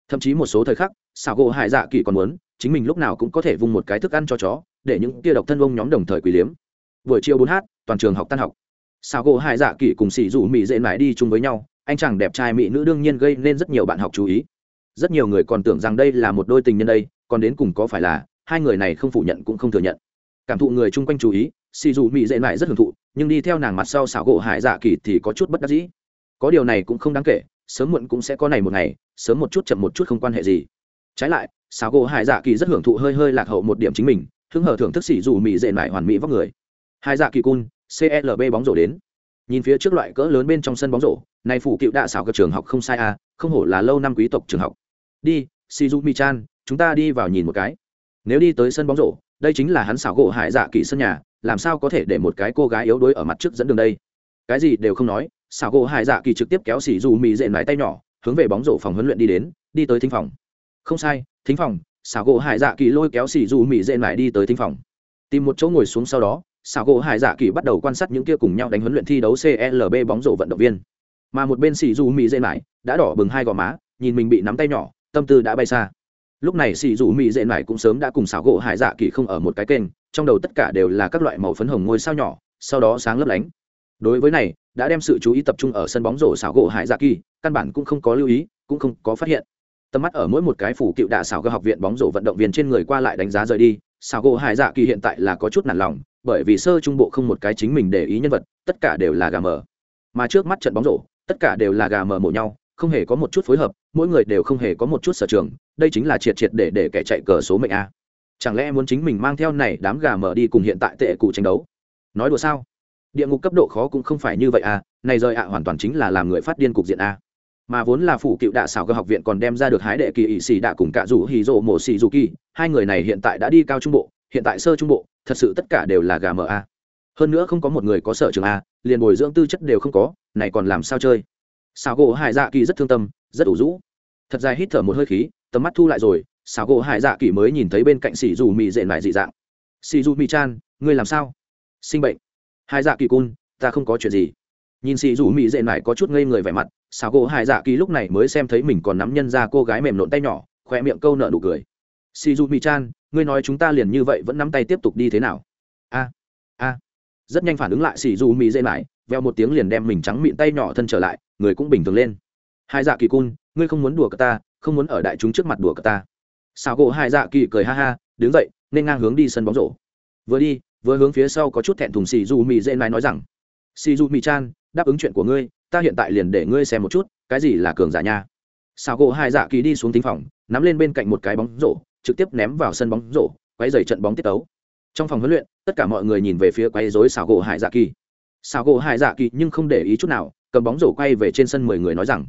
Thậm chí một số thời khắc xảo gỗ hải dạ kỳ còn muốn, chính mình lúc nào cũng có thể vung một cái thức ăn cho chó, để những tia độc thân ông nhóm đồng thời quý liếm buổi chiều bốn h toàn trường học tan học. Sào gỗ hải dạ kỳ cùng xỉ rủ mỹ dễ mãi đi chung với nhau, anh chàng đẹp trai mỹ nữ đương nhiên gây nên rất nhiều bạn học chú ý. Rất nhiều người còn tưởng rằng đây là một đôi tình nhân đây, còn đến cùng có phải là, hai người này không phủ nhận cũng không thừa nhận. Cảm thụ người chung quanh chú ý xì dù mỹ dễ mãi rất hưởng thụ, nhưng đi theo nàng mặt sau xảo gỗ hải dạ kỳ thì có chút bất đắc dĩ. Có điều này cũng không đáng kể, sớm muộn cũng sẽ có này một ngày, sớm một chút chậm một chút không quan hệ gì. Trái lại xảo gỗ hải dạ kỳ rất hưởng thụ hơi hơi lạc hậu một điểm chính mình, hứng hở thưởng thức xỉ dù mỹ dễ mãi hoàn mỹ vóc người hải dạ kỳ cun clb bóng rổ đến. Nhìn phía trước loại cỡ lớn bên trong sân bóng rổ, này phủ cựu đạ xảo các trường học không sai à không hổ là lâu năm quý tộc trường học. Đi shizu chan chúng ta đi vào nhìn một cái. Nếu đi tới sân bóng rổ, đây chính là hắn xảo gỗ hải dạ kỳ sân nhà, làm sao có thể để một cái cô gái yếu đuối ở mặt trước dẫn đường đây? Cái gì đều không nói, xảo gỗ hải dạ kỳ trực tiếp kéo xỉ dù mì dện mái tay nhỏ, hướng về bóng rổ phòng huấn luyện đi đến, đi tới thính phòng. Không sai, thính phòng, xảo gỗ hải dạ kỳ lôi kéo xỉ dù mì dện mái đi tới thính phòng. Tìm một chỗ ngồi xuống sau đó xảo gỗ hải dạ kỳ bắt đầu quan sát những kia cùng nhau đánh huấn luyện thi đấu clb bóng rổ vận động viên. Mà một bên xì dù mỹ dễ mải đã đỏ bừng hai gò má, nhìn mình bị nắm tay nhỏ, tâm tư đã bay xa. Lúc này xì dù mỹ dễ mải cũng sớm đã cùng xảo gỗ hải dạ kỳ không ở một cái kênh, trong đầu tất cả đều là các loại màu phấn hồng ngôi sao nhỏ, sau đó sáng lấp lánh. Đối với này, đã đem sự chú ý tập trung ở sân bóng rổ xảo gỗ hải dạ kỳ, căn bản cũng không có lưu ý, cũng không có phát hiện. Tầm mắt ở mỗi một cái phủ cựu đạ xảo cơ học viện bóng rổ vận động viên trên người qua lại đánh giá rời đi, xảo gỗ hải dạ kỳ hiện tại là có chút nản lòng bởi vì sơ trung bộ không một cái chính mình để ý nhân vật, tất cả đều là gà mờ. Mà trước mắt trận bóng rổ, tất cả đều là gà mờ mổ nhau, không hề có một chút phối hợp, mỗi người đều không hề có một chút sở trường, đây chính là triệt triệt để để kẻ chạy cờ số mệnh a. Chẳng lẽ muốn chính mình mang theo này đám gà mờ đi cùng hiện tại tệ cụ tranh đấu? Nói đùa sao? Địa ngục cấp độ khó cũng không phải như vậy à này rời ạ hoàn toàn chính là làm người phát điên cục diện a. Mà vốn là phủ cựu đạ xảo cơ học viện còn đem ra được hái đệ kỳ ỵ xì đạ cùng cả rủ hì rộ mổ xì dù kỳ, hai người này hiện tại đã đi cao trung bộ hiện tại sơ trung bộ, thật sự tất cả đều là gà mờ a. Hơn nữa không có một người có sở trường a, liền bồi dưỡng tư chất đều không có, này còn làm sao chơi? Xào gỗ hải dạ kỳ rất thương tâm, rất ủ rũ. Thật dài hít thở một hơi khí, tầm mắt thu lại rồi xào gỗ hải dạ kỳ mới nhìn thấy bên cạnh xì dù mị dệ lại dị dạng. Xì dù mị chan, ngươi làm sao? Sinh bệnh. Hải dạ kỳ cun, ta không có chuyện gì. Nhìn xì dù mị dệ lại có chút ngây người vẻ mặt xào gỗ hải dạ kỳ lúc này mới xem thấy mình còn nắm nhân ra cô gái mềm nộn tay nhỏ khoe miệng câu nợ nụ cười si du mi chan ngươi nói chúng ta liền như vậy vẫn nắm tay tiếp tục đi thế nào? A a. Rất nhanh phản ứng lại si du mi dễ mãi, veo một tiếng liền đem mình trắng mịn tay nhỏ thân trở lại, người cũng bình thường lên. Hai dạ kỳ cun ngươi không muốn đùa cờ ta, không muốn ở đại chúng trước mặt đùa cờ ta. Sào gỗ hai dạ kỳ cười ha ha, đứng dậy, nên ngang hướng đi sân bóng rổ. Vừa đi, vừa hướng phía sau có chút thẹn thùng xì du mị dễ nói nói rằng xì du mị chan đáp ứng chuyện của ngươi, ta hiện tại liền để ngươi xem một chút, cái gì là cường giả nha. Sào gỗ hai dạ kỳ đi xuống thính phòng, nắm lên bên cạnh một cái bóng rổ trực tiếp ném vào sân bóng rổ, quay dày trận bóng tiết tấu. Trong phòng huấn luyện, tất cả mọi người nhìn về phía quay dối xảo gỗ hải dạ kỳ. Xảo gỗ hải dạ kỳ nhưng không để ý chút nào, cầm bóng rổ quay về trên sân mười người nói rằng,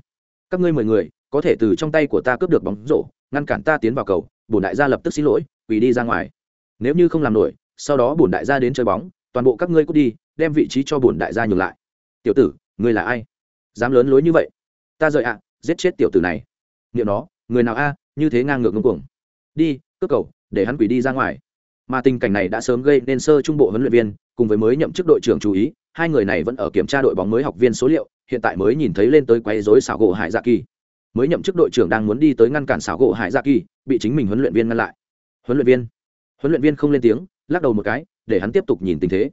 các ngươi mười người, có thể từ trong tay của ta cướp được bóng rổ, ngăn cản ta tiến vào cầu, bổn đại gia lập tức xin lỗi vì đi ra ngoài. Nếu như không làm nổi, sau đó bổn đại gia đến chơi bóng, toàn bộ các ngươi cút đi, đem vị trí cho bổn đại gia nhường lại. Tiểu tử, ngươi là ai? Dám lớn lối như vậy? Ta rời ạ, giết chết tiểu tử này. Nghiệm nó, người nào a, như thế ngang ngược ngưng cuồng đi, cướp cầu, để hắn quỷ đi ra ngoài. Mà tình cảnh này đã sớm gây nên sơ trung bộ huấn luyện viên, cùng với mới nhậm chức đội trưởng chú ý, hai người này vẫn ở kiểm tra đội bóng mới học viên số liệu, hiện tại mới nhìn thấy lên tới quay dối xảo gỗ hải dạ kỳ. Mới nhậm chức đội trưởng đang muốn đi tới ngăn cản xảo gỗ hải dạ kỳ, bị chính mình huấn luyện viên ngăn lại. Huấn luyện viên. Huấn luyện viên không lên tiếng, lắc đầu một cái, để hắn tiếp tục nhìn tình thế.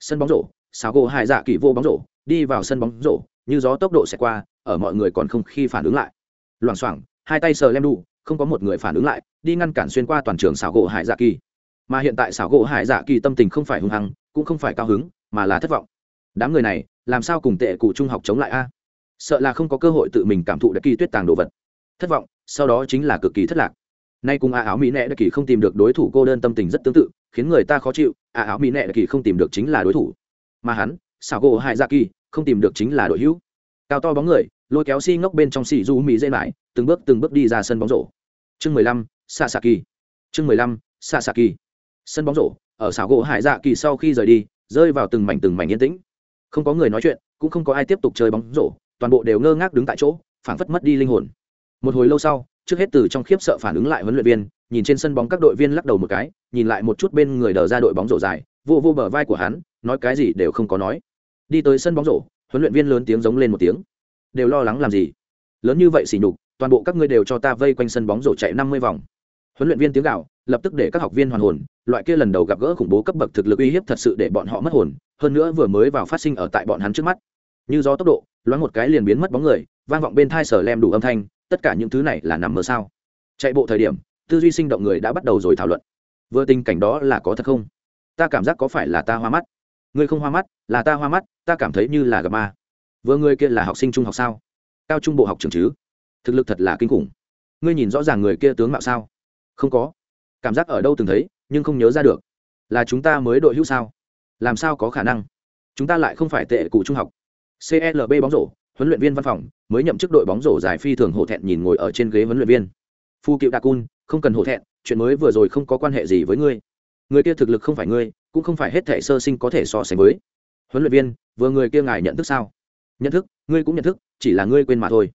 Sân bóng rổ, xảo gỗ hải dạ kỳ vô bóng rổ, đi vào sân bóng rổ, như gió tốc độ sẽ qua, ở mọi người còn không khi phản ứng lại. Loảng xoảng, hai tay sờ lem đủ không có một người phản ứng lại, đi ngăn cản xuyên qua toàn trường xảo gỗ hải dạ kỳ. Mà hiện tại xảo gỗ hải dạ kỳ tâm tình không phải hung hăng, cũng không phải cao hứng, mà là thất vọng. Đám người này, làm sao cùng tệ cụ trung học chống lại a? Sợ là không có cơ hội tự mình cảm thụ đặc kỳ tuyết tàng đồ vật. Thất vọng, sau đó chính là cực kỳ thất lạc. Nay cùng a áo mỹ nẹ đặc kỳ không tìm được đối thủ cô đơn tâm tình rất tương tự, khiến người ta khó chịu, a áo mỹ nẹ đặc kỳ không tìm được chính là đối thủ. Mà hắn, xảo gỗ hải dạ kỳ, không tìm được chính là đội hữu. Cao to bóng người, lôi kéo si ngốc bên trong xì du mỹ dây mãi, từng bước từng bước đi ra sân bóng rổ chương mười lăm sa kỳ chương mười lăm sa kỳ sân bóng rổ, ở xảo gỗ hải dạ kỳ sau khi rời đi, rơi vào từng mảnh từng mảnh yên tĩnh. Không có người nói chuyện, cũng không có ai tiếp tục chơi bóng rổ, toàn bộ đều ngơ ngác đứng tại chỗ, phảng phất mất đi linh hồn. Một hồi lâu sau, trước hết từ trong khiếp sợ phản ứng lại huấn luyện viên, nhìn trên sân bóng các đội viên lắc đầu một cái, nhìn lại một chút bên người đờ ra đội bóng rổ dài, vô vô bờ vai của hắn, nói cái gì đều không có nói. Đi tới sân bóng rổ, huấn luyện viên lớn tiếng giống lên một tiếng. Đều lo lắng làm gì? Lớn như vậy xỉ nhục toàn bộ các ngươi đều cho ta vây quanh sân bóng rổ chạy năm mươi vòng. Huấn luyện viên tiếng gạo, lập tức để các học viên hoàn hồn, loại kia lần đầu gặp gỡ khủng bố cấp bậc thực lực uy hiếp thật sự để bọn họ mất hồn, hơn nữa vừa mới vào phát sinh ở tại bọn hắn trước mắt. Như gió tốc độ, loáng một cái liền biến mất bóng người, vang vọng bên thai sở lem đủ âm thanh, tất cả những thứ này là nằm mơ sao? Chạy bộ thời điểm, tư duy sinh động người đã bắt đầu rồi thảo luận. Vừa tình cảnh đó là có thật không? Ta cảm giác có phải là ta hoa mắt? Ngươi không hoa mắt, là ta hoa mắt, ta cảm thấy như là gặp ma. Vừa người kia là học sinh trung học sao? Cao trung bộ học trường chứ? Thực lực thật là kinh khủng. Ngươi nhìn rõ ràng người kia tướng mạo sao? Không có. Cảm giác ở đâu từng thấy, nhưng không nhớ ra được. Là chúng ta mới đội hữu sao? Làm sao có khả năng? Chúng ta lại không phải tệ cụ trung học. Clb bóng rổ, huấn luyện viên văn phòng, mới nhậm chức đội bóng rổ giải phi thường hổ thẹn nhìn ngồi ở trên ghế huấn luyện viên. Phu cựu đa cun, không cần hổ thẹn, chuyện mới vừa rồi không có quan hệ gì với ngươi. Người kia thực lực không phải ngươi, cũng không phải hết thể sơ sinh có thể so sánh với. Huấn luyện viên, vừa người kia ngài nhận thức sao? Nhận thức, ngươi cũng nhận thức, chỉ là ngươi quên mà thôi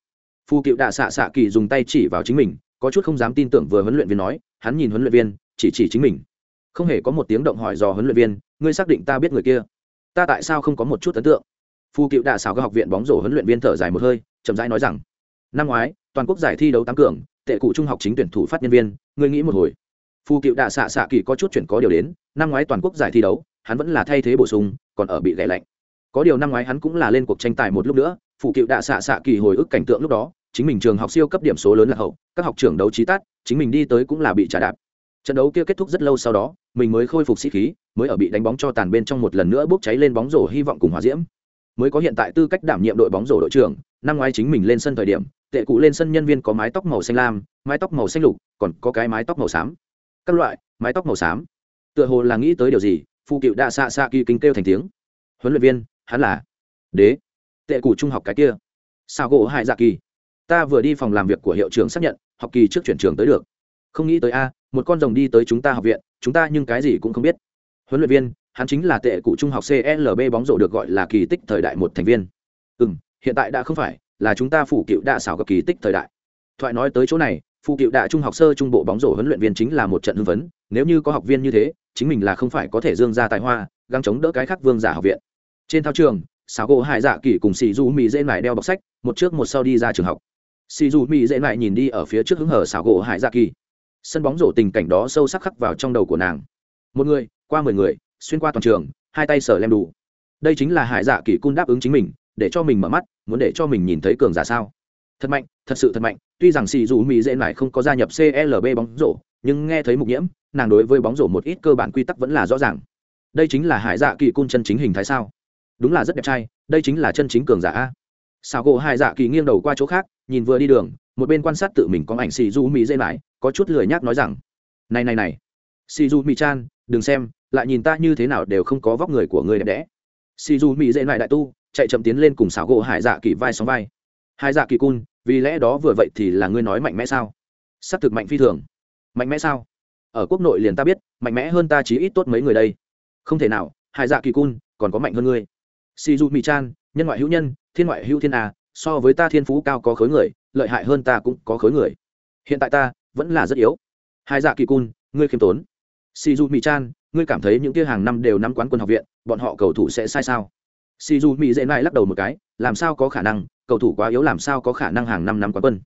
phu cựu đạ xạ xạ kỳ dùng tay chỉ vào chính mình, có chút không dám tin tưởng vừa huấn luyện viên nói, hắn nhìn huấn luyện viên, chỉ chỉ chính mình. Không hề có một tiếng động hỏi dò huấn luyện viên, ngươi xác định ta biết người kia? Ta tại sao không có một chút ấn tượng? Phu cựu đạ xảo các học viện bóng rổ huấn luyện viên thở dài một hơi, chậm rãi nói rằng, năm ngoái, toàn quốc giải thi đấu tám cường, tệ cụ trung học chính tuyển thủ phát nhân viên, ngươi nghĩ một hồi. Phu cựu đạ xạ xạ kỳ có chút chuyển có điều đến, năm ngoái toàn quốc giải thi đấu, hắn vẫn là thay thế bổ sung, còn ở bị gãy lạnh. Có điều năm ngoái hắn cũng là lên cuộc tranh tài một lúc nữa phụ cựu đạ xạ xạ kỳ hồi ức cảnh tượng lúc đó chính mình trường học siêu cấp điểm số lớn là hậu, các học trưởng đấu trí tát, chính mình đi tới cũng là bị trả đạp. Trận đấu kia kết thúc rất lâu sau đó, mình mới khôi phục sĩ khí, mới ở bị đánh bóng cho tàn bên trong một lần nữa bốc cháy lên bóng rổ hy vọng cùng hòa diễm. Mới có hiện tại tư cách đảm nhiệm đội bóng rổ đội trưởng, năm ngoái chính mình lên sân thời điểm, tệ cụ lên sân nhân viên có mái tóc màu xanh lam, mái tóc màu xanh lục, còn có cái mái tóc màu xám. Các loại, mái tóc màu xám. Tựa hồ là nghĩ tới điều gì phụ cựu đã xạ xạ kỳ kinh kêu thành tiếng. Huấn luyện viên, hắn là đế. Tệ cụ trung học cái kia. Sao gỗ hại dạ kỳ? Ta vừa đi phòng làm việc của hiệu trưởng xác nhận, học kỳ trước chuyển trường tới được. Không nghĩ tới a, một con rồng đi tới chúng ta học viện, chúng ta nhưng cái gì cũng không biết. Huấn luyện viên, hắn chính là tệ cụ trung học clb bóng rổ được gọi là kỳ tích thời đại một thành viên. Ừ m hiện tại đã không phải, là chúng ta phủ cựu đạ xảo gặp kỳ tích thời đại. Thoại nói tới chỗ này phụ cựu đạ trung học sơ trung bộ bóng rổ huấn luyện viên chính là một trận hưng vấn nếu như có học viên như thế, chính mình là không phải có thể dương ra tài hoa găng chống đỡ cái khác vương giả học viện. Trên thao trường xảo gỗ hải dạ kỳ cùng xì du mỹ dễ mải đeo bọc sách, một trước một sau đi ra trường học xì Dù mỹ dễ lại nhìn đi ở phía trước hứng hở xảo gỗ hải dạ kỳ. Sân bóng rổ tình cảnh đó sâu sắc khắc vào trong đầu của nàng. Một người, qua mười người, xuyên qua toàn trường, hai tay sở lem đủ. Đây chính là hải dạ kỳ cung đáp ứng chính mình, để cho mình mở mắt, muốn để cho mình nhìn thấy cường giả sao? Thật mạnh, thật sự thật mạnh, tuy rằng xì dù mỹ dễ lại không có gia nhập clb bóng rổ, nhưng nghe thấy mục nhiễm, nàng đối với bóng rổ một ít cơ bản quy tắc vẫn là rõ ràng. Đây chính là hải dạ kỳ cung chân chính hình thái sao? Đúng là rất đẹp trai, đây chính là chân chính cường giả a. Xảo gỗ hải dạ kỳ nghiêng đầu qua chỗ khác nhìn vừa đi đường, một bên quan sát tự mình có ảnh xì du mỹ dễ lại, có chút lười nhác nói rằng, này này này xì du mỹ chan đừng xem, lại nhìn ta như thế nào đều không có vóc người của người đẹp đẽ. Xì du mỹ dễ lại đại tu, chạy chậm tiến lên cùng xảo gỗ hải dạ kỳ vai sóng vai. Hải dạ kỳ cun, vì lẽ đó vừa vậy thì là ngươi nói mạnh mẽ sao? S ắ c thực mạnh phi thường. Mạnh mẽ sao? Ở quốc nội liền ta biết, mạnh mẽ hơn ta chí ít tốt mấy người đây. Không thể nào, hải dạ kỳ cun, còn có mạnh hơn ngươi. Si du mỹ chan nhân ngoại hữu nhân, thiên ngoại hữu thiên à so với ta thiên phú cao có khối người, lợi hại hơn ta cũng có khối người. Hiện tại ta vẫn là rất yếu. Hai dạ kỳ cun, ngươi khiêm tốn. Si du mỹ chan ngươi cảm thấy những kia hàng năm đều nắm quán quân học viện, bọn họ cầu thủ sẽ sai sao? Si du mỹ dễ lại lắc đầu một cái, làm sao có khả năng, cầu thủ quá yếu làm sao có khả năng hàng năm nắm quán quân?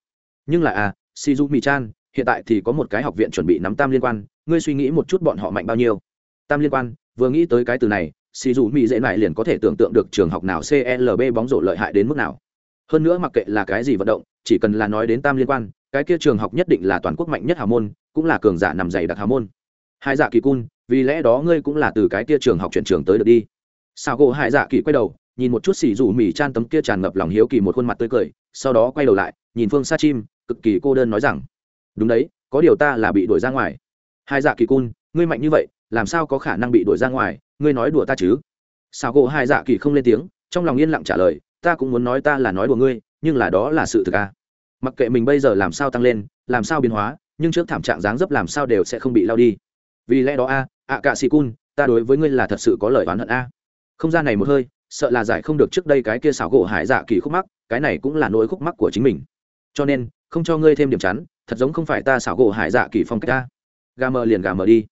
Nhưng là à si du mỹ chan hiện tại thì có một cái học viện chuẩn bị nắm tam liên quan, ngươi suy nghĩ một chút bọn họ mạnh bao nhiêu? Tam liên quan, vừa nghĩ tới cái từ này si du mỹ dễ lại liền có thể tưởng tượng được trường học nào clb bóng rổ lợi hại đến mức nào hơn nữa mặc kệ là cái gì vận động, chỉ cần là nói đến tam liên quan, cái kia trường học nhất định là toàn quốc mạnh nhất hào môn, cũng là cường giả nằm dày đặc hào môn. Hai dạ kỳ cun, vì lẽ đó ngươi cũng là từ cái kia trường học chuyển trường tới được đi. Sao gỗ hai dạ kỳ quay đầu, nhìn một chút xì rủ mì chan tấm kia tràn ngập lòng hiếu kỳ một khuôn mặt tươi cười, sau đó quay đầu lại, nhìn phương sa chim, cực kỳ cô đơn nói rằng, đúng đấy, có điều ta là bị đuổi ra ngoài. Hai dạ kỳ cun, ngươi mạnh như vậy, làm sao có khả năng bị đuổi ra ngoài? Ngươi nói đùa ta chứ? Sao gỗ hai dạ kỳ không lên tiếng, trong lòng yên lặng trả lời ta cũng muốn nói ta là nói đùa ngươi, nhưng là đó là sự thực à. Mặc kệ mình bây giờ làm sao tăng lên, làm sao biến hóa, nhưng trước thảm trạng dáng dấp làm sao đều sẽ không bị lao đi. Vì lẽ đó a, ạ cạ xì cun, ta đối với ngươi là thật sự có lời oán hận a. Không gian này một hơi, sợ là giải không được trước đây cái kia xảo gỗ hải dạ kỳ khúc mắc, cái này cũng là nỗi khúc mắc của chính mình. Cho nên, không cho ngươi thêm điểm chắn, thật giống không phải ta xảo gỗ hải dạ kỳ phong cách ta. Gà mờ liền gà mờ đi.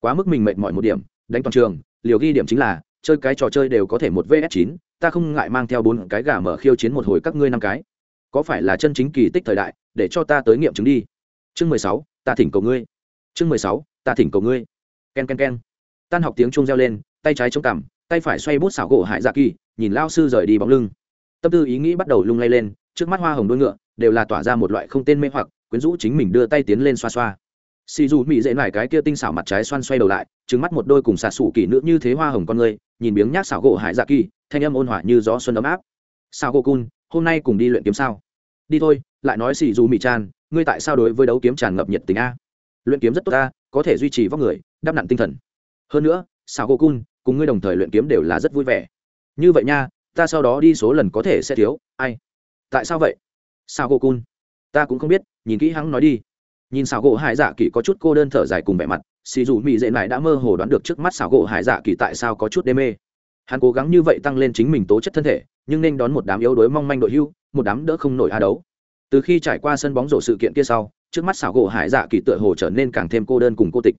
Quá mức mình mệt mỏi một điểm, đánh toàn trường, liều ghi điểm chính là chơi cái trò chơi đều có thể một vs chín, ta không ngại mang theo bốn cái gà mở khiêu chiến một hồi các ngươi năm cái. Có phải là chân chính kỳ tích thời đại, để cho ta tới nghiệm chứng đi? Chương mười sáu, ta thỉnh cầu ngươi. Chương mười sáu, ta thỉnh cầu ngươi. K e n k e n k e n tan học tiếng chuông reo lên, tay trái chống cằm, tay phải xoay bút xảo gỗ hại dạ kỳ, nhìn lao sư rời đi bóng lưng. Tâm tư ý nghĩ bắt đầu lung lay lên, trước mắt hoa hồng đôi ngựa đều là tỏa ra một loại không tên mê hoặc, quyến rũ chính mình đưa tay tiến lên xoa xoa. Xì dù mỹ dễ lại cái kia tinh xảo mặt trái xoan xoay đầu lại trứng mắt một đôi cùng xà xù kỳ nữ như thế hoa hồng con người, nhìn biếng nhác xảo gỗ hải dạ kỳ, thanh âm ôn hỏa như gió xuân ấm áp. Sao gỗ cun, hôm nay cùng đi luyện kiếm sao? Đi thôi, lại nói xì dù mỹ tràn ngươi tại sao đối với đấu kiếm tràn ngập nhiệt tình a? Luyện kiếm rất tốt ta có thể duy trì vóc người đắp nặn tinh thần. Hơn nữa sao gỗ cun, cùng ngươi đồng thời luyện kiếm đều là rất vui vẻ. Như vậy nha, ta sau đó đi số lần có thể sẽ thiếu, ai? Tại sao vậy? Sao gỗ cun, ta cũng không biết, nhìn kỹ hắn nói đi. Nhìn sao gỗ hải dạ kỳ có chút cô đơn thở dài cùng vẻ mặt xì dù mỹ dễ này đã mơ hồ đoán được trước mắt xảo gỗ hải dạ kỳ tại sao có chút đê mê. Hắn cố gắng như vậy tăng lên chính mình tố chất thân thể, nhưng nên đón một đám yếu đuối mong manh đội hưu, một đám đỡ không nổi a đấu. Từ khi trải qua sân bóng rổ sự kiện kia sau, trước mắt xảo gỗ hải dạ kỳ tựa hồ trở nên càng thêm cô đơn cùng cô tịch.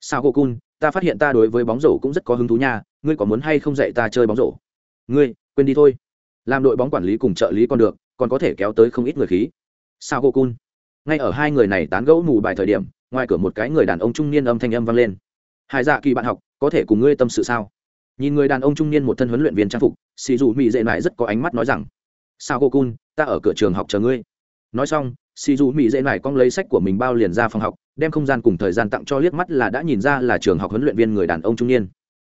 Sao gỗ cun, ta phát hiện ta đối với bóng rổ cũng rất có hứng thú nha, ngươi có muốn hay không dạy ta chơi bóng rổ? Ngươi, quên đi thôi. Làm đội bóng quản lý cùng trợ lý còn được, còn có thể kéo tới không ít người khí. Sao cô cun, ngay ở hai người này tán gẫu mù bài thời điểm ngoài cửa một cái người đàn ông trung niên âm thanh âm vang lên. Hải dạ kỳ bạn học, có thể cùng ngươi tâm sự sao? Nhìn người đàn ông trung niên một thân huấn luyện viên trang phục xì dù mỹ dệ lại rất có ánh mắt nói rằng, sao cô cun, ta ở cửa trường học chờ ngươi. Nói xong xì dù mỹ dễ này cong lấy sách của mình bao liền ra phòng học, đem không gian cùng thời gian tặng cho liếc mắt là đã nhìn ra là trường học huấn luyện viên người đàn ông trung niên.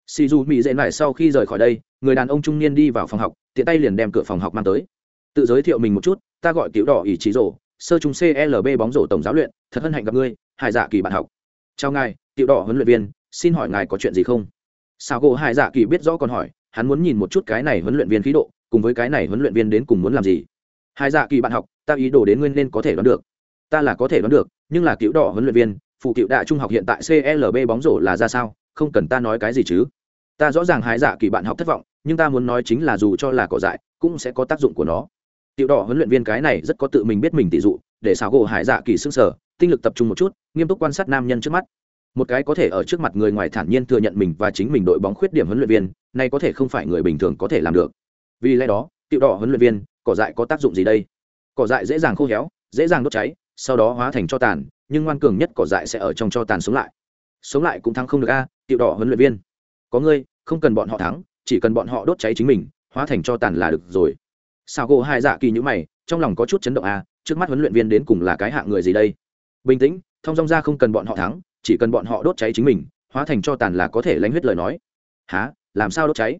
Xì dù mỹ dễ này sau khi rời khỏi đây, người đàn ông trung niên đi vào phòng học, tiện tay liền đem cửa phòng học mang tới. Tự giới thiệu mình một chút, ta gọi cứu đỏ ỷ trí rổ sơ trung clb bóng rổ tổng giáo luyện, thật hân hạnh gặp ngươi, hải dạ kỳ bạn học. Chào ngài, tiểu đỏ huấn luyện viên, xin hỏi ngài có chuyện gì không? Sao gỗ hải dạ kỳ biết rõ còn hỏi, hắn muốn nhìn một chút cái này huấn luyện viên khí độ, cùng với cái này huấn luyện viên đến cùng muốn làm gì. Hải dạ kỳ bạn học, ta ý đồ đến nguyên nên có thể đoán được. Ta là có thể đoán được, nhưng là cựu đỏ huấn luyện viên, phụ cựu đại trung học hiện tại clb bóng rổ là ra sao, không cần ta nói cái gì chứ. Ta rõ ràng hải dạ kỳ bạn học thất vọng, nhưng ta muốn nói chính là dù cho là cỏ dại, cũng sẽ có tác dụng của nó tiểu đỏ huấn luyện viên cái này rất có tự mình biết mình tỷ dụ, để xảo gỗ hải dạ kỳ xương sở tinh lực tập trung một chút, nghiêm túc quan sát nam nhân trước mắt. Một cái có thể ở trước mặt người ngoài thản nhiên thừa nhận mình và chính mình đội bóng khuyết điểm huấn luyện viên, này có thể không phải người bình thường có thể làm được. Vì lẽ đó, tiểu đỏ huấn luyện viên, cỏ dại có tác dụng gì đây? Cỏ dại dễ dàng khô héo, dễ dàng đốt cháy, sau đó hóa thành cho tàn, nhưng ngoan cường nhất cỏ dại sẽ ở trong cho tàn sống lại. Sống lại cũng thắng không được a, tiểu đỏ huấn luyện viên. Có ngươi, không cần bọn họ thắng, chỉ cần bọn họ đốt cháy chính mình, hóa thành cho tàn là được rồi sao gỗ hai dạ kỳ nhữ mày, trong lòng có chút chấn động a trước mắt huấn luyện viên đến cùng là cái hạng người gì đây? Bình tĩnh, thông dong ra không cần bọn họ thắng, chỉ cần bọn họ đốt cháy chính mình, hóa thành cho tàn là có thể lánh huyết lời nói. Há làm sao đốt cháy?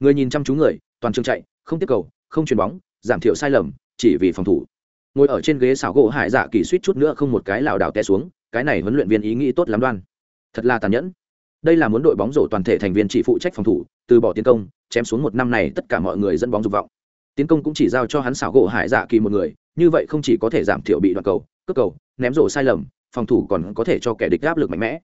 Người nhìn chăm chú người, toàn trường chạy, không tiếp cầu, không chuyền bóng, giảm thiểu sai lầm, chỉ vì phòng thủ. Ngồi ở trên ghế xảo gỗ hải dạ kỳ suýt chút nữa không một cái lảo đảo té xuống, cái này huấn luyện viên ý nghĩ tốt lắm đoan. Thật là tàn nhẫn. Đây là muốn đội bóng rổ toàn thể thành viên chỉ phụ trách phòng thủ, từ bỏ tiến công, chém xuống một năm này tất cả mọi người dẫn bóng dục vọng tiến công cũng chỉ giao cho hắn xảo gỗ hải dạ kỳ một người, như vậy không chỉ có thể giảm thiểu bị đoạn cầu, cướp cầu, ném rổ sai lầm, phòng thủ còn có thể cho kẻ địch áp lực mạnh mẽ.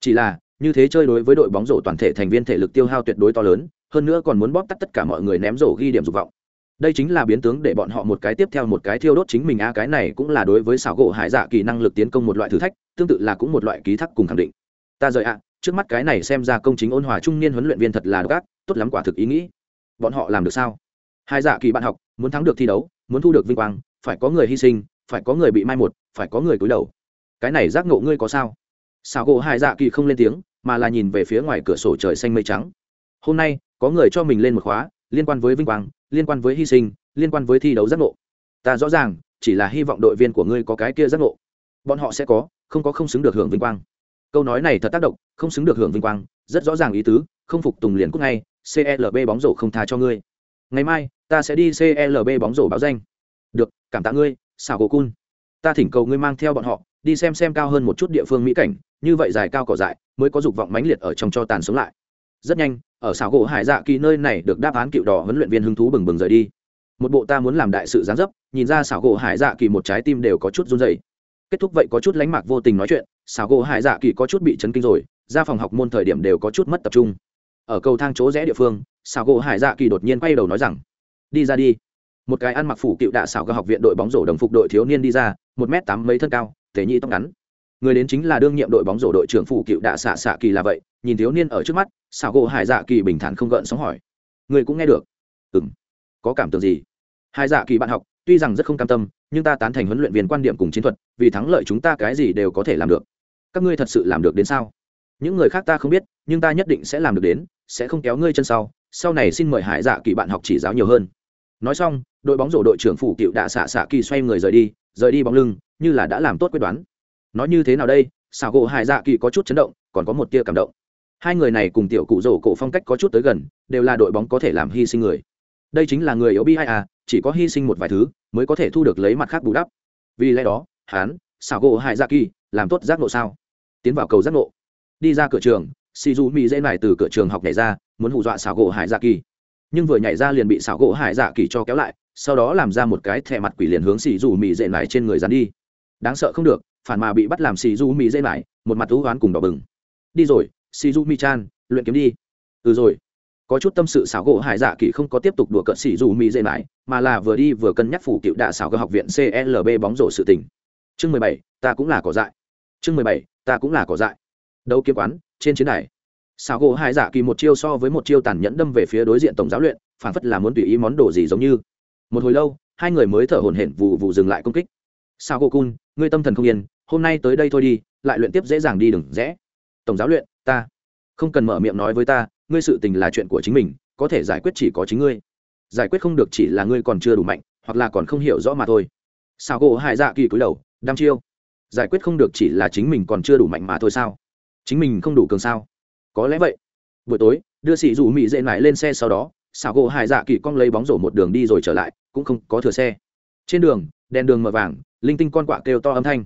Chỉ là, như thế chơi đối với đội bóng rổ toàn thể thành viên thể lực tiêu hao tuyệt đối to lớn, hơn nữa còn muốn bóp tắt tất cả mọi người ném rổ ghi điểm dục vọng. Đây chính là biến tướng để bọn họ một cái tiếp theo một cái thiêu đốt chính mình, a, cái này cũng là đối với xảo gỗ hải dạ kỳ năng lực tiến công một loại thử thách, tương tự là cũng một loại ký thác cùng khẳng định. Ta rời ạ, trước mắt cái này xem ra công chính ôn hòa trung niên huấn luyện viên thật là gác tốt lắm quả thực ý nghĩ. Bọn họ làm được sao? Hai dạ kỳ bạn học, muốn thắng được thi đấu, muốn thu được vinh quang, phải có người hy sinh, phải có người bị mai một, phải có người cúi đầu. Cái này giác ngộ ngươi có sao? Xảo gỗ hai dạ kỳ không lên tiếng, mà là nhìn về phía ngoài cửa sổ trời xanh mây trắng. Hôm nay, có người cho mình lên một khóa, liên quan với vinh quang, liên quan với hy sinh, liên quan với thi đấu giác ngộ. Ta rõ ràng, chỉ là hy vọng đội viên của ngươi có cái kia giác ngộ. Bọn họ sẽ có, không có không xứng được hưởng vinh quang. Câu nói này thật tác động, không xứng được hưởng vinh quang, rất rõ ràng ý tứ, không phục tùng liền cúc ngay clb bóng rổ không tha cho ngươi ngày mai, ta sẽ đi clb bóng rổ báo danh. Được, cảm tạ ngươi, xảo cổ cun. Ta thỉnh cầu ngươi mang theo bọn họ, đi xem xem cao hơn một chút địa phương mỹ cảnh, như vậy dài cao cỏ dại, mới có dục vọng mãnh liệt ở trong cho tàn sống lại. Rất nhanh, ở xảo gỗ hải dạ kỳ nơi này được đáp án cựu đỏ huấn luyện viên hứng thú bừng bừng rời đi. Một bộ ta muốn làm đại sự gián dấp, nhìn ra xảo gỗ hải dạ kỳ một trái tim đều có chút run dày kết thúc vậy có chút lánh mạc vô tình nói chuyện, xảo gỗ hải dạ kỳ có chút bị chấn kinh rồi, ra phòng học môn thời điểm đều có chút mất tập trung ở cầu thang chỗ rẽ địa phương, xảo gỗ hải dạ kỳ đột nhiên quay đầu nói rằng, đi ra đi. Một cái ăn mặc phủ cựu đạ xảo các học viện đội bóng rổ đồng phục đội thiếu niên đi ra, một m tám mấy thân cao thể nhị tóc ngắn. Người đến chính là đương nhiệm đội bóng rổ đội trưởng phủ cựu đạ xạ xạ kỳ là vậy, nhìn thiếu niên ở trước mắt, xảo gỗ hải dạ kỳ bình thản không gợn sóng hỏi, người cũng nghe được? Ừ m có cảm tưởng gì? Hải dạ kỳ bạn học, tuy rằng rất không cam tâm, nhưng ta tán thành huấn luyện viên quan điểm cùng chiến thuật, vì thắng lợi chúng ta cái gì đều có thể làm được. Các ngươi thật sự làm được đến sao? Những người khác ta không biết, nhưng ta nhất định sẽ làm được đến sẽ không kéo ngươi chân sau sau này xin mời hải dạ kỳ bạn học chỉ giáo nhiều hơn. Nói xong, đội bóng rổ đội trưởng phủ cựu đạ xạ xạ kỳ xoay người rời đi rời đi bóng lưng, như là đã làm tốt quyết đoán. Nói như thế nào đây? Xảo gỗ hải dạ kỳ có chút chấn động, còn có một tia cảm động. Hai người này cùng tiểu cụ rổ cổ phong cách có chút tới gần, đều là đội bóng có thể làm hy sinh người. Đây chính là người yếu bi hay à chỉ có hy sinh một vài thứ, mới có thể thu được lấy mặt khác bù đắp. Vì lẽ đó hán xảo gỗ hải dạ kỳ, làm tốt giác nộ sao? Tiến vào cầu giác nộ đi ra cửa trường si du mỹ dễ nải từ cửa trường học nhảy ra muốn hù dọa xảo gỗ hải dạ kỳ. Nhưng vừa nhảy ra liền bị xảo gỗ hải dạ kỳ cho kéo lại sau đó làm ra một cái thẻ mặt quỷ liền hướng xì dù mỹ dễ nải trên người dán đi. Đáng sợ không được phản mà bị bắt làm xì du mỹ dễ nải, một mặt thú hoán cùng đỏ bừng. Đi rồi xì du mỹ chan luyện kiếm đi. Ừ rồi. Có chút tâm sự xảo gỗ hải dạ kỳ không có tiếp tục đùa cợt xì du mỹ dễ nải, mà là vừa đi vừa cân nhắc phủ cựu đạ xảo cơ học viện clb bóng rổ sự tình. Chương mười bảy ta cũng là cỏ dại. Chương mười bảy ta cũng là cỏ dại. Đấu kiếm quán trên chiến đài. Xảo gỗ hai dạ kỳ một chiêu so với một chiêu tàn nhẫn đâm về phía đối diện tổng giáo luyện, phản phất là muốn tùy ý món đồ gì giống như. Một hồi lâu, hai người mới thở hổn hển vụ vụ dừng lại công kích. Sao gỗ cun, ngươi tâm thần không yên, hôm nay tới đây thôi đi, lại luyện tiếp dễ dàng đi đừng rẽ. Tổng giáo luyện, ta. Không cần mở miệng nói với ta, ngươi sự tình là chuyện của chính mình, có thể giải quyết chỉ có chính ngươi. Giải quyết không được chỉ là ngươi còn chưa đủ mạnh, hoặc là còn không hiểu rõ mà thôi. Sao gỗ hai dạ kỳ cúi đầu, đăm chiêu. Giải quyết không được chỉ là chính mình còn chưa đủ mạnh mà thôi sao? Chính mình không đủ cường sao? Có lẽ vậy. Buổi tối, đưa sĩ dù mỹ dễ lại lên xe sau đó, xảo gỗ hải dạ kỳ cong lấy bóng rổ một đường đi rồi trở lại, cũng không có thừa xe. Trên đường, đèn đường mờ vàng, linh tinh con quạ kêu to âm thanh.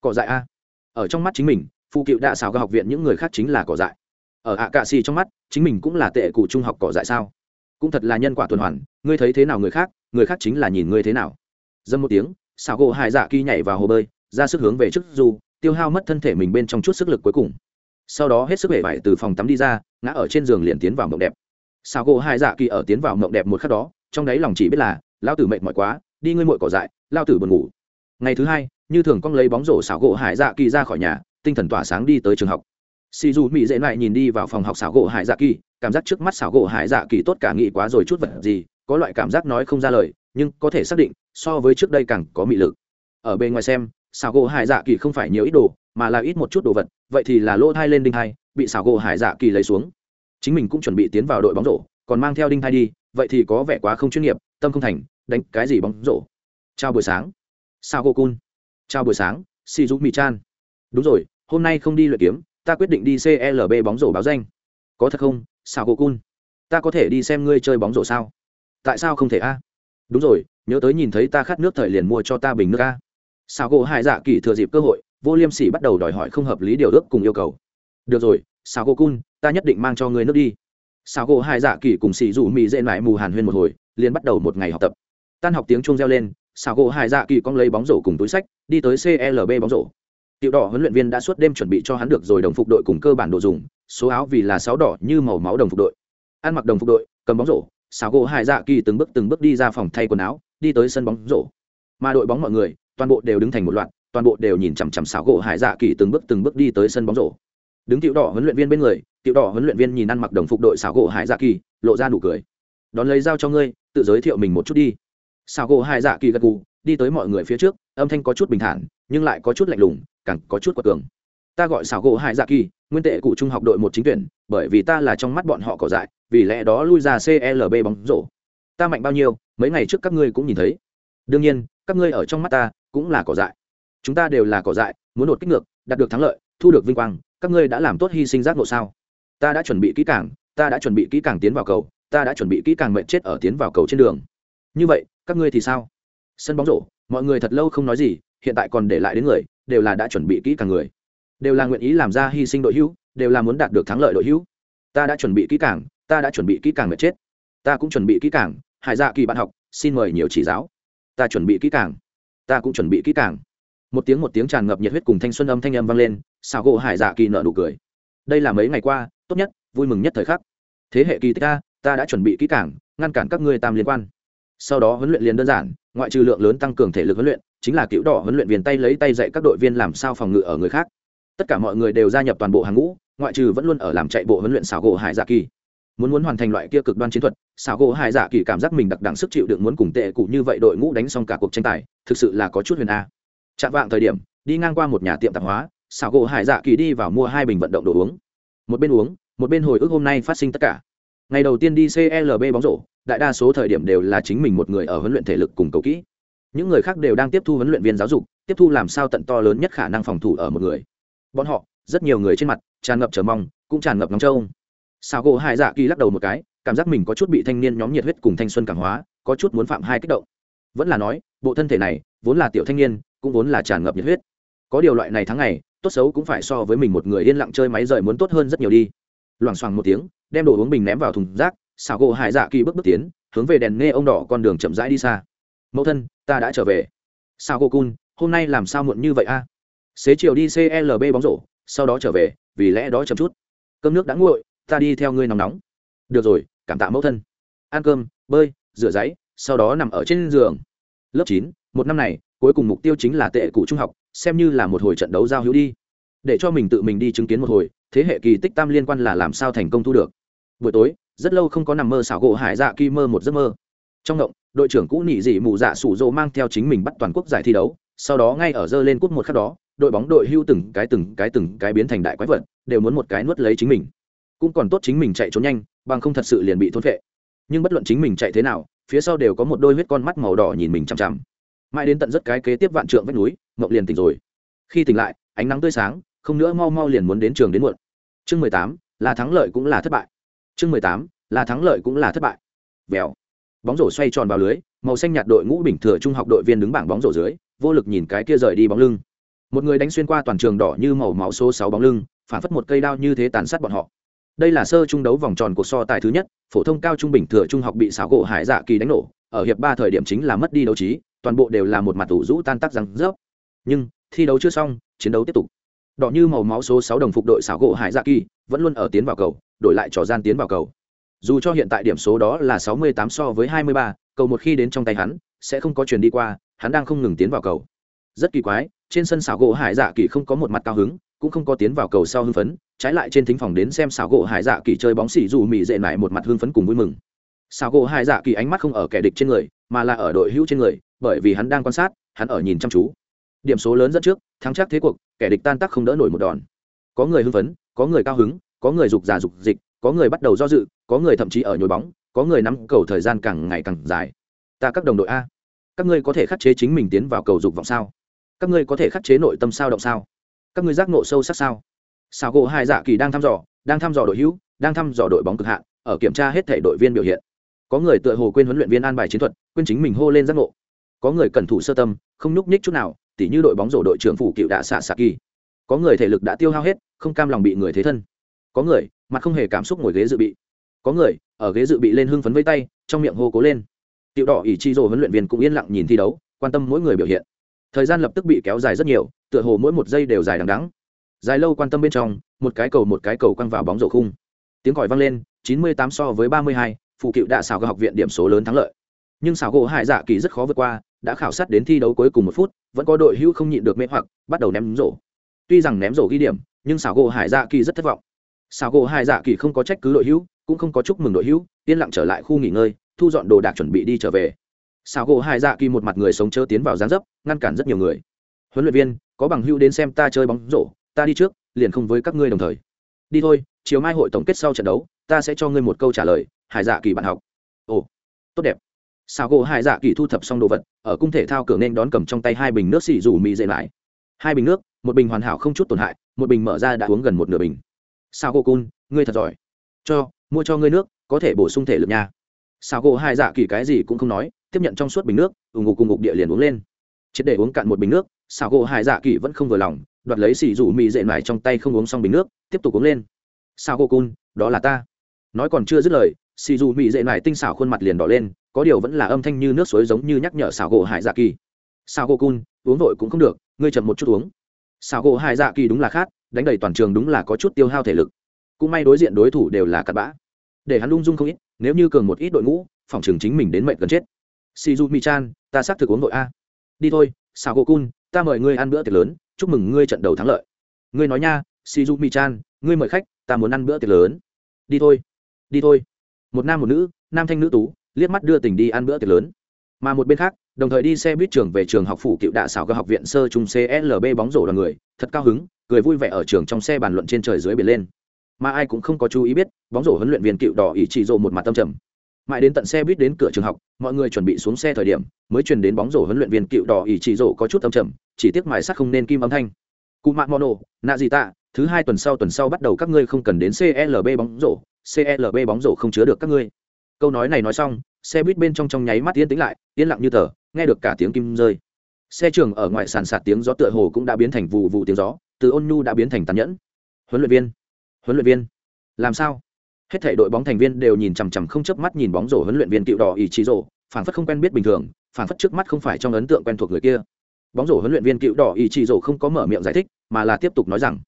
Cỏ dại a. Ở trong mắt chính mình, phụ cựu đã xảo các học viện những người khác chính là cỏ dại. Ở ạ cạ xì trong mắt, chính mình cũng là tệ cụ trung học cỏ dại sao? Cũng thật là nhân quả tuần hoàn, ngươi thấy thế nào người khác người khác chính là nhìn ngươi thế nào. Dâm một tiếng, xảo gỗ hải dạ kỳ nhảy vào hồ bơi, ra sức hướng về trước dù, tiêu hao mất thân thể mình bên trong chút sức lực cuối cùng sau đó hết sức hể vải từ phòng tắm đi ra, ngã ở trên giường liền tiến vào mộng đẹp. Sao gỗ hai dạ kỳ ở tiến vào mộng đẹp một khắc đó, trong đấy lòng chỉ biết là lao tử mệt mỏi quá, đi ngươi mội cỏ dại lao tử buồn ngủ. Ngày thứ hai, như thường con lấy bóng rổ xảo gỗ hải dạ kỳ ra khỏi nhà, tinh thần tỏa sáng đi tới trường học. Xì dù mỹ dễ lại nhìn đi vào phòng học xảo gỗ hải dạ kỳ, cảm giác trước mắt xảo gỗ hải dạ kỳ tốt cả nghĩ quá rồi chút vật gì, có loại cảm giác nói không ra lời, nhưng có thể xác định, so với trước đây càng có mị lực. Ở bên ngoài xem xảo gỗ hải dạ kỳ không phải nhiều ít đồ, mà là ít một chút đồ vật vậy thì là lỗ thai lên đinh thai, bị xảo gỗ hải dạ kỳ lấy xuống. Chính mình cũng chuẩn bị tiến vào đội bóng rổ, còn mang theo đinh thai đi, vậy thì có vẻ quá không chuyên nghiệp, tâm không thành, đánh cái gì bóng rổ. Chào buổi sáng. Sao cô cun chào buổi sáng si giúp mỹ chan đúng rồi, hôm nay không đi luyện kiếm, ta quyết định đi clb bóng rổ báo danh. Có thật không, sao cô cun ta có thể đi xem ngươi chơi bóng rổ sao? Tại sao không thể a? Đúng rồi, nhớ tới nhìn thấy ta khát nước thời liền mua cho ta bình nước a. Sao cô hải dạ kỳ thừa dịp cơ hội vô liêm sỉ bắt đầu đòi hỏi không hợp lý điều ước cùng yêu cầu. Được rồi sao cô cun, ta nhất định mang cho ngươi nước đi. Sao cô hai dạ kỳ cùng xì rủ mỹ dễ lại mù hàn huyên một hồi, liền bắt đầu một ngày học tập. Tan học tiếng chuông reo lên sao cô hai dạ kỳ con lấy bóng rổ cùng túi sách, đi tới clb bóng rổ. Tiểu đỏ huấn luyện viên đã suốt đêm chuẩn bị cho hắn được rồi đồng phục đội cùng cơ bản đồ dùng, số áo vì là sáu đỏ như màu máu đồng phục đội. Ăn mặc đồng phục đội, cầm bóng rổ sao cô hai dạ kỳ từng bước từng bước đi ra phòng thay quần áo, đi tới sân bóng rổ. Mà đội bóng mọi người, toàn bộ đều đứng thành một loạt toàn bộ đều nhìn chằm chằm xảo gỗ hải dạ kỳ từng bước từng bước đi tới sân bóng rổ. Đứng tiểu đỏ huấn luyện viên bên người, tiểu đỏ huấn luyện viên nhìn ăn mặc đồng phục đội xảo gỗ hải dạ kỳ, lộ ra nụ cười. Đón lấy dao cho ngươi, tự giới thiệu mình một chút đi. Xảo gỗ hải dạ kỳ gật gù, đi tới mọi người phía trước, âm thanh có chút bình thản, nhưng lại có chút lạnh lùng, càng có chút quật cường. Ta gọi xảo gỗ hải dạ kỳ, nguyên tệ cụ trung học đội một chính tuyển, bởi vì ta là trong mắt bọn họ cỏ dại, vì lẽ đó lui ra clb bóng rổ. Ta mạnh bao nhiêu, mấy ngày trước các ngươi cũng nhìn thấy. Đương nhiên, các ngươi ở trong mắt ta cũng là cỏ dại chúng ta đều là cỏ dại, muốn đột kích ngược, đạt được thắng lợi, thu được vinh quang, các ngươi đã làm tốt hy sinh giác ngộ sao? Ta đã chuẩn bị kỹ càng, ta đã chuẩn bị kỹ càng tiến vào cầu, ta đã chuẩn bị kỹ càng mệnh chết ở tiến vào cầu trên đường. Như vậy, các ngươi thì sao? Sân bóng rổ, mọi người thật lâu không nói gì, hiện tại còn để lại đến người, đều là đã chuẩn bị kỹ càng người. Đều là nguyện ý làm ra hy sinh đội hữu, đều là muốn đạt được thắng lợi đội hữu. Ta đã chuẩn bị kỹ càng, ta đã chuẩn bị kỹ càng mệt chết. Ta cũng chuẩn bị kỹ càng, hải dạ kỳ bạn học, xin mời nhiều chỉ giáo. Ta chuẩn bị kỹ càng, ta cũng chuẩn bị kỹ càng một tiếng một tiếng tràn ngập nhiệt huyết cùng thanh xuân âm thanh âm vang lên xào gỗ hải dạ kỳ nợ nụ cười. Đây là mấy ngày qua, tốt nhất, vui mừng nhất thời khắc. Thế hệ kỳ tích ta ta đã chuẩn bị kỹ cảng ngăn cản các ngươi tam liên quan. Sau đó huấn luyện liền đơn giản, ngoại trừ lượng lớn tăng cường thể lực huấn luyện, chính là cựu đỏ huấn luyện viên tay lấy tay dạy các đội viên làm sao phòng ngự ở người khác. Tất cả mọi người đều gia nhập toàn bộ hàng ngũ, ngoại trừ vẫn luôn ở làm chạy bộ huấn luyện xảo gỗ hải dạ kỳ. Muốn muốn hoàn thành loại kia cực đoan chiến thuật, xảo gỗ hải dạ kỳ cảm giác mình đặc đẳng sức chịu đựng muốn cùng tệ cụ như vậy đội ngũ đánh xong cả cuộc tranh tài, thực sự là có chút huyền a chạm vạng thời điểm, đi ngang qua một nhà tiệm tạp hóa, xảo gỗ hải dạ kỳ đi vào mua hai bình vận động đồ uống. Một bên uống, một bên hồi ức hôm nay phát sinh tất cả. Ngày đầu tiên đi clb bóng rổ, đại đa số thời điểm đều là chính mình một người ở huấn luyện thể lực cùng cầu kỹ. Những người khác đều đang tiếp thu huấn luyện viên giáo dục, tiếp thu làm sao tận to lớn nhất khả năng phòng thủ ở một người. Bọn họ, rất nhiều người trên mặt, tràn ngập chờ mong, cũng tràn ngập nóng trâu sao gỗ hải dạ kỳ lắc đầu một cái, cảm giác mình có chút bị thanh niên nhóm nhiệt huyết cùng thanh xuân cảm hóa, có chút muốn phạm hai kích động. Vẫn là nói, bộ thân thể này, vốn là tiểu thanh niên cũng vốn là tràn ngập nhiệt huyết. Có điều loại này tháng ngày, tốt xấu cũng phải so với mình một người yên lặng chơi máy rời muốn tốt hơn rất nhiều đi. Loảng xoảng một tiếng, đem đồ uống bình ném vào thùng rác, xảo gỗ hải dạ kỳ bước bước tiến, hướng về đèn nghe ông đỏ con đường chậm rãi đi xa. Mẫu thân, ta đã trở về. Sao cô cun, hôm nay làm sao muộn như vậy a? Xế chiều đi clb bóng rổ, sau đó trở về, vì lẽ đó chậm chút. Cơm nước đã nguội, ta đi theo ngươi nóng nóng. Được rồi, cảm tạ mẫu thân. Ăn cơm, bơi, rửa giấy, sau đó nằm ở trên giường. Lớp chín, một năm này cuối cùng mục tiêu chính là tệ cụ trung học, xem như là một hồi trận đấu giao hữu đi. Để cho mình tự mình đi chứng kiến một hồi, thế hệ kỳ tích tam liên quan là làm sao thành công thu được. Buổi tối, rất lâu không có nằm mơ xảo gỗ hải dạ kỳ mơ một giấc mơ. Trong động đội trưởng cũ nỉ dị mù dạ sủ dỗ mang theo chính mình bắt toàn quốc giải thi đấu, sau đó ngay ở dơ lên cúp một khắc đó, đội bóng đội hưu từng cái từng cái từng cái biến thành đại quái vật, đều muốn một cái nuốt lấy chính mình. Cũng còn tốt chính mình chạy trốn nhanh, bằng không thật sự liền bị thốt vệ nhưng bất luận chính mình chạy thế nào, phía sau đều có một đôi huyết con mắt màu đỏ nhìn mình chằm chằm mãi đến tận rất cái kế tiếp vạn trượng vách núi, ngọc liền tỉnh rồi. Khi tỉnh lại, ánh nắng tươi sáng, không nữa mau mau liền muốn đến trường đến muộn. Chương mười tám, là thắng lợi cũng là thất bại. Chương mười tám, là thắng lợi cũng là thất bại. Vèo. Bóng rổ xoay tròn vào lưới, màu xanh nhạt đội ngũ bình thừa trung học đội viên đứng bảng bóng rổ dưới, vô lực nhìn cái kia rời đi bóng lưng. Một người đánh xuyên qua toàn trường đỏ như màu máu số sáu bóng lưng, phản phất một cây đao như thế tàn sát bọn họ. Đây là sơ trung đấu vòng tròn cuộc so tài thứ nhất, phổ thông cao trung bình thừa trung học bị xáo gỗ hải dạ kỳ đánh nổ, ở hiệp ba thời điểm chính là mất đi đấu trí toàn bộ đều là một mặt tủ rũ tan tác răng rớp. Nhưng, thi đấu chưa xong, chiến đấu tiếp tục. Đỏ như màu máu số sáu đồng phục đội xảo gỗ hải dạ kỳ vẫn luôn ở tiến vào cầu, đổi lại trò gian tiến vào cầu. Dù cho hiện tại điểm số đó là sáu mươi tám so với hai mươi ba, cầu một khi đến trong tay hắn, sẽ không có chuyền đi qua, hắn đang không ngừng tiến vào cầu. Rất kỳ quái, trên sân xảo gỗ hải dạ kỳ không có một mặt cao hứng, cũng không có tiến vào cầu sau hưng phấn, trái lại trên thính phòng đến xem xảo gỗ hải dạ kỳ chơi bóng xỉ dù mị dệ lại một mặt hưng phấn cùng vui mừng. Xảo gỗ hải dạ kỳ ánh mắt không ở kẻ địch trên người, mà là ở đội hữu trên người bởi vì hắn đang quan sát, hắn ở nhìn chăm chú. Điểm số lớn dẫn trước, thắng chắc thế cuộc, kẻ địch tan tác không đỡ nổi một đòn. Có người hưng phấn, có người cao hứng, có người dục già dục dịch, có người bắt đầu do dự, có người thậm chí ở nhồi bóng, có người nắm cầu thời gian càng ngày càng dài. Ta các đồng đội a, các ngươi có thể khắc chế chính mình tiến vào cầu dục vọng sao? Các ngươi có thể khắc chế nội tâm sao động sao? Các ngươi giác nộ sâu sắc sao? Sao gỗ hai dạ kỳ đang thăm dò, đang thăm dò đội hữu, đang thăm dò đội bóng cực hạn, ở kiểm tra hết thể đội viên biểu hiện. Có người tựa hồ quên huấn luyện viên an bài chiến thuật, quên chính mình hô lên giác ngộ có người cẩn thủ sơ tâm, không nhúc nhích chút nào, tỉ như đội bóng rổ đội trưởng phủ cựu đạ xạ xạ kỳ. Có người thể lực đã tiêu hao hết, không cam lòng bị người thế thân. Có người, mặt không hề cảm xúc ngồi ghế dự bị. Có người, ở ghế dự bị lên hưng phấn với tay, trong miệng hô cố lên. Tiểu đỏ ỷ chi rồ huấn luyện viên cũng yên lặng nhìn thi đấu, quan tâm mỗi người biểu hiện. Thời gian lập tức bị kéo dài rất nhiều, tựa hồ mỗi một giây đều dài đằng đắng dài lâu quan tâm bên trong, một cái cầu một cái cầu quăng vào bóng rổ khung. Tiếng còi vang lên, chín mươi tám so với ba mươi hai phụ cựu đã xào các học viện điểm số lớn thắng lợi. Nhưng xào gỗ hải dạ kỳ rất khó vượt qua đã khảo sát đến thi đấu cuối cùng một phút, vẫn có đội hữu không nhịn được mê hoặc, bắt đầu ném rổ. Tuy rằng ném rổ ghi điểm, nhưng xảo gỗ hải dạ kỳ rất thất vọng. Xảo gỗ hải dạ kỳ không có trách cứ đội hữu, cũng không có chúc mừng đội hữu, yên lặng trở lại khu nghỉ ngơi, thu dọn đồ đạc chuẩn bị đi trở về. Xảo gỗ hải dạ kỳ một mặt người sống chớ tiến vào gián dấp, ngăn cản rất nhiều người. Huấn luyện viên, có bằng hữu đến xem ta chơi bóng rổ, ta đi trước, liền không với các ngươi đồng thời. Đi thôi, chiều mai hội tổng kết sau trận đấu, ta sẽ cho ngươi một câu trả lời, hải dạ kỳ bạn học. Ồ, tốt đẹp sao gỗ hải dạ kỳ thu thập xong đồ vật, ở cung thể thao cửa nên đón cầm trong tay hai bình nước xì rủ mì dậy lại. Hai bình nước, một bình hoàn hảo không chút tổn hại, một bình mở ra đã uống gần một nửa bình. Sao gỗ cun, ngươi thật giỏi. Cho, mua cho ngươi nước, có thể bổ sung thể lực nha. Sao gỗ hải dạ kỳ cái gì cũng không nói, tiếp nhận trong suốt bình nước ủng ngục cùng ngục địa liền uống lên. Chết để uống cạn một bình nước sao gỗ hải dạ kỳ vẫn không vừa lòng, đoạt lấy xì rủ mì dậy lại trong tay không uống xong bình nước, tiếp tục uống lên. Sao gỗ cun, đó là ta. Nói còn chưa dứt lời, xì dù mỹ dậy lại tinh xảo khuôn mặt liền đỏ lên có điều vẫn là âm thanh như nước suối giống như nhắc nhở xảo gỗ hải dạ kỳ. Xào gỗ cun, uống vội cũng không được, ngươi chậm một chút uống. Xảo gỗ hải dạ kỳ đúng là khát, đánh đầy toàn trường đúng là có chút tiêu hao thể lực. Cũng may đối diện đối thủ đều là cặn bã. Để hắn lung dung không ít, nếu như cường một ít đội ngũ, phòng trường chính mình đến mệnh gần chết. Si du mi chan ta xác thực uống vội a. Đi thôi xảo gỗ cun, ta mời ngươi ăn bữa tiệc lớn, chúc mừng ngươi trận đầu thắng lợi. Ngươi nói nha si du mi chan ngươi mời khách, ta muốn ăn bữa tiệc lớn. Đi thôi đi thôi. Một nam một nữ, nam thanh nữ tú liếc mắt đưa tình đi ăn bữa tiệc lớn. Mà một bên khác, đồng thời đi xe buýt trường về trường học phủ cựu đạ xảo các học viện sơ trung clb bóng rổ đoàn người, thật cao hứng, cười vui vẻ ở trường trong xe bàn luận trên trời dưới biển lên. Mà ai cũng không có chú ý biết, bóng rổ huấn luyện viên cựu đỏ ý chỉ rộ một mặt tâm trầm. Mãi đến tận xe buýt đến cửa trường học, mọi người chuẩn bị xuống xe thời điểm, mới truyền đến bóng rổ huấn luyện viên cựu đỏ ý chỉ rộ có chút tâm trầm, chỉ tiếc mài sắt không nên kim âm thanh. Cụ mạng mono, nạ gì tạ, thứ hai tuần sau tuần sau bắt đầu các ngươi không cần đến clb bóng rổ clb bóng rổ không chứa được các ngươi câu nói này nói xong, xe buýt bên trong trong nháy mắt yên tĩnh lại, yên lặng như tờ, nghe được cả tiếng kim rơi. Xe trường ở ngoài sàn sạt tiếng gió tựa hồ cũng đã biến thành vụ vụ tiếng gió, từ ôn nhu đã biến thành tàn nhẫn. Huấn luyện viên, huấn luyện viên, làm sao? Hết thảy đội bóng thành viên đều nhìn chằm chằm không chớp mắt nhìn bóng rổ huấn luyện viên cựu đỏ ý chí rổ phản phất không quen biết bình thường phản phất trước mắt không phải trong ấn tượng quen thuộc người kia. Bóng rổ huấn luyện viên cựu đỏ ý chí rổ không có mở miệng giải thích, mà là tiếp tục nói rằng,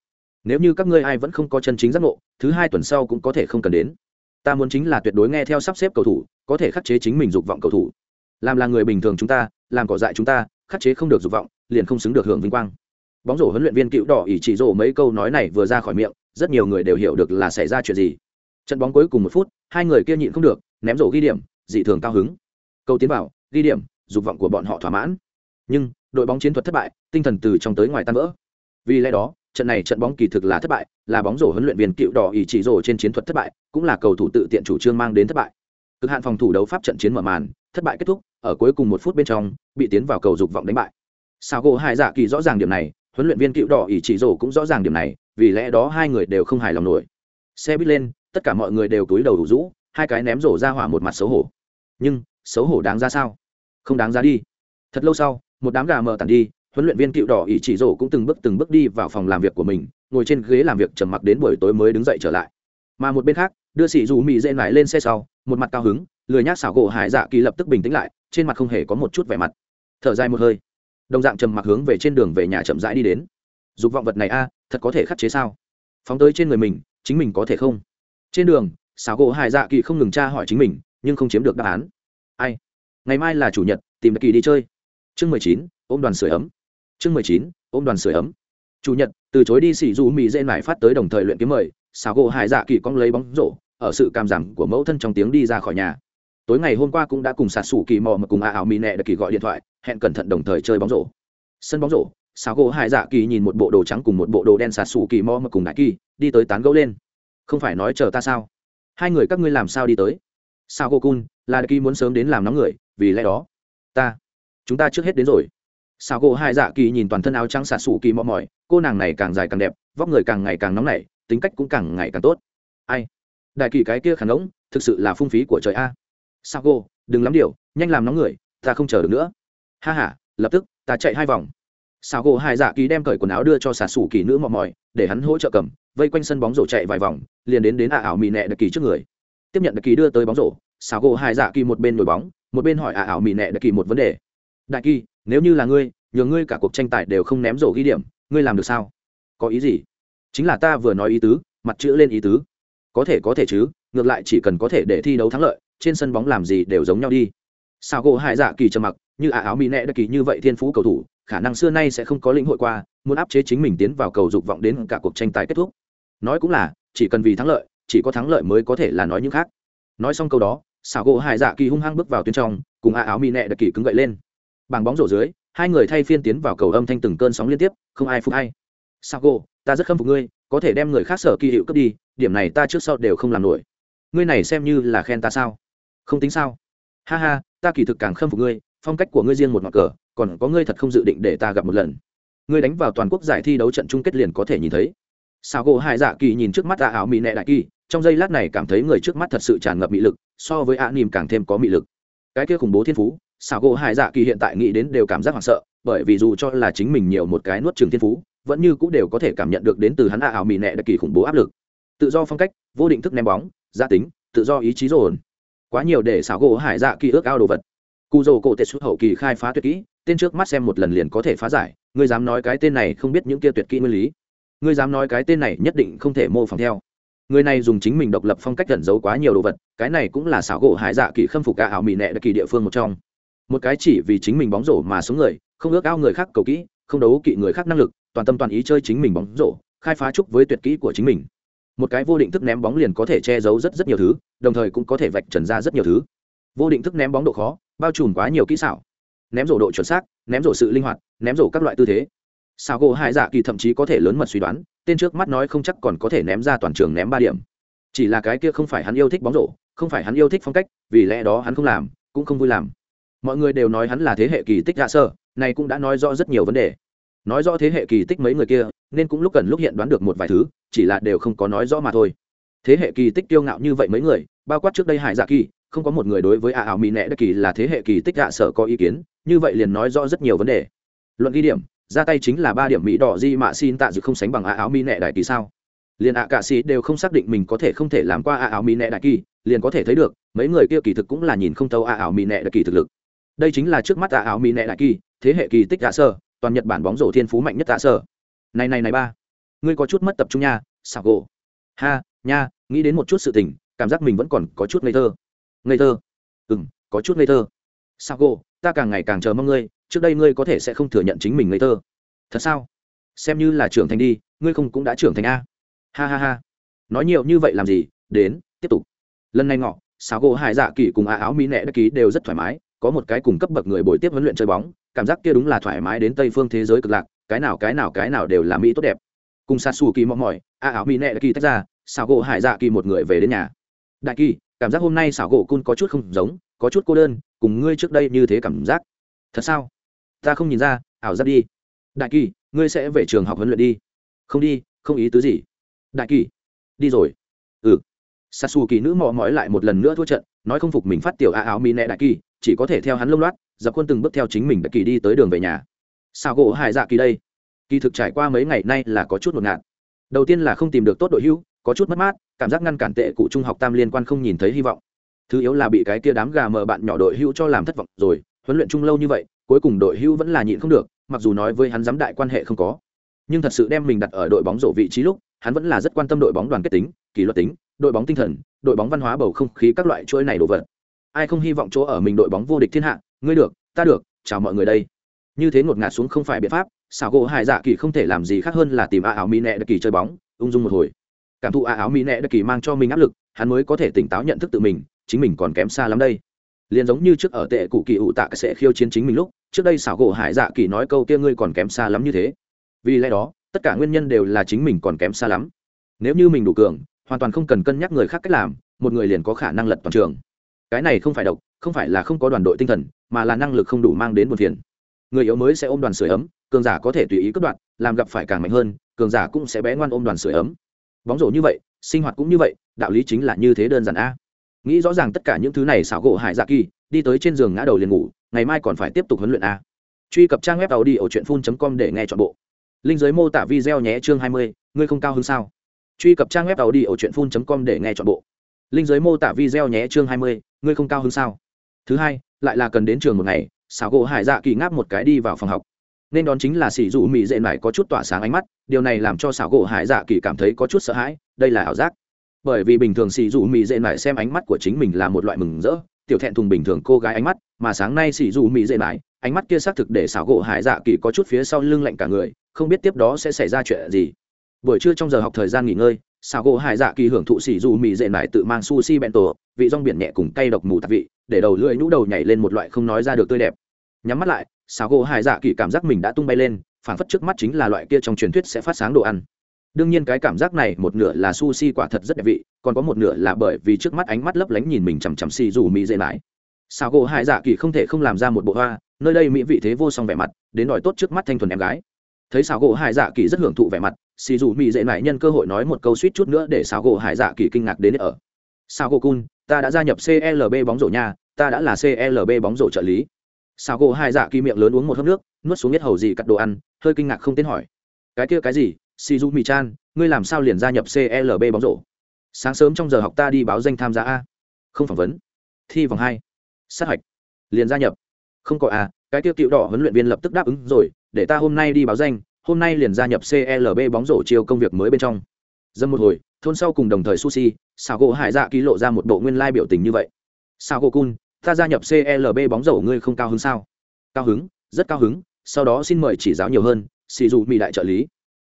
nếu như các ngươi ai vẫn không có chân chính giác ngộ, thứ hai tuần sau cũng có thể không cần đến ta muốn chính là tuyệt đối nghe theo sắp xếp cầu thủ, có thể khắc chế chính mình dục vọng cầu thủ. Làm là người bình thường chúng ta, làm cỏ dại chúng ta, khắc chế không được dục vọng, liền không xứng được hưởng vinh quang. Bóng rổ huấn luyện viên cựu đỏ ỉ chỉ rổ mấy câu nói này vừa ra khỏi miệng, rất nhiều người đều hiểu được là xảy ra chuyện gì. Trận bóng cuối cùng một phút, hai người kia nhịn không được, ném rổ ghi điểm, dị thường cao hứng. Câu tiến bảo ghi điểm, dục vọng của bọn họ thỏa mãn. Nhưng, đội bóng chiến thuật thất bại, tinh thần từ trong tới ngoài tan vỡ. Vì lẽ đó trận này trận bóng kỳ thực là thất bại, là bóng rổ huấn luyện viên cựu đỏ ý chỉ rổ trên chiến thuật thất bại, cũng là cầu thủ tự tiện chủ trương mang đến thất bại. Cực hạn phòng thủ đấu pháp trận chiến mở màn, thất bại kết thúc, ở cuối cùng một phút bên trong, bị tiến vào cầu dục vọng đánh bại. Sao gỗ hai dạ kỳ rõ ràng điểm này, huấn luyện viên cựu đỏ ý chỉ rổ cũng rõ ràng điểm này, vì lẽ đó hai người đều không hài lòng nổi. Xe buýt lên, tất cả mọi người đều túi đầu đủ rũ, hai cái ném rổ ra hỏa một mặt xấu hổ. Nhưng, xấu hổ đáng ra sao? Không đáng ra đi. Thật lâu sau, một đám gà mờ tản đi huấn luyện viên cựu đỏ Ý chỉ rổ cũng từng bước từng bước đi vào phòng làm việc của mình, ngồi trên ghế làm việc trầm mặc đến buổi tối mới đứng dậy trở lại. Mà một bên khác, đưa sĩ dù mì dễ lại lên xe sau, một mặt cao hứng, lười nhác xảo gỗ hải dạ kỳ lập tức bình tĩnh lại, trên mặt không hề có một chút vẻ mặt. Thở dài một hơi, đồng dạng trầm mặc hướng về trên đường về nhà chậm rãi đi đến. Dục vọng vật này a, thật có thể khắc chế sao? Phóng tới trên người mình, chính mình có thể không? Trên đường, xảo gỗ hải dạ kỳ không ngừng tra hỏi chính mình, nhưng không chiếm được đáp án. Ai? Ngày mai là chủ nhật, tìm kỳ đi chơi. Chương mười chín, ôm đoàn sửa ấm chương mười chín, ôm đoàn sửa ấm. Chủ nhật, từ chối đi xỉ dù mỹ dễ nải phát tới đồng thời luyện kiếm mời, xào gỗ hải dạ kỳ cong lấy bóng rổ, ở sự cam giảm của mẫu thân trong tiếng đi ra khỏi nhà. Tối ngày hôm qua cũng đã cùng sạt sủ kỳ mò mà cùng a ảo mỹ nẹ được kỳ gọi điện thoại, hẹn cẩn thận đồng thời chơi bóng rổ. Sân bóng rổ, xào gỗ hải dạ kỳ nhìn một bộ đồ trắng cùng một bộ đồ đen sạt sủ kỳ mò mà cùng đại kỳ, đi tới tán gẫu lên. Không phải nói chờ ta sao? Hai người các ngươi làm sao đi tới? Sao cô cun, là kỳ muốn sớm đến làm nóng người, vì lẽ đó, ta, chúng ta trước hết đến rồi sao cô hai dạ kỳ nhìn toàn thân áo trắng xả sủ kỳ mò mỏi, cô nàng này càng dài càng đẹp, vóc người càng ngày càng nóng nảy, tính cách cũng càng ngày càng tốt. Ai? Đại kỳ cái kia khả ngỗng thực sự là phung phí của trời a. Sao cô đừng lắm điều, nhanh làm nóng người, ta không chờ được nữa. Ha h a lập tức, ta chạy hai vòng. Sao cô hai dạ kỳ đem cởi quần áo đưa cho xả sủ kỳ nữ mò mỏi, để hắn hỗ trợ cầm, vây quanh sân bóng rổ chạy vài vòng, liền đến đến ả ảo mì nẹ đặc kỳ trước người. Tiếp nhận đặc kỳ đưa tới bóng rổ sao cô hai dạ kỳ một bên nổi bóng, một bên hỏi ả ảo mì nẹ đặc kỳ một vấn đề. Đại kỳ nếu như là ngươi, nhờ ngươi cả cuộc tranh tài đều không ném rổ ghi điểm, ngươi làm được sao? Có ý gì? Chính là ta vừa nói ý tứ, mặt chữ lên ý tứ. Có thể có thể chứ, ngược lại chỉ cần có thể để thi đấu thắng lợi, trên sân bóng làm gì đều giống nhau đi. Sao gỗ hải dạ kỳ trầm mặc, như ả áo mỹ nẹ đã kỳ như vậy thiên phú cầu thủ, khả năng xưa nay sẽ không có lĩnh hội qua, muốn áp chế chính mình tiến vào cầu dục vọng đến cả cuộc tranh tài kết thúc. Nói cũng là, chỉ cần vì thắng lợi, chỉ có thắng lợi mới có thể là nói những khác. Nói xong câu đó xảo gỗ hải dạ kỳ hung hăng bước vào tuyến trong, cùng à áo mỹ nẹ đã kỳ cứng gậy lên bảng bóng rổ dưới hai người thay phiên tiến vào cầu âm thanh từng cơn sóng liên tiếp không ai phục hay. Sago, ta rất khâm phục ngươi có thể đem người khác sở kỳ hiệu cướp đi điểm này ta trước sau đều không làm nổi. Ngươi này xem như là khen ta sao? Không tính sao? Ha ha ta kỳ thực càng khâm phục ngươi phong cách của ngươi riêng một ngọn cờ còn có ngươi thật không dự định để ta gặp một lần. Ngươi đánh vào toàn quốc giải thi đấu trận chung kết liền có thể nhìn thấy. Sao gỗ hai dạ kỳ nhìn trước mắt ạ ảo mỹ nệ đại kỳ trong giây lát này cảm thấy người trước mắt thật sự tràn ngập mị lực so với ạ nìm càng thêm có mị lực. Cái kia khủng bố thiên phú xảo gỗ hải dạ kỳ hiện tại nghĩ đến đều cảm giác hoảng sợ, bởi vì dù cho là chính mình nhiều một cái nuốt trường thiên phú, vẫn như cũng đều có thể cảm nhận được đến từ hắn ạ ảo mì nẹ đặc kỳ khủng bố áp lực. Tự do phong cách, vô định thức ném bóng, gia tính, tự do ý chí dồn. Quá nhiều để xảo gỗ hải dạ kỳ ước ao đồ vật. Cụ dồ cổ tệ xuất hậu kỳ khai phá tuyệt kỹ, tên trước mắt xem một lần liền có thể phá giải, ngươi dám nói cái tên này không biết những kia tuyệt kỹ nguyên lý. Ngươi dám nói cái tên này nhất định không thể mô phỏng theo. Người này dùng chính mình độc lập phong cách gần giấu quá nhiều đồ vật, cái này cũng là xảo gỗ hải dạ kỳ khâm phục cả ảo mỹ nệ đặc kỳ địa phương một trong một cái chỉ vì chính mình bóng rổ mà sống người, không ước ao người khác cầu kỹ, không đấu kỵ người khác năng lực, toàn tâm toàn ý chơi chính mình bóng rổ, khai phá trúc với tuyệt kỹ của chính mình. Một cái vô định thức ném bóng liền có thể che giấu rất rất nhiều thứ, đồng thời cũng có thể vạch trần ra rất nhiều thứ. Vô định thức ném bóng độ khó, bao trùm quá nhiều kỹ xảo. Ném rổ độ chuẩn xác, ném rổ sự linh hoạt, ném rổ các loại tư thế. Sao gỗ hai dạ kỳ thậm chí có thể lớn mật suy đoán, tên trước mắt nói không chắc còn có thể ném ra toàn trường ném ba điểm. Chỉ là cái kia không phải hắn yêu thích bóng rổ, không phải hắn yêu thích phong cách, vì lẽ đó hắn không làm, cũng không vui làm mọi người đều nói hắn là thế hệ kỳ tích dạ sơ, này cũng đã nói rõ rất nhiều vấn đề. Nói rõ thế hệ kỳ tích mấy người kia, nên cũng lúc cần lúc hiện đoán được một vài thứ, chỉ là đều không có nói rõ mà thôi. Thế hệ kỳ tích kiêu ngạo như vậy mấy người, bao quát trước đây hải dạ kỳ, không có một người đối với ả ảo mỹ nẹ đất kỳ là thế hệ kỳ tích dạ sở có ý kiến, như vậy liền nói rõ rất nhiều vấn đề. Luận ghi điểm, ra tay chính là ba điểm mỹ đỏ di mạ xin tạ dự không sánh bằng ả áo mỹ nẹ đại kỳ sao? Liền ạ cạ sĩ đều không xác định mình có thể không thể làm qua ả áo mỹ nẹ đại kỳ, liền có thể thấy được, mấy người kia kỳ thực cũng là nhìn không thấu ả áo mỹ nẹ đại kỳ thực lực đây chính là trước mắt tạ áo mỹ nệ đại kỳ, thế hệ kỳ tích tạ sơ, toàn nhật bản bóng rổ thiên phú mạnh nhất tạ sở này này này ba, ngươi có chút mất tập trung nha sạc gỗ. Ha, nha, nghĩ đến một chút sự tình, cảm giác mình vẫn còn có chút ngây thơ. Ngây thơ? Ừ m có chút ngây thơ. Sạc gỗ, ta càng ngày càng chờ mong ngươi, trước đây ngươi có thể sẽ không thừa nhận chính mình ngây thơ. Thật sao? Xem như là trưởng thành đi, ngươi không cũng đã trưởng thành a. Ha ha ha. Nói nhiều như vậy làm gì? Đến, tiếp tục. Lần này ngọ sáo gỗ hải dạ kỳ cùng a áo mỹ nẹ đất ký đều rất thoải mái có một cái cùng cấp bậc người bồi tiếp huấn luyện chơi bóng, cảm giác kia đúng là thoải mái đến tây phương thế giới cực lạc, cái nào cái nào cái nào đều là mỹ tốt đẹp. Cùng sa su kỳ mong mỏi à, a áo mỹ nẹ kỳ tách ra sào gỗ hải dạ kỳ một người về đến nhà. Đại kỳ, cảm giác hôm nay xảo gỗ cun có chút không giống, có chút cô đơn, cùng ngươi trước đây như thế cảm giác. Thật sao? Ta không nhìn ra, ảo giác đi. Đại kỳ, ngươi sẽ về trường học huấn luyện đi. Không đi, không ý tứ gì. Đại kỳ, đi rồi. Ừ. Sasu kỳ nữ mò mói lại một lần nữa thua trận, nói không phục mình phát tiểu à, a áo mi nẹ đại kỳ chỉ có thể theo hắn lông loát dập quân từng bước theo chính mình đại kỳ đi tới đường về nhà. Sao gỗ hải dạ kỳ đây? Kỳ thực trải qua mấy ngày nay là có chút ngột ngạt. Đầu tiên là không tìm được tốt đội hưu, có chút mất mát cảm giác ngăn cản tệ cụ trung học tam liên quan không nhìn thấy hy vọng. Thứ yếu là bị cái kia đám gà mờ bạn nhỏ đội hưu cho làm thất vọng rồi huấn luyện chung lâu như vậy cuối cùng đội hưu vẫn là nhịn không được mặc dù nói với hắn giám đại quan hệ không có. Nhưng thật sự đem mình đặt ở đội bóng rổ vị trí lúc hắn vẫn là rất quan tâm đội bóng đoàn kết tính kỷ luật tính đội bóng tinh thần đội bóng văn hóa bầu không khí các loại chuỗi này đồ vật ai không hy vọng chỗ ở mình đội bóng vô địch thiên hạ, ngươi được, ta được, chào mọi người đây. Như thế ngột ngạt xuống không phải biện pháp, xảo gỗ hải dạ kỳ không thể làm gì khác hơn là tìm a áo mỹ nẹ đặc kỳ chơi bóng, ung dung một hồi. Cảm thụ a áo mỹ nẹ đặc kỳ mang cho mình áp lực, hắn mới có thể tỉnh táo nhận thức tự mình, chính mình còn kém xa lắm đây. Liền giống như trước ở tệ cụ kỳ ủ tạ sẽ khiêu chiến chính mình lúc, trước đây xảo gỗ hải dạ kỳ nói câu kia ngươi còn kém xa lắm như thế. Vì lẽ đó, tất cả nguyên nhân đều là chính mình còn kém xa lắm. Nếu như mình đủ cường, hoàn toàn không cần cân nhắc người khác cách làm, một người liền có khả năng lật toàn trường cái này không phải độc, không phải là không có đoàn đội tinh thần, mà là năng lực không đủ mang đến buồn phiền. Người yếu mới sẽ ôm đoàn sửa ấm, cường giả có thể tùy ý cất đoạn làm gặp phải càng mạnh hơn, cường giả cũng sẽ bé ngoan ôm đoàn sửa ấm. Bóng rổ như vậy, sinh hoạt cũng như vậy, đạo lý chính là như thế đơn giản a. Nghĩ rõ ràng tất cả những thứ này xảo gỗ hải dạ kỳ, đi tới trên giường ngã đầu liền ngủ, ngày mai còn phải tiếp tục huấn luyện a. Truy cập trang web tàu đi ở truyện phun com để nghe chọn bộ. Linh giới mô tả video nhé chương hai mươi, ngươi không cao hơn sao? Truy cập trang web tàu đi ở truyện phun com để nghe chọn bộ linh giới mô tả video nhé, chương hai mươi, ngươi không cao hơn sao? Thứ hai, lại là cần đến trường một ngày, xảo gỗ hải dạ kỳ ngáp một cái đi vào phòng học. Nên đón chính là sỉ dụ mỹ dệ mải có chút tỏa sáng ánh mắt, điều này làm cho xảo gỗ hải dạ kỳ cảm thấy có chút sợ hãi, đây là ảo giác. Bởi vì bình thường sỉ dụ mỹ dệ mải xem ánh mắt của chính mình là một loại mừng rỡ, tiểu thẹn thùng bình thường cô gái ánh mắt, mà sáng nay sỉ dụ mỹ dệ mải, ánh mắt kia xác thực để xảo gỗ hải dạ kỳ có chút phía sau lưng lạnh cả người, không biết tiếp đó sẽ xảy ra chuyện gì. Buổi trưa trong giờ học thời gian nghỉ ngơi xảo gỗ hải dạ kỳ hưởng thụ xỉ dù mì dệ nải tự mang sushi bento, vị rong biển nhẹ cùng cay độc mù tạp vị, để đầu lưỡi nhũ đầu nhảy lên một loại không nói ra được tươi đẹp. Nhắm mắt lại xảo gỗ hải dạ kỳ cảm giác mình đã tung bay lên phản phất trước mắt chính là loại kia trong truyền thuyết sẽ phát sáng đồ ăn. Đương nhiên cái cảm giác này một nửa là sushi quả thật rất đẹp vị, còn có một nửa là bởi vì trước mắt ánh mắt lấp lánh nhìn mình chằm chằm xì dù mỹ dễ lại sao gỗ hải dạ kỳ không thể không làm ra một bộ hoa, nơi đây mỹ vị thế vô song vẻ mặt, đến đòi tốt trước mắt thanh thuần em gái thấy sao gỗ hải dạ kỳ rất hưởng thụ vẻ mặt xì dù mỹ dễ mãi nhân cơ hội nói một câu suýt chút nữa để sao gỗ hải dạ kỳ kinh ngạc đến ở. Sao gỗ cun ta đã gia nhập clb bóng rổ nhà, ta đã là clb bóng rổ trợ lý. Sao gỗ hải dạ kỳ miệng lớn uống một hớp nước nuốt xuống biết hầu gì cắt đồ ăn hơi kinh ngạc không tên hỏi. Cái kia cái gì? Xì dù mỹ chan ngươi làm sao liền gia nhập clb bóng rổ? Sáng sớm trong giờ học ta đi báo danh tham gia a. Không phỏng vấn. Thi vòng hai. Sát hạch. Liền gia nhập. Không có a cái tiêu cựu đỏ huấn luyện viên lập tức đáp ứng rồi, để ta hôm nay đi báo danh, hôm nay liền gia nhập clb bóng rổ chiều công việc mới bên trong. Dâm một hồi, thôn sau cùng đồng thời sushi sao gỗ hải dạ ký lộ ra một bộ nguyên lai biểu tình như vậy. Sao gỗ cun, ta gia nhập clb bóng rổ ngươi không cao hứng sao? Cao hứng, rất cao hứng, sau đó xin mời chỉ giáo nhiều hơn xì dù mỹ đại trợ lý.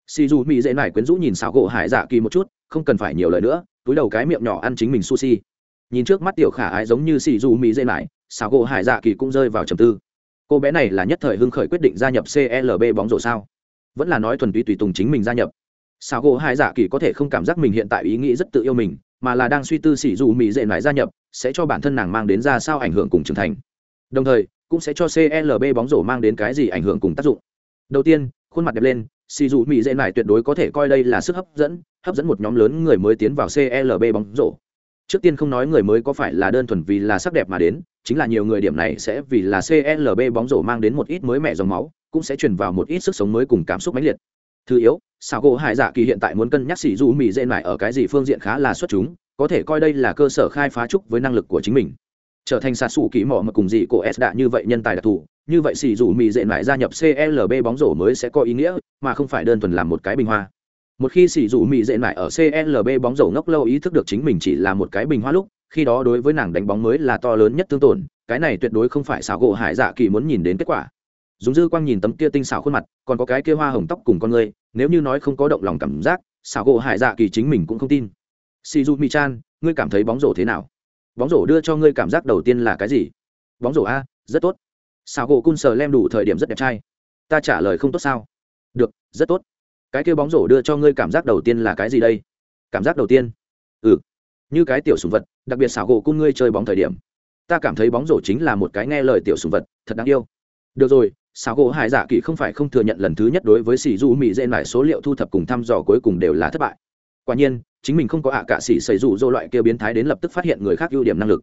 Xì dù mỹ dễ nải quyến rũ nhìn sao gỗ hải dạ kỳ một chút, không cần phải nhiều lời nữa, túi đầu cái miệng nhỏ ăn chính mình sushi. Nhìn trước mắt tiểu khả ái giống như xì dù mỹ dễ nải sao gỗ hải dạ kỳ cũng rơi vào trầm tư cô bé này là nhất thời hưng khởi quyết định gia nhập clb bóng rổ sao? Vẫn là nói thuần túy tùy tùng chính mình gia nhập. Sao gỗ hai dạ kỳ có thể không cảm giác mình hiện tại ý nghĩ rất tự yêu mình, mà là đang suy tư xì dù mỹ dệ nải gia nhập, sẽ cho bản thân nàng mang đến ra sao ảnh hưởng cùng trưởng thành. Đồng thời, cũng sẽ cho clb bóng rổ mang đến cái gì ảnh hưởng cùng tác dụng. Đầu tiên, khuôn mặt đẹp lên xì dù mỹ dễ mải tuyệt đối có thể coi đây là sức hấp dẫn hấp dẫn một nhóm lớn người mới tiến vào clb bóng rổ trước tiên không nói người mới có phải là đơn thuần vì là sắc đẹp mà đến, chính là nhiều người điểm này sẽ vì là clb bóng rổ mang đến một ít mới mẹ dòng máu, cũng sẽ truyền vào một ít sức sống mới cùng cảm xúc mãnh liệt. Thứ yếu sao gỗ hải dạ kỳ hiện tại muốn cân nhắc xì dù mỹ dễ mải ở cái gì phương diện khá là xuất chúng, có thể coi đây là cơ sở khai phá trúc với năng lực của chính mình. Trở thành xạ xù kỹ mỏ mà cùng dị cổ s đạ như vậy nhân tài đặc thù, như vậy xì dù mỹ dễ mải gia nhập clb bóng rổ mới sẽ có ý nghĩa, mà không phải đơn thuần làm một cái bình hoa một khi xì dụ mỹ dễ mải ở clb bóng rổ ngốc lâu ý thức được chính mình chỉ là một cái bình hoa lúc, khi đó đối với nàng đánh bóng mới là to lớn nhất tương tổn, cái này tuyệt đối không phải xảo gỗ hải dạ kỳ muốn nhìn đến kết quả. Dùng dư quang nhìn tấm kia tinh xảo khuôn mặt, còn có cái kia hoa hồng tóc cùng con người, nếu như nói không có động lòng cảm giác, xảo gỗ hải dạ kỳ chính mình cũng không tin. Si du mi chan, ngươi cảm thấy bóng rổ thế nào? Bóng rổ đưa cho ngươi cảm giác đầu tiên là cái gì? Bóng rổ a, rất tốt. Xảo gỗ cun sờ lem đủ thời điểm rất đẹp trai. Ta trả lời không tốt sao? Được, rất tốt cái kia bóng rổ đưa cho ngươi cảm giác đầu tiên là cái gì đây? Cảm giác đầu tiên? Ừ. Như cái tiểu sùng vật, đặc biệt xảo gỗ cung ngươi chơi bóng thời điểm. Ta cảm thấy bóng rổ chính là một cái nghe lời tiểu sùng vật, thật đáng yêu. Được rồi, xảo gỗ hải dạ giả kỳ không phải không thừa nhận lần thứ nhất đối với sỉ du mỹ dễ lại số liệu thu thập cùng thăm dò cuối cùng đều là thất bại. Quả nhiên, chính mình không có ạ cạ sĩ xây rủ dô loại kia biến thái đến lập tức phát hiện người khác ưu điểm năng lực.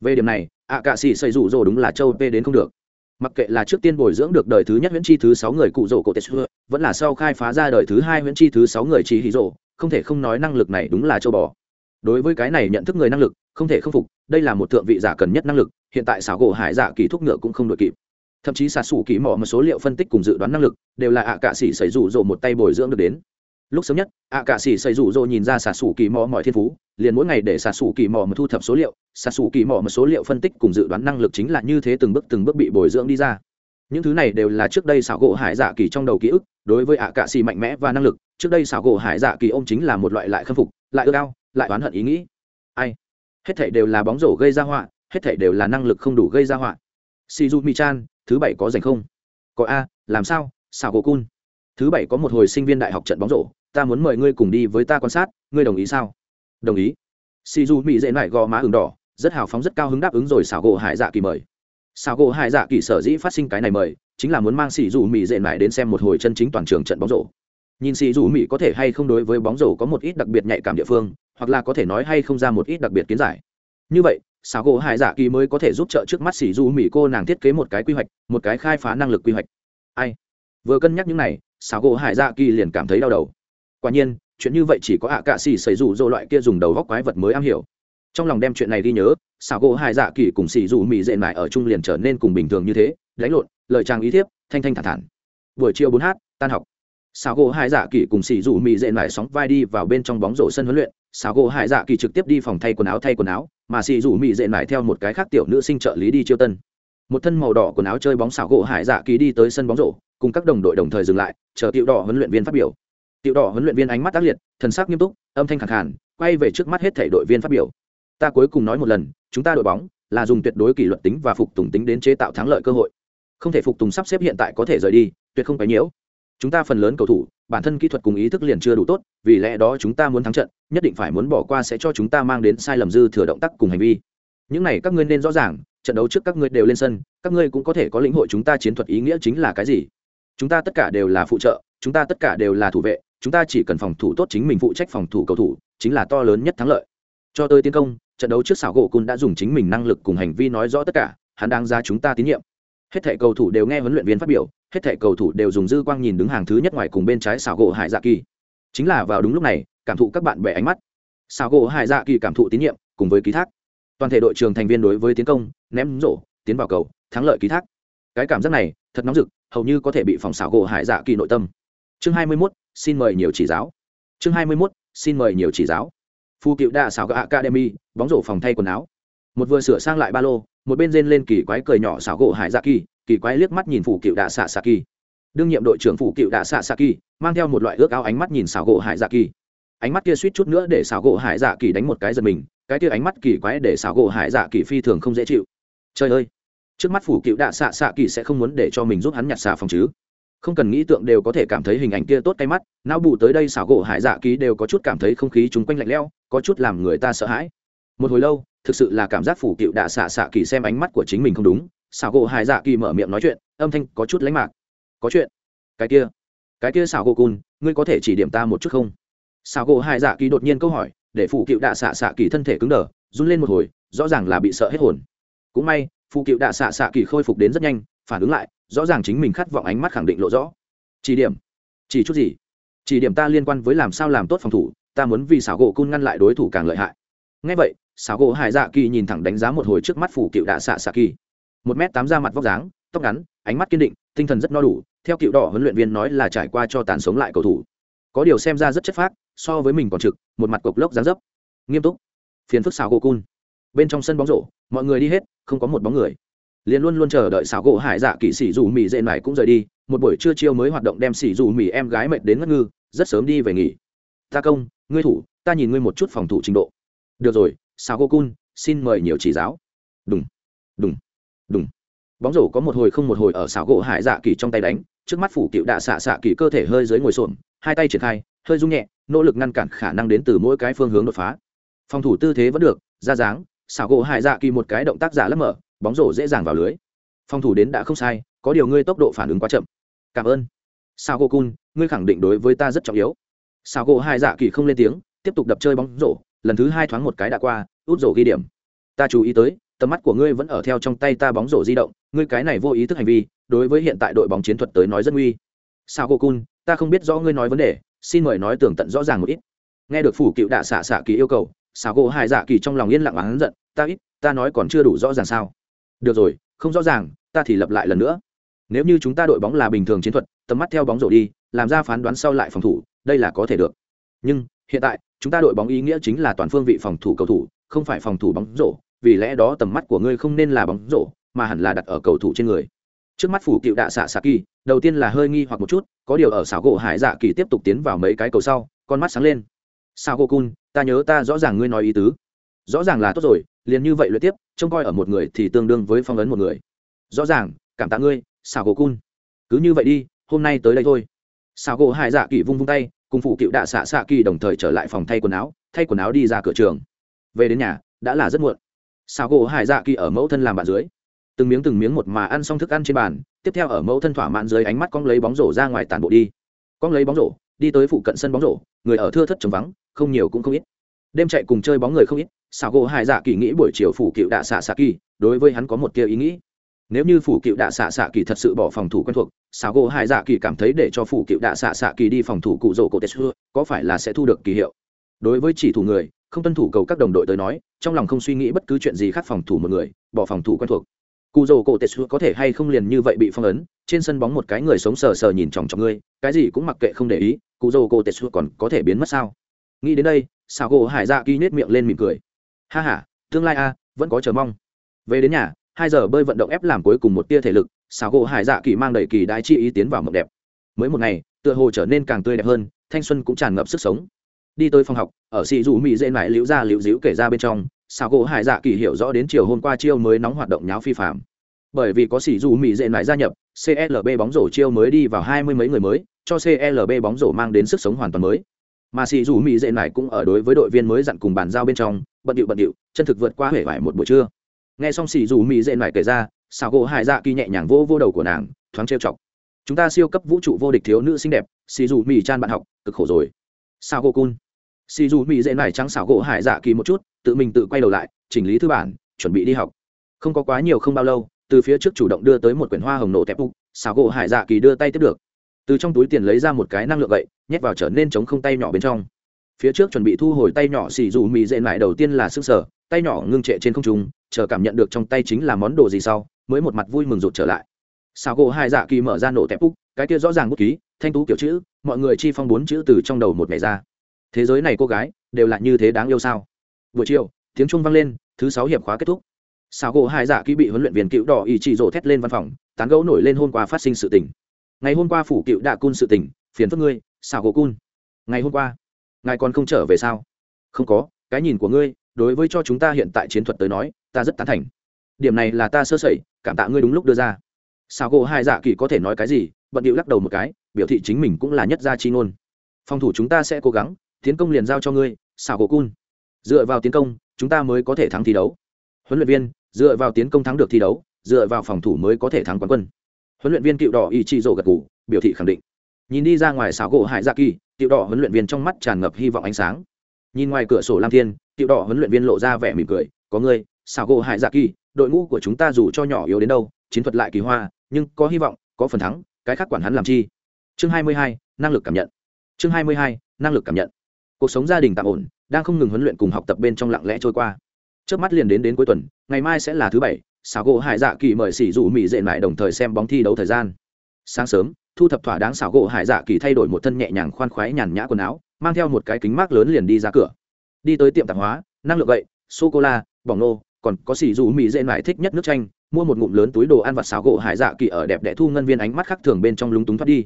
Về điểm này, ạ cạ sĩ xây rủ dô đúng là châu p đến không được mặc kệ là trước tiên bồi dưỡng được đời thứ nhất huyễn chi thứ sáu người cụ rổ cổ tết xưa, vẫn là sau khai phá ra đời thứ hai huyễn chi thứ sáu người trí hí rổ không thể không nói năng lực này đúng là châu bò. Đối với cái này nhận thức người năng lực, không thể không phục, đây là một thượng vị giả cần nhất năng lực, hiện tại xảo gỗ hải giả kỳ thuốc ngựa cũng không đội kịp. Thậm chí xạ xù kỳ mỏ một số liệu phân tích cùng dự đoán năng lực, đều là ạ cạ sĩ xảy rủ rộ một tay bồi dưỡng được đến lúc sớm nhất, ạ cạ sĩ xây rủ rô nhìn ra xà xù kỳ mò mọi thiên phú, liền mỗi ngày để xà xù kỳ mò mà thu thập số liệu, xà xù kỳ mò một số liệu phân tích cùng dự đoán năng lực chính là như thế từng bước từng bước bị bồi dưỡng đi ra. Những thứ này đều là trước đây xảo gỗ hải dạ kỳ trong đầu ký ức, đối với ạ cạ xì mạnh mẽ và năng lực, trước đây xảo gỗ hải dạ kỳ ôm chính là một loại lại khâm phục, lại ưa cao lại oán hận ý nghĩ. Ai? Hết thảy đều là bóng rổ gây ra họa, hết thảy đều là năng lực không đủ gây ra họa. Shizu chan thứ bảy có dành không? Có a, làm sao? Xảo gỗ cun thứ bảy có một hồi sinh viên đại học trận bóng rổ, ta muốn mời ngươi cùng đi với ta quan sát, ngươi đồng ý sao? Đồng ý. Shizu mỹ dễ lại gò má ửng đỏ, rất hào phóng rất cao hứng đáp ứng rồi xảo gỗ hải dạ kỳ mời. Xảo gỗ hải dạ kỳ sở dĩ phát sinh cái này mời, chính là muốn mang xì dù mỹ dễ lại đến xem một hồi chân chính toàn trường trận bóng rổ. Nhìn xì dù mỹ có thể hay không đối với bóng rổ có một ít đặc biệt nhạy cảm địa phương, hoặc là có thể nói hay không ra một ít đặc biệt kiến giải. Như vậy, xảo gỗ hải dạ kỳ mới có thể giúp trợ trước mắt xì dù mỹ cô nàng thiết kế một cái quy hoạch, một cái khai phá năng lực quy hoạch. Ai? Vừa cân nhắc những này xảo gỗ hải dạ kỳ liền cảm thấy đau đầu. Quả nhiên, chuyện như vậy chỉ có ạ cạ xì xảy rủ dỗ loại kia dùng đầu góc quái vật mới am hiểu. Trong lòng đem chuyện này đi nhớ xảo gỗ hải dạ kỳ cùng xì dù mỹ dệ mại ở chung liền trở nên cùng bình thường như thế đánh lộn, lời trang ý thiếp, thanh thanh thản thản. Buổi chiều bốn h tan học. Xảo gỗ hải dạ kỳ cùng xì dù mỹ dệ mại sóng vai đi vào bên trong bóng rổ sân huấn luyện. Xảo gỗ hải dạ kỳ trực tiếp đi phòng thay quần áo thay quần áo, mà xì dù mỹ dệ mại theo một cái khác tiểu nữ sinh trợ lý đi chiêu tân. Một thân màu đỏ quần áo chơi bóng xảo gỗ hải dạ kỳ đi tới sân bóng rổ cùng các đồng đội đồng thời dừng lại, chờ tiểu đỏ huấn luyện viên phát biểu. Tiểu đỏ huấn luyện viên ánh mắt tác liệt, thần sắc nghiêm túc, âm thanh khẳng khàn, quay về trước mắt hết thảy đội viên phát biểu. Ta cuối cùng nói một lần, chúng ta đội bóng là dùng tuyệt đối kỷ luật tính và phục tùng tính đến chế tạo thắng lợi cơ hội. Không thể phục tùng sắp xếp hiện tại có thể rời đi, tuyệt không phải nhiễu. Chúng ta phần lớn cầu thủ, bản thân kỹ thuật cùng ý thức liền chưa đủ tốt, vì lẽ đó chúng ta muốn thắng trận, nhất định phải muốn bỏ qua sẽ cho chúng ta mang đến sai lầm dư thừa động tác cùng hành vi. Những này các ngươi nên rõ ràng, trận đấu trước các ngươi đều lên sân, các ngươi cũng có thể có lĩnh hội chúng ta chiến thuật ý nghĩa chính là cái gì chúng ta tất cả đều là phụ trợ, chúng ta tất cả đều là thủ vệ, chúng ta chỉ cần phòng thủ tốt chính mình phụ trách phòng thủ cầu thủ, chính là to lớn nhất thắng lợi. Cho tới tiến công, trận đấu trước xảo gỗ cun đã dùng chính mình năng lực cùng hành vi nói rõ tất cả, hắn đang ra chúng ta tín nhiệm. Hết thẻ cầu thủ đều nghe huấn luyện viên phát biểu, hết thẻ cầu thủ đều dùng dư quang nhìn đứng hàng thứ nhất ngoài cùng bên trái xảo gỗ hải dạ kỳ. Chính là vào đúng lúc này, cảm thụ các bạn bè ánh mắt. Xảo gỗ hải dạ kỳ cảm thụ tín nhiệm, cùng với ký thác. Toàn thể đội trường thành viên đối với tiến công, ném rổ, tiến vào cầu, thắng lợi ký thác. Cái cảm giác này, thật nóng rực hầu như có thể bị phòng xảo gỗ hải dạ kỳ nội tâm. Chương hai mươi 21, xin mời nhiều chỉ giáo. Chương hai mươi 21, xin mời nhiều chỉ giáo. Phu cựu đa xảo gỗ academy bóng rổ phòng thay quần áo. Một vừa sửa sang lại ba lô một bên rên lên kỳ quái cười nhỏ xảo gỗ hải dạ kỳ kỳ quái liếc mắt nhìn phủ cựu đạ xạ xạ kỳ. Đương nhiệm đội trưởng phủ cựu đạ xạ xạ kỳ mang theo một loại ước ao ánh mắt nhìn xảo gỗ hải dạ kỳ. Ánh mắt kia suýt chút nữa để xảo gỗ hải dạ kỳ đánh một cái giật mình cái kia ánh mắt kỳ quái để xảo gỗ hải dạ kỳ phi thường không dễ chịu. Trời ơi! Trước mắt phủ cựu đạ xạ xạ kỳ sẽ không muốn để cho mình giúp hắn nhặt xà phòng chứ. Không cần nghĩ tượng đều có thể cảm thấy hình ảnh kia tốt tay mắt, não bù tới đây xảo gỗ hải dạ ký đều có chút cảm thấy không khí chung quanh lạnh lẽo, có chút làm người ta sợ hãi. Một hồi lâu, thực sự là cảm giác phủ cựu đạ xạ xạ kỳ xem ánh mắt của chính mình không đúng, xảo gỗ hải dạ kỳ mở miệng nói chuyện, âm thanh có chút lánh mạc. Có chuyện? Cái kia? Cái kia xảo gỗ cun ngươi có thể chỉ điểm ta một chút không? Xảo gỗ hải dạ kỳ đột nhiên câu hỏi, để phủ cựu đạ xạ xạ kỳ thân thể cứng đờ, run lên một hồi, rõ ràng là bị sợ hết hồn. Cũng may phụ cựu đạ xạ xạ kỳ khôi phục đến rất nhanh, phản ứng lại, rõ ràng chính mình khát vọng ánh mắt khẳng định lộ rõ. Chỉ điểm. Chỉ chút gì? Chỉ điểm ta liên quan với làm sao làm tốt phòng thủ, ta muốn vì xảo gỗ cun ngăn lại đối thủ càng lợi hại. Ngay vậy, xảo gỗ hải dạ kỳ nhìn thẳng đánh giá một hồi trước mắt phủ cựu đạ xạ xạ kỳ. Một m tám da mặt vóc dáng, tóc ngắn, ánh mắt kiên định, tinh thần rất no đủ, theo cựu đỏ huấn luyện viên nói là trải qua cho tàn sống lại cầu thủ. Có điều xem ra rất chất phác, so với mình còn trực, một mặt cộc lốc dáng dấp. Nghiêm túc. Phiền phức xảo gỗ cun. Bên trong sân bóng rổ, mọi người đi hết không có một bóng người. Liền luôn luôn chờ đợi xảo gỗ hải dạ kỵ sĩ dù mì dễ mải cũng rời đi, một buổi trưa chiêu mới hoạt động đem xỉ dù mì em gái mệt đến ngất ngư, rất sớm đi về nghỉ. Ta công, ngươi thủ, ta nhìn ngươi một chút phòng thủ trình độ. Được rồi, xảo gỗ cun, xin mời nhiều chỉ giáo. Đúng đúng đúng bóng rổ có một hồi không một hồi ở xảo gỗ hải dạ kỳ trong tay đánh, trước mắt phủ cựu đạ xạ xạ kỳ cơ thể hơi dưới ngồi xổm, hai tay triển khai, hơi rung nhẹ, nỗ lực ngăn cản khả năng đến từ mỗi cái phương hướng đột phá. Phòng thủ tư thế vẫn được, ra dáng xảo gỗ hải dạ kỳ một cái động tác giả lấp mở, bóng rổ dễ dàng vào lưới. Phòng thủ đến đã không sai, có điều ngươi tốc độ phản ứng quá chậm. Cảm ơn. Sao gỗ cun, ngươi khẳng định đối với ta rất trọng yếu. Sao gỗ hải dạ kỳ không lên tiếng, tiếp tục đập chơi bóng rổ, lần thứ hai thoáng một cái đã qua, út rổ ghi điểm. Ta chú ý tới, tầm mắt của ngươi vẫn ở theo trong tay ta bóng rổ di động, ngươi cái này vô ý thức hành vi, đối với hiện tại đội bóng chiến thuật tới nói rất nguy. Sao cô cun, ta không biết rõ ngươi nói vấn đề, xin mời nói tường tận rõ ràng một ít. Nghe được phủ cựu đạ xạ xạ kỳ yêu cầu sao gỗ hải dạ kỳ trong lòng yên lặng oán giận, ta ít, ta nói còn chưa đủ rõ ràng sao? Được rồi, không rõ ràng, ta thì lập lại lần nữa. Nếu như chúng ta đội bóng là bình thường chiến thuật, tầm mắt theo bóng rổ đi, làm ra phán đoán sau lại phòng thủ, đây là có thể được. Nhưng, hiện tại, chúng ta đội bóng ý nghĩa chính là toàn phương vị phòng thủ cầu thủ, không phải phòng thủ bóng rổ, vì lẽ đó tầm mắt của ngươi không nên là bóng rổ, mà hẳn là đặt ở cầu thủ trên người. Trước mắt phủ cựu đạ xạ xạ kỳ, đầu tiên là hơi nghi hoặc một chút, có điều ở xảo gỗ hải dạ kỳ tiếp tục tiến vào mấy cái cầu sau, con mắt sáng lên sao cô cun ta nhớ ta rõ ràng ngươi nói ý tứ. Rõ ràng là tốt rồi, liền như vậy luyện tiếp, trông coi ở một người thì tương đương với phong ấn một người. Rõ ràng, cảm tạ ngươi, sao cô cun cứ như vậy đi, hôm nay tới đây thôi. Sao cô hải dạ kỳ vung vung tay, cùng phụ cựu đạ xạ xạ kỳ đồng thời trở lại phòng thay quần áo, thay quần áo đi ra cửa trường. Về đến nhà, đã là rất muộn. Sao cô hải dạ kỳ ở mẫu thân làm bạn dưới. Từng miếng từng miếng một mà ăn xong thức ăn trên bàn, tiếp theo ở mẫu thân thỏa mãn dưới ánh mắt con lấy bóng rổ ra ngoài tàn bộ đi. Con lấy bóng rổ, đi tới phụ cận sân bóng rổ, người ở thưa thất trống vắng không nhiều cũng không ít. Đêm chạy cùng chơi bóng người không ít xảo gỗ hải dạ kỳ nghĩ buổi chiều phủ cựu đạ xạ xạ kỳ, đối với hắn có một tia ý nghĩ. Nếu như phủ cựu đạ xạ xạ kỳ thật sự bỏ phòng thủ quen thuộc xảo gỗ hải dạ kỳ cảm thấy để cho phủ cựu đạ xạ xạ kỳ đi phòng thủ cụ rỗ cổ tetsu có phải là sẽ thu được kỳ hiệu? Đối với chỉ thủ người, không tuân thủ cầu các đồng đội tới nói, trong lòng không suy nghĩ bất cứ chuyện gì khác phòng thủ một người, bỏ phòng thủ quen thuộc. Cụ rỗ cổ tetsu có thể hay không liền như vậy bị phong ấn, trên sân bóng một cái người sống sờ sờ nhìn chòng chọc ngươi, cái gì cũng mặc kệ không để ý, cụ rỗ cổ tetsu còn có thể biến mất sao? Nghĩ đến đây, xảo gỗ hải dạ kỳ nết miệng lên mỉm cười. Ha h a tương lai a, vẫn có chờ mong. Về đến nhà, hai giờ bơi vận động ép làm cuối cùng một tia thể lực, xảo gỗ hải dạ kỳ mang đầy kỳ đái chi ý tiến vào mộng đẹp. Mới một ngày, tựa hồ trở nên càng tươi đẹp hơn, thanh xuân cũng tràn ngập sức sống. Đi tới phòng học, ở xì dù mỹ dễ mãi liễu ra liễu dĩu kể ra bên trong, xảo gỗ hải dạ kỳ hiểu rõ đến chiều hôm qua chiêu mới nóng hoạt động nháo phi phạm. Bởi vì có xì dù mỹ dễ nại gia nhập clb bóng rổ chiêu mới đi vào hai mươi mấy người mới, cho clb bóng rổ mang đến sức sống hoàn toàn mới mà xì dù mỹ dễ này cũng ở đối với đội viên mới dặn cùng bàn giao bên trong, bận điệu bận điệu, chân thực vượt qua hể vải một buổi trưa. Nghe xong xì dù mỹ dễ này kể ra xào gỗ hải dạ kỳ nhẹ nhàng vô vô đầu của nàng, thoáng trêu chọc. Chúng ta siêu cấp vũ trụ vô địch thiếu nữ xinh đẹp, xì dù mỹ chan bạn học, cực khổ rồi. Sao gỗ cun. Xì dù mỹ dễ này trắng xào gỗ hải dạ kỳ một chút, tự mình tự quay đầu lại, chỉnh lý thư bản, chuẩn bị đi học. Không có quá nhiều không bao lâu, từ phía trước chủ động đưa tới một quyển hoa hồng nổ tép úc xào gỗ hải dạ kỳ đưa tay tiếp được từ trong túi tiền lấy ra một cái năng lượng gậy, nhét vào trở nên chống không tay nhỏ bên trong. Phía trước chuẩn bị thu hồi tay nhỏ xì dù mì dễ lại đầu tiên là sức sở, tay nhỏ ngưng trệ trên không trung, chờ cảm nhận được trong tay chính là món đồ gì sau, mới một mặt vui mừng rụt trở lại. Sao gỗ hai dạ kỳ mở ra nổ tép úc, cái kia rõ ràng bút ký, thanh tú kiểu chữ, mọi người chi phong bốn chữ từ trong đầu một ngày ra. Thế giới này cô gái, đều là như thế đáng yêu sao? Buổi chiều, tiếng trung vang lên, thứ sáu hiệp khóa kết thúc. Sao gỗ hai dạ kỳ bị huấn luyện viên cựu đỏ ý chỉ rổ thét lên văn phòng, tán gấu nổi lên hôm qua phát sinh sự tình ngày hôm qua phủ cựu đạ cun sự tình, phiền phức ngươi xào gỗ cun. Ngày hôm qua, ngài còn không trở về sao? Không có, cái nhìn của ngươi, đối với cho chúng ta hiện tại chiến thuật tới nói, ta rất tán thành. Điểm này là ta sơ sẩy, cảm tạ ngươi đúng lúc đưa ra. Xào gỗ hai dạ kỳ có thể nói cái gì, bận điệu lắc đầu một cái, biểu thị chính mình cũng là nhất gia chi ngôn. Phòng thủ chúng ta sẽ cố gắng, tiến công liền giao cho ngươi xào gỗ cun. Dựa vào tiến công, chúng ta mới có thể thắng thi đấu. Huấn luyện viên, dựa vào tiến công thắng được thi đấu, dựa vào phòng thủ mới có thể thắng quán quân huấn luyện viên cựu đỏ ý chị rổ gật ngủ biểu thị khẳng định. Nhìn đi ra ngoài xảo gỗ hải dạ kỳ cựu đỏ huấn luyện viên trong mắt tràn ngập hy vọng ánh sáng. Nhìn ngoài cửa sổ lam thiên cựu đỏ huấn luyện viên lộ ra vẻ mỉm cười có người, xảo gỗ hải dạ kỳ đội ngũ của chúng ta dù cho nhỏ yếu đến đâu chiến thuật lại kỳ hoa nhưng có hy vọng có phần thắng cái khác quản hắn làm chi? Chương 22, năng lực cảm nhận. Chương 22, năng lực cảm nhận. Cuộc sống gia đình tạm ổn đang không ngừng huấn luyện cùng học tập bên trong lặng lẽ trôi qua. Trước mắt liền đến đến cuối tuần ngày mai sẽ là thứ bảy xảo gỗ hải dạ kỳ mời xỉ dù mỹ dệ lại đồng thời xem bóng thi đấu thời gian. Sáng sớm, thu thập thỏa đáng xảo gỗ hải dạ kỳ thay đổi một thân nhẹ nhàng khoan khoái nhàn nhã quần áo, mang theo một cái kính mát lớn liền đi ra cửa. Đi tới tiệm tạp hóa, năng lượng gậy sô cô la bỏng nô, còn có xỉ dù mỹ dễ lại thích nhất nước chanh, mua một ngụm lớn túi đồ ăn vặt xảo gỗ hải dạ kỳ ở đẹp đẽ thu ngân viên ánh mắt khác thường bên trong lúng túng thoát đi.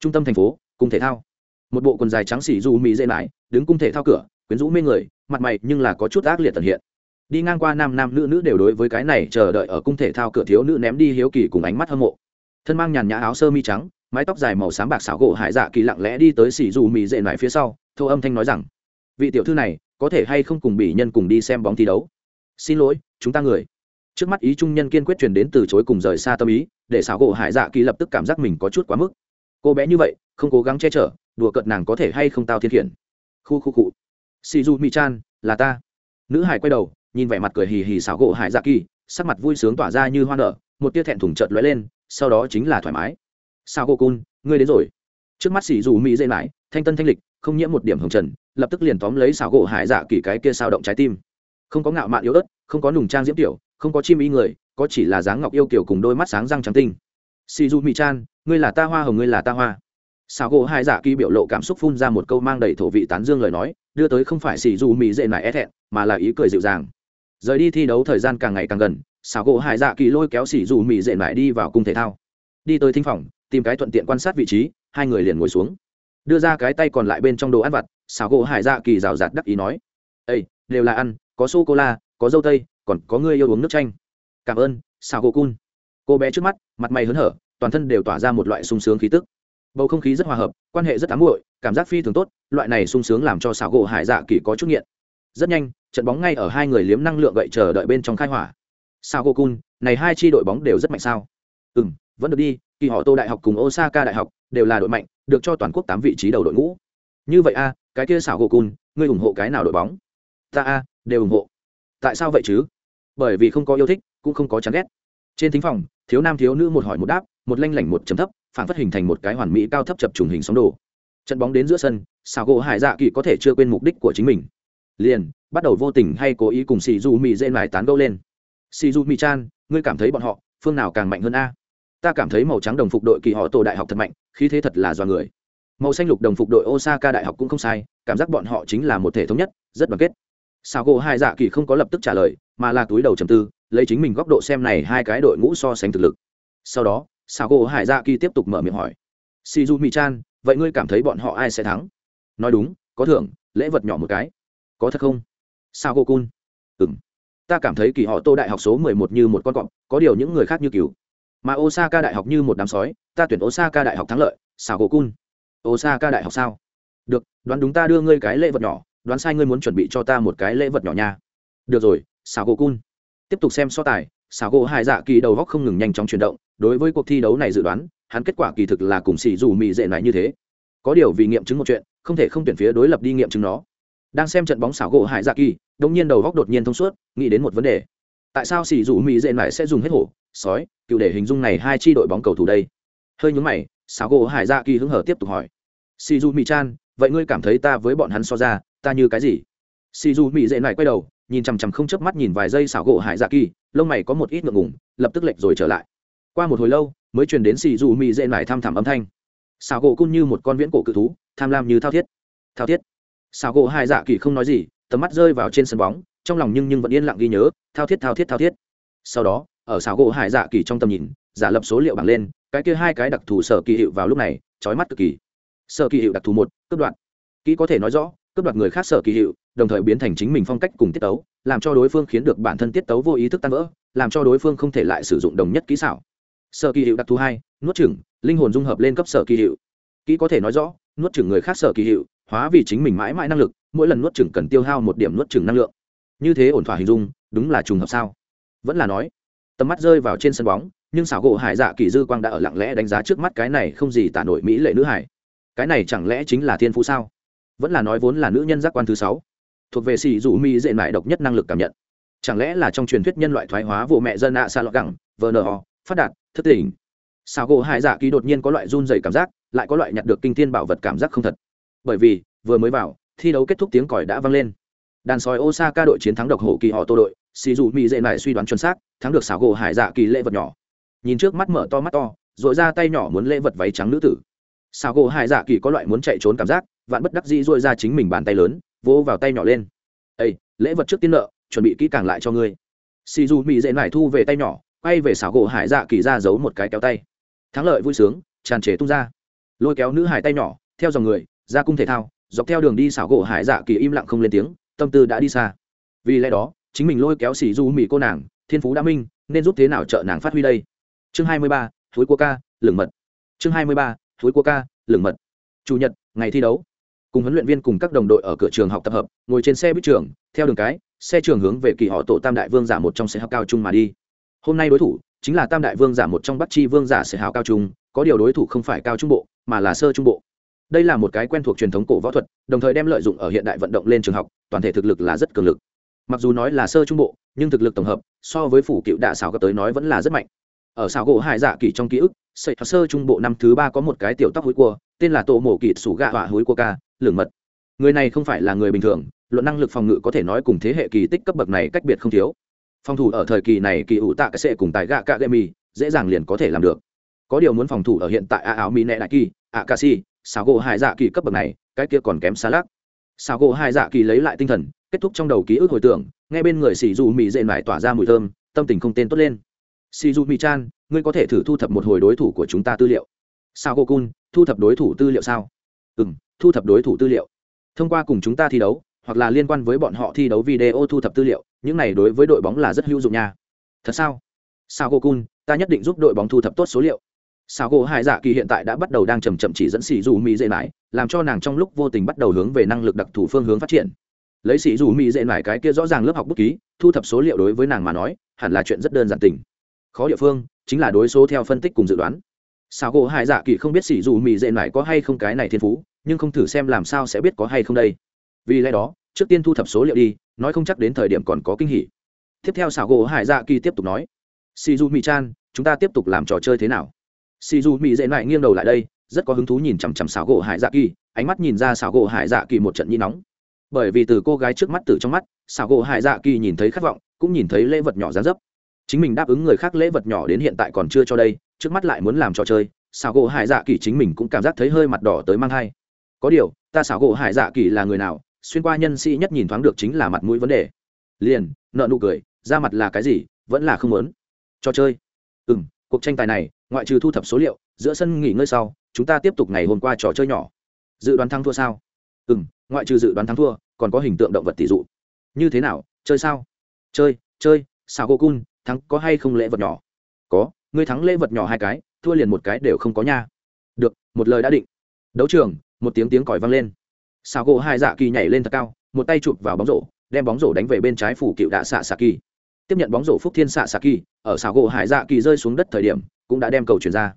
Trung tâm thành phố cùng thể thao. Một bộ quần dài trắng xỉ dù mỹ dễ lại đứng cung thể thao cửa, quyến rũ mê người, mặt mày nhưng là có chút ác liệt tận hiện đi ngang qua nam nam nữ nữ đều đối với cái này chờ đợi ở cung thể thao cửa thiếu nữ ném đi hiếu kỳ cùng ánh mắt hâm mộ. Thân mang nhàn nhã áo sơ mi trắng, mái tóc dài màu xám bạc xảo gỗ hải dạ kỳ lặng lẽ đi tới xỉ dù mì dệ nải phía sau, thô âm thanh nói rằng, vị tiểu thư này, có thể hay không cùng bị nhân cùng đi xem bóng thi đấu? Xin lỗi, chúng ta người. Trước mắt ý trung nhân kiên quyết truyền đến từ chối cùng rời xa tâm ý, để xảo gỗ hải dạ kỳ lập tức cảm giác mình có chút quá mức. Cô bé như vậy, không cố gắng che chở, đùa cợt nàng có thể hay không tao thiên khiển? Khu khu cụ xì dù mi chan là ta. Nữ hải quay đầu nhìn vẻ mặt cười hì hì xảo gỗ hải dạ kỳ, sắc mặt vui sướng tỏa ra như hoa nở, một tia thẹn thùng chợt lóe lên, sau đó chính là thoải mái. Sao cô cun, ngươi đến rồi. Trước mắt xì dù mỹ dây lại, thanh tân thanh lịch, không nhiễm một điểm hồng trần, lập tức liền tóm lấy xảo gỗ hải dạ kỳ cái kia sao động trái tim. Không có ngạo mạn yếu ớt, không có nùng trang diễm tiểu, không có chim y người, có chỉ là dáng ngọc yêu kiểu cùng đôi mắt sáng răng trắng tinh. Xì dù mỹ chan, ngươi là ta hoa hồng ngươi là ta hoa. Xảo gỗ hải dạ kỳ biểu lộ cảm xúc phun ra một câu mang đầy thổ vị tán dương lời nói, đưa tới không phải xì dù mỹ dễ nải é e hẹn mà là ý cười dịu dàng rời đi thi đấu thời gian càng ngày càng gần, xảo gỗ hải dạ kỳ lôi kéo xỉ dù mỹ dệ lại đi vào cung thể thao. Đi tới thinh phòng, tìm cái thuận tiện quan sát vị trí, hai người liền ngồi xuống. Đưa ra cái tay còn lại bên trong đồ ăn vặt, xảo gỗ hải dạ kỳ rào rạt đắc ý nói ây đều là ăn, có sô cô la có dâu tây, còn có người yêu uống nước chanh. Cảm ơn, xảo gỗ cun. Cô bé trước mắt, mặt mày hớn hở, toàn thân đều tỏa ra một loại sung sướng khí tức. Bầu không khí rất hòa hợp, quan hệ rất ám muội, cảm giác phi thường tốt, loại này sung sướng làm cho xảo gỗ hải dạ kỳ có chút nghiện rất nhanh, trận bóng ngay ở hai người liếm năng lượng gậy chờ đợi bên trong khai hỏa. Sao cô cun này hai chi đội bóng đều rất mạnh sao? Ừ m vẫn được đi, kỳ họ tô đại học cùng osaka đại học đều là đội mạnh, được cho toàn quốc tám vị trí đầu đội ngũ. Như vậy a, cái kia xảo gỗ cun ngươi ủng hộ cái nào đội bóng? Ta a, đều ủng hộ. Tại sao vậy chứ? Bởi vì không có yêu thích, cũng không có chán ghét. Trên thính phòng, thiếu nam thiếu nữ một hỏi một đáp, một lanh lảnh một chấm thấp phản phát hình thành một cái hoàn mỹ cao thấp chập trùng hình sóng đồ. Trận bóng đến giữa sân xảo gỗ hải dạ kỳ có thể chưa quên mục đích của chính mình liền, bắt đầu vô tình hay cố ý cùng xì dù mì dễ mải tán gẫu lên. Xì dù mì chan, ngươi cảm thấy bọn họ, phương nào càng mạnh hơn a? Ta cảm thấy màu trắng đồng phục đội kỳ họ tổ đại học thật mạnh, khí thế thật là do người. Màu xanh lục đồng phục đội osaka đại học cũng không sai, cảm giác bọn họ chính là một thể thống nhất, rất đoàn kết. Sao gỗ hai dạ kỳ không có lập tức trả lời, mà là túi đầu trầm tư, lấy chính mình góc độ xem này hai cái đội ngũ so sánh thực lực. Sau đó sao gỗ hải dạ kỳ tiếp tục mở miệng hỏi. Shizu chan, vậy ngươi cảm thấy bọn họ ai sẽ thắng? Nói đúng, có thưởng, lễ vật nhỏ một cái có thật không? Sao cô cun ừng ta cảm thấy kỳ họ tô đại học số mười một như một con cọp, có điều những người khác như cứu mà osaka đại học như một đám sói, ta tuyển osaka đại học thắng lợi, sao cô cun osaka đại học sao? Được, đoán đúng ta đưa ngươi cái lễ vật nhỏ, đoán sai ngươi muốn chuẩn bị cho ta một cái lễ vật nhỏ nha. Được rồi, sao cô cun tiếp tục xem so tài, sao cô hai dạ kỳ đầu góc không ngừng nhanh chóng chuyển động, đối với cuộc thi đấu này dự đoán, hắn kết quả kỳ thực là cùng xì dù mị dễ này như thế. Có điều vì nghiệm chứng một chuyện, không thể không tuyển phía đối lập đi nghiệm chứng nó đang xem trận bóng xảo gỗ hải dạ kỳ đông nhiên đầu góc đột nhiên thông suốt, nghĩ đến một vấn đề. Tại sao xì dù mỹ dễ lại sẽ dùng hết hổ, sói, cựu để hình dung này hai chi đội bóng cầu thủ đây? Hơi nhúng mày, xảo gỗ hải dạ kỳ hứng hở tiếp tục hỏi. Xì dù mỹ chan, vậy ngươi cảm thấy ta với bọn hắn so ra, ta như cái gì? Xì dù mỹ dễ lại quay đầu, nhìn chằm chằm không chớp mắt nhìn vài giây xảo gỗ hải dạ kỳ, lông mày có một ít ngượng ngùng, lập tức lệch rồi trở lại. Qua một hồi lâu, mới truyền đến xì dù mỹ dễ này tham thảm âm thanh. Xảo gỗ cun như một con viễn cổ cự thú, tham lam như thao thiết. Thao thiết xảo gỗ hải dạ kỳ không nói gì, tầm mắt rơi vào trên sân bóng, trong lòng nhưng nhưng vẫn yên lặng ghi nhớ, thao thiết thao thiết thao thiết. Sau đó, ở xảo gỗ hải dạ kỳ trong tầm nhìn, giả lập số liệu bảng lên, cái kia hai cái đặc thù sở kỳ hiệu vào lúc này trói mắt cực kỳ. Sở kỳ hiệu đặc thù một, cướp đoạn kỹ có thể nói rõ, cướp đoạt người khác sở kỳ hiệu, đồng thời biến thành chính mình phong cách cùng tiết tấu, làm cho đối phương khiến được bản thân tiết tấu vô ý thức tan vỡ, làm cho đối phương không thể lại sử dụng đồng nhất kỹ xảo. Sở kỳ hiệu đặc thù hai, nuốt chửng, linh hồn dung hợp lên cấp sở kỳ hiệu. Kỹ có thể nói rõ, nuốt chửng người khác sở kỳ hiệu hóa vì chính mình mãi mãi năng lực, mỗi lần nuốt chửng cần tiêu hao một điểm nuốt chửng năng lượng. Như thế ổn thỏa hình dung, đúng là trùng hợp sao? Vẫn là nói, tầm mắt rơi vào trên sân bóng, nhưng xảo gỗ hải dạ kỳ dư quang đã ở lặng lẽ đánh giá trước mắt cái này không gì tả nổi mỹ lệ nữ hải. Cái này chẳng lẽ chính là thiên phú sao? Vẫn là nói vốn là nữ nhân giác quan thứ sáu, thuộc về xì dù mỹ dễ mại độc nhất năng lực cảm nhận. Chẳng lẽ là trong truyền thuyết nhân loại thoái hóa vụ mẹ dân ạ xa lọt gẳng, vờ nờ phát đạt thất tình xảo gỗ hải dạ kỳ đột nhiên có loại run dày cảm giác, lại có loại nhặt được kinh thiên bảo vật cảm giác không thật bởi vì, vừa mới vào, thi đấu kết thúc tiếng còi đã vang lên. Đàn sói osaka đội chiến thắng độc hổ kỳ họ tô đội, xì dù mỹ dễ mại suy đoán chuẩn xác, thắng được xảo gỗ hải dạ kỳ lễ vật nhỏ. Nhìn trước mắt mở to mắt to dội ra tay nhỏ muốn lễ vật váy trắng nữ tử. Xảo gỗ hải dạ kỳ có loại muốn chạy trốn cảm giác, vạn bất đắc dĩ dội ra chính mình bàn tay lớn, vỗ vào tay nhỏ lên. Ây lễ vật trước tiên nợ, chuẩn bị kỹ càng lại cho ngươi. Xì dù mỹ dễ mải thu về tay nhỏ, quay về xảo gỗ hải dạ kỳ ra giấu một cái kéo tay. Thắng lợi vui sướng, tràn trề tung ra. Lôi kéo nữ hải tay nhỏ, theo dòng người ra cung thể thao, dọc theo đường đi xảo gỗ hải dạ kỳ im lặng không lên tiếng, tâm tư đã đi xa. Vì lẽ đó, chính mình lôi kéo xì du mỹ cô nàng, thiên phú đã minh, nên giúp thế nào trợ nàng phát huy đây? Chương hai mươi ba thúi cua ca lửng mật. Chương hai mươi ba thúi cua ca lửng mật. Chủ nhật, ngày thi đấu. Cùng huấn luyện viên cùng các đồng đội ở cửa trường học tập hợp, ngồi trên xe buýt trường, theo đường cái, xe trường hướng về kỳ họ tổ tam đại vương giả một trong xe học cao trung mà đi. Hôm nay đối thủ chính là tam đại vương giả một trong bắc chi vương giả sẽ hào cao trung, có điều đối thủ không phải cao trung bộ, mà là sơ trung bộ đây là một cái quen thuộc truyền thống cổ võ thuật, đồng thời đem lợi dụng ở hiện đại vận động lên trường học, toàn thể thực lực là rất cường lực. Mặc dù nói là sơ trung bộ, nhưng thực lực tổng hợp, so với phủ cựu đạ xảo cấp tới nói vẫn là rất mạnh. Ở xảo gỗ hải dạ kỳ trong ký ức, sợi sơ trung bộ năm thứ ba có một cái tiểu tóc hối cua, tên là tổ mổ kịt sủ gạ hỏa hối cua ca lửng mật. Người này không phải là người bình thường, luận năng lực phòng ngự có thể nói cùng thế hệ kỳ tích cấp bậc này cách biệt không thiếu. Phòng thủ ở thời kỳ này kỳ ủ tạ cái sệ cùng tại gạ cạ gậy mì, dễ dàng liền có thể làm được. Có điều muốn phòng thủ ở hiện tại a áo mỹ nẹ đại kỳ, a ca si xào gỗ hai dạ kỳ cấp bậc này, cái kia còn kém xa lắc. Xào gỗ hai dạ kỳ lấy lại tinh thần, kết thúc trong đầu ký ức hồi tưởng, nghe bên người xì dù mì dện mải tỏa ra mùi thơm, tâm tình không tên tốt lên. Xì dù mì chan, ngươi có thể thử thu thập một hồi đối thủ của chúng ta tư liệu. Sao cô cun, thu thập đối thủ tư liệu sao? Ừ m thu thập đối thủ tư liệu. Thông qua cùng chúng ta thi đấu, hoặc là liên quan với bọn họ thi đấu video thu thập tư liệu, những này đối với đội bóng là rất hữu dụng nha. Thật sao? Sao cô cun, ta nhất định giúp đội bóng thu thập tốt số liệu sao gỗ hải dạ kỳ hiện tại đã bắt đầu đang chầm chậm chỉ dẫn xì dù mỹ dễ mải làm cho nàng trong lúc vô tình bắt đầu hướng về năng lực đặc thù phương hướng phát triển. Lấy xì dù mỹ dễ mải cái kia rõ ràng lớp học bút ký, thu thập số liệu đối với nàng mà nói, hẳn là chuyện rất đơn giản tình. Khó địa phương, chính là đối số theo phân tích cùng dự đoán. Sao gỗ hải dạ kỳ không biết xì dù mỹ dễ mải có hay không cái này thiên phú, nhưng không thử xem làm sao sẽ biết có hay không đây. Vì lẽ đó, trước tiên thu thập số liệu đi, nói không chắc đến thời điểm còn có kinh hỉ. Tiếp theo xảo gỗ hải dạ kỳ tiếp tục nói si du mỹ chan chúng ta tiếp tục làm trò chơi thế nào? Si du mỹ dễ lại nghiêng đầu lại đây, rất có hứng thú nhìn chằm chằm xảo gỗ hải dạ kỳ, ánh mắt nhìn ra xảo gỗ hải dạ kỳ một trận nhi nóng. Bởi vì từ cô gái trước mắt từ trong mắt, xảo gỗ hải dạ kỳ nhìn thấy khát vọng, cũng nhìn thấy lễ vật nhỏ giá dấp. Chính mình đáp ứng người khác lễ vật nhỏ đến hiện tại còn chưa cho đây, trước mắt lại muốn làm trò chơi, xảo gỗ hải dạ kỳ chính mình cũng cảm giác thấy hơi mặt đỏ tới mang hai có điều, ta xảo gỗ hải dạ kỳ là người nào, xuyên qua nhân sĩ nhất nhìn thoáng được chính là mặt mũi vấn đề. Liền, nợ nụ cười, ra mặt là cái gì, vẫn là không muốn. Trò chơi. Ừ m cuộc tranh tài này ngoại trừ thu thập số liệu, giữa sân nghỉ ngơi sau, chúng ta tiếp tục ngày hôm qua trò chơi nhỏ. Dự đoán thắng thua sao? Ừ m ngoại trừ dự đoán thắng thua, còn có hình tượng động vật tỷ dụ. Như thế nào? Chơi sao? Chơi chơi sao cô cun, thắng có hay không lễ vật nhỏ? Có, ngươi thắng lễ vật nhỏ hai cái, thua liền một cái đều không có nha. Được, một lời đã định. Đấu trường, một tiếng tiếng còi vang lên. Sao gỗ hai dạ kỳ nhảy lên thật cao, một tay chụp vào bóng rổ, đem bóng rổ đánh về bên trái phủ cựu đạ xạ xạ kỳ tiếp nhận bóng rổ phúc thiên xạ xạ kỳ, ở xảo gỗ hải dạ kỳ rơi xuống đất thời điểm, cũng đã đem cầu chuyển ra.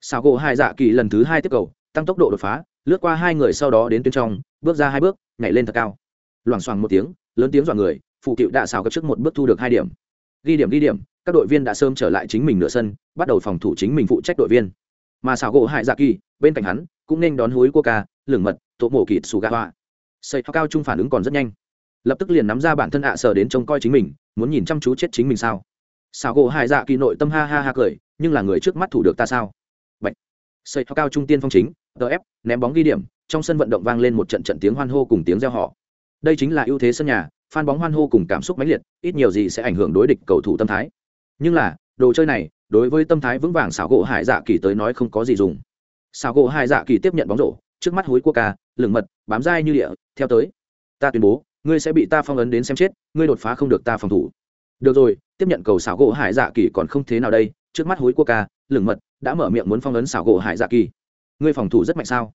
Xảo gỗ hải dạ kỳ lần thứ hai tiếp cầu, tăng tốc độ đột phá, lướt qua hai người sau đó đến tuyến trong, bước ra hai bước, nhảy lên thật cao. Loảng xoảng một tiếng, lớn tiếng dọa người, phụ cựu đạ xảo cấp trước một bước thu được hai điểm. Ghi điểm ghi điểm, các đội viên đã sớm trở lại chính mình nửa sân, bắt đầu phòng thủ chính mình phụ trách đội viên. Mà xảo gỗ hải dạ kỳ, bên cạnh hắn, cũng nên đón hối coca lửng mật, tổ mổ kịt xù gà hoa. Xây cao trung phản ứng còn rất nhanh. Lập tức liền nắm ra bản thân ạ à sở đến trông coi chính mình muốn nhìn chăm chú chết chính mình sao? Xào gỗ hai dạ kỳ nội tâm ha ha ha cười, nhưng là người trước mắt thủ được ta sao? Bạch. xây cao trung tiên phong chính ép, ném bóng ghi điểm, trong sân vận động vang lên một trận trận tiếng hoan hô cùng tiếng reo họ đây chính là ưu thế sân nhà phan bóng hoan hô cùng cảm xúc mãnh liệt, ít nhiều gì sẽ ảnh hưởng đối địch cầu thủ tâm thái. Nhưng là, đồ chơi này, đối với tâm thái vững vàng xảo gỗ hải dạ kỳ tới nói không có gì dùng. Xảo gỗ hải dạ kỳ tiếp nhận bóng rổ, trước mắt hối cua ca, lửng mật, bám dai như địa, theo tới. Ta tuyên bố ngươi sẽ bị ta phong ấn đến xem chết, ngươi đột phá không được ta phòng thủ. Được rồi, tiếp nhận cầu xảo gỗ hải dạ kỳ còn không thế nào đây, trước mắt hối cua ca, lửng mật, đã mở miệng muốn phong ấn xảo gỗ hải dạ kỳ. Ngươi phòng thủ rất mạnh sao?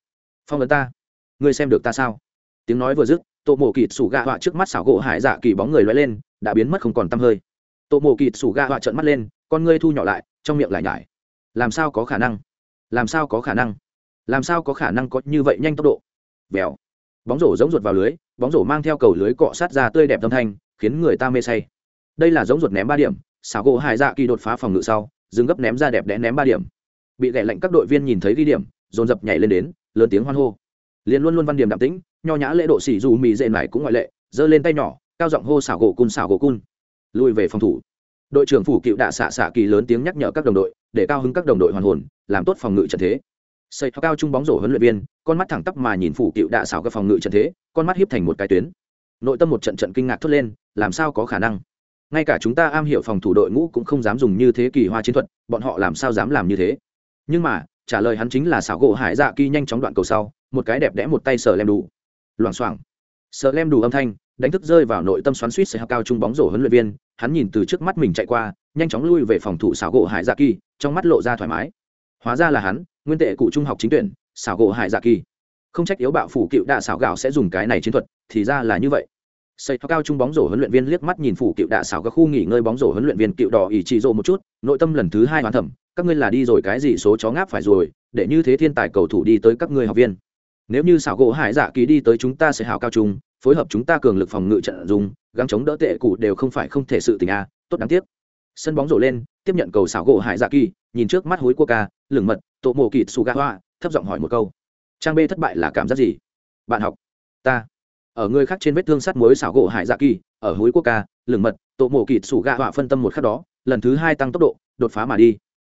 Phong ấn ta. Ngươi xem được ta sao? Tiếng nói vừa dứt tổ mộ kịt sủ gạ họa trước mắt xảo gỗ hải dạ kỳ bóng người loay lên, đã biến mất không còn t hơi. Tổ mộ kịt sủ gạ họa trợn mắt lên, con ngươi thu nhỏ lại, trong miệng lại nhải. Làm sao có khả năng? Làm sao có khả năng? Làm sao có khả năng có như vậy nhanh tốc độ? Vèo bóng rổ giống ruột vào lưới, bóng rổ mang theo cầu lưới cọ sát ra tươi đẹp âm thanh, khiến người ta mê say. Đây là giống ruột ném ba điểm, xảo gỗ hải dạ kỳ đột phá phòng ngự sau, dừng gấp ném ra đẹp đẽ ném ba điểm. Bị gậy lạnh các đội viên nhìn thấy ghi điểm, dồn dập nhảy lên đến, lớn tiếng hoan hô. Liền luôn luôn văn điểm đạm tĩnh, nho nhã lễ độ xỉ dù mì dệ mải cũng ngoại lệ, giơ lên tay nhỏ, cao giọng hô xảo gỗ cun, xảo gỗ cun. Lùi về phòng thủ. Đội trưởng phủ cựu đạ xạ xạ kỳ lớn tiếng nhắc nhở các đồng đội, để cao hứng các đồng đội hoàn hồn, làm tốt phòng ngự trận thế xây cao trung bóng rổ huấn luyện viên, con mắt thẳng tắp mà nhìn phủ cựu đạ xảo các phòng ngự trận thế, con mắt hiếp thành một cái tuyến. Nội tâm một trận trận kinh ngạc thốt lên, làm sao có khả năng? Ngay cả chúng ta am hiểu phòng thủ đội ngũ cũng không dám dùng như thế kỳ hoa chiến thuật, bọn họ làm sao dám làm như thế? Nhưng mà, trả lời hắn chính là xảo gỗ hải dạ kỳ nhanh chóng đoạn cầu sau, một cái đẹp đẽ một tay sờ lem đủ loảng xoảng. Sờ lem đủ âm thanh, đánh thức rơi vào nội tâm xoắn suýt sẽ cao trung bóng rổ huấn luyện viên, hắn nhìn từ trước mắt mình chạy qua, nhanh chóng lui về phòng thủ xảo gỗ hải dạ kỳ, trong mắt lộ ra thoải mái. Hóa ra là hắn nguyên tệ cụ trung học chính tuyển, xảo gỗ hải dạ kỳ. Không trách yếu bạo phủ cựu đạ xảo gạo sẽ dùng cái này chiến thuật, thì ra là như vậy. Xây cao trung bóng rổ huấn luyện viên liếc mắt nhìn phủ cựu đạ xảo các khu nghỉ ngơi bóng rổ huấn luyện viên cựu đỏ ỷ trị rộ một chút, nội tâm lần thứ hai hoàn thẩm, các ngươi là đi rồi cái gì số chó ngáp phải rồi, để như thế thiên tài cầu thủ đi tới các ngươi học viên. Nếu như xảo gỗ hải dạ kỳ đi tới chúng ta sẽ hào cao trung, phối hợp chúng ta cường lực phòng ngự trận dùng, gắng chống đỡ tệ cụ đều không phải không thể sự tình a, tốt đáng tiếc. Sân bóng rổ lên, tiếp nhận cầu xảo gỗ hải dạ kỳ, nhìn trước mắt hối cua ca lửng mật, tổ mộ kịt su gà hoa, thấp giọng hỏi một câu. Trang b thất bại là cảm giác gì? Bạn học, ta. Ở người khác trên vết thương sắt muối xảo gỗ hải dạ kỳ, ở hối quốc ca, lửng mật, tổ mộ kịt su gà hoa phân tâm một khắc đó, lần thứ hai tăng tốc độ, đột phá mà đi.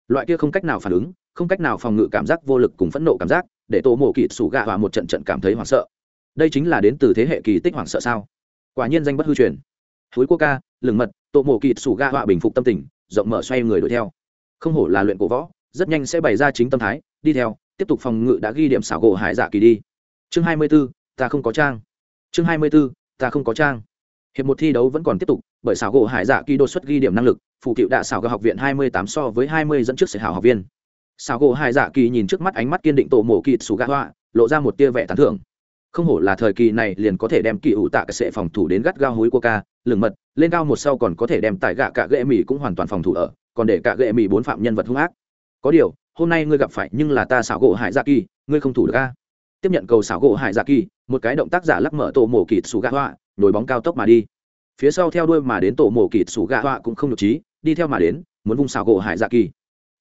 Loại kia không cách nào phản ứng, không cách nào phòng ngự cảm giác vô lực cùng phẫn nộ cảm giác, để tổ mộ kịt su gà hoa một trận trận cảm thấy hoảng sợ. Đây chính là đến từ thế hệ kỳ tích hoảng sợ sao? Quả nhiên danh bất hư truyền. Hối quốc ca, lửng mật, tổ mộ kịt su gà hoa bình phục tâm tình, rộng mở xoay người đuổi theo. Không hổ là luyện cổ võ rất nhanh sẽ bày ra chính tâm thái đi theo tiếp tục phòng ngự đã ghi điểm xảo gỗ hải dạ kỳ đi. Chương hai mươi 24, ta không có trang. Chương hai mươi 24, ta không có trang. Hiệp một thi đấu vẫn còn tiếp tục bởi xảo gỗ hải dạ kỳ đột xuất ghi điểm năng lực phụ cựu đạ xảo gỗ học viện hai mươi tám so với hai mươi dẫn trước sẽ hảo học viên. Xảo gỗ hải dạ kỳ nhìn trước mắt ánh mắt kiên định tổ mổ kịt xù gạ hoa lộ ra một tia vẻ tán thưởng. Không hổ là thời kỳ này liền có thể đem kỳ ủ tạ cái sệ phòng thủ đến gắt gao hối của ca lửng mật lên cao một sau còn có thể đem tải gạ cả ghệ mỹ cũng hoàn toàn phòng thủ ở còn để cả ghệ mỹ bốn phạm nhân vật hung ác có điều, hôm nay ngươi gặp phải nhưng là ta xảo gỗ hải dạ kỳ, ngươi không thủ được ca tiếp nhận cầu xảo gỗ hải dạ kỳ, một cái động tác giả lắc mở tổ mổ kịt sủ gạ họa nổi bóng cao tốc mà đi. Phía sau theo đuôi mà đến tổ mổ kịt sủ gạ họa cũng không được trí, đi theo mà đến, muốn vung xảo gỗ hải dạ kỳ.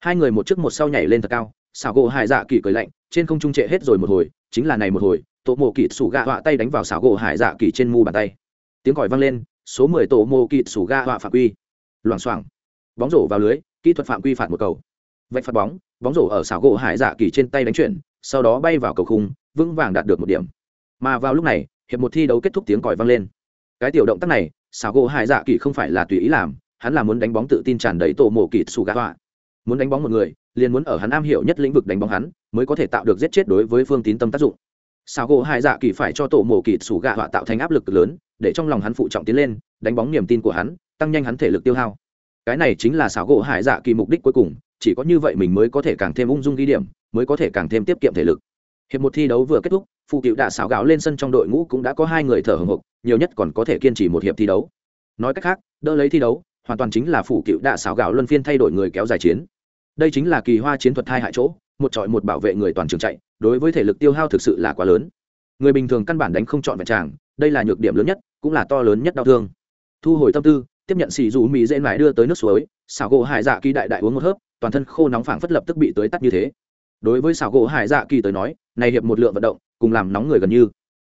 Hai người một trước một sau nhảy lên thật cao, xảo gỗ hải dạ kỳ cười lạnh, trên không trung trệ hết rồi một hồi, chính là này một hồi, tổ mổ kịt sủ gạ họa tay đánh vào xảo gỗ hải dạ kỳ trên mu bàn tay. Tiếng còi vang lên, số mười tổ mổ kịt sủ gạ họa phạm quy. Loảng xoảng. Bóng rổ vào lưới, kỹ thuật phạm quy phạt một cầu vạch phạt bóng bóng rổ ở xảo gỗ hải dạ kỳ trên tay đánh chuyển, sau đó bay vào cầu khung, vững vàng đạt được một điểm. Mà vào lúc này, hiệp một thi đấu kết thúc tiếng còi vang lên. Cái tiểu động tác này, xảo gỗ hải dạ kỳ không phải là tùy ý làm, hắn là muốn đánh bóng tự tin tràn đầy tổ mổ kỳ xù gà tọa muốn đánh bóng một người, liền muốn ở hắn am hiểu nhất lĩnh vực đánh bóng hắn, mới có thể tạo được giết chết đối với phương tín tâm tác dụng. Xảo gỗ hải dạ kỳ phải cho tổ mổ kỳ xù gà họa tạo thành áp lực lớn, để trong lòng hắn phụ trọng tiến lên, đánh bóng niềm tin của hắn, tăng nhanh hắn thể lực tiêu hao. Cái này chính là xảo gỗ hải dạ kỳ mục đích cuối cùng chỉ có như vậy mình mới có thể càng thêm ung dung ghi điểm, mới có thể càng thêm tiết kiệm thể lực. Hiệp một thi đấu vừa kết thúc phụ cựu đã xảo gạo lên sân trong đội ngũ cũng đã có hai người thở hồng hộc, nhiều nhất còn có thể kiên trì một hiệp thi đấu. Nói cách khác, đỡ lấy thi đấu, hoàn toàn chính là phụ cựu đã xảo gạo luân phiên thay đổi người kéo dài chiến. Đây chính là kỳ hoa chiến thuật hai hại chỗ, một trọi một bảo vệ người toàn trường chạy, đối với thể lực tiêu hao thực sự là quá lớn. Người bình thường căn bản đánh không chọn vẹn tràng, đây là nhược điểm lớn nhất, cũng là to lớn nhất đau thương. Thu hồi tâm tư, tiếp nhận xì dù mỹ dễ mãi đưa tới nước suối, xảo gỗ hải dạ kỳ đại đại uống một hớp toàn thân khô nóng phảng phất lập tức bị tới tắt như thế. Đối với xảo gỗ hải dạ kỳ tới nói, này hiệp một lượng vận động, cùng làm nóng người gần như.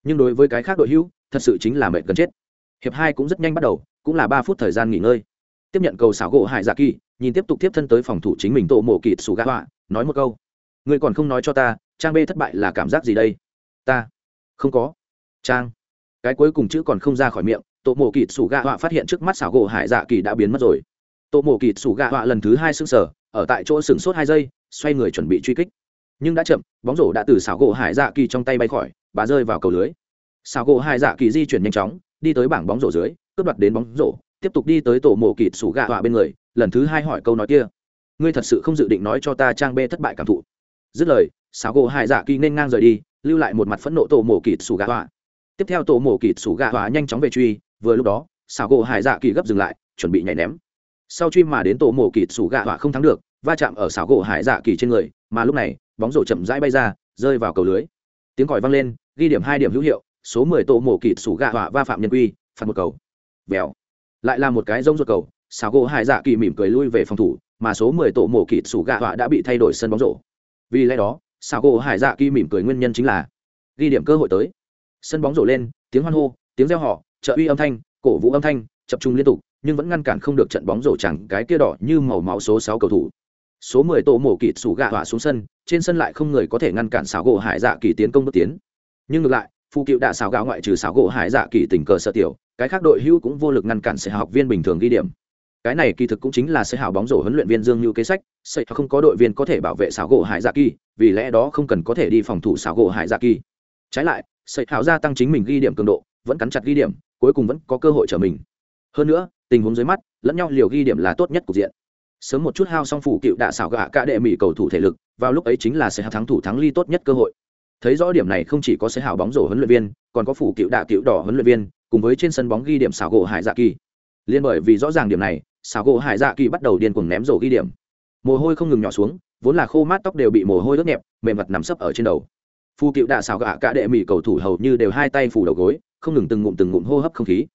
Nhưng đối với cái khác đội hữu, thật sự chính là mệt gần chết. Hiệp hai cũng rất nhanh bắt đầu, cũng là ba phút thời gian nghỉ ngơi. Tiếp nhận cầu xảo gỗ hải dạ kỳ, nhìn tiếp tục tiếp thân tới phòng thủ chính mình tổ mộ kịt sủ gã họa, nói một câu. Người còn không nói cho ta, trang b thất bại là cảm giác gì đây? Ta? Không có. Trang. Cái cuối cùng chữ còn không ra khỏi miệng tổ mộ kịt sủ gạ họa phát hiện trước mắt xảo gỗ hải dạ kỳ đã biến mất rồi tổ mộ kịt sủ gạ họa lần thứ hai xương sở ở tại chỗ sửng sốt hai giây, xoay người chuẩn bị truy kích. Nhưng đã chậm, bóng rổ đã từ xảo gỗ hải dạ kỳ trong tay bay khỏi, bà rơi vào cầu lưới. Xảo gỗ hải dạ kỳ di chuyển nhanh chóng, đi tới bảng bóng rổ dưới, cướp đoạt đến bóng rổ, tiếp tục đi tới tổ mộ kịt sủ gạ họa bên người, lần thứ hai hỏi câu nói kia. Ngươi thật sự không dự định nói cho ta trang bê thất bại cảm thụ? Dứt lời, xảo gỗ hải dạ kỳ nên ngang rời đi, lưu lại một mặt phẫn nộ tổ mộ kịt sủ gạ họa. Tiếp theo tổ mộ kịt sủ gạ họa nhanh chóng về truy, vừa lúc đó, xảo gỗ hải dạ kỳ gấp dừng lại, chuẩn bị nhảy ném sau truy mà đến tổ mổ kịt sủ gạ họa không thắng được, va chạm ở xảo gỗ hải dạ kỳ trên người, mà lúc này, bóng rổ chậm rãi bay ra, rơi vào cầu lưới. Tiếng còi vang lên, ghi điểm hai điểm hữu hiệu, số mười tổ mổ kịt sủ gạ họa va phạm nhân quy, phạt một cầu. Vèo. Lại là một cái rông ruột cầu, xảo gỗ hải dạ kỳ mỉm cười lui về phòng thủ, mà số mười tổ mổ kịt sủ gạ họa đã bị thay đổi sân bóng rổ. Vì lẽ đó, xảo gỗ hải dạ kỳ mỉm cười nguyên nhân chính là, ghi điểm cơ hội tới. Sân bóng rổ lên, tiếng hoan hô, tiếng reo họ trợ uy âm thanh, cổ vũ âm thanh, chập trung liên tục nhưng vẫn ngăn cản không được trận bóng rổ chẳng cái kia đỏ như màu máu số sáu cầu thủ. Số mười tổ mổ kịt sủ gạ hỏa xuống sân, trên sân lại không người có thể ngăn cản xảo gỗ hải dạ kỳ tiến công bước tiến. Nhưng ngược lại phụ cựu đã xảo gạo ngoại trừ xảo gỗ hải dạ kỳ tình cờ sợ tiểu, cái khác đội hưu cũng vô lực ngăn cản sẽ học viên bình thường ghi điểm. Cái này kỳ thực cũng chính là sẽ hào bóng rổ huấn luyện viên dương như kế sách, sẽ không có đội viên có thể bảo vệ xảo gỗ hải dạ kỳ, vì lẽ đó không cần có thể đi phòng thủ xảo gỗ hải dạ kỳ. Trái lại, sẽ hào gia tăng chính mình ghi điểm cường độ, vẫn cắn chặt ghi điểm, cuối cùng vẫn có cơ hội trở mình. Hơn nữa tình huống dưới mắt, lẫn nhau liều ghi điểm là tốt nhất cục diện. Sớm một chút hao song phủ cựu đạ xảo gạ cả đệ mỹ cầu thủ thể lực, vào lúc ấy chính là sẽ thắng thủ thắng ly tốt nhất cơ hội. Thấy rõ điểm này không chỉ có sẽ hào bóng rổ huấn luyện viên, còn có phủ cựu đạ cựu đỏ huấn luyện viên, cùng với trên sân bóng ghi điểm xảo gỗ hải dạ kỳ. Liên bởi vì rõ ràng điểm này, xảo gỗ hải dạ kỳ bắt đầu điên cuồng ném rổ ghi điểm. Mồ hôi không ngừng nhỏ xuống, vốn là khô mát tóc đều bị mồ hôi ướt nhẹp, mềm mặt nằm sấp ở trên đầu. Phu cựu đạ xảo gạ cả đệ mỹ cầu thủ hầu như đều hai tay phủ đầu gối, không ngừng từng ngụm từng ngụm hô hấp không khí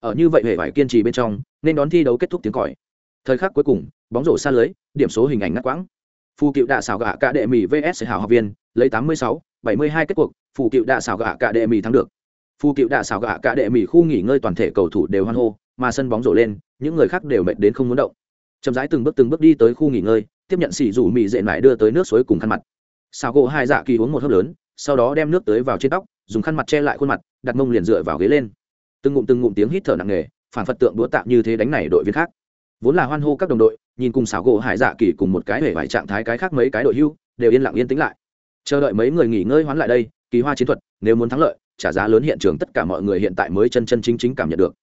ở như vậy hề phải kiên trì bên trong, nên đón thi đấu kết thúc tiếng còi. Thời khắc cuối cùng, bóng rổ xa lưới, điểm số hình ảnh ngắt quãng. Phù cựu đạ xảo gạ cả đệ mỹ vs hảo học viên, lấy tám mươi sáu, bảy mươi hai kết cuộc, phù cựu đạ xảo gạ cả đệ mỹ thắng được. Phù cựu đạ xảo gạ cả đệ mỹ khu nghỉ ngơi toàn thể cầu thủ đều hoan hô, mà sân bóng rổ lên, những người khác đều mệt đến không muốn động. Chậm rãi từng bước từng bước đi tới khu nghỉ ngơi, tiếp nhận xỉ rủ mỹ dệ mải đưa tới nước suối cùng khăn mặt. Xào gỗ hai dạ kỳ uống một hớp lớn, sau đó đem nước tới vào trên tóc, dùng khăn mặt che lại khuôn mặt, đặt mông liền dựa vào ghế lên từng ngụm từng ngụm tiếng hít thở nặng nề, phản phật tượng đũa tạm như thế đánh này đội viên khác. Vốn là hoan hô các đồng đội, nhìn cùng xảo gỗ hải dạ kỳ cùng một cái hể vải trạng thái cái khác mấy cái đội hưu, đều yên lặng yên tĩnh lại. Chờ đợi mấy người nghỉ ngơi hoán lại đây, kỳ hoa chiến thuật, nếu muốn thắng lợi, trả giá lớn hiện trường tất cả mọi người hiện tại mới chân chân chính chính cảm nhận được.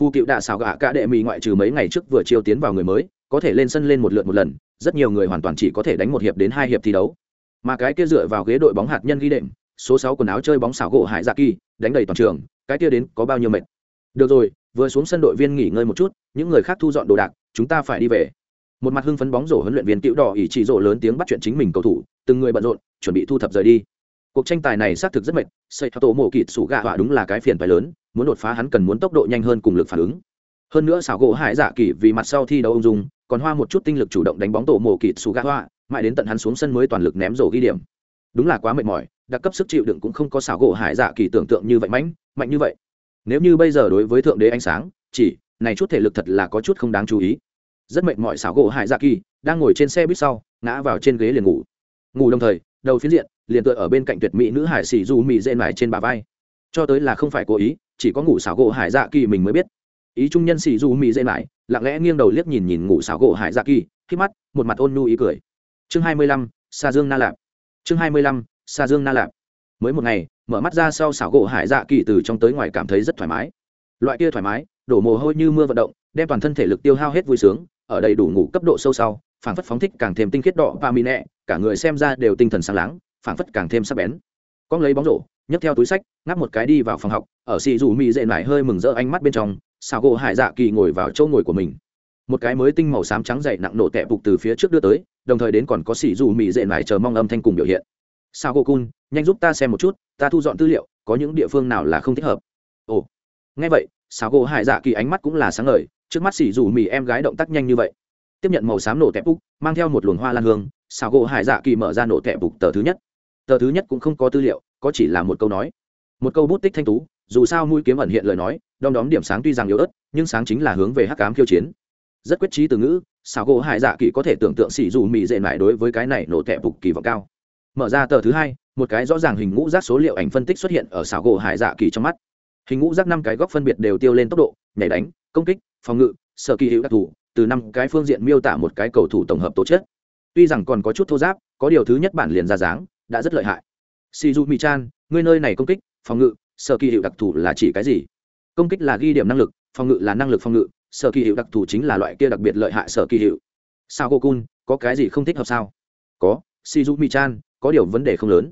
Phu cựu đạ xảo gạ cả đệ mỹ ngoại trừ mấy ngày trước vừa chiêu tiến vào người mới, có thể lên sân lên một lượt một lần, rất nhiều người hoàn toàn chỉ có thể đánh một hiệp đến hai hiệp thi đấu. Mà cái kia dựa vào ghế đội bóng hạt nhân ghi đệm số sáu quần áo chơi bóng xảo gỗ hải dạ kỳ, đánh đầy toàn trường, cái kia đến có bao nhiêu mệt? Được rồi, vừa xuống sân đội viên nghỉ ngơi một chút, những người khác thu dọn đồ đạc, chúng ta phải đi về. Một mặt hưng phấn bóng rổ huấn luyện viên cựu đỏ ỷ chỉ rổ lớn tiếng bắt chuyện chính mình cầu thủ, từng người bận rộn, chuẩn bị thu thập rời đi. Cuộc tranh tài này xác thực rất mệt, xây theo tổ mộ kịt sủ gạ họa đúng là cái phiền phải lớn, muốn đột phá hắn cần muốn tốc độ nhanh hơn cùng lực phản ứng. Hơn nữa xảo gỗ hải dạ kỳ vì mặt sau thi đấu ông dung còn hoa một chút tinh lực chủ động đánh bóng tổ mộ kịt sủ gạ họa, mãi đến tận hắn xuống sân mới toàn lực ném rổ ghi điểm. Đúng là quá mệt mỏi đặc cấp sức chịu đựng cũng không có xảo gỗ hải dạ kỳ tưởng tượng như vậy mạnh mạnh như vậy. Nếu như bây giờ đối với thượng đế ánh sáng, chỉ, này chút thể lực thật là có chút không đáng chú ý. Rất mệt mỏi xảo gỗ hải dạ kỳ, đang ngồi trên xe buýt sau, ngã vào trên ghế liền ngủ. Ngủ đồng thời, đầu phiến diện, liền tựa ở bên cạnh tuyệt mỹ nữ hải xì du mị dên mải trên bà vai. Cho tới là không phải cố ý, chỉ có ngủ xảo gỗ hải dạ kỳ mình mới biết. Ý trung nhân xì du mị dên mải lặng lẽ nghiêng đầu liếc nhìn nhìn ngủ xảo gỗ hải dạ kỳ khi mắt, một mặt ôn nhu ý cười. Chương hai mươi lăm, sa dương na lạp. Chương hai mươi lăm sa dương na lạp. Mới một ngày, mở mắt ra sau xảo gỗ hải dạ kỳ từ trong tới ngoài cảm thấy rất thoải mái. Loại kia thoải mái, đổ mồ hôi như mưa vận động, đem toàn thân thể lực tiêu hao hết vui sướng, ở đây đủ ngủ cấp độ sâu sau, phảng phất phóng thích càng thêm tinh khiết đỏ và mì nẹ, cả người xem ra đều tinh thần sáng láng, phảng phất càng thêm sắc bén. Con lấy bóng rổ, nhấc theo túi sách, ngáp một cái đi vào phòng học, ở xì dù mì dệ lại hơi mừng rỡ ánh mắt bên trong xào gỗ hải dạ kỳ ngồi vào chỗ ngồi của mình. Một cái mới tinh màu xám trắng dày nặng nổ tẹp bục từ phía trước đưa tới, đồng thời đến còn có xì dù mì dệ lại chờ mong âm thanh cùng biểu hiện sao cô cun nhanh giúp ta xem một chút, ta thu dọn tư liệu, có những địa phương nào là không thích hợp? Ồ, nghe vậy, sao cô hải dạ kỳ ánh mắt cũng là sáng ngời, trước mắt xì dù mì em gái động tác nhanh như vậy. Tiếp nhận màu xám nổ tẹp úc mang theo một luồng hoa lan hương, sao gỗ hải dạ kỳ mở ra nổ tẹp bục tờ thứ nhất. Tờ thứ nhất cũng không có tư liệu, có chỉ là một câu nói. Một câu bút tích thanh tú, dù sao mũi kiếm ẩn hiện lời nói, đom đóm điểm sáng tuy rằng yếu ớt, nhưng sáng chính là hướng về hắc cám khiêu chiến. Rất quyết trí từ ngữ, sao gỗ hải dạ kỳ có thể tưởng tượng xì dù mì dệ mải đối với cái này nổ tẹp bục kỳ vọng cao mở ra tờ thứ hai, một cái rõ ràng hình ngũ rác số liệu ảnh phân tích xuất hiện ở xảo gỗ hải dạ kỳ trong mắt. Hình ngũ rác năm cái góc phân biệt đều tiêu lên tốc độ, nhảy đánh, công kích, phòng ngự, sở kỳ hữu đặc thù, từ năm cái phương diện miêu tả một cái cầu thủ tổng hợp tố chất. Tuy rằng còn có chút thô giáp, có điều thứ nhất bản liền ra dáng, đã rất lợi hại. Shizu mi chan ngươi nơi này công kích, phòng ngự, sở kỳ hiệu đặc thù là chỉ cái gì? Công kích là ghi điểm năng lực, phòng ngự là năng lực phòng ngự, sở kỳ hiệu đặc thù chính là loại kia đặc biệt lợi hại sở kỳ hiệu sao cô cun có cái gì không thích hợp sao? Có, shizu mi chan có điều vấn đề không lớn.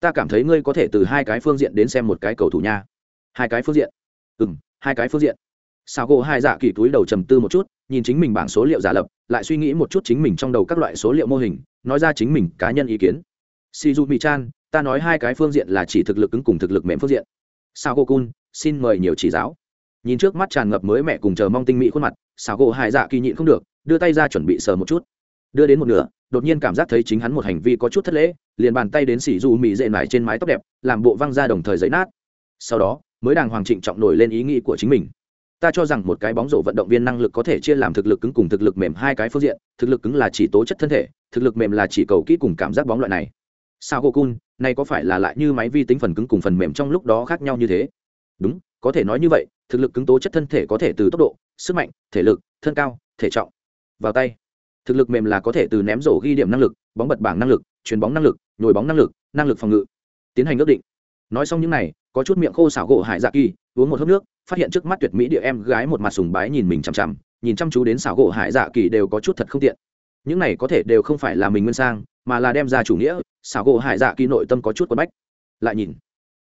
Ta cảm thấy ngươi có thể từ hai cái phương diện đến xem một cái cầu thủ nha. Hai cái phương diện? Ừ m hai cái phương diện. Sao gỗ hai dạ kỳ túi đầu trầm tư một chút, nhìn chính mình bảng số liệu giả lập, lại suy nghĩ một chút chính mình trong đầu các loại số liệu mô hình, nói ra chính mình cá nhân ý kiến. Shizu mi chan ta nói hai cái phương diện là chỉ thực lực cứng cùng thực lực mềm phương diện. Sao gỗ cun xin mời nhiều chỉ giáo. Nhìn trước mắt tràn ngập mới mẹ cùng chờ mong tinh mỹ khuôn mặt sao gỗ hai dạ kỳ nhịn không được, đưa tay ra chuẩn bị sờ một chút. Đưa đến một nửa đột nhiên cảm giác thấy chính hắn một hành vi có chút thất lễ, liền bàn tay đến xỉ dù mỹ dệ mải trên mái tóc đẹp, làm bộ văng ra đồng thời giấy nát. Sau đó, mới đàng hoàng trịnh trọng nổi lên ý nghĩ của chính mình. Ta cho rằng một cái bóng rổ vận động viên năng lực có thể chia làm thực lực cứng cùng thực lực mềm hai cái phương diện, thực lực cứng là chỉ tố chất thân thể, thực lực mềm là chỉ cầu kỹ cùng cảm giác bóng loại này. Sao cô cun này có phải là lại như máy vi tính phần cứng cùng phần mềm trong lúc đó khác nhau như thế? Đúng, có thể nói như vậy, thực lực cứng tố chất thân thể có thể từ tốc độ, sức mạnh, thể lực, thân cao, thể trọng. Vào tay thực lực mềm là có thể từ ném rổ ghi điểm năng lực, bóng bật bảng năng lực, chuyền bóng năng lực, nhồi bóng năng lực năng lực phòng ngự. Tiến hành ước định. Nói xong những này, có chút miệng khô xảo gỗ hải dạ kỳ, uống một hớp nước, phát hiện trước mắt tuyệt mỹ địa em gái một mặt sùng bái nhìn mình chằm chằm, nhìn chăm chú đến xảo gỗ hải dạ kỳ đều có chút thật không tiện. Những này có thể đều không phải là mình nguyên sang, mà là đem ra chủ nghĩa, xảo gỗ hải dạ kỳ nội tâm có chút quất bách. Lại nhìn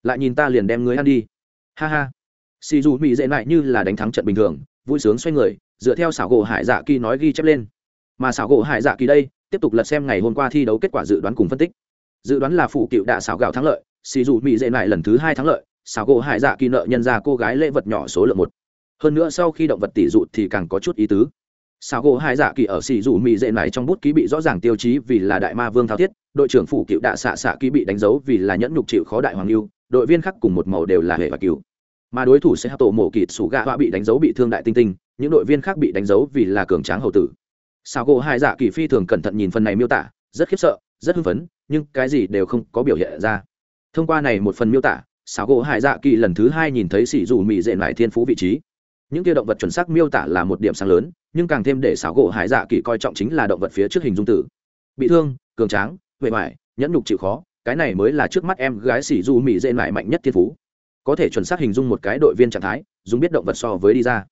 lại nhìn ta liền đem người ăn đi. Ha ha. Xì dù mỹ dễ lại như là đánh thắng trận bình thường, vui sướng xoay người, dựa theo xảo gỗ hải dạ kỳ nói ghi chép lên mà xảo gỗ hải dạ kỳ đây tiếp tục lật xem ngày hôm qua thi đấu kết quả dự đoán cùng phân tích. Dự đoán là phụ cựu đạ xảo gạo thắng lợi, xì dù mỹ dễ lại lần thứ hai thắng lợi, xảo gỗ hải dạ kỳ nợ nhân ra cô gái lễ vật nhỏ số lượng một. Hơn nữa sau khi động vật tỷ dụ thì càng có chút ý tứ. Xảo gỗ hải dạ kỳ ở xì dù mỹ dễ lại trong bút ký bị rõ ràng tiêu chí vì là đại ma vương thao thiết, đội trưởng phụ cựu đạ xạ xạ ký bị đánh dấu vì là nhẫn nhục chịu khó đại hoàng lưu đội viên khác cùng một màu đều là hệ và cựu mà đối thủ sẽ hạ tổ mổ kịt sủ gạ họa bị đánh dấu bị thương đại tinh tinh, những đội viên khác bị đánh dấu vì là cường tráng hậu tử sao gỗ hai dạ kỳ phi thường cẩn thận nhìn phần này miêu tả, rất khiếp sợ, rất hưng phấn, nhưng cái gì đều không có biểu hiện ra. Thông qua này một phần miêu tả sao gỗ hải dạ kỳ lần thứ hai nhìn thấy sỉ dù mỹ dệ lại thiên phú vị trí. Những kia động vật chuẩn xác miêu tả là một điểm sáng lớn, nhưng càng thêm để xảo gỗ hải dạ kỳ coi trọng chính là động vật phía trước hình dung tử bị thương, cường tráng vệ mại nhẫn nhục chịu khó, cái này mới là trước mắt em gái sỉ dù mỹ dễ lại mạnh nhất thiên phú. Có thể chuẩn xác hình dung một cái đội viên trạng thái, dùng biết động vật so với đi ra.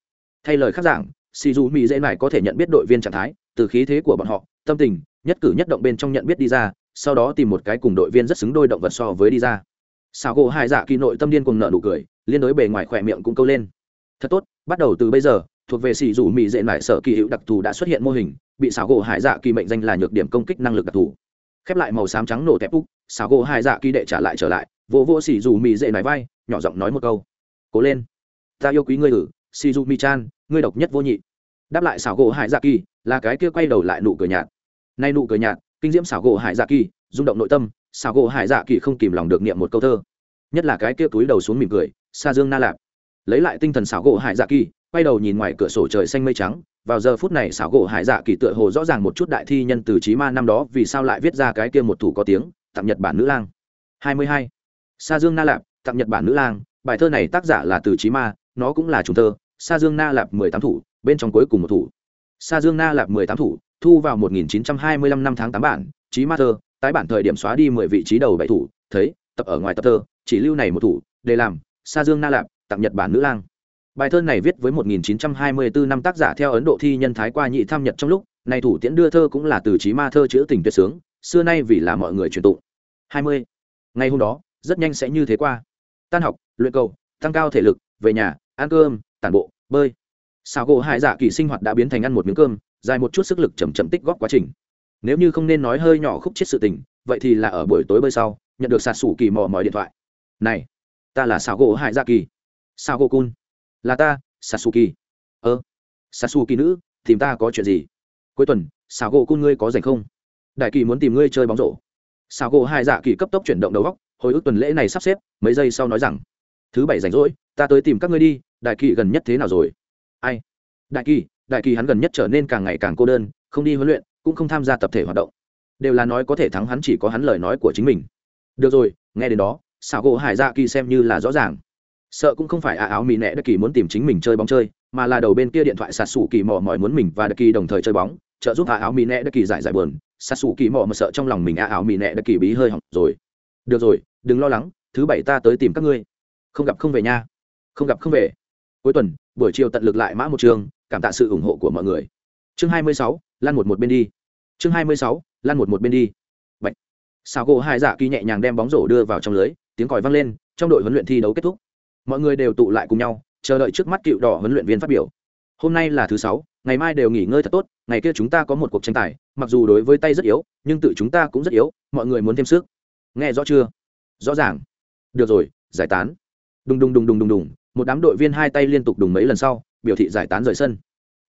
Thay lời khác giảng sỉ mị mỹ dễ lại có thể nhận biết đội viên trạng thái từ khí thế của bọn họ, tâm tình, nhất cử nhất động bên trong nhận biết đi ra, sau đó tìm một cái cùng đội viên rất xứng đôi động vật so với đi ra. Xảo gỗ hai dạ kỳ nội tâm điên cùng nợ nụ cười, liên đối bề ngoài khỏe miệng cũng câu lên. Thật tốt, bắt đầu từ bây giờ, thuộc về xì dù mỹ dễ lại sở kỳ hữu đặc thù đã xuất hiện mô hình, bị xảo gỗ hải dạ kỳ mệnh danh là nhược điểm công kích năng lực đặc thù. Khép lại màu xám trắng nổ tép úc, xảo gỗ hải dạ kỳ đệ trả lại trở lại, vỗ vỗ xì dù mỹ dễ nải vai, nhỏ giọng nói một câu. Cố lên. Ta yêu quý ngươi ử xì dù mỹ chan, ngươi độc nhất vô nhị. Đáp lại xảo gỗ hải dạ kỳ là cái kia quay đầu lại nụ cười nhạt. Nay nụ cười nhạt, kinh diễm xảo gỗ hải dạ kỳ, rung động nội tâm, xảo gỗ hải dạ kỳ không kìm lòng được niệm một câu thơ. Nhất là cái kia túi đầu xuống mỉm cười, xa dương na lạp. Lấy lại tinh thần xảo gỗ hải dạ kỳ, quay đầu nhìn ngoài cửa sổ trời xanh mây trắng, vào giờ phút này xảo gỗ hải dạ kỳ tựa hồ rõ ràng một chút đại thi nhân từ trí ma năm đó vì sao lại viết ra cái kia một thủ có tiếng, tặng nhật bản nữ lang. Hai mươi hai. Sa dương na lạp, tặng nhật bản nữ lang, bài thơ này tác giả là từ trí ma, nó cũng là trùng thơ, sa dương na lạp mười tám thủ, bên trong cuối cùng một thủ sa dương na lạp mười tám thủ, thu vào một nghìn chín trăm hai mươi lăm năm tháng tám bản trí ma thơ, tái bản thời điểm xóa đi mười vị trí đầu bảy thủ, thấy, tập ở ngoài tập thơ, chỉ lưu này một thủ, để làm, sa dương na lạp, tặng nhật bản nữ lang. Bài thơ này viết với 1924 năm tác giả theo ấn độ thi nhân thái qua nhị tham nhật trong lúc, này thủ tiễn đưa thơ cũng là từ trí ma thơ chữ tình tuyệt sướng, xưa nay vì là mọi người truyền tụng. 20. ngày hôm đó, rất nhanh sẽ như thế qua. Tan học, luyện cầu, tăng cao thể lực, về nhà, ăn cơm, tản bộ, bơi sao gỗ hải dạ kỳ sinh hoạt đã biến thành ăn một miếng cơm, dài một chút sức lực chầm chậm tích góp quá trình. Nếu như không nên nói hơi nhỏ khúc chết sự tình, vậy thì là ở buổi tối bơi sau, nhận được sạt sủ kỳ mò mỏi điện thoại. Này, ta là sao gỗ hải dạ kỳ. Sao gỗ cun. Là ta sasuki ơ sasuki nữ, tìm ta có chuyện gì? Cuối tuần sao gỗ cun ngươi có dành không? Đại kỳ muốn tìm ngươi chơi bóng rổ. Sao gỗ Hải dạ kỳ cấp tốc chuyển động đầu góc, hồi ức tuần lễ này sắp xếp, mấy giây sau nói rằng, thứ bảy rảnh rỗi, ta tới tìm các ngươi đi, đại kỳ gần nhất thế nào rồi? Ai? Đại kỳ đại kỳ hắn gần nhất trở nên càng ngày càng cô đơn, không đi huấn luyện, cũng không tham gia tập thể hoạt động. Đều là nói có thể thắng hắn chỉ có hắn lời nói của chính mình. Được rồi, nghe đến đó, xảo gỗ hải dạ kỳ xem như là rõ ràng. Sợ cũng không phải a áo mỹ nẹ đất kỳ muốn tìm chính mình chơi bóng chơi, mà là đầu bên kia điện thoại sạt sủ kỳ mò mỏi muốn mình và đất kỳ đồng thời chơi bóng, trợ giúp a áo mỹ nẹ đất kỳ giải giải buồn. Sạt sủ kỳ mò mà sợ trong lòng mình a áo mỹ nẹ đất kỳ bí hơi hỏng rồi. Được rồi, đừng lo lắng, thứ bảy ta tới tìm các ngươi. Không gặp không về nha. Không gặp không về cuối tuần, buổi chiều tận lực lại mã một trường, cảm tạ sự ủng hộ của mọi người. Chương hai mươi sáu lan một một bên đi. Chương hai mươi sáu lan một một bên đi. Bạch. sao gỗ hai dạ kỳ nhẹ nhàng đem bóng rổ đưa vào trong lưới, tiếng còi vang lên, trong đội huấn luyện thi đấu kết thúc. Mọi người đều tụ lại cùng nhau, chờ đợi trước mắt cựu đỏ huấn luyện viên phát biểu. Hôm nay là thứ sáu, ngày mai đều nghỉ ngơi thật tốt, ngày kia chúng ta có một cuộc tranh tài, mặc dù đối với tay rất yếu, nhưng tự chúng ta cũng rất yếu, mọi người muốn thêm sức. Nghe rõ chưa? Rõ ràng. Được rồi, giải tán. Đùng đùng đùng đùng đùng đùng một đám đội viên hai tay liên tục đùng mấy lần sau, biểu thị giải tán rời sân.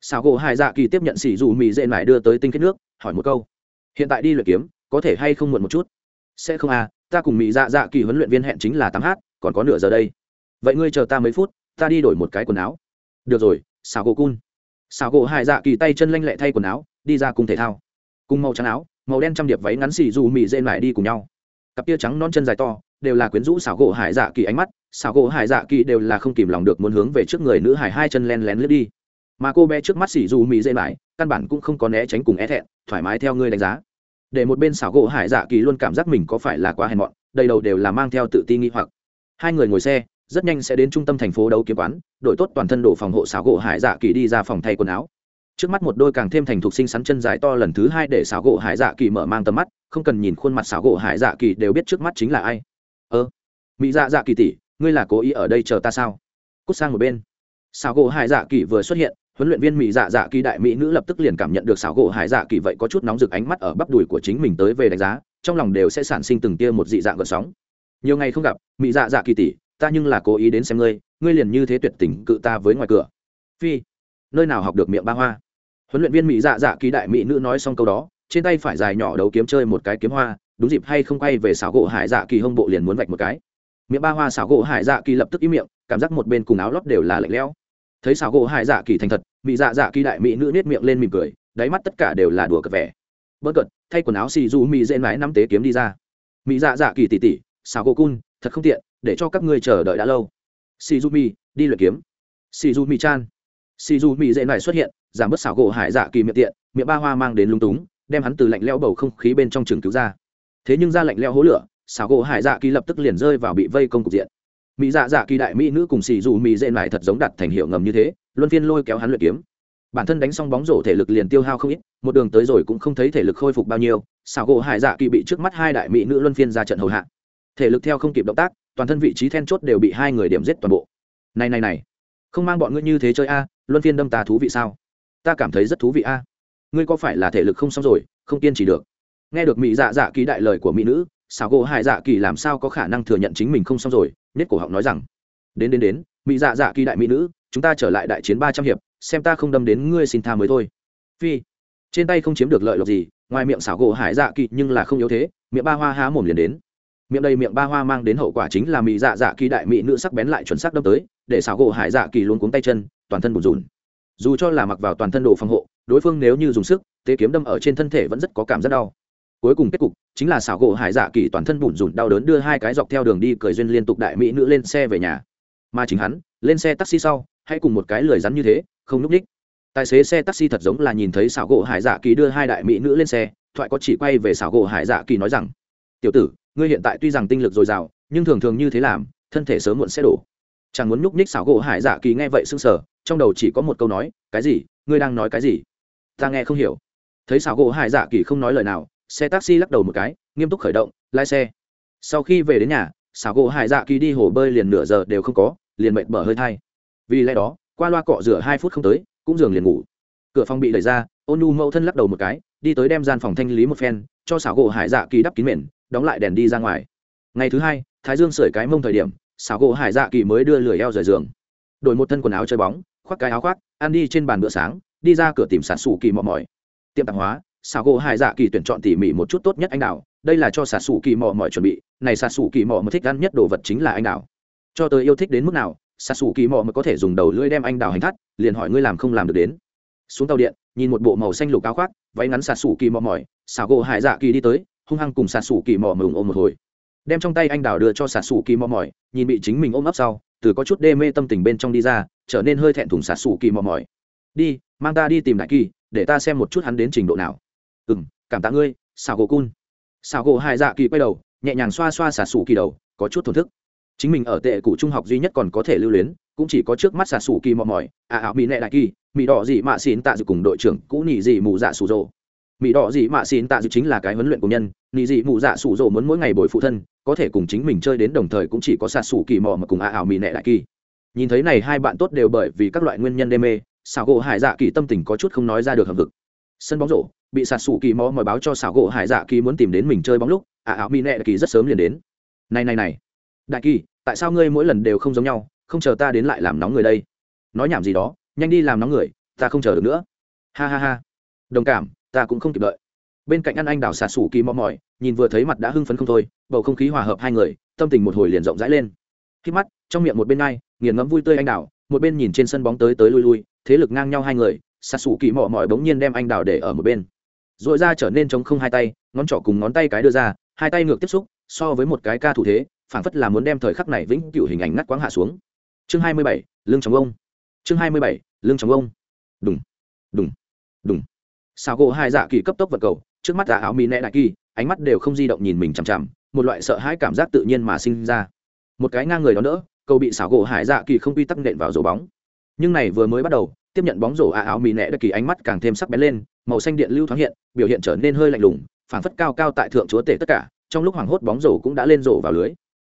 Sao gỗ hai dạ kỳ tiếp nhận xỉ dù mì dễ mải đưa tới tinh kết nước, hỏi một câu. Hiện tại đi luyện kiếm, có thể hay không muộn một chút? Sẽ không à ta cùng mỹ dạ dạ kỳ huấn luyện viên hẹn chính là tám h còn có nửa giờ đây. Vậy ngươi chờ ta mấy phút, ta đi đổi một cái quần áo. Được rồi xào gỗ cun. Xào gỗ hai dạ kỳ tay chân lanh lẹ thay quần áo, đi ra cùng thể thao. Cùng màu trắng áo, màu đen trăm điệp váy ngắn xì dù mị dễ lại đi cùng nhau. Cặp tia trắng non chân dài to, đều là quyến rũ xảo gỗ hải dạ kỳ ánh mắt xảo gỗ hải dạ kỳ đều là không kìm lòng được muốn hướng về trước người nữ hải hai chân len lén lướt đi. Mà cô bé trước mắt xỉ dù mỹ dễ lại căn bản cũng không có né tránh cùng é thẹn, thoải mái theo ngươi đánh giá. Để một bên xảo gỗ hải dạ kỳ luôn cảm giác mình có phải là quá hèn mọn, đầy đầu đều là mang theo tự ti nghi hoặc. Hai người ngồi xe, rất nhanh sẽ đến trung tâm thành phố đấu kiếm quán, đội tốt toàn thân đổ phòng hộ xảo gỗ hải dạ kỳ đi ra phòng thay quần áo. Trước mắt một đôi càng thêm thành thục sinh sắn chân dài to lần thứ hai để xảo gỗ hải dạ kỳ mở mang tầm mắt, không cần nhìn khuôn mặt xảo gỗ hải dạ kỳ đều biết trước mắt chính là ai. Ơ mỹ dạ dạ kỳ tỷ ngươi là cố ý ở đây chờ ta sao? Cút sang một bên. Xảo gỗ hải dạ kỳ vừa xuất hiện, huấn luyện viên mỹ dạ dạ kỳ đại mỹ nữ lập tức liền cảm nhận được xảo gỗ hải dạ kỳ vậy có chút nóng rực ánh mắt ở bắp đùi của chính mình tới về đánh giá, trong lòng đều sẽ sản sinh từng tia một dị dạng gợn sóng. Nhiều ngày không gặp mỹ dạ dạ kỳ tỷ, ta nhưng là cố ý đến xem ngươi ngươi liền như thế tuyệt tình cự ta với ngoài cửa. Phi, nơi nào học được miệng ba hoa? Huấn luyện viên mỹ dạ dạ kỳ đại mỹ nữ nói xong câu đó, trên tay phải dài nhỏ đấu kiếm chơi một cái kiếm hoa, đúng dịp hay không quay về xảo gỗ hải dạ kỳ hông bộ liền muốn vạch một cái miệng ba hoa xảo gỗ hải dạ kỳ lập tức im miệng, cảm giác một bên cùng áo lót đều là lạnh lẽo. Thấy xảo gỗ hải dạ kỳ thành thật mỹ dạ dạ kỳ đại mỹ nữ nết miệng lên mỉm cười, đáy mắt tất cả đều là đùa cợt vẻ. Bớt cợt, thay quần áo xì du mỹ dễ mái năm tế kiếm đi ra. Mỹ dạ dạ kỳ tỉ tỉ, xảo gỗ cun, thật không tiện, để cho các ngươi chờ đợi đã lâu. Xì du mi đi luyện kiếm. Xì du mi chan. Xì du mi dễ mái xuất hiện, giảm bớt xảo gỗ hải dạ kỳ miệng tiện, miệng ba hoa mang đến lung túng, đem hắn từ lạnh leo bầu không khí bên trong trường cứu ra. Thế nhưng ra lạnh leo hố lửa xảo gỗ hải dạ kỳ lập tức liền rơi vào bị vây công cục diện. Mỹ dạ dạ kỳ đại mỹ nữ cùng xì dù mỹ dễ lại thật giống đặt thành hiệu ngầm như thế, luân phiên lôi kéo hắn luyện kiếm. Bản thân đánh xong bóng rổ thể lực liền tiêu hao không ít, một đường tới rồi cũng không thấy thể lực khôi phục bao nhiêu xảo gỗ hải dạ kỳ bị trước mắt hai đại mỹ nữ luân phiên ra trận hầu hạ. Thể lực theo không kịp động tác, toàn thân vị trí then chốt đều bị hai người điểm giết toàn bộ. Này này này, không mang bọn ngươi như thế chơi a, luân phiên đâm ta thú vị sao? Ta cảm thấy rất thú vị a. Ngươi có phải là thể lực không xong rồi, không kiên trì được? Nghe được mỹ dạ dạ kỳ đại lời của mỹ nữ xảo gỗ hải dạ kỳ làm sao có khả năng thừa nhận chính mình không xong rồi nết cổ họng nói rằng, đến đến đến, mỹ dạ dạ kỳ đại mỹ nữ, chúng ta trở lại đại chiến ba trăm hiệp, xem ta không đâm đến ngươi xin tha mới thôi. Phi, trên tay không chiếm được lợi lộc gì, ngoài miệng xảo gỗ hải dạ kỳ nhưng là không yếu thế, miệng ba hoa há mồm liền đến. Miệng đầy miệng ba hoa mang đến hậu quả chính là mỹ dạ dạ kỳ đại mỹ nữ sắc bén lại chuẩn sắc đâm tới, để xảo gỗ hải dạ kỳ luôn cuống tay chân, toàn thân bùn rùn. Dù cho là mặc vào toàn thân đồ phòng hộ, đối phương nếu như dùng sức, tế kiếm đâm ở trên thân thể vẫn rất có cảm giác đau cuối cùng kết cục, chính là xảo gỗ hải dạ kỳ toàn thân bùn rùn đau đớn đưa hai cái dọc theo đường đi cười duyên liên tục đại mỹ nữ lên xe về nhà. Mà chính hắn, lên xe taxi sau, hay cùng một cái lời rắn như thế, không núp ních. Tài xế xe taxi thật giống là nhìn thấy xảo gỗ hải dạ kỳ đưa hai đại mỹ nữ lên xe, thoại có chỉ quay về xảo gỗ hải dạ kỳ nói rằng, tiểu tử, ngươi hiện tại tuy rằng tinh lực dồi dào, nhưng thường thường như thế làm, thân thể sớm muộn sẽ đổ. Chẳng muốn nhúc nhích xảo gỗ hải dạ kỳ nghe vậy sưng sờ, trong đầu chỉ có một câu nói, cái gì? Ngươi đang nói cái gì? Ta nghe không hiểu. Thấy xảo gỗ hải dạ kỳ không nói lời nào xe taxi lắc đầu một cái, nghiêm túc khởi động, lái xe. Sau khi về đến nhà, xảo gỗ hải dạ kỳ đi hồ bơi liền nửa giờ đều không có, liền mệt mở hơi thai. Vì lẽ đó, qua loa cọ rửa hai phút không tới, cũng giường liền ngủ. Cửa phòng bị đẩy ra, ôn nu mẫu thân lắc đầu một cái, đi tới đem gian phòng thanh lý một phen, cho xảo gỗ hải dạ kỳ đắp kín mền, đóng lại đèn đi ra ngoài. Ngày thứ hai, thái dương sưởi cái mông thời điểm, xảo gỗ hải dạ kỳ mới đưa lười eo rời giường. Đổi một thân quần áo chơi bóng, khoác cái áo khoác, ăn đi trên bàn bữa sáng, đi ra cửa tìm sản sủ kỳ mò mỏi. Tiệm tạp hóa xảo gỗ hải dạ kỳ tuyển chọn tỉ mỉ một chút tốt nhất anh đào, đây là cho xà xù kỳ mò mỏi chuẩn bị, này xà xù kỳ mò mà thích ăn nhất đồ vật chính là anh đào. Cho tới yêu thích đến mức nào xà xù kỳ mò mà có thể dùng đầu lưỡi đem anh đào hành thắt, liền hỏi ngươi làm không làm được đến. Xuống tàu điện, nhìn một bộ màu xanh lục áo khoác, váy ngắn xà xù kỳ mò mỏi, xảo gỗ hải dạ kỳ đi tới, hung hăng cùng xà xù kỳ mò mừng ôm một hồi. Đem trong tay anh đào đưa cho xà xù kỳ mò mỏi, nhìn bị chính mình ôm ấp sau, từ có chút đê mê tâm tình bên trong đi ra, trở nên hơi thẹn thùng xà xù kỳ mò mỏi. Đi, mang ta đi tìm đại kỳ, để ta xem một chút hắn đến trình độ nào ừ m cảm tạ ngươi xào gỗ cun. Xào gỗ hai dạ kỳ quay đầu, nhẹ nhàng xoa xoa xả sủ kỳ đầu, có chút thổn thức. Chính mình ở tệ cụ trung học duy nhất còn có thể lưu luyến, cũng chỉ có trước mắt xả sủ kỳ mò mỏi à, à ảo mỹ nệ đại kỳ mỹ đỏ dị mạ xin tạ dự cùng đội trưởng cũ nhị dị mù dạ sủ rộ mỹ đỏ dị mạ xin tạ dự chính là cái huấn luyện của nhân nhị dị mù dạ sủ rộ muốn mỗi ngày bồi phụ thân, có thể cùng chính mình chơi đến đồng thời cũng chỉ có xả sủ kỳ mò mà cùng à, à ảo mỹ nệ đại kỳ. Nhìn thấy này hai bạn tốt đều bởi vì các loại nguyên nhân đê mê xảo gỗ hải dạ kỳ tâm tình có chút không nói ra được hầm vực sân bóng rổ bị sạt sủ kỳ mò mỏi báo cho xảo gỗ hải dạ kỳ muốn tìm đến mình chơi bóng lúc à áo mỹ nệ kỳ rất sớm liền đến. Này này này. Đại kỳ, tại sao ngươi mỗi lần đều không giống nhau, không chờ ta đến lại làm nóng người đây? Nói nhảm gì đó, nhanh đi làm nóng người, ta không chờ được nữa. Ha ha ha. Đồng cảm, ta cũng không kịp đợi. Bên cạnh ăn anh đào xà sủ kỳ mò mỏi, nhìn vừa thấy mặt đã hưng phấn không thôi, bầu không khí hòa hợp hai người, tâm tình một hồi liền rộng rãi lên. Khi mắt, trong miệng một bên ngay nghiền ngẫm vui tươi anh đào, một bên nhìn trên sân bóng tới tới lui lui, thế lực ngang nhau hai người xà sủ kỳ mò mỏi bỗng nhiên đem anh đào để ở một bên r ồ i ra trở nên chống không hai tay, ngón trỏ cùng ngón tay cái đưa ra, hai tay ngược tiếp xúc, so với một cái ca thủ thế, phảng phất là muốn đem thời khắc này vĩnh cửu hình ảnh ngắt quáng hạ xuống. Chương hai mươi bảy lương chồng ông. Chương hai mươi bảy lương chồng ông. Đúng đúng đúng sao gỗ hai dạ kỳ cấp tốc vật cầu, trước mắt dạ áo mỹ nẹ đại kỳ ánh mắt đều không di động nhìn mình chằm chằm, một loại sợ hãi cảm giác tự nhiên mà sinh ra. Một cái ngang người đó nữa, cầu bị xảo gỗ hải dạ kỳ không quy tắc nện vào rổ bóng. Nhưng này vừa mới bắt đầu tiếp nhận bóng rổ ả áo mì nẹ đặc kỳ ánh mắt càng thêm sắc bén lên, màu xanh điện lưu thoáng hiện, biểu hiện trở nên hơi lạnh lùng, phảng phất cao cao tại thượng chúa tể tất cả, trong lúc hoảng hốt bóng rổ cũng đã lên rổ vào lưới.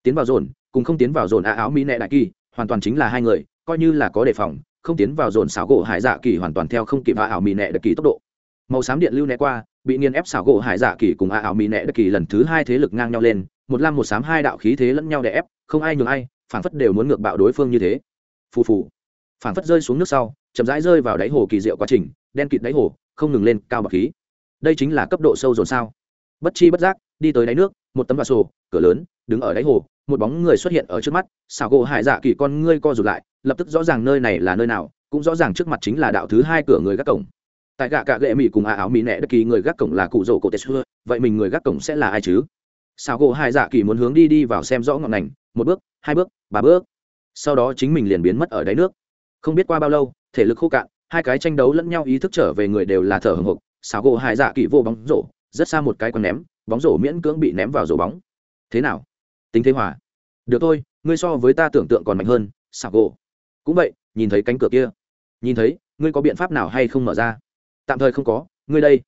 Tiến vào dồn cùng không tiến vào dồn ả áo mì nẹ đại kỳ, hoàn toàn chính là hai người, coi như là có đề phòng, không tiến vào dồn xảo gỗ hải dạ kỳ hoàn toàn theo không kịp ả áo mì nẹ đặc kỳ tốc độ. Màu xám điện lưu né qua, bị nghiền ép xảo gỗ hải dạ kỳ cùng a áo mì nẹ đặc kỳ lần thứ hai thế lực ngang nhau lên, một lam một xám hai đạo khí thế lẫn nhau đè ép, không ai nhường ai, phảng phất đều muốn ngược bạo đối phương như thế. Phù phù phảng phất rơi xuống nước sau, chậm rãi rơi vào đáy hồ kỳ diệu quá trình, đen kịt đáy hồ, không ngừng lên cao bậc khí. Đây chính là cấp độ sâu dồn sao. Bất chi bất giác, đi tới đáy nước, một tấm vạt sổ, cửa lớn, đứng ở đáy hồ, một bóng người xuất hiện ở trước mắt, xảo gỗ hải dạ kỳ con ngươi co rụt lại, lập tức rõ ràng nơi này là nơi nào, cũng rõ ràng trước mặt chính là đạo thứ hai cửa người gác cổng. Tại gạ cạ gệ mỹ cùng a áo mỹ nẹ đất kỳ người gác cổng là cụ rỗ cổ tê xưa, vậy mình người gác cổng sẽ là ai chứ? Sao gỗ Hải dạ kỳ muốn hướng đi đi vào xem rõ ngọn ngành một bước, hai bước, ba bước. Sau đó chính mình liền biến mất ở đáy nước không biết qua bao lâu, thể lực khô cạn, hai cái tranh đấu lẫn nhau ý thức trở về người đều là thở hồng hộc, xáo gỗ hai dạ kỳ vô bóng rổ, rất xa một cái còn ném, bóng rổ miễn cưỡng bị ném vào rổ bóng. Thế nào? Tính thế hòa. Được thôi, ngươi so với ta tưởng tượng còn mạnh hơn sao gỗ. Cũng vậy, nhìn thấy cánh cửa kia. Nhìn thấy, ngươi có biện pháp nào hay không mở ra? Tạm thời không có, ngươi đây.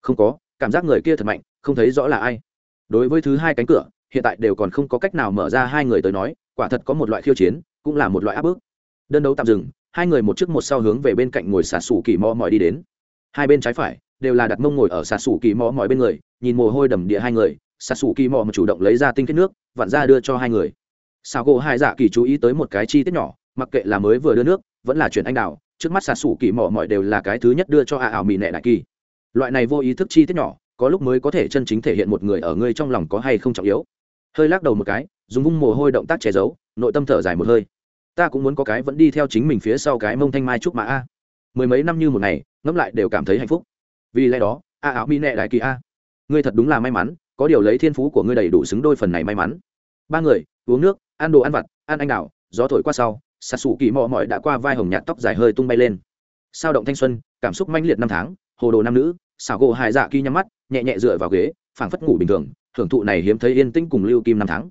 Không có, cảm giác người kia thật mạnh, không thấy rõ là ai. Đối với thứ hai cánh cửa, hiện tại đều còn không có cách nào mở ra hai người tới nói, quả thật có một loại khiêu chiến, cũng là một loại áp bức đơn đấu tạm dừng, hai người một trước một sau hướng về bên cạnh ngồi xà xù kỳ mò mỏi đi đến. Hai bên trái phải đều là đặt mông ngồi ở xà xù kỳ mò mỏi bên người, nhìn mồ hôi đầm địa hai người, xà xù kỳ mò mà chủ động lấy ra tinh kết nước, vặn ra đưa cho hai người. Sao gỗ hai dạ kỳ chú ý tới một cái chi tiết nhỏ, mặc kệ là mới vừa đưa nước, vẫn là chuyện anh đào, trước mắt xà xù kỳ mò mọi đều là cái thứ nhất đưa cho hạ ảo mỹ nệ đại kỳ. Loại này vô ý thức chi tiết nhỏ, có lúc mới có thể chân chính thể hiện một người ở ngươi trong lòng có hay không trọng yếu. Hơi lắc đầu một cái, dùng vung mồ hôi động tác che giấu, nội tâm thở dài một hơi ta cũng muốn có cái vẫn đi theo chính mình phía sau cái mông thanh mai trúc mã a. Mười mấy năm như một ngày, ngẫm lại đều cảm thấy hạnh phúc. Vì lẽ đó, a áo mỹ nệ đại kỳ a. Ngươi thật đúng là may mắn, có điều lấy thiên phú của ngươi đầy đủ xứng đôi phần này may mắn. Ba người, uống nước, ăn đồ ăn vặt, ăn anh đào, gió thổi qua sau, sạt xù kỳ mò mỏi đã qua vai hồng nhạt tóc dài hơi tung bay lên. Sao động thanh xuân, cảm xúc manh liệt năm tháng, hồ đồ nam nữ, xảo gỗ hài dạ kỳ nhắm mắt, nhẹ nhẹ dựa vào ghế, phảng phất ngủ bình thường, thưởng thụ này hiếm thấy yên tĩnh cùng lưu kim năm tháng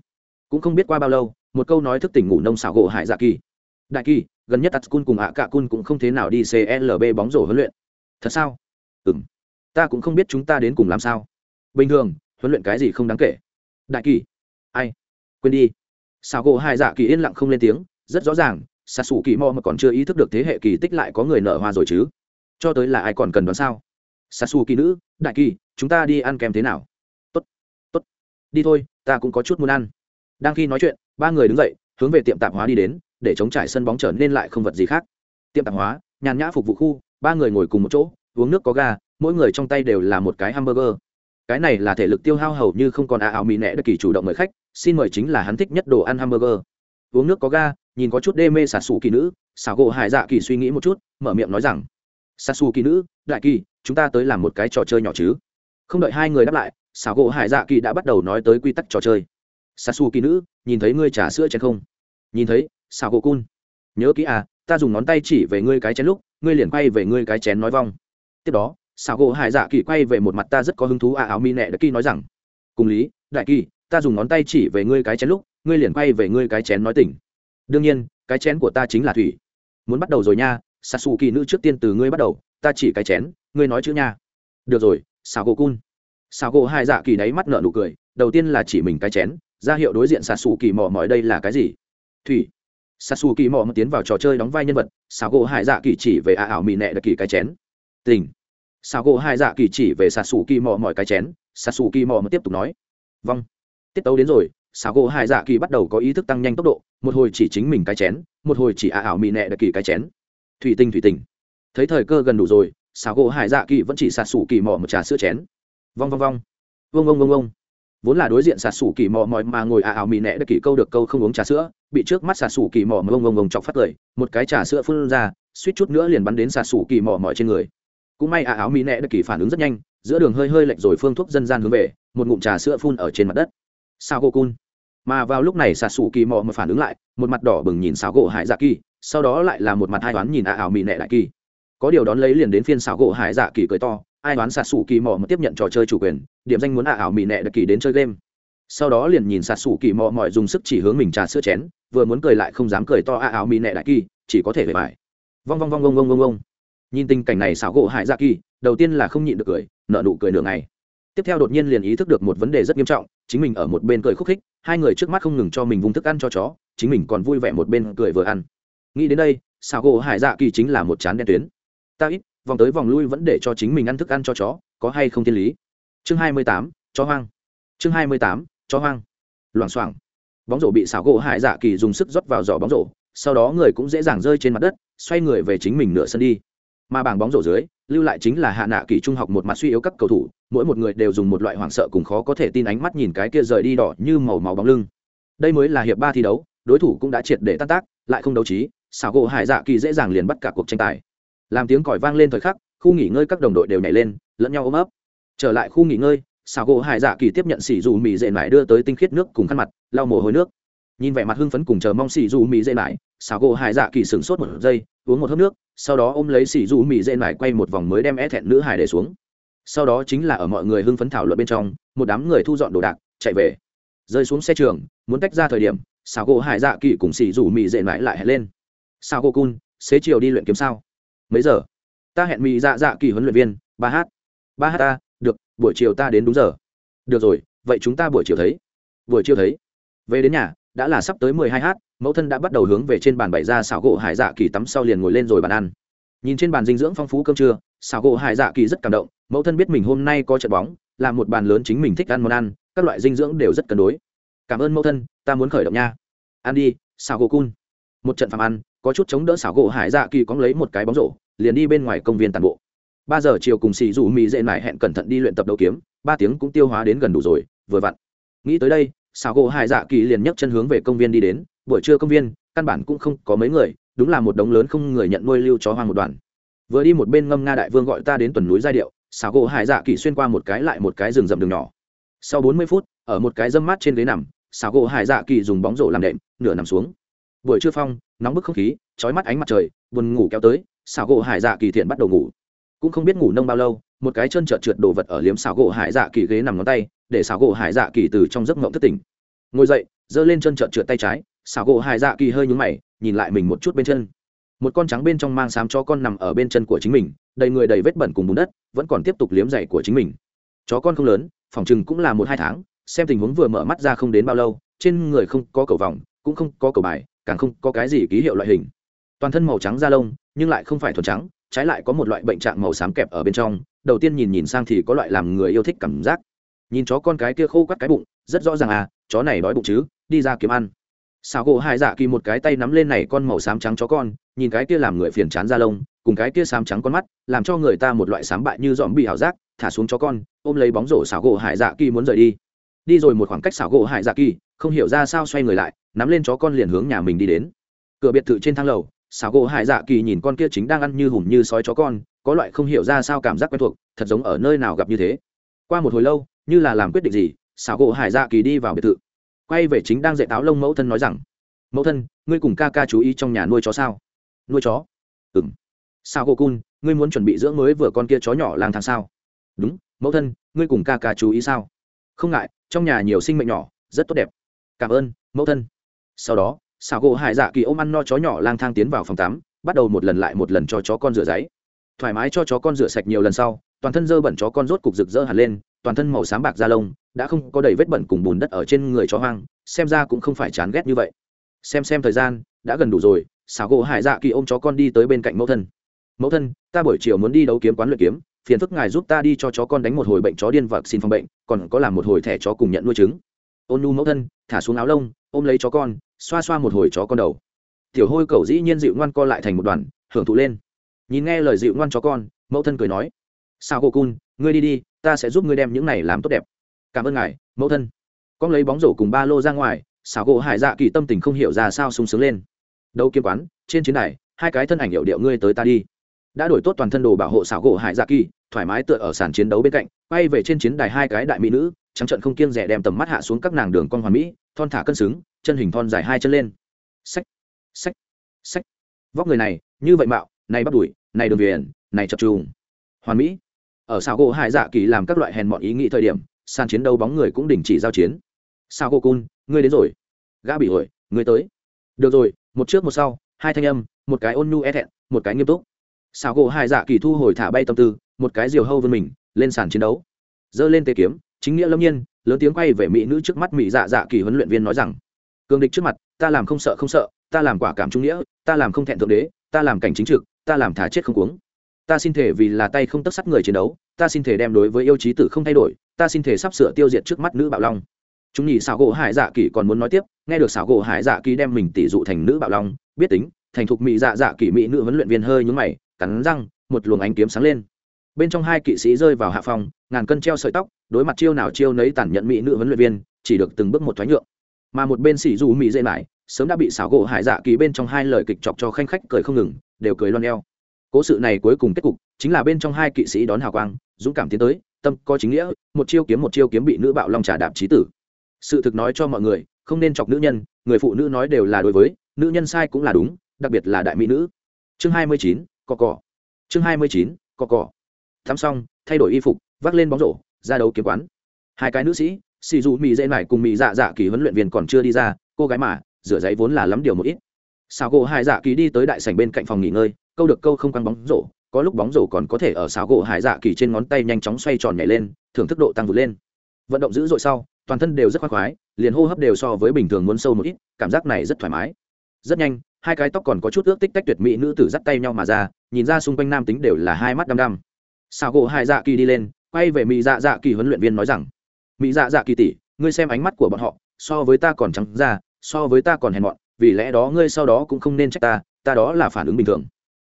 cũng không biết qua bao lâu, một câu nói thức tỉnh ngủ nông xảo gỗ hải dạ kỳ. Đại kỳ, gần nhất tắt cùng ạ cạ cun cũng không thế nào đi clb bóng rổ huấn luyện. Thật sao? Ừ m ta cũng không biết chúng ta đến cùng làm sao. Bình thường, huấn luyện cái gì không đáng kể. Đại kỳ. Ai? Quên đi. Xảo gỗ hải dạ kỳ yên lặng không lên tiếng, rất rõ ràng xa xù kỳ mò mà còn chưa ý thức được thế hệ kỳ tích lại có người nở hoa rồi chứ. Cho tới là ai còn cần đoán sao? Xa xù kỳ nữ, đại kỳ, chúng ta đi ăn kèm thế nào? Tốt tốt. Đi thôi, ta cũng có chút muốn ăn đang khi nói chuyện, ba người đứng dậy, hướng về tiệm tạp hóa đi đến, để chống trải sân bóng trở nên lại không vật gì khác. Tiệm tạp hóa, nhàn nhã phục vụ khu, ba người ngồi cùng một chỗ, uống nước có ga, mỗi người trong tay đều là một cái hamburger. Cái này là thể lực tiêu hao hầu như không còn à áo mì nẹ đất kỳ chủ động mời khách, xin mời chính là hắn thích nhất đồ ăn hamburger. Uống nước có ga, nhìn có chút đê mê xà xù kỳ nữ xảo gỗ hải dạ kỳ suy nghĩ một chút, mở miệng nói rằng, xà xù kỳ nữ, đại kỳ, chúng ta tới làm một cái trò chơi nhỏ chứ? Không đợi hai người đáp lại xảo gỗ hải dạ kỳ đã bắt đầu nói tới quy tắc trò chơi. Sasu xù kỳ nữ, nhìn thấy ngươi trả sữa chén không? Nhìn thấy xảo gỗ cun. Nhớ kỹ à ta dùng ngón tay chỉ về ngươi cái chén lúc, ngươi liền quay về ngươi cái chén nói vong. Tiếp đó xảo gỗ hải dạ kỳ quay về một mặt ta rất có hứng thú à áo mi nẹ đất kỳ nói rằng, cùng lý, đại kỳ, ta dùng ngón tay chỉ về ngươi cái chén lúc, ngươi liền quay về ngươi cái chén nói tỉnh. Đương nhiên, cái chén của ta chính là thủy. Muốn bắt đầu rồi nha s xù kỳ nữ trước tiên từ ngươi bắt đầu, ta chỉ cái chén, ngươi nói chữ nha. Được rồi, xào gỗ cun. Xào gỗ hai dạ kỳ đáy mắt nợ nụ cười, đầu tiên là chỉ mình cái chén ra hiệu đối diện xà xù kỳ mò mỏi đây là cái gì? Thủy. Xà xù kỳ mò tiến vào trò chơi đóng vai nhân vật xào gỗ hải dạ kỳ chỉ về a ảo mì nẹ đặc kỳ cái chén. Tình. Xào gỗ hải dạ kỳ chỉ về xà xù kỳ mò mỏi cái chén xà xù kỳ mò tiếp tục nói. Vâng. Tiết tấu đến rồi xào gỗ hải dạ kỳ bắt đầu có ý thức tăng nhanh tốc độ, một hồi chỉ chính mình cái chén, một hồi chỉ ả ảo mị nẹ đặc kỳ cái chén. Thủy tinh thủy tinh. Thấy thời cơ gần đủ rồi xào gỗ hải dạ kỳ vẫn chỉ xà xù kỳ mò một trà sữa chén. Vong vong vong vông vông vông vông vốn là đối diện sạt sủ kỳ mò mòi mà ngồi ả ảo mì nẹ đã kỳ câu được câu không uống trà sữa, bị trước mắt sạt sủ kỳ mò mà vông vông chọc phát cười, một cái trà sữa phun ra, suýt chút nữa liền bắn đến sạt sủ kỳ mò mỏi trên người. Cũng may ả ảo mì nẹ đã kỳ phản ứng rất nhanh, giữa đường hơi hơi lệch rồi phương thuốc dân gian hướng về, một ngụm trà sữa phun ở trên mặt đất. Sao cô cun? Mà vào lúc này xà xù kỳ mò mà phản ứng lại, một mặt đỏ bừng nhìn xào gỗ hải dạ kỳ, sau đó lại là một mặt hai toán nhìn à ảo mì nẹ đại kỳ. Có điều đón lấy liền đến phiên xào gỗ hải dạ kỳ cười to ai đoán sạt sủ kỳ mò mà tiếp nhận trò chơi chủ quyền, điểm danh muốn ạ ảo mỹ nẹ đặc kỳ đến chơi game. Sau đó liền nhìn sạt sủ kỳ mò mọi dùng sức chỉ hướng mình trà sữa chén, vừa muốn cười lại không dám cười to ạ ảo mỹ nẹ đại kỳ, chỉ có thể về bài. Vong vong vong vong vong vong vong. Nhìn tình cảnh này xảo gỗ hải dạ kỳ, đầu tiên là không nhịn được cười nợ nụ cười nửa ngày. Tiếp theo đột nhiên liền ý thức được một vấn đề rất nghiêm trọng, chính mình ở một bên cười khúc khích, hai người trước mắt không ngừng cho mình vung thức ăn cho chó, chính mình còn vui vẻ một bên cười vừa ăn. Nghĩ đến đây, xảo gỗ hải dạ kỳ chính là một chán đen tuyến. Ta ít vòng tới vòng lui vẫn để cho chính mình ăn thức ăn cho chó, có hay không thiên lý? Chương hai mươi tám, chó hoang. Chương hai mươi tám, chó hoang. Loảng xoảng. Bóng rổ bị xảo gỗ hải dạ kỳ dùng sức rót vào giỏ bóng rổ, sau đó người cũng dễ dàng rơi trên mặt đất, xoay người về chính mình nửa sân đi. Mà bảng bóng rổ dưới, lưu lại chính là hạ nạ kỳ trung học một mặt suy yếu các cầu thủ, mỗi một người đều dùng một loại hoảng sợ cùng khó có thể tin ánh mắt nhìn cái kia rời đi đỏ như màu máu bóng lưng. Đây mới là hiệp ba thi đấu, đối thủ cũng đã triệt để tan tác, lại không đấu trí, xảo gỗ hải dạ kỳ dễ dàng liền bắt cả cuộc tranh tài làm tiếng còi vang lên thời khắc, khu nghỉ ngơi các đồng đội đều nhảy lên, lẫn nhau ôm ấp. Trở lại khu nghỉ ngơi xảo gỗ hải dạ kỳ tiếp nhận xỉ dù mì dệ mải đưa tới tinh khiết nước cùng khăn mặt, lau mồ hôi nước. Nhìn vẻ mặt hưng phấn cùng chờ mong xỉ dù mì dệ mải xảo gỗ hải dạ kỳ sửng sốt một giây, uống một hớp nước, sau đó ôm lấy xỉ dù mì dệ mải quay một vòng mới đem é thẹn nữ hải để xuống. Sau đó chính là ở mọi người hưng phấn thảo luận bên trong, một đám người thu dọn đồ đạc, chạy về. Rơi xuống xe trường, muốn tách ra thời điểm xảo gỗ hải dạ kỳ cùng xỉ dù mì dệ mải lại hẹn lên. Sao gỗ cun, xế chiều đi luyện kiếm sao? Mấy giờ? Ta hẹn mỹ dạ dạ kỳ huấn luyện viên, ba h ba h ta, được, buổi chiều ta đến đúng giờ. Được rồi, vậy chúng ta buổi chiều thấy. Buổi chiều thấy. Về đến nhà, đã là sắp tới mười hai h mẫu thân đã bắt đầu hướng về trên bàn bày ra xảo gỗ hải dạ kỳ tắm sau liền ngồi lên rồi bàn ăn. Nhìn trên bàn dinh dưỡng phong phú cơm trưa, xảo gỗ hải dạ kỳ rất cảm động, mẫu thân biết mình hôm nay có trận bóng, là một bàn lớn chính mình thích ăn món ăn, các loại dinh dưỡng đều rất cân đối. Cảm ơn mẫu thân, ta muốn khởi động nha. Ăn đi, xảo gỗ cun. Một trận phạm ăn có chút chống đỡ xảo gỗ hải dạ kỳ có lấy một cái bóng rổ, liền đi bên ngoài công viên tàn bộ. Ba giờ chiều cùng xì dù mỹ dễ mải hẹn cẩn thận đi luyện tập đấu kiếm, ba tiếng cũng tiêu hóa đến gần đủ rồi, vừa vặn. Nghĩ tới đây, xảo gỗ hải dạ kỳ liền nhấc chân hướng về công viên đi đến, buổi trưa công viên, căn bản cũng không có mấy người, đúng là một đống lớn không người nhận nuôi lưu chó hoang một đoàn. Vừa đi một bên ngâm nga đại vương gọi ta đến tuần núi giai điệu, xảo gỗ hải dạ kỳ xuyên qua một cái lại một cái rừng rậm đường nhỏ. Sau bốn mươi phút, ở một cái dâm mát trên ghế nằm, xảo gỗ hải dạ kỳ dùng bóng rổ làm đệm, nửa nằm xuống buổi trưa phong, nóng bức không khí trói mắt ánh mặt trời, buồn ngủ kéo tới, xảo gỗ hải dạ kỳ thiện bắt đầu ngủ. Cũng không biết ngủ nông bao lâu, một cái chân trợt trượt đồ vật ở liếm xảo gỗ hải dạ kỳ ghế nằm ngón tay, để xảo gỗ hải dạ kỳ từ trong giấc ngộng thất tỉnh. Ngồi dậy, giơ lên chân trợt trượt tay trái, xảo gỗ hải dạ kỳ hơi nhúng mày, nhìn lại mình một chút bên chân. Một con trắng bên trong mang xám cho con nằm ở bên chân của chính mình, đầy người đầy vết bẩn cùng bùn đất, vẫn còn tiếp tục liếm dày của chính mình. Chó con không lớn, phòng chừng cũng là một hai tháng, xem tình huống vừa mở mắt ra không đến bao lâu, trên người không có cầu vòng, cũng không có cầu bài càng không có cái gì ký hiệu loại hình. Toàn thân màu trắng da lông, nhưng lại không phải thuần trắng, trái lại có một loại bệnh trạng màu xám kẹp ở bên trong, đầu tiên nhìn nhìn sang thì có loại làm người yêu thích cảm giác. Nhìn chó con cái kia khô quắt cái bụng, rất rõ ràng à chó này đói bụng chứ, đi ra kiếm ăn. Xào gỗ hai dạ kỳ một cái tay nắm lên này con màu xám trắng chó con, nhìn cái kia làm người phiền chán da lông, cùng cái kia xám trắng con mắt, làm cho người ta một loại xám bại như dòm bị ảo giác, thả xuống chó con, ôm lấy bóng rổ xào gỗ hải dạ kỳ muốn rời đi. Đi rồi một khoảng cách xào gỗ hải dạ kỳ không hiểu ra sao xoay người lại, nắm lên chó con liền hướng nhà mình đi đến. Cửa biệt thự trên thang lầu xào gỗ hải dạ kỳ nhìn con kia chính đang ăn như hùm như sói chó con, có loại không hiểu ra sao cảm giác quen thuộc, thật giống ở nơi nào gặp như thế. Qua một hồi lâu, như là làm quyết định gì xào gỗ hải dạ kỳ đi vào biệt thự. Quay về chính đang dạy táo lông mẫu thân nói rằng, mẫu thân, ngươi cùng ca ca chú ý trong nhà nuôi chó sao? Nuôi chó? Ừ m sao cô cun, ngươi muốn chuẩn bị dưỡng mới vừa con kia chó nhỏ lang thang sao? Đúng, mẫu thân, ngươi cùng ca ca chú ý sao? Không ngại, trong nhà nhiều sinh mệnh nhỏ, rất tốt đẹp cảm ơn, mẫu thân. Sau đó xào gỗ hải dạ kỳ ôm ăn no chó nhỏ lang thang tiến vào phòng tắm, bắt đầu một lần lại một lần cho chó con rửa giấy. Thoải mái cho chó con rửa sạch nhiều lần sau, toàn thân dơ bẩn chó con rốt cục rực rỡ hẳn lên, toàn thân màu xám bạc da lông, đã không có đầy vết bẩn cùng bùn đất ở trên người chó hoang, xem ra cũng không phải chán ghét như vậy. Xem xem thời gian, đã gần đủ rồi xào gỗ hải dạ kỳ ôm chó con đi tới bên cạnh mẫu thân. Mẫu thân, ta buổi chiều muốn đi đấu kiếm quán luyện kiếm, phiền phức ngài giúp ta đi cho chó con đánh một hồi bệnh chó điên vật xin phòng bệnh, còn có làm một hồi thẻ chó cùng nhận nuôi trứng ôn nu mẫu thân, thả xuống áo lông, ôm lấy chó con, xoa xoa một hồi chó con đầu. Tiểu hôi cầu dĩ nhiên dịu ngoan co lại thành một đoàn, hưởng thụ lên. Nhìn nghe lời dịu ngoan chó con, mẫu thân cười nói, sao cô cun, ngươi đi đi, ta sẽ giúp ngươi đem những này làm tốt đẹp. Cảm ơn ngài, mẫu thân. Con lấy bóng rổ cùng ba lô ra ngoài, xảo gỗ hải dạ kỳ tâm tình không hiểu ra sao sung sướng lên. Đâu kiếm quán, trên chiến đài, hai cái thân ảnh hiệu điệu ngươi tới ta đi. Đã đổi tốt toàn thân đồ bảo hộ xảo gỗ hải dạ kỳ, thoải mái tựa ở sàn chiến đấu bên cạnh bay về trên chiến đài hai cái đại mỹ nữ trắng trận không kiêng rẻ đem tầm mắt hạ xuống các nàng đường con hoàn mỹ, thon thả cân xứng, chân hình thon dài hai chân lên. Sách sách sách vóc người này, như vậy mạo, này bắt đùi, này đường viền, này chập trùng. Hoàn mỹ. Ở sao gỗ hải dạ kỳ làm các loại hèn mọn ý nghĩ thời điểm, sàn chiến đấu bóng người cũng đình chỉ giao chiến. Sao gỗ cun, ngươi đến rồi. Gã bị ổi ngươi tới. Được rồi, một trước một sau, hai thanh âm, một cái ôn nhu e thẹn, một cái nghiêm túc. Sao gỗ hải dạ kỳ thu hồi thả bay tâm tư, một cái diều hâu vươn mình, lên sàn chiến đấu. Giơ lên tê kiếm chính nghĩa lâm nhiên, lớn tiếng quay về mỹ nữ trước mắt mỹ dạ dạ kỳ huấn luyện viên nói rằng, cường địch trước mặt, ta làm không sợ không sợ, ta làm quả cảm trung nghĩa, ta làm không thẹn thượng đế, ta làm cảnh chính trực, ta làm thả chết không cuống. Ta xin thể vì là tay không tất sắt người chiến đấu, ta xin thể đem đối với yêu chí tử không thay đổi, ta xin thể sắp sửa tiêu diệt trước mắt nữ bạo long. Chúng nhị xảo gỗ hải dạ kỳ còn muốn nói tiếp, nghe được xảo gỗ hải dạ kỳ đem mình tỷ dụ thành nữ bạo long, biết tính, thành thục mỹ dạ dạ kỳ mỹ nữ huấn luyện viên hơi nhúng mày, cắn răng, một luồng ánh kiếm sáng lên bên trong hai kỵ sĩ rơi vào hạ phòng, ngàn cân treo sợi tóc, đối mặt chiêu nào chiêu nấy tản nhận mỹ nữ huấn luyện viên, chỉ được từng bước một thoái nhượng. Mà một bên xỉ dù mỹ dễ mải sớm đã bị xảo gỗ hải dạ kỳ bên trong hai lời kịch chọc cho khanh khách cười không ngừng, đều cười loan eo. Cố sự này cuối cùng kết cục chính là bên trong hai kỵ sĩ đón hào quang, dũng cảm tiến tới, tâm có chính nghĩa, một chiêu kiếm một chiêu kiếm bị nữ bạo long trà đạp trí tử. Sự thực nói cho mọi người, không nên chọc nữ nhân, người phụ nữ nói đều là đối với, nữ nhân sai cũng là đúng, đặc biệt là đại mỹ nữ. Chương hai mươi chín cọ cọ chương hai mươi chín cọ cọ thắm xong, thay đổi y phục, vác lên bóng rổ, ra đấu kiếm quán. Hai cái nữ sĩ, xì dù mỹ dễ mải cùng mỹ dạ dạ kỳ huấn luyện viên còn chưa đi ra, cô gái mà, rửa giấy vốn là lắm điều một ít. Sao gỗ hai dạ kỳ đi tới đại sảnh bên cạnh phòng nghỉ ngơi, câu được câu không quăng bóng rổ, có lúc bóng rổ còn có thể ở sáo gỗ hải dạ kỳ trên ngón tay nhanh chóng xoay tròn nhảy lên, thưởng thức độ tăng vượt lên. Vận động dữ dội sau, toàn thân đều rất khoác khoái, liền hô hấp đều so với bình thường muốn sâu một ít, cảm giác này rất thoải mái. Rất nhanh, hai cái tóc còn có chút ước tích tách tuyệt mỹ nữ tử dắt tay nhau mà ra, nhìn ra xung quanh nam tính đều là hai mắt đăm đăm sao gỗ hải dạ kỳ đi lên, quay về mỹ dạ dạ kỳ huấn luyện viên nói rằng mỹ dạ dạ kỳ tỷ, ngươi xem ánh mắt của bọn họ, so với ta còn trắng ra, so với ta còn hèn mọn, vì lẽ đó ngươi sau đó cũng không nên trách ta ta đó là phản ứng bình thường.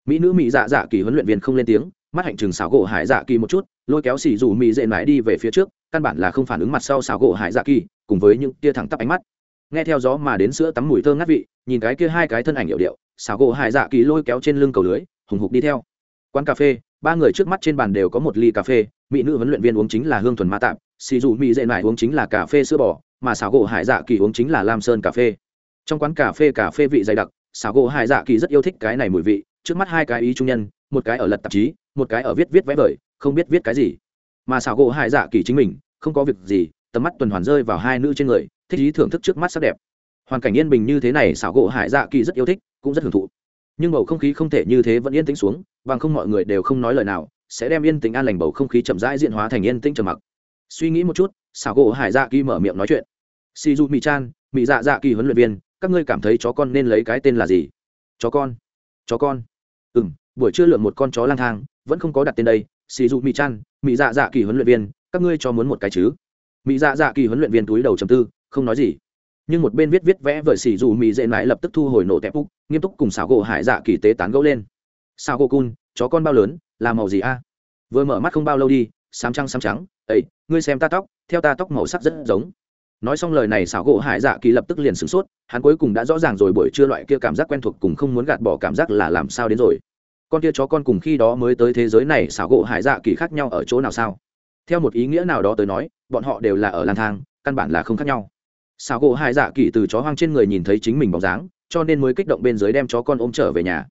Mỹ nữ mỹ dạ dạ kỳ huấn luyện viên không lên tiếng, mắt hạnh chừng xảo gỗ hải dạ kỳ một chút, lôi kéo xỉ dù mỹ dệ mãi đi về phía trước, căn bản là không phản ứng mặt sau xảo gỗ hải dạ kỳ, cùng với những tia thẳng tắp ánh mắt. Nghe theo gió mà đến sữa tắm mùi thơ ngát vị, nhìn cái kia hai cái thân ảnh hiệu điệu xảo gỗ hải dạ kỳ lôi kéo trên lưng cầu lưới, hùng hục đi theo. Quán cà phê ba người trước mắt trên bàn đều có một ly cà phê, mỹ nữ huấn luyện viên uống chính là hương thuần ma tạp, xì dù mỹ dệ mãi uống chính là cà phê sữa bò, mà xảo gỗ hải dạ kỳ uống chính là lam sơn cà phê. Trong quán cà phê cà phê vị dày đặc xảo gỗ hải dạ kỳ rất yêu thích cái này mùi vị, trước mắt hai cái ý trung nhân, một cái ở lật tạp chí, một cái ở viết viết vẽ vời, không biết viết cái gì. Mà xảo gỗ hải dạ kỳ chính mình, không có việc gì, tầm mắt tuần hoàn rơi vào hai nữ trên người, thích ý thưởng thức trước mắt sắc đẹp. Hoàn cảnh yên bình như thế này xảo gỗ hải dạ kỳ rất yêu thích, cũng rất hưởng thụ. Nhưng bầu không khí không thể như thế vẫn yên tĩnh xuống bằng không mọi người đều không nói lời nào, sẽ đem yên tĩnh an lành bầu không khí chậm rãi diện hóa thành yên tĩnh trầm mặc. Suy nghĩ một chút xảo gỗ hải dạ kỳ mở miệng nói chuyện. Si du mỹ chan mỹ dạ dạ kỳ huấn luyện viên, các ngươi cảm thấy chó con nên lấy cái tên là gì? Chó con. Chó con. Ừ m buổi trưa lượm một con chó lang thang, vẫn không có đặt tên đây. Si du mỹ chan mỹ dạ dạ kỳ huấn luyện viên, các ngươi cho muốn một cái chứ? Mỹ dạ dạ kỳ huấn luyện viên túi đầu chầm tư, không nói gì. Nhưng một bên viết viết vẽ vợ xì dù mỹ dễ mãi lập tức thu hồi nổ tẹp úc, nghiêm túc cùng xảo gỗ hải dạ kỳ tế tán gẫu lên sao gỗ cun chó con bao lớn, là màu gì a? Vừa mở mắt không bao lâu đi, sám trăng sám trắng. Ấy ngươi xem ta tóc, theo ta tóc màu sắc rất giống. Nói xong lời này xảo gỗ hải dạ kỳ lập tức liền sửng sốt, hắn cuối cùng đã rõ ràng rồi buổi trưa loại kia cảm giác quen thuộc cùng không muốn gạt bỏ cảm giác là làm sao đến rồi. Con kia chó con cùng khi đó mới tới thế giới này xảo gỗ hải dạ kỳ khác nhau ở chỗ nào sao? Theo một ý nghĩa nào đó tới nói, bọn họ đều là ở lang thang, căn bản là không khác nhau. Xảo gỗ hải dạ kỳ từ chó hoang trên người nhìn thấy chính mình bóng dáng, cho nên mới kích động bên dưới đem chó con ôm trở về nhà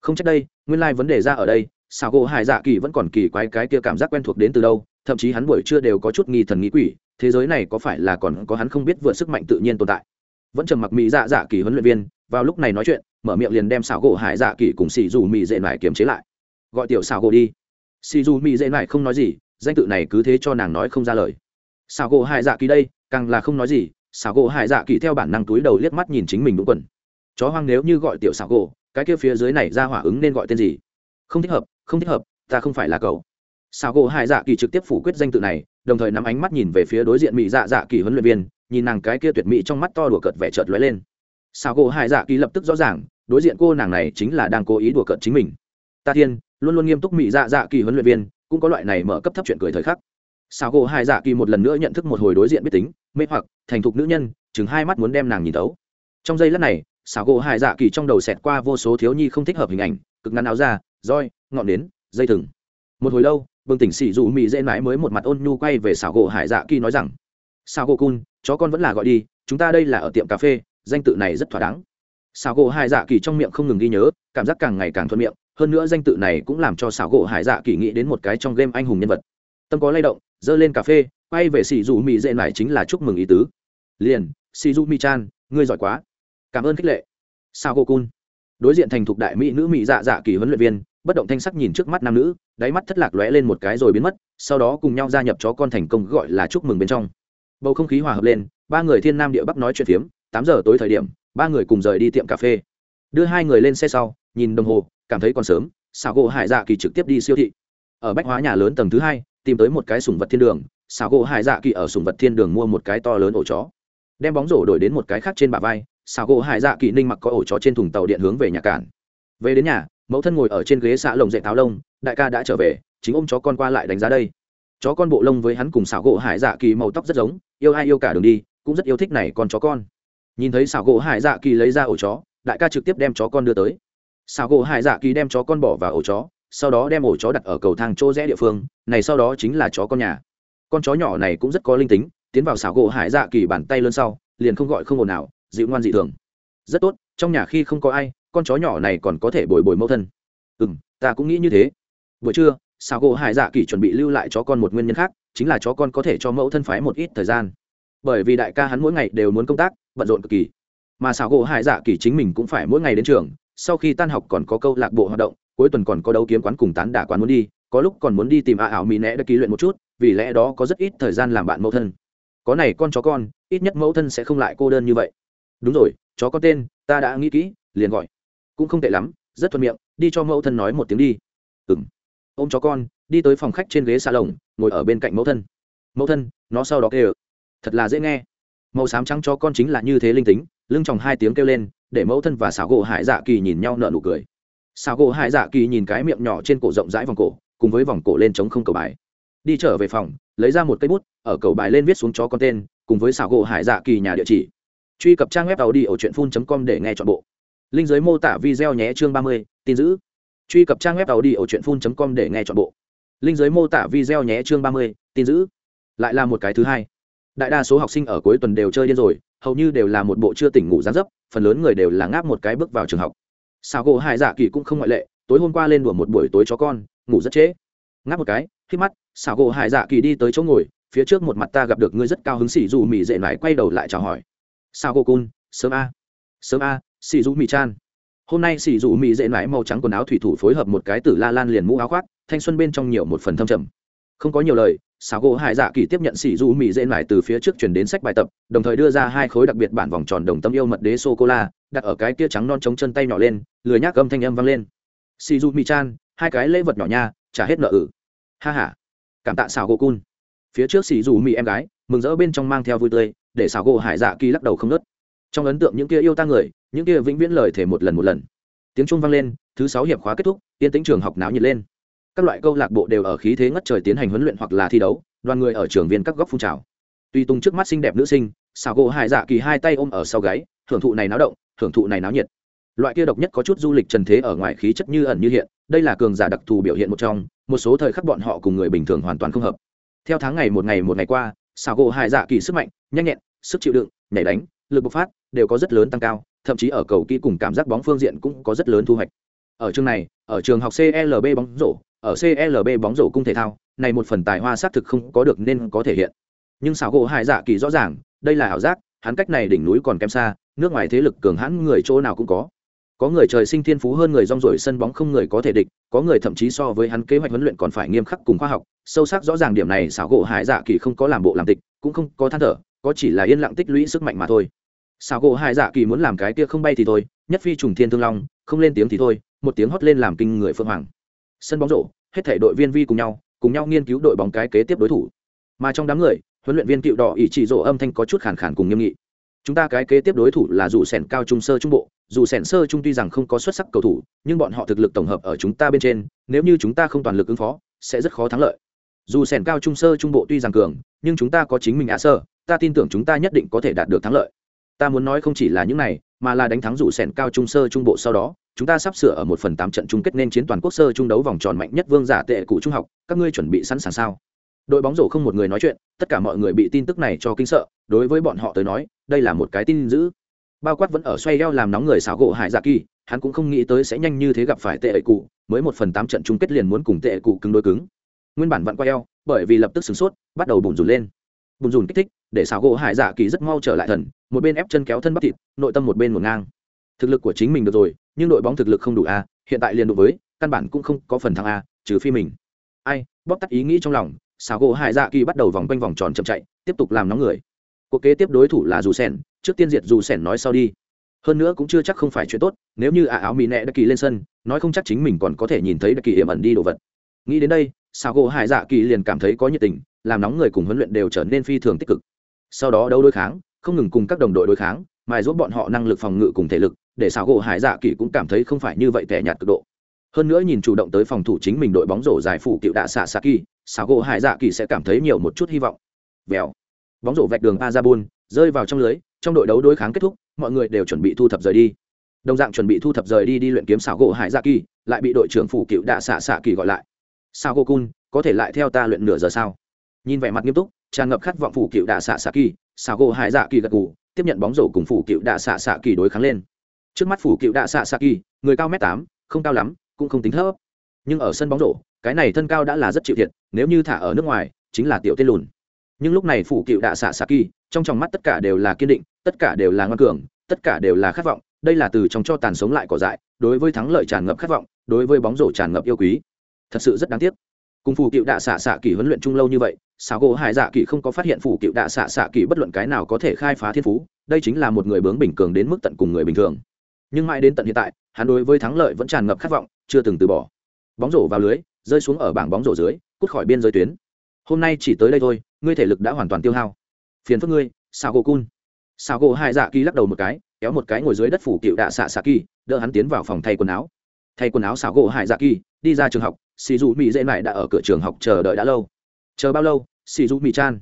không trách đây, nguyên lai vấn đề ra ở đây, xảo gỗ hải dạ kỳ vẫn còn kỳ quái cái kia cảm giác quen thuộc đến từ đâu, thậm chí hắn buổi trưa đều có chút nghi thần nghĩ quỷ, thế giới này có phải là còn có hắn không biết vượt sức mạnh tự nhiên tồn tại? Vẫn trầm mặc mỹ dạ dạ kỳ huấn luyện viên, vào lúc này nói chuyện, mở miệng liền đem xảo gỗ hải dạ kỳ cùng xì dù mỹ dễ mải kiềm chế lại. Gọi tiểu xảo gỗ đi. Xì dù mỹ dễ mải không nói gì, danh tự này cứ thế cho nàng nói không ra lời. Xảo gỗ hải dạ kỳ đây, càng là không nói gì, xảo gỗ hải dạ kỳ theo bản năng túi đầu liếc mắt nhìn chính mình đúng quần. Chó hoang nếu như gọi tiểu xảo gỗ cái kia phía dưới này ra hỏa ứng nên gọi tên gì? Không thích hợp, không thích hợp, ta không phải là cậu. Sao gỗ hải dạ kỳ trực tiếp phủ quyết danh tự này, đồng thời nắm ánh mắt nhìn về phía đối diện mỹ dạ dạ kỳ huấn luyện viên, nhìn nàng cái kia tuyệt mỹ trong mắt to đùa cợt vẻ chợt lóe lên. Sao gỗ hải dạ kỳ lập tức rõ ràng, đối diện cô nàng này chính là đang cố ý đùa cợt chính mình. Ta thiên, luôn luôn nghiêm túc mỹ dạ dạ kỳ huấn luyện viên, cũng có loại này mở cấp thấp chuyện cười thời khắc. Sao gỗ hải dạ kỳ một lần nữa nhận thức một hồi đối diện biết tính, mê hoặc, thành thục nữ nhân, chừng hai mắt muốn đem nàng nhìn tấu. Trong giây lát này sao gỗ hải dạ kỳ trong đầu xẹt qua vô số thiếu nhi không thích hợp hình ảnh, cực ngắn áo ra roi, ngọn nến, dây thừng. Một hồi lâu bừng tỉnh xỉ dù mỹ dễ mãi mới một mặt ôn nhu quay về xảo gỗ hải dạ kỳ nói rằng sao gỗ cun, chó con vẫn là gọi đi, chúng ta đây là ở tiệm cà phê, danh tự này rất thỏa đáng. Xảo gỗ hải dạ kỳ trong miệng không ngừng ghi nhớ, cảm giác càng ngày càng thuận miệng, hơn nữa danh tự này cũng làm cho xảo gỗ hải dạ kỳ nghĩ đến một cái trong game anh hùng nhân vật. Tâm có lay động dơ lên cà phê, quay về xì dù mỹ dễ này chính là chúc mừng ý tứ. Liền xì dù Mị chan ngươi giỏi quá cảm ơn khích lệ. Sao cô cun đối diện thành thục đại mỹ nữ mỹ dạ dạ kỳ huấn luyện viên, bất động thanh sắc nhìn trước mắt nam nữ, đáy mắt thất lạc lóe lên một cái rồi biến mất, sau đó cùng nhau gia nhập chó con thành công gọi là chúc mừng bên trong. Bầu không khí hòa hợp lên, ba người thiên nam địa bắc nói chuyện phiếm, tám giờ tối thời điểm, ba người cùng rời đi tiệm cà phê. Đưa hai người lên xe sau, nhìn đồng hồ, cảm thấy còn sớm xào gỗ hải dạ kỳ trực tiếp đi siêu thị. Ở bách hóa nhà lớn tầng thứ hai, tìm tới một cái sùng vật thiên đường xào gỗ hải dạ kỳ ở sùng vật thiên đường mua một cái to lớn ổ chó. Đem bóng rổ đổi đến một cái khác trên bả vai xào gỗ hải dạ kỳ ninh mặc có ổ chó trên thùng tàu điện hướng về nhà cản. Về đến nhà, mẫu thân ngồi ở trên ghế xạ lồng dạy táo lông, đại ca đã trở về, chính ôm chó con qua lại đánh giá đây. Chó con bộ lông với hắn cùng xảo gỗ hải dạ kỳ màu tóc rất giống, yêu ai yêu cả đường đi, cũng rất yêu thích này con chó con. Nhìn thấy xảo gỗ hải dạ kỳ lấy ra ổ chó, đại ca trực tiếp đem chó con đưa tới. Xảo gỗ hải dạ kỳ đem chó con bỏ vào ổ chó, sau đó đem ổ chó đặt ở cầu thang chỗ rẽ địa phương, này sau đó chính là chó con nhà. Con chó nhỏ này cũng rất có linh tính, tiến vào xảo gỗ hải dạ kỳ bàn tay lớn sau, liền không gọi không ồn nào dịu ngoan dị thường. Rất tốt, trong nhà khi không có ai, con chó nhỏ này còn có thể bồi bồi mẫu thân. Ừ m ta cũng nghĩ như thế. Buổi trưa sao gỗ hải dạ kỳ chuẩn bị lưu lại chó con một nguyên nhân khác, chính là chó con có thể cho mẫu thân phái một ít thời gian. Bởi vì đại ca hắn mỗi ngày đều muốn công tác, bận rộn cực kỳ. Mà xảo gỗ hải dạ kỳ chính mình cũng phải mỗi ngày đến trường, sau khi tan học còn có câu lạc bộ hoạt động, cuối tuần còn có đấu kiếm quán cùng tán đả quán muốn đi, có lúc còn muốn đi tìm a ảo mỹ nẽ đã ký luyện một chút, vì lẽ đó có rất ít thời gian làm bạn mẫu thân. Có này con chó con, ít nhất mẫu thân sẽ không lại cô đơn như vậy đúng rồi, chó có tên, ta đã nghĩ kỹ, liền gọi. Cũng không tệ lắm, rất thuận miệng, đi cho mẫu thân nói một tiếng đi. Ừng ô m chó con, đi tới phòng khách trên ghế xa lồng ngồi ở bên cạnh mẫu thân. Mẫu thân, nó sau đó kêu. Thật là dễ nghe. Màu xám trắng cho con chính là như thế linh tính, lưng tròng hai tiếng kêu lên, để mẫu thân và xảo gỗ hải dạ kỳ nhìn nhau nợ nụ cười. Xảo gỗ hải dạ kỳ nhìn cái miệng nhỏ trên cổ rộng rãi vòng cổ, cùng với vòng cổ lên chống không cầu bài. Đi trở về phòng, lấy ra một cây bút, ở cầu bài lên viết xuống chó con tên, cùng với xảo gỗ hải dạ kỳ nhà địa chỉ truy cập trang web tàu đi ở truyện phun com để nghe chọn bộ. Linh giới mô tả video nhé, chương ba mươi, tin giữ truy cập trang web tàu đi ở truyện phun com để nghe chọn bộ. Linh giới mô tả video nhé, chương ba mươi, tin giữ lại là một cái thứ hai. Đại đa số học sinh ở cuối tuần đều chơi điên rồi, hầu như đều là một bộ chưa tỉnh ngủ gián dấp, phần lớn người đều là ngáp một cái bước vào trường học. Sao gỗ hải dạ kỳ cũng không ngoại lệ, tối hôm qua lên đùa một buổi tối chó con, ngủ rất trễ. Ngáp một cái khi mắt sao gỗ hải dạ kỳ đi tới chỗ ngồi, phía trước một mặt ta gặp được ngươi rất cao hứng xỉ dù mì dệ nói quay đầu lại chào hỏi sao cô cun sớm a. Sớm a xì dù mì chan hôm nay xì dù mì dễ mãi màu trắng quần áo thủy thủ phối hợp một cái tử la lan liền mũ áo khoác, thanh xuân bên trong nhiều một phần thâm trầm. Không có nhiều lời xào gỗ hải dạ kỳ tiếp nhận xì dù mì dễ mãi từ phía trước chuyển đến sách bài tập, đồng thời đưa ra hai khối đặc biệt bản vòng tròn đồng tâm yêu mật đế sô cô la đặt ở cái kia trắng non trống chân tay nhỏ lên, lười nhác âm thanh âm vang lên. Xì dù mì chan hai cái lễ vật nhỏ nha, trả hết nợ ử ha h a cảm tạ xào gỗ cun phía trước xì dù mì em gái, mừng rỡ bên trong mang theo vui tươi để xào gỗ hải dạ kỳ lắc đầu không nớt. Trong ấn tượng những kia yêu ta người, những kia vĩnh viễn lời thể một lần một lần. Tiếng trung vang lên, thứ sáu hiệp khóa kết thúc, yên tĩnh trường học náo nhiệt lên. Các loại câu lạc bộ đều ở khí thế ngất trời tiến hành huấn luyện hoặc là thi đấu, đoàn người ở trường viên các góc phun trào. Tuy tung trước mắt xinh đẹp nữ sinh, xào gỗ hải dạ kỳ hai tay ôm ở sau gáy, thưởng thụ này náo động, thưởng thụ này náo nhiệt. Loại kia độc nhất có chút du lịch trần thế ở ngoài khí chất như ẩn như hiện, đây là cường giả đặc thù biểu hiện một trong, một số thời khắc bọn họ cùng người bình thường hoàn toàn không hợp. Theo tháng ngày một ngày một ngày qua, xào gỗ hải dạ kỳ sức mạnh, nhanh nhẹn sức chịu đựng, nhảy đánh, lực bộc phát đều có rất lớn tăng cao, thậm chí ở cầu kỹ cùng cảm giác bóng phương diện cũng có rất lớn thu hoạch. Ở trường này, ở trường học clb bóng rổ, ở clb bóng rổ cung thể thao, này một phần tài hoa xác thực không có được nên có thể hiện. Nhưng xảo gỗ hải dạ kỳ rõ ràng, đây là ảo giác, hắn cách này đỉnh núi còn kém xa, nước ngoài thế lực cường hãn người chỗ nào cũng có. Có người trời sinh thiên phú hơn người rong rổi sân bóng không người có thể địch, có người thậm chí so với hắn kế hoạch huấn luyện còn phải nghiêm khắc cùng khoa học, sâu sắc rõ ràng điểm này xảo gỗ hải dạ kỳ không có làm bộ làm tịch, cũng không có than thở có chỉ là yên lặng tích lũy sức mạnh mà thôi. Sào gỗ hải dạ kỳ muốn làm cái kia không bay thì thôi, nhất phi trùng thiên thương long, không lên tiếng thì thôi, một tiếng hót lên làm kinh người phương hoàng. Sân bóng rổ, hết thể đội viên vi cùng nhau cùng nhau nghiên cứu đội bóng cái kế tiếp đối thủ. Mà trong đám người, huấn luyện viên cựu đỏ ỷ chỉ rổ âm thanh có chút khàn khàn cùng nghiêm nghị. Chúng ta cái kế tiếp đối thủ là dù sẻn cao trung sơ trung bộ, dù sẻn sơ trung tuy rằng không có xuất sắc cầu thủ, nhưng bọn họ thực lực tổng hợp ở chúng ta bên trên, nếu như chúng ta không toàn lực ứng phó, sẽ rất khó thắng lợi. Dù sẻn cao trung sơ trung bộ tuy rằng cường, nhưng chúng ta có chính mình ạ sơ ta tin tưởng chúng ta nhất định có thể đạt được thắng lợi. Ta muốn nói không chỉ là những này, mà là đánh thắng rủ sẻn cao trung sơ trung bộ sau đó, chúng ta sắp sửa ở một phần tám trận chung kết nên chiến toàn quốc sơ trung đấu vòng tròn mạnh nhất vương giả tệ cụ trung học, các ngươi chuẩn bị sẵn sàng sao? Đội bóng rổ không một người nói chuyện, tất cả mọi người bị tin tức này cho kinh sợ, đối với bọn họ tới nói, đây là một cái tin dữ. Bao quát vẫn ở xoay eo làm nóng người xảo gỗ hải dạ kỳ, hắn cũng không nghĩ tới sẽ nhanh như thế gặp phải tệ cụ, mới một phần tám trận chung kết liền muốn cùng tệ cụ cứng đối cứng. Nguyên bản vặn quay eo, bởi vì lập tức sửng sốt, bắt đầu bùn rùn lên. Bùn rùn kích thích để xảo gỗ hải dạ kỳ rất mau trở lại thần, một bên ép chân kéo thân bắp thịt, nội tâm một bên một ngang. Thực lực của chính mình được rồi, nhưng đội bóng thực lực không đủ a, hiện tại liền đụng với, căn bản cũng không có phần thắng a, trừ phi mình. Ai, bóp tắt ý nghĩ trong lòng, xảo gỗ hải dạ kỳ bắt đầu vòng quanh vòng tròn chậm chạy, tiếp tục làm nóng người. Cuộc kế tiếp đối thủ là dù sẻn, trước tiên diệt dù sẻn nói sau đi. Hơn nữa cũng chưa chắc không phải chuyện tốt, nếu như ả áo mì nẹ đã kỳ lên sân, nói không chắc chính mình còn có thể nhìn thấy đã kỳ hiểm ẩn đi đồ vật. Nghĩ đến đây sao gỗ hải dạ kỳ liền cảm thấy có nhiệt tình, làm nóng người cùng huấn luyện đều trở nên phi thường tích cực sau đó đấu đối kháng, không ngừng cùng các đồng đội đối kháng, mài giúp bọn họ năng lực phòng ngự cùng thể lực, để xảo gỗ hải dạ kỳ cũng cảm thấy không phải như vậy tẻ nhạt cực độ. Hơn nữa nhìn chủ động tới phòng thủ chính mình đội bóng rổ giải phủ cựu đạ xạ xạ kỳ, xảo gỗ hải dạ kỳ sẽ cảm thấy nhiều một chút hy vọng. Vèo. Bóng rổ vạch đường azabun, rơi vào trong lưới, trong đội đấu đối kháng kết thúc, mọi người đều chuẩn bị thu thập rời đi. Đồng dạng chuẩn bị thu thập rời đi đi luyện kiếm xảo gỗ hải dạ kỳ, lại bị đội trưởng phủ cựu đạ xạ xạ kỳ gọi lại. Sao gỗ cun có thể lại theo ta luyện nửa giờ sao? Nhìn vẻ mặt nghiêm túc tràn ngập khát vọng phủ cựu đạ xạ xạ kỳ sao gỗ hải dạ kỳ gật gù, tiếp nhận bóng rổ cùng phủ cựu đạ xạ xạ kỳ đối kháng lên. Trước mắt phủ cựu đạ xạ xạ kỳ, người cao m tám, không cao lắm, cũng không tính thấp. Nhưng ở sân bóng rổ, cái này thân cao đã là rất chịu thiệt, nếu như thả ở nước ngoài, chính là tiểu tên lùn. Nhưng lúc này phủ cựu đạ xạ xạ kỳ, trong tròng mắt tất cả đều là kiên định, tất cả đều là ngoan cường, tất cả đều là khát vọng, đây là từ trong cho tàn sống lại cỏ dại, đối với thắng lợi tràn ngập khát vọng, đối với bóng rổ tràn ngập yêu quý. Thật sự rất đáng tiếc cùng phủ cựu đạ xạ xạ kỳ huấn luyện chung lâu như vậy xảo gỗ hải dạ kỳ không có phát hiện Phủ cựu đạ xạ xạ kỳ bất luận cái nào có thể khai phá thiên phú, đây chính là một người bướng bình cường đến mức tận cùng người bình thường. Nhưng mãi đến tận hiện tại, hắn đối với thắng lợi vẫn tràn ngập khát vọng, chưa từng từ bỏ. Bóng rổ vào lưới, rơi xuống ở bảng bóng rổ dưới, cút khỏi biên giới tuyến. Hôm nay chỉ tới đây thôi, ngươi thể lực đã hoàn toàn tiêu hao. Phiền phức ngươi sao gỗ cun. Sao gỗ hai dạ kỳ lắc đầu một cái, kéo một cái ngồi dưới đất phủ cựu đạ xạ xạ kỳ đỡ hắn tiến vào phòng thay quần áo. Thay quần áo xảo gỗ hải dạ kỳ đi ra trường học, xì dù mỹ dễ mải đã ở cửa trường học chờ đợi đã lâu. Chờ bao lâu, xì dù mỹ chan?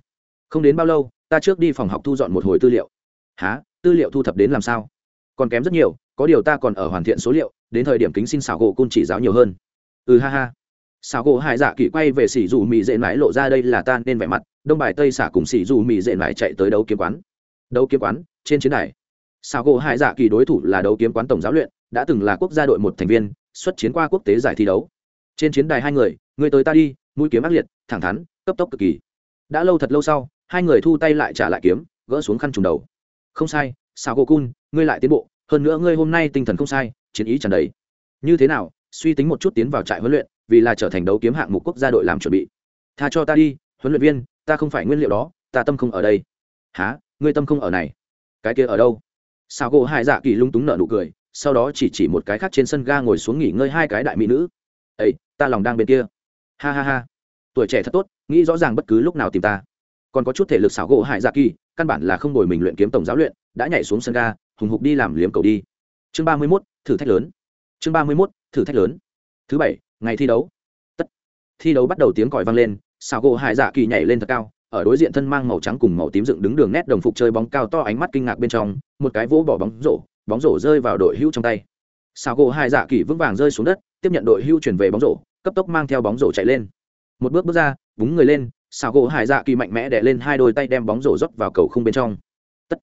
Không đến bao lâu, ta trước đi phòng học thu dọn một hồi tư liệu. Há tư liệu thu thập đến làm sao? Còn kém rất nhiều, có điều ta còn ở hoàn thiện số liệu, đến thời điểm kính xin xảo gỗ cun chỉ giáo nhiều hơn. Ừ ha ha. Xảo gỗ hải dạ kỳ quay về xì dù mỹ dễ mải lộ ra đây là ta nên vẻ mặt, đông bài tây xả cùng xì dù mỹ dễ mải chạy tới đấu kiếm quán. Đấu kiếm quán, trên chiến đài. Xảo gỗ hải dạ kỳ đối thủ là đấu kiếm quán tổng giáo luyện, đã từng là quốc gia đội một thành viên xuất chiến qua quốc tế giải thi đấu. Trên chiến đài hai người người tới ta đi, mũi kiếm ác liệt, thẳng thắn, cấp tốc cực kỳ. Đã lâu thật lâu sau, hai người thu tay lại trả lại kiếm, gỡ xuống khăn trùng đầu. Không sai sao gỗ cun, ngươi lại tiến bộ, hơn nữa ngươi hôm nay tinh thần không sai, chiến ý tràn đầy. Như thế nào? Suy tính một chút tiến vào trại huấn luyện, vì là trở thành đấu kiếm hạng mục quốc gia đội làm chuẩn bị. Tha cho ta đi, huấn luyện viên, ta không phải nguyên liệu đó, ta tâm không ở đây. Há ngươi tâm không ở này? Cái kia ở đâu? Sao gỗ hai dạ kỳ lung túng nợ nụ cười sau đó chỉ chỉ một cái khác trên sân ga ngồi xuống nghỉ ngơi hai cái đại mỹ nữ. Ấy ta lòng đang bên kia. Ha ha ha. Tuổi trẻ thật tốt, nghĩ rõ ràng bất cứ lúc nào tìm ta. Còn có chút thể lực xảo gỗ hại dạ kỳ, căn bản là không đổi mình luyện kiếm tổng giáo luyện, đã nhảy xuống sân ga, hùng hục đi làm liếm cầu đi. Chương ba mươi mốt, thử thách lớn. Chương ba mươi mốt, thử thách lớn. Thứ bảy, ngày thi đấu. Tất. Thi đấu bắt đầu tiếng còi vang lên, xảo gỗ hại dạ kỳ nhảy lên thật cao, ở đối diện thân mang màu trắng cùng màu tím dựng đứng đường nét đồng phục chơi bóng cao to ánh mắt kinh ngạc bên trong, một cái vỗ bỏ bóng rổ bóng rổ rơi vào đội hưu trong tay. Sao gỗ hai dạ kỳ vững vàng rơi xuống đất, tiếp nhận đội hưu chuyển về bóng rổ, cấp tốc mang theo bóng rổ chạy lên. Một bước bước ra, búng người lên sao gỗ hải dạ kỳ mạnh mẽ đè lên hai đôi tay đem bóng rổ rót vào cầu khung bên trong. Tất.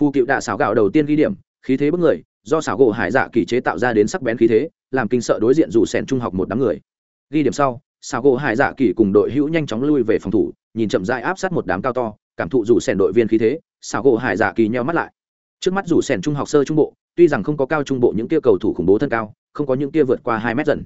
Phu cựu đạ xảo gạo đầu tiên ghi điểm, khí thế bước người, do xảo gỗ hải dạ kỳ chế tạo ra đến sắc bén khí thế, làm kinh sợ đối diện dù sẻn trung học một đám người. Ghi điểm sau, xảo gỗ hải dạ kỳ cùng đội hữu nhanh chóng lui về phòng thủ, nhìn chậm dại áp sát một đám cao to, cảm thụ dù sẻn đội viên khí thế, xảo gỗ hải dạ kỳ nheo mắt lại trước mắt dù sẻn trung học sơ trung bộ, tuy rằng không có cao trung bộ những kia cầu thủ khủng bố thân cao, không có những kia vượt qua hai mét dần.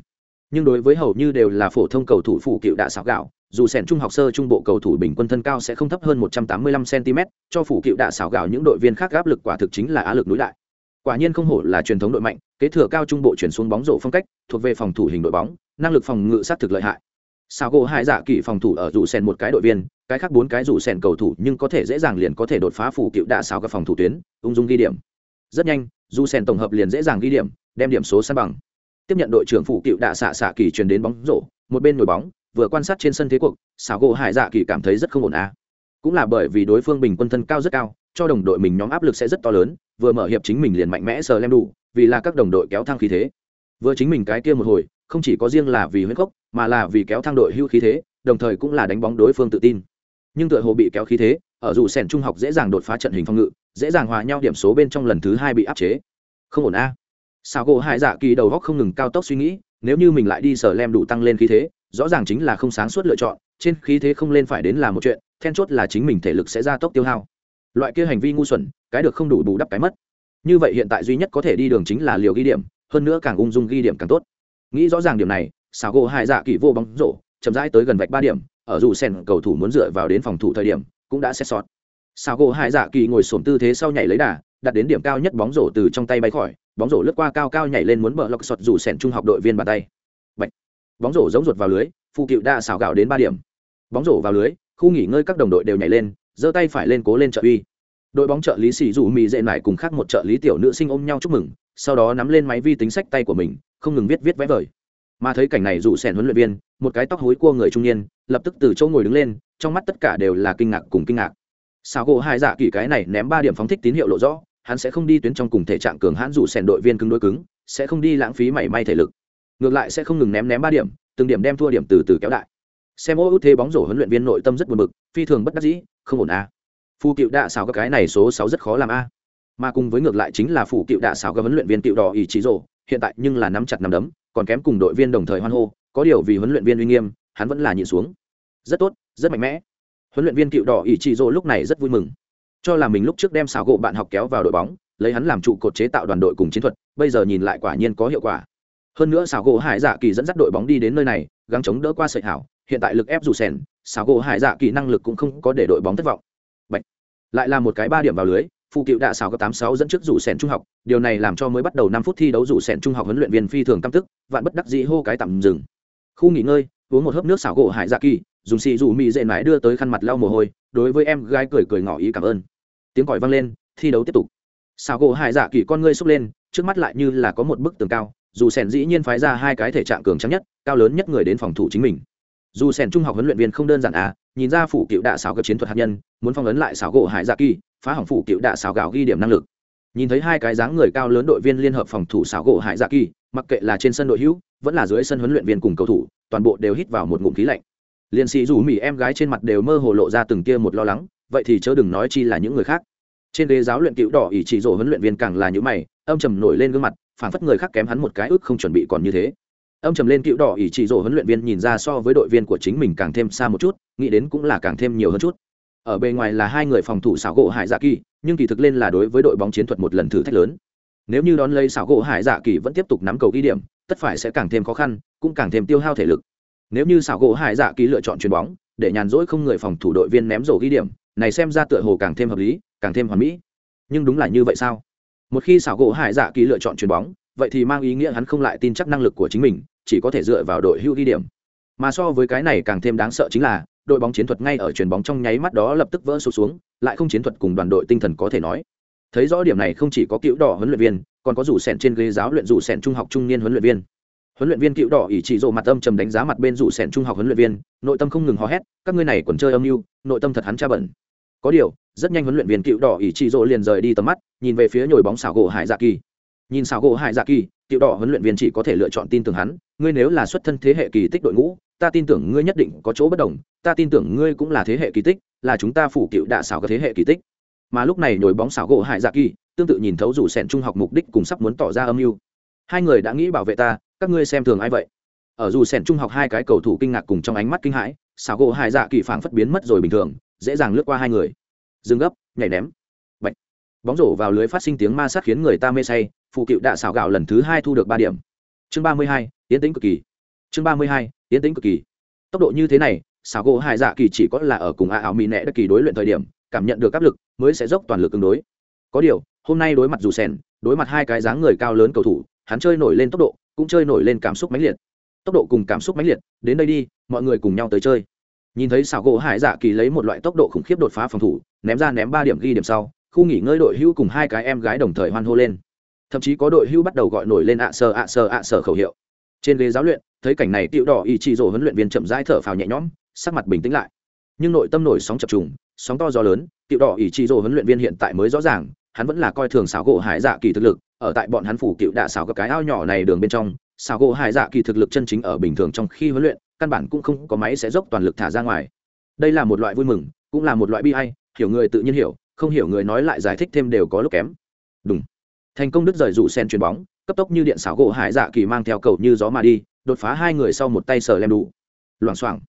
Nhưng đối với hầu như đều là phổ thông cầu thủ phụ cựu đạ xảo gạo, dù sẻn trung học sơ trung bộ cầu thủ bình quân thân cao sẽ không thấp hơn một trăm tám mươi lăm cm cho phủ cựu đạ xảo gạo những đội viên khác áp lực quả thực chính là á lực núi đại quả nhiên không hổ là truyền thống đội mạnh, kế thừa cao trung bộ chuyển xuống bóng rổ phong cách, thuộc về phòng thủ hình đội bóng, năng lực phòng ngự sát thực lợi hại sao gỗ hai dạ kỳ phòng thủ ở rủ sen một cái đội viên, cái khác bốn cái rủ sen cầu thủ nhưng có thể dễ dàng liền có thể đột phá phủ cựu đạ xào các phòng thủ tuyến, ung dung ghi điểm. Rất nhanh dù sen tổng hợp liền dễ dàng ghi điểm, đem điểm số san bằng. Tiếp nhận đội trưởng phủ cựu đạ xạ xạ kỳ truyền đến bóng rổ, một bên nổi bóng, vừa quan sát trên sân thế cuộc sao gỗ hải dạ kỳ cảm thấy rất không ổn à. cũng là bởi vì đối phương bình quân thân cao rất cao, cho đồng đội mình nhóm áp lực sẽ rất to lớn, vừa mở hiệp chính mình liền mạnh mẽ sờ lem đủ, vì là các đồng đội kéo thang khí thế. Vừa chính mình cái kia một hồi không chỉ có riêng là vì huyết cốc mà là vì kéo thang đội hưu khí thế, đồng thời cũng là đánh bóng đối phương tự tin. Nhưng tựa hồ bị kéo khí thế, ở dù sèn trung học dễ dàng đột phá trận hình phòng ngự, dễ dàng hòa nhau điểm số bên trong lần thứ hai bị áp chế. Không ổn a. Sao gỗ hải dạ kỳ đầu góc không ngừng cao tốc suy nghĩ, nếu như mình lại đi sở lem đủ tăng lên khí thế, rõ ràng chính là không sáng suốt lựa chọn, trên khí thế không lên phải đến là một chuyện, then chốt là chính mình thể lực sẽ gia tốc tiêu hao. Loại kia hành vi ngu xuẩn, cái được không đủ bù đắp cái mất. Như vậy hiện tại duy nhất có thể đi đường chính là liều ghi điểm, hơn nữa càng ung dung ghi điểm càng tốt nghĩ rõ ràng điểm này, xào gỗ hai dạ kỳ vô bóng rổ, chậm rãi tới gần vạch ba điểm, ở dù sen cầu thủ muốn dựa vào đến phòng thủ thời điểm, cũng đã xét sót xào gỗ hai dạ kỳ ngồi sổm tư thế sau nhảy lấy đà, đặt đến điểm cao nhất bóng rổ từ trong tay bay khỏi, bóng rổ lướt qua cao cao nhảy lên muốn bờ lọc sọt dù sen trung học đội viên bàn tay. Bạch. bóng rổ giống ruột vào lưới phụ cựu đã xào gạo đến ba điểm. Bóng rổ vào lưới, khu nghỉ ngơi các đồng đội đều nhảy lên, giơ tay phải lên cố lên trợ uy. Đội bóng trợ lý xì dù mì dệ lại cùng khác một trợ lý tiểu nữ sinh ôm nhau chúc mừng sau đó nắm lên máy vi tính sách tay của mình, không ngừng viết viết vẽ vời. Mà thấy cảnh này dù sẻn huấn luyện viên, một cái tóc hối cua người trung niên, lập tức từ chỗ ngồi đứng lên, trong mắt tất cả đều là kinh ngạc cùng kinh ngạc. Sao gỗ hai dạ kỳ cái này ném ba điểm phóng thích tín hiệu lộ rõ, hắn sẽ không đi tuyến trong cùng thể trạng cường hãn dù sẻn đội viên cứng đối cứng, sẽ không đi lãng phí mảy may thể lực. Ngược lại sẽ không ngừng ném ném ba điểm, từng điểm đem thua điểm từ từ kéo đại. Xem ô ưu thế bóng rổ huấn luyện viên nội tâm rất buồn bực, phi thường bất đắc dĩ, không ổn a. À. phu cựu đạ xào các cái này số sáu rất khó làm a mà cùng với ngược lại chính là phủ cựu đạ xảo các huấn luyện viên cựu đỏ ý chí Rồ. hiện tại nhưng là nắm chặt nắm đấm, còn kém cùng đội viên đồng thời hoan hô, có điều vì huấn luyện viên uy nghiêm, hắn vẫn là nhịn xuống rất tốt, rất mạnh mẽ huấn luyện viên cựu đỏ ý chí Rồ lúc này rất vui mừng cho là mình lúc trước đem xảo gỗ bạn học kéo vào đội bóng, lấy hắn làm trụ cột chế tạo đoàn đội cùng chiến thuật, bây giờ nhìn lại quả nhiên có hiệu quả hơn nữa xảo gỗ hải dạ kỳ dẫn dắt đội bóng đi đến nơi này, gắng chống đỡ qua sợi hảo, hiện tại lực ép dù sèn, xảo gỗ hải dạ kỳ năng lực cũng không có để đội bóng thất vọng Bạch. lại là một cái ba điểm vào lưới phụ cựu đạ xào cấp tám sáu dẫn trước rủ sẻn trung học, điều này làm cho mới bắt đầu năm phút thi đấu rủ sẻn trung học huấn luyện viên phi thường căm tức, vạn bất đắc dĩ hô cái tạm dừng. Khu nghỉ ngơi, uống một hớp nước xào gỗ hải dạ kỳ, dùng xì rủ mị dệ mãi đưa tới khăn mặt lau mồ hôi, đối với em gái cười cười ngỏ ý cảm ơn. Tiếng còi vang lên, thi đấu tiếp tục. Xào gỗ hải dạ kỳ con ngươi xúc lên, trước mắt lại như là có một bức tường cao, dù sẻn dĩ nhiên phái ra hai cái thể trạng cường trắng nhất, cao lớn nhất người đến phòng thủ chính mình. Dù sẻn trung học huấn luyện viên không đơn giản à nhìn ra phủ cựu đạ xảo cấp chiến thuật hạt nhân, muốn phong ấn lại xảo gỗ hải dạ kỳ phá hỏng phủ cựu đạ xào gạo ghi điểm năng lực. Nhìn thấy hai cái dáng người cao lớn đội viên liên hợp phòng thủ xảo gỗ hải dạ kỳ, mặc kệ là trên sân đội hữu, vẫn là dưới sân huấn luyện viên cùng cầu thủ, toàn bộ đều hít vào một ngụm khí lạnh. Liên sĩ dù mỹ em gái trên mặt đều mơ hồ lộ ra từng tia một lo lắng, vậy thì chớ đừng nói chi là những người khác. Trên ghế giáo luyện cựu đỏ ỷ chỉ rổ huấn luyện viên càng là những mày, âm trầm nổi lên gương mặt phản phất người khác kém hắn một cái ức không chuẩn bị còn như thế. Âm trầm lên cựu đỏ ỷ chỉ rổ huấn luyện viên nhìn ra so với đội viên của chính mình càng thêm xa một chút, nghĩ đến cũng là càng thêm nhiều hơn chút ở bề ngoài là hai người phòng thủ xảo gỗ hải dạ kỳ, nhưng kỳ thực lên là đối với đội bóng chiến thuật một lần thử thách lớn. Nếu như đón lấy xảo gỗ hải dạ kỳ vẫn tiếp tục nắm cầu ghi điểm, tất phải sẽ càng thêm khó khăn, cũng càng thêm tiêu hao thể lực. Nếu như xảo gỗ hải dạ kỳ lựa chọn chuyền bóng, để nhàn rỗi không người phòng thủ đội viên ném rổ ghi điểm, này xem ra tựa hồ càng thêm hợp lý, càng thêm hoàn mỹ. Nhưng đúng là như vậy sao? Một khi xảo gỗ hải dạ kỳ lựa chọn chuyền bóng, vậy thì mang ý nghĩa hắn không lại tin chắc năng lực của chính mình, chỉ có thể dựa vào đội hưu ghi điểm. Mà so với cái này càng thêm đáng sợ chính là đội bóng chiến thuật ngay ở chuyền bóng trong nháy mắt đó lập tức vỡ sụt xuống, lại không chiến thuật cùng đoàn đội tinh thần có thể nói. Thấy rõ điểm này không chỉ có cựu đỏ huấn luyện viên, còn có rủ sẹn trên ghế giáo luyện rủ sẹn trung học trung niên huấn luyện viên. Huấn luyện viên cựu đỏ ỷ chỉ rồ mặt âm trầm đánh giá mặt bên rủ sẹn trung học huấn luyện viên, nội tâm không ngừng hò hét, các ngươi này còn chơi âm mưu, nội tâm thật hắn tra bẩn. Có điều, rất nhanh huấn luyện viên cựu đỏ ỷ chỉ rồ liền rời đi tầm mắt, nhìn về phía nhồi bóng xảo gỗ hải dạ kỳ. Nhìn xảo gỗ hải dạ kỳ, cựu đỏ huấn luyện viên chỉ có thể lựa chọn tin tưởng hắn, ngươi nếu là xuất thân thế hệ kỳ tích đội ngũ ta tin tưởng ngươi nhất định có chỗ bất đồng, ta tin tưởng ngươi cũng là thế hệ kỳ tích, là chúng ta phủ cựu đạ xảo các thế hệ kỳ tích. Mà lúc này nhồi bóng xảo gỗ hải dạ kỳ, tương tự nhìn thấu rủ sẻn trung học mục đích cùng sắp muốn tỏ ra âm mưu. Hai người đã nghĩ bảo vệ ta, các ngươi xem thường ai vậy? Ở dù sẻn trung học hai cái cầu thủ kinh ngạc cùng trong ánh mắt kinh hãi, xảo gỗ hải dạ kỳ phảng phất biến mất rồi bình thường, dễ dàng lướt qua hai người. Dừng gấp, nhảy ném. Bạch. bóng rổ vào lưới phát sinh tiếng ma sát khiến người ta mê say phụ cựu đạ xảo gạo lần thứ hai thu được ba điểm. Chương ba mươi hai, tiến tính cực kỳ chương ba mươi hai tiến tính cực kỳ. Tốc độ như thế này, xảo gỗ hải dạ kỳ chỉ có là ở cùng a áo mỹ nẹ đất kỳ đối luyện thời điểm, cảm nhận được áp lực, mới sẽ dốc toàn lực ứng đối. Có điều, hôm nay đối mặt dù sèn, đối mặt hai cái dáng người cao lớn cầu thủ, hắn chơi nổi lên tốc độ, cũng chơi nổi lên cảm xúc mãnh liệt. Tốc độ cùng cảm xúc mãnh liệt, đến đây đi, mọi người cùng nhau tới chơi. Nhìn thấy xảo gỗ hải dạ kỳ lấy một loại tốc độ khủng khiếp đột phá phòng thủ, ném ra ném ba điểm ghi điểm sau, khu nghỉ ngơi đội hữu cùng hai cái em gái đồng thời hoan hô lên. Thậm chí có đội hữu bắt đầu gọi nổi lên ạ sờ ạ sờ ạ sờ khẩu hiệu trên ghế giáo luyện, thấy cảnh này tiểu đỏ ý chị rổ huấn luyện viên chậm rãi thở phào nhẹ nhõm, sắc mặt bình tĩnh lại. Nhưng nội tâm nổi sóng chập trùng, sóng to gió lớn, tiểu đỏ ý chị rổ huấn luyện viên hiện tại mới rõ ràng, hắn vẫn là coi thường xảo gỗ hải dạ kỳ thực lực, ở tại bọn hắn phủ cựu đạ xảo các cái ao nhỏ này đường bên trong, xảo gỗ hải dạ kỳ thực lực chân chính ở bình thường trong khi huấn luyện, căn bản cũng không có máy sẽ dốc toàn lực thả ra ngoài. Đây là một loại vui mừng, cũng là một loại bi hay hiểu người tự nhiên hiểu, không hiểu người nói lại giải thích thêm đều có lúc kém. Đúng thành công đứt rời rủ sen chuyền bóng cấp tốc như điện xảo gỗ hải dạ kỳ mang theo cầu như gió mà đi, đột phá hai người sau một tay sờ lem đủ. Loảng xoảng.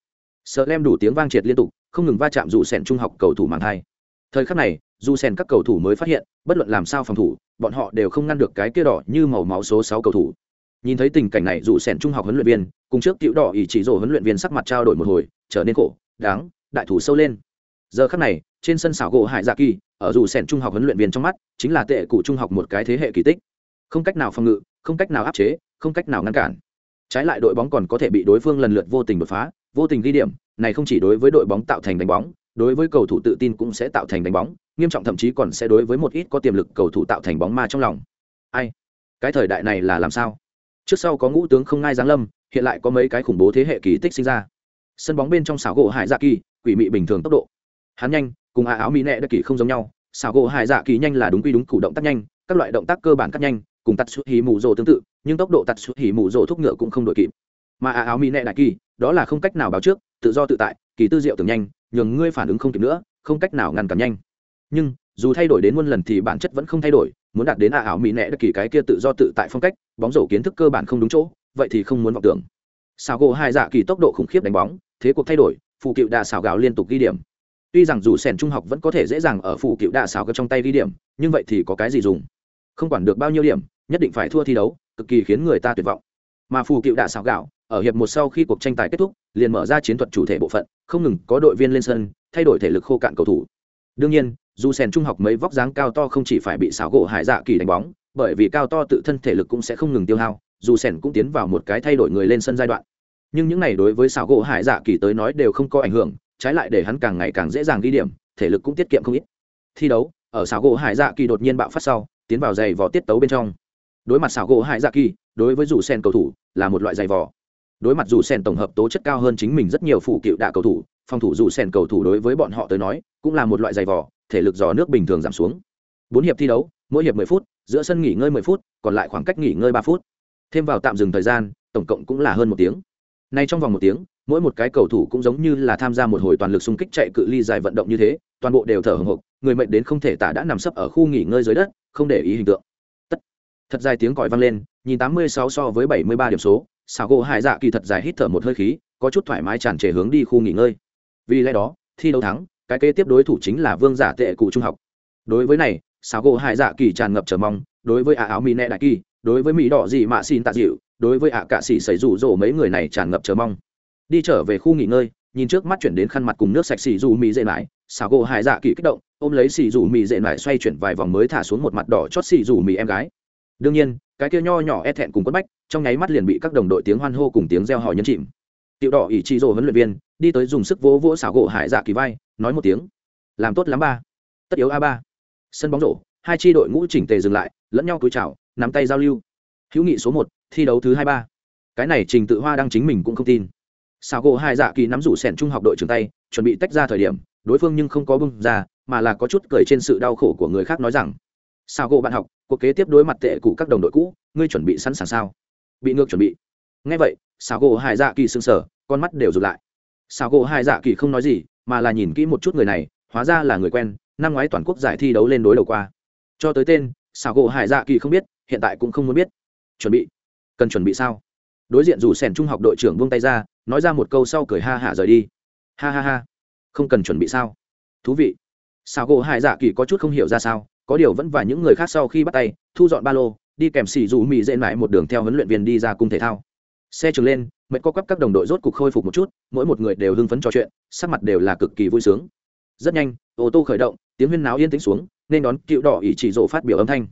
Sờ lem đủ tiếng vang triệt liên tục, không ngừng va chạm dù sẻn trung học cầu thủ mang thai thời khắc này, dù sẻn các cầu thủ mới phát hiện, bất luận làm sao phòng thủ, bọn họ đều không ngăn được cái kia đỏ như màu máu số sáu cầu thủ. Nhìn thấy tình cảnh này, dù sẻn trung học huấn luyện viên, cùng trước tiểu đỏ ý chỉ rổ huấn luyện viên sắc mặt trao đổi một hồi, trở nên khổ, đáng, đại thủ sâu lên. Giờ khắc này, trên sân xảo gỗ hải dạ kỳ, ở dù sẻn trung học huấn luyện viên trong mắt, chính là tệ cụ trung học một cái thế hệ kỳ tích không cách nào phòng ngự, không cách nào áp chế, không cách nào ngăn cản. Trái lại đội bóng còn có thể bị đối phương lần lượt vô tình đột phá, vô tình ghi điểm, này không chỉ đối với đội bóng tạo thành đánh bóng, đối với cầu thủ tự tin cũng sẽ tạo thành đánh bóng, nghiêm trọng thậm chí còn sẽ đối với một ít có tiềm lực cầu thủ tạo thành bóng ma trong lòng. Ai? Cái thời đại này là làm sao? Trước sau có ngũ tướng không ngai giáng lâm, hiện lại có mấy cái khủng bố thế hệ kỳ tích sinh ra. Sân bóng bên trong xảo gỗ hải dạ kỳ, quỷ mị bình thường tốc độ. Hắn nhanh, cùng a áo mỹ nẹ đất kỳ không giống nhau, xảo gỗ hải dạ kỳ nhanh là đúng quy đúng củ động tác nhanh, các loại động tác cơ bản cắt nhanh cùng tạt xuất hí mù rồ tương tự, nhưng tốc độ tạt xuất hí mù rồ thúc ngựa cũng không đội kịp. Mà à áo mỹ nệ đại kỳ, đó là không cách nào báo trước, tự do tự tại, kỳ tư diệu tưởng nhanh, nhường ngươi phản ứng không kịp nữa, không cách nào ngăn cản nhanh. Nhưng, dù thay đổi đến muôn lần thì bản chất vẫn không thay đổi, muốn đạt đến à áo mỹ nệ đất kỳ cái kia tự do tự tại phong cách, bóng rổ kiến thức cơ bản không đúng chỗ, vậy thì không muốn vọng tưởng. Xảo gỗ hai dạ kỳ tốc độ khủng khiếp đánh bóng, thế cuộc thay đổi phụ cựu đà xảo gạo liên tục ghi điểm. Tuy rằng dù sèn trung học vẫn có thể dễ dàng ở phụ cựu đà xảo gạo trong tay ghi điểm, nhưng vậy thì có cái gì dùng? Không quản được bao nhiêu điểm nhất định phải thua thi đấu, cực kỳ khiến người ta tuyệt vọng. Mà phù cựu đạ xào gạo, ở hiệp một sau khi cuộc tranh tài kết thúc, liền mở ra chiến thuật chủ thể bộ phận, không ngừng có đội viên lên sân, thay đổi thể lực khô cạn cầu thủ. Đương nhiên, dù sèn trung học mấy vóc dáng cao to không chỉ phải bị xảo gỗ hải dạ kỳ đánh bóng, bởi vì cao to tự thân thể lực cũng sẽ không ngừng tiêu hao, dù sèn cũng tiến vào một cái thay đổi người lên sân giai đoạn. Nhưng những này đối với xảo gỗ hải dạ kỳ tới nói đều không có ảnh hưởng, trái lại để hắn càng ngày càng dễ dàng ghi điểm, thể lực cũng tiết kiệm không ít. Thi đấu, ở xảo gỗ hải dạ kỳ đột nhiên bạo phát sau, tiến vào giày vò tiết tấu bên trong đối mặt xảo gỗ hải dạ kỳ, đối với dù sen cầu thủ là một loại giày vò. Đối mặt dù sen tổng hợp tố chất cao hơn chính mình rất nhiều phụ cựu đạ cầu thủ, phòng thủ dù sen cầu thủ đối với bọn họ tới nói cũng là một loại giày vò, thể lực dò nước bình thường giảm xuống. Bốn hiệp thi đấu, mỗi hiệp mười phút, giữa sân nghỉ ngơi mười phút, còn lại khoảng cách nghỉ ngơi ba phút. Thêm vào tạm dừng thời gian, tổng cộng cũng là hơn một tiếng. Nay trong vòng một tiếng, mỗi một cái cầu thủ cũng giống như là tham gia một hồi toàn lực xung kích chạy cự ly dài vận động như thế, toàn bộ đều thở hồng hộc, người mệnh đến không thể tả đã nằm sấp ở khu nghỉ ngơi dưới đất, không để ý hình tượng thật dài tiếng còi vang lên, nhìn tám mươi sáu so với bảy mươi ba điểm số xào gỗ hải dạ kỳ thật dài hít thở một hơi khí, có chút thoải mái tràn trề hướng đi khu nghỉ ngơi. Vì lẽ đó, thi đấu thắng, cái kế tiếp đối thủ chính là vương giả tệ cụ trung học. Đối với này xào gỗ hải dạ kỳ tràn ngập chờ mong, đối với ả áo mỹ nẹ đại kỳ, đối với mỹ đỏ gì mạ xin tạ dịu, đối với à cạ xỉ xảy rủ rỗ mấy người này tràn ngập chờ mong. Đi trở về khu nghỉ ngơi, nhìn trước mắt chuyển đến khăn mặt cùng nước sạch xì dù mì dễ mãi xào gỗ hải dạ kỳ kích động, ôm lấy xì dù mì dễ mãi xoay chuyển vài vòng mới thả xuống một mặt đỏ chót xì dù mì em gái đương nhiên, cái kia nho nhỏ e thẹn cùng quất bách, trong nháy mắt liền bị các đồng đội tiếng hoan hô cùng tiếng reo hò nhấn chìm. Tiểu đỏ ỷ trị rồ huấn luyện viên, đi tới dùng sức vỗ vỗ xảo gỗ hải dạ kỳ vai, nói một tiếng. Làm tốt lắm ba. Tất yếu a ba. Sân bóng rổ, hai tri đội ngũ chỉnh tề dừng lại, lẫn nhau cúi chào, nắm tay giao lưu. Hữu nghị số một, thi đấu thứ hai ba. Cái này trình tự hoa đang chính mình cũng không tin. Xảo gỗ hải dạ kỳ nắm rủ sẻn trung học đội trưởng tay, chuẩn bị tách ra thời điểm, đối phương nhưng không có bưng ra, mà là có chút cười trên sự đau khổ của người khác nói rằng sao gỗ bạn học, cuộc kế tiếp đối mặt tệ cụ các đồng đội cũ, ngươi chuẩn bị sẵn sàng sao? Bị ngược chuẩn bị. Ngay vậy, sao gỗ Hải dạ kỳ sưng sở con mắt đều rụt lại. Sao gỗ Hải dạ kỳ không nói gì, mà là nhìn kỹ một chút người này, hóa ra là người quen, năm ngoái toàn quốc giải thi đấu lên đối đầu qua. Cho tới tên, sao gỗ hải dạ kỳ không biết, hiện tại cũng không muốn biết. Chuẩn bị. Cần chuẩn bị sao? Đối diện dù sẻn trung học đội trưởng buông tay ra, nói ra một câu sau cười ha hả rời đi. Ha ha ha. Không cần chuẩn bị sao? Thú vị. Sao gỗ hải dạ kỳ có chút không hiểu ra sao có điều vẫn và những người khác sau khi bắt tay, thu dọn ba lô, đi kèm xì dù mì dễ mãi một đường theo huấn luyện viên đi ra cung thể thao. Xe trường lên mệnh co quắp các đồng đội rốt cục khôi phục một chút, mỗi một người đều hưng phấn trò chuyện, sắc mặt đều là cực kỳ vui sướng. Rất nhanh, ô tô khởi động, tiếng huyên náo yên tĩnh xuống, nên đón cựu đỏ ỷ chỉ rộ phát biểu âm thanh.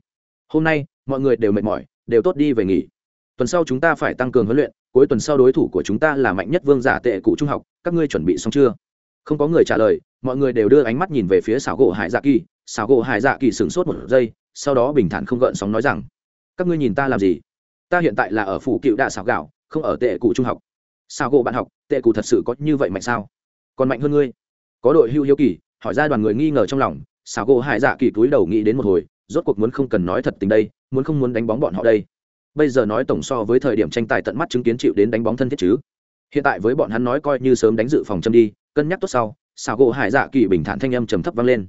Hôm nay, mọi người đều mệt mỏi, đều tốt đi về nghỉ. Tuần sau chúng ta phải tăng cường huấn luyện, cuối tuần sau đối thủ của chúng ta là mạnh nhất vương giả tệ cụ trung học, các ngươi chuẩn bị xong chưa? Không có người trả lời, mọi người đều đưa ánh mắt nhìn về phía xảo gỗ hải dạ kỳ xảo gỗ hải dạ kỳ sửng sốt một giây, sau đó bình thản không gợn sóng nói rằng, các ngươi nhìn ta làm gì? Ta hiện tại là ở phủ cựu đạ xảo gạo, không ở tệ cụ trung học. Xảo gỗ bạn học, tệ cụ thật sự có như vậy mạnh sao? Còn mạnh hơn ngươi? Có đội hưu hiếu kỳ, hỏi ra đoàn người nghi ngờ trong lòng, xảo gỗ hải dạ kỳ túi đầu nghĩ đến một hồi, rốt cuộc muốn không cần nói thật tình đây, muốn không muốn đánh bóng bọn họ đây. Bây giờ nói tổng so với thời điểm tranh tài tận mắt chứng kiến chịu đến đánh bóng thân thiết chứ. Hiện tại với bọn hắn nói coi như sớm đánh dự phòng châm đi, cân nhắc tốt sau, xảo gỗ hải dạ kỳ bình thản thanh âm trầm thấp vang lên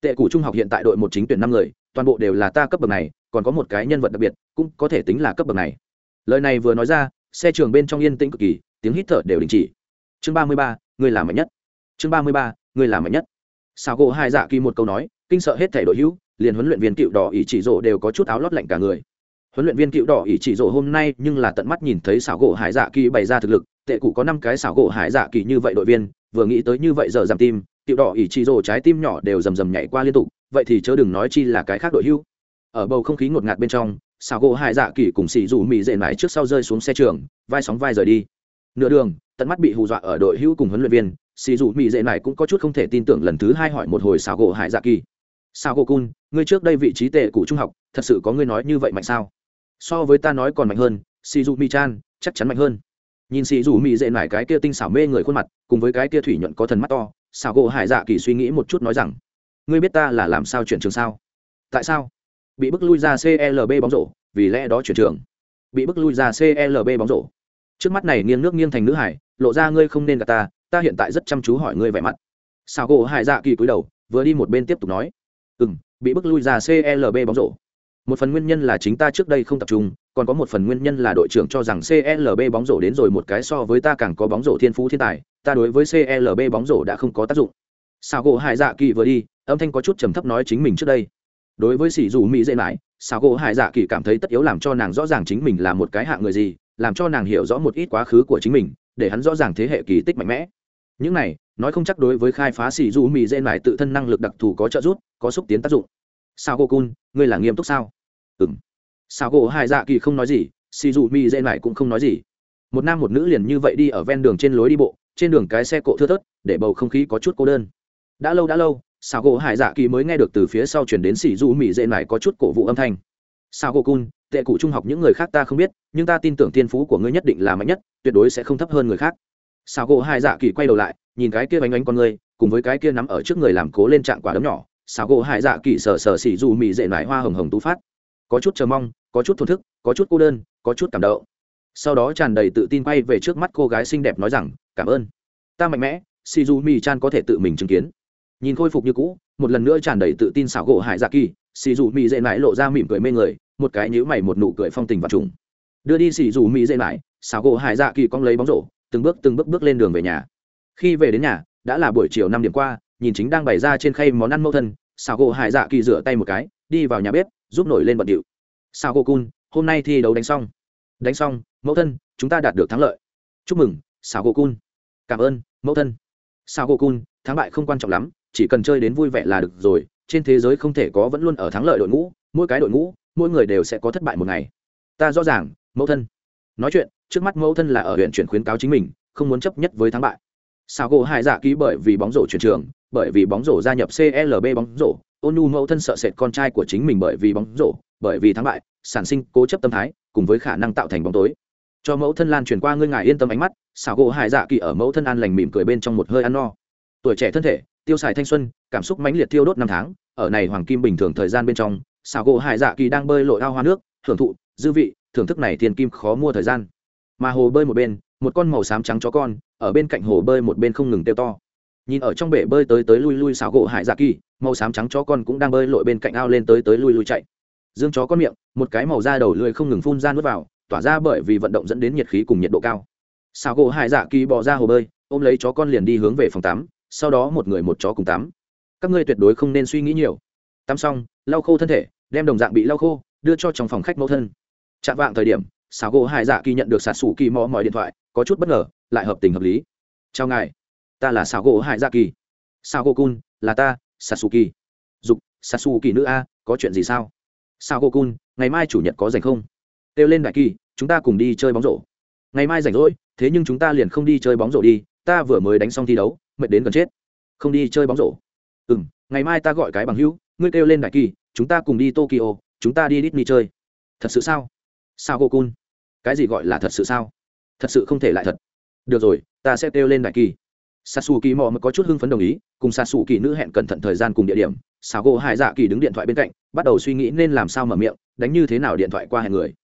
tệ cụ trung học hiện tại đội một chính tuyển năm người, toàn bộ đều là ta cấp bậc này, còn có một cái nhân vật đặc biệt, cũng có thể tính là cấp bậc này. Lời này vừa nói ra, xe trường bên trong yên tĩnh cực kỳ, tiếng hít thở đều đình chỉ. Chương ba mươi ba, người làm mạnh nhất. Chương ba mươi ba, người làm mạnh nhất. Sao gỗ hai dạ kỳ một câu nói, kinh sợ hết thể đội hữu, liền huấn luyện viên cựu đỏ ỷ chỉ rộ đều có chút áo lót lạnh cả người. Huấn luyện viên cựu đỏ ỷ chỉ rộ hôm nay nhưng là tận mắt nhìn thấy xảo gỗ hải dạ kỳ bày ra thực lực, tệ cụ có năm cái xảo gỗ hải dạ kỳ như vậy đội viên vừa nghĩ tới như vậy giờ giảm tim, tiểu đỏ ỷ chỉ rồ trái tim nhỏ đều rầm rầm nhảy qua liên tục, vậy thì chớ đừng nói chi là cái khác đội hưu. ở bầu không khí ngột ngạt bên trong xào gỗ hai dạ kỳ cùng xì dù mị dệ mãi trước sau rơi xuống xe trường, vai sóng vai rời đi. Nửa đường, tận mắt bị hù dọa ở đội hưu cùng huấn luyện viên xì dù mị dệ mãi cũng có chút không thể tin tưởng lần thứ hai hỏi một hồi xào gỗ hải dạ kỳ. Sao gỗ cun, ngươi trước đây vị trí tệ cụ trung học, thật sự có ngươi nói như vậy mạnh sao? So với ta nói còn mạnh hơn xì dù mị chan chắc chắn mạnh hơn nhìn xì dù mị dệ nải cái kia tinh xảo mê người khuôn mặt, cùng với cái kia thủy nhuận có thần mắt to, xảo gỗ hải dạ kỳ suy nghĩ một chút nói rằng, ngươi biết ta là làm sao chuyển trường sao? Tại sao? Bị bức lui ra clb bóng rổ, vì lẽ đó chuyển trường. Bị bức lui ra clb bóng rổ. Trước mắt này nghiêng nước nghiêng thành nữ hải, lộ ra ngươi không nên gặp ta ta hiện tại rất chăm chú hỏi ngươi vẻ mặt. Xảo gỗ hải dạ kỳ cúi đầu, vừa đi một bên tiếp tục nói ừ m bị bức lui ra clb bóng rổ một phần nguyên nhân là chính ta trước đây không tập trung, còn có một phần nguyên nhân là đội trưởng cho rằng clb bóng rổ đến rồi một cái so với ta càng có bóng rổ thiên phú thiên tài, ta đối với clb bóng rổ đã không có tác dụng. Sao gỗ hải dạ kỳ vừa đi, âm thanh có chút trầm thấp nói chính mình trước đây. Đối với sỉ dù mỹ dễ mãi sao gỗ hải dạ kỳ cảm thấy tất yếu làm cho nàng rõ ràng chính mình là một cái hạng người gì, làm cho nàng hiểu rõ một ít quá khứ của chính mình, để hắn rõ ràng thế hệ kỳ tích mạnh mẽ. Những này, nói không chắc đối với khai phá sỉ dù mỹ dễ mãi tự thân năng lực đặc thù có trợ giúp, có xúc tiến tác dụng. Sao gỗ cun ngươi là nghiêm túc sao? Ừng sao gỗ hải dạ kỳ không nói gì sỉ dù mi dễ mãi cũng không nói gì. Một nam một nữ liền như vậy đi ở ven đường trên lối đi bộ, trên đường cái xe cộ thưa thớt, để bầu không khí có chút cô đơn. Đã lâu đã lâu sao gỗ hải dạ kỳ mới nghe được từ phía sau chuyển đến xì du mỹ dễ mải có chút cổ vũ âm thanh. Sao gỗ cun, tệ cụ trung học những người khác ta không biết, nhưng ta tin tưởng thiên phú của ngươi nhất định là mạnh nhất, tuyệt đối sẽ không thấp hơn người khác. Sao gỗ hải dạ kỳ quay đầu lại, nhìn cái kia bánh bánh con ngươi cùng với cái kia nắm ở trước người làm cố lên trạng quả đấm nhỏ. Sao gỗ hải dạ kỳ sờ sờ xì du mỹ dễ mải hoa hồng hồng tú phát có chút chờ mong, có chút thổn thức, có chút cô đơn, có chút cảm động. Sau đó tràn đầy tự tin quay về trước mắt cô gái xinh đẹp nói rằng, cảm ơn. Ta mạnh mẽ si mi chan có thể tự mình chứng kiến. Nhìn khôi phục như cũ, một lần nữa tràn đầy tự tin xảo gỗ hải dạ kỳ xì Mi dễ mãi lộ ra mỉm cười mê người, một cái nhíu mày, một nụ cười phong tình và trùng. Đưa đi xì Mi dễ mãi xảo gỗ hải dạ kỳ cong lấy bóng rổ, từng bước từng bước bước lên đường về nhà. Khi về đến nhà, đã là buổi chiều năm điểm qua, nhìn chính đang bày ra trên khay món ăn mẫu thân, xảo gỗ hải dạ kỳ rửa tay một cái, đi vào nhà bếp giúp nổi lên bận điệu. Sao gỗ cun hôm nay thi đấu đánh xong? Đánh xong, mẫu thân, chúng ta đạt được thắng lợi. Chúc mừng, sao gỗ cun cảm ơn, mẫu thân. Sao gỗ cun thắng bại không quan trọng lắm, chỉ cần chơi đến vui vẻ là được rồi. Trên thế giới không thể có vẫn luôn ở thắng lợi đội ngũ, mỗi cái đội ngũ, mỗi người đều sẽ có thất bại một ngày. Ta rõ ràng, mẫu thân. Nói chuyện, trước mắt mẫu thân là ở huyện chuyển khuyến cáo chính mình, không muốn chấp nhất với thắng bại sao gỗ hai dạ ký bởi vì bóng rổ chuyển trường, bởi vì bóng rổ gia nhập clb bóng rổ. Ôn nhu mẫu thân sợ sệt con trai của chính mình bởi vì bóng rổ, bởi vì thắng bại, sản sinh cố chấp tâm thái, cùng với khả năng tạo thành bóng tối. Cho mẫu thân lan truyền qua ngươi ngài yên tâm ánh mắt xảo gỗ hải dạ kỳ ở mẫu thân an lành mỉm cười bên trong một hơi ăn no. Tuổi trẻ thân thể, tiêu xài thanh xuân, cảm xúc mãnh liệt tiêu đốt năm tháng, ở này hoàng kim bình thường thời gian bên trong xảo gỗ hải dạ kỳ đang bơi lội ao hoa nước thưởng thụ, dư vị, thưởng thức này tiền kim khó mua thời gian. Mà hồ bơi một bên một con màu xám trắng chó con, ở bên cạnh hồ bơi một bên không ngừng tiêu to. Nhìn ở trong bể bơi tới tới lui lui xào gỗ hải dạ kỳ, màu xám trắng chó con cũng đang bơi lội bên cạnh ao lên tới tới lui lui chạy. Dương chó con miệng, một cái màu da đầu lưỡi không ngừng phun ra nuốt vào, tỏa ra bởi vì vận động dẫn đến nhiệt khí cùng nhiệt độ cao. Xào gỗ hải dạ kỳ bỏ ra hồ bơi, ôm lấy chó con liền đi hướng về phòng tắm, sau đó một người một chó cùng tắm. Các ngươi tuyệt đối không nên suy nghĩ nhiều. Tắm xong, lau khô thân thể, đem đồng dạng bị lau khô, đưa cho trong phòng khách mẫu thân. Chạm vạng thời điểm xảo gỗ hải dạ kỳ nhận được sạt sủ kỳ mò mọi điện thoại, có chút bất ngờ, lại hợp tình hợp lý. Chào ngài, ta là xảo gỗ hải dạ kỳ. Sao gỗ cun, là ta, sạt sủ kỳ. Dục, sạt sủ kỳ nữ a, có chuyện gì sao? Sao gỗ cun, ngày mai chủ nhật có rảnh không? Kêu lên đại kỳ, chúng ta cùng đi chơi bóng rổ. Ngày mai rảnh rỗi, thế nhưng chúng ta liền không đi chơi bóng rổ đi, ta vừa mới đánh xong thi đấu, mệt đến gần chết. Không đi chơi bóng rổ. Ừ m ngày mai ta gọi cái bằng hữu, ngươi kêu lên đại kỳ, chúng ta cùng đi tokyo, chúng ta đi Disney chơi. Thật sự sao? Sao cô cun? Cái gì gọi là thật sự sao? Thật sự không thể lại thật. Được rồi, ta sẽ kêu lên đại kỳ. Sasu kỳ mò mới có chút hưng phấn đồng ý, cùng sasu kỳ nữ hẹn cẩn thận thời gian cùng địa điểm. Sao cô hải dạ kỳ đứng điện thoại bên cạnh, bắt đầu suy nghĩ nên làm sao mở miệng, đánh như thế nào điện thoại qua hẹn người.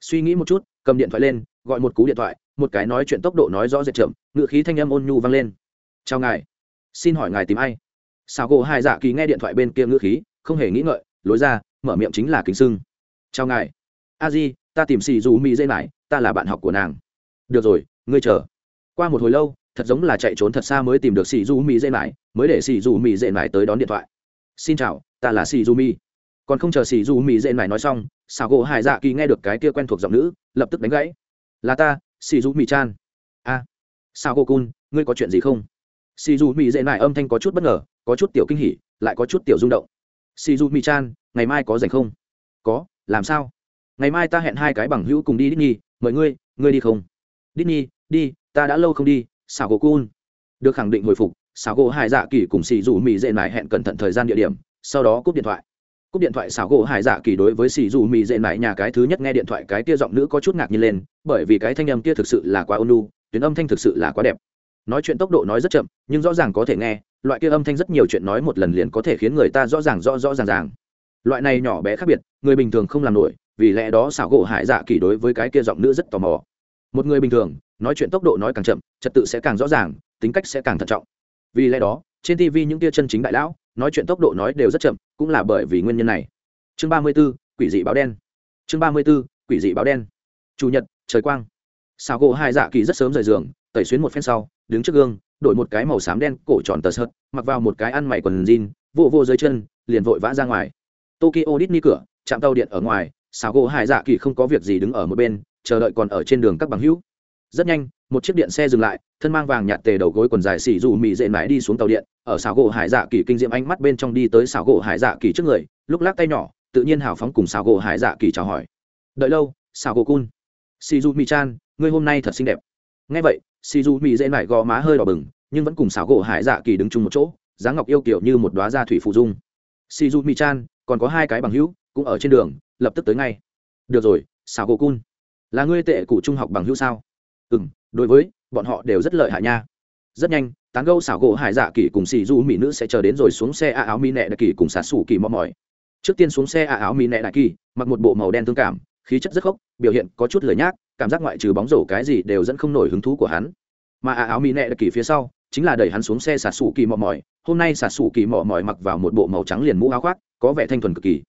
Suy nghĩ một chút, cầm điện thoại lên, gọi một cú điện thoại, một cái nói chuyện tốc độ nói rõ rệt chậm ngự khí thanh âm ôn nhu vang lên. Chào ngài. Xin hỏi ngài tìm ai? Sao cô hai dạ kỳ nghe điện thoại bên kia ngự khí, không hề nghĩ ngợi, lối ra, mở miệng chính là kính sưng. Chào ngài. A di ta tìm xì dù mỹ dây mải ta là bạn học của nàng. Được rồi ngươi chờ. Qua một hồi lâu thật giống là chạy trốn thật xa mới tìm được xì dù mỹ dây mải mới để xì dù mỹ dây mải tới đón điện thoại. Xin chào ta là xì dù mỹ còn không chờ xì dù mỹ dây mải nói xong xào gỗ hải dạ kỳ nghe được cái kia quen thuộc giọng nữ lập tức đánh gãy. Là ta xì dù mỹ chan. A. À, sao gỗ cun ngươi có chuyện gì không? Xì dù mỹ dễ mải âm thanh có chút bất ngờ có chút tiểu kinh hỉ lại có chút tiểu rung động. Xì dù mỹ chan ngày mai có rảnh không? Có làm sao? Ngày mai ta hẹn hai cái bằng hữu cùng đi Disney, mời ngươi, ngươi đi không? Disney, đi, ta đã lâu không đi, Sào gỗ cun. Được khẳng định hồi phục, Sào gỗ hải dạ kỳ cùng xì rủ mì dễ nải hẹn cẩn thận thời gian địa điểm, sau đó cúp điện thoại. Cúp điện thoại sào gỗ hải dạ kỳ đối với xì rủ mì dễ nải nhà cái thứ nhất nghe điện thoại cái kia giọng nữ có chút ngạc nhiên lên, bởi vì cái thanh âm kia thực sự là quá ôn nhu, tuyến âm thanh thực sự là quá đẹp. Nói chuyện tốc độ nói rất chậm, nhưng rõ ràng có thể nghe, loại kia âm thanh rất nhiều chuyện nói một lần liền có thể khiến người ta rõ ràng rõ rõ ràng ràng. Loại này nhỏ bé khác biệt, người bình thường không làm nổi, vì lẽ đó xảo gỗ hải dạ kỳ đối với cái kia giọng nữ rất tò mò. Một người bình thường, nói chuyện tốc độ nói càng chậm, trật tự sẽ càng rõ ràng, tính cách sẽ càng thận trọng. Vì lẽ đó, trên tv những kia chân chính đại lão, nói chuyện tốc độ nói đều rất chậm, cũng là bởi vì nguyên nhân này. Chương ba mươi b ố quỷ dị báo đen. Chương ba mươi b ố quỷ dị báo đen. Chủ nhật, trời quang. Xảo gỗ hai dạ kỳ rất sớm rời giường, tẩy xuyến một phen sau, đứng trước gương, đổi một cái màu xám đen cổ tròn tờ sợt, mặc vào một cái ăn mày quần jean vô vô dưới chân, liền vội vã ra ngoài. Tokyo Disney cửa chạm tàu điện ở ngoài xào gỗ hải dạ kỳ không có việc gì đứng ở một bên, chờ đợi còn ở trên đường các bằng hữu. Rất nhanh, một chiếc điện xe dừng lại, thân mang vàng nhạt tề đầu gối quần dài xỉ dù mị dệ mãi đi xuống tàu điện, ở xào gỗ hải dạ kỳ kinh diệm ánh mắt bên trong đi tới xào gỗ hải dạ kỳ trước người, lúc lắc tay nhỏ, tự nhiên hào phóng cùng xào gỗ hải dạ kỳ chào hỏi. Đợi lâu xào gỗ cun. Xỉ dù mị chan, ngươi hôm nay thật xinh đẹp. Ngay vậy, xỉ dù mị dễ mãi gò má hơi đỏ bừng, nhưng vẫn cùng xào gỗ hải dạ kỳ đứng chung một chỗ giá ngọc yêu kiểu như một đoá gia thủy phụ dung. Xỉ dù mị chan, còn có hai cái bằng hữu, cũng ở trên đường lập tức tới ngay. Được rồi xào gỗ cun. Là ngươi tệ cụ trung học bằng hữu sao? Ừ m đối với, bọn họ đều rất lợi hại nha. Rất nhanh, tán gâu xảo gỗ hải dạ kỳ cùng xì du mỹ nữ sẽ chờ đến rồi xuống xe a áo mi nẹ đại kỳ cùng xả xù kỳ mò mỏi. Trước tiên xuống xe a áo mi nẹ đại kỳ mặc một bộ màu đen thương cảm, khí chất rất khốc, biểu hiện có chút lời nhác, cảm giác ngoại trừ bóng rổ cái gì đều dẫn không nổi hứng thú của hắn. Mà a áo mi nẹ đại kỳ phía sau, chính là đẩy hắn xuống xe xả xù kỳ mò mỏi. Hôm nay xả xù kỳ mò mỏi mặc vào một bộ màu trắng liền mũ áo khoác, có vẻ thanh thuần cực kỳ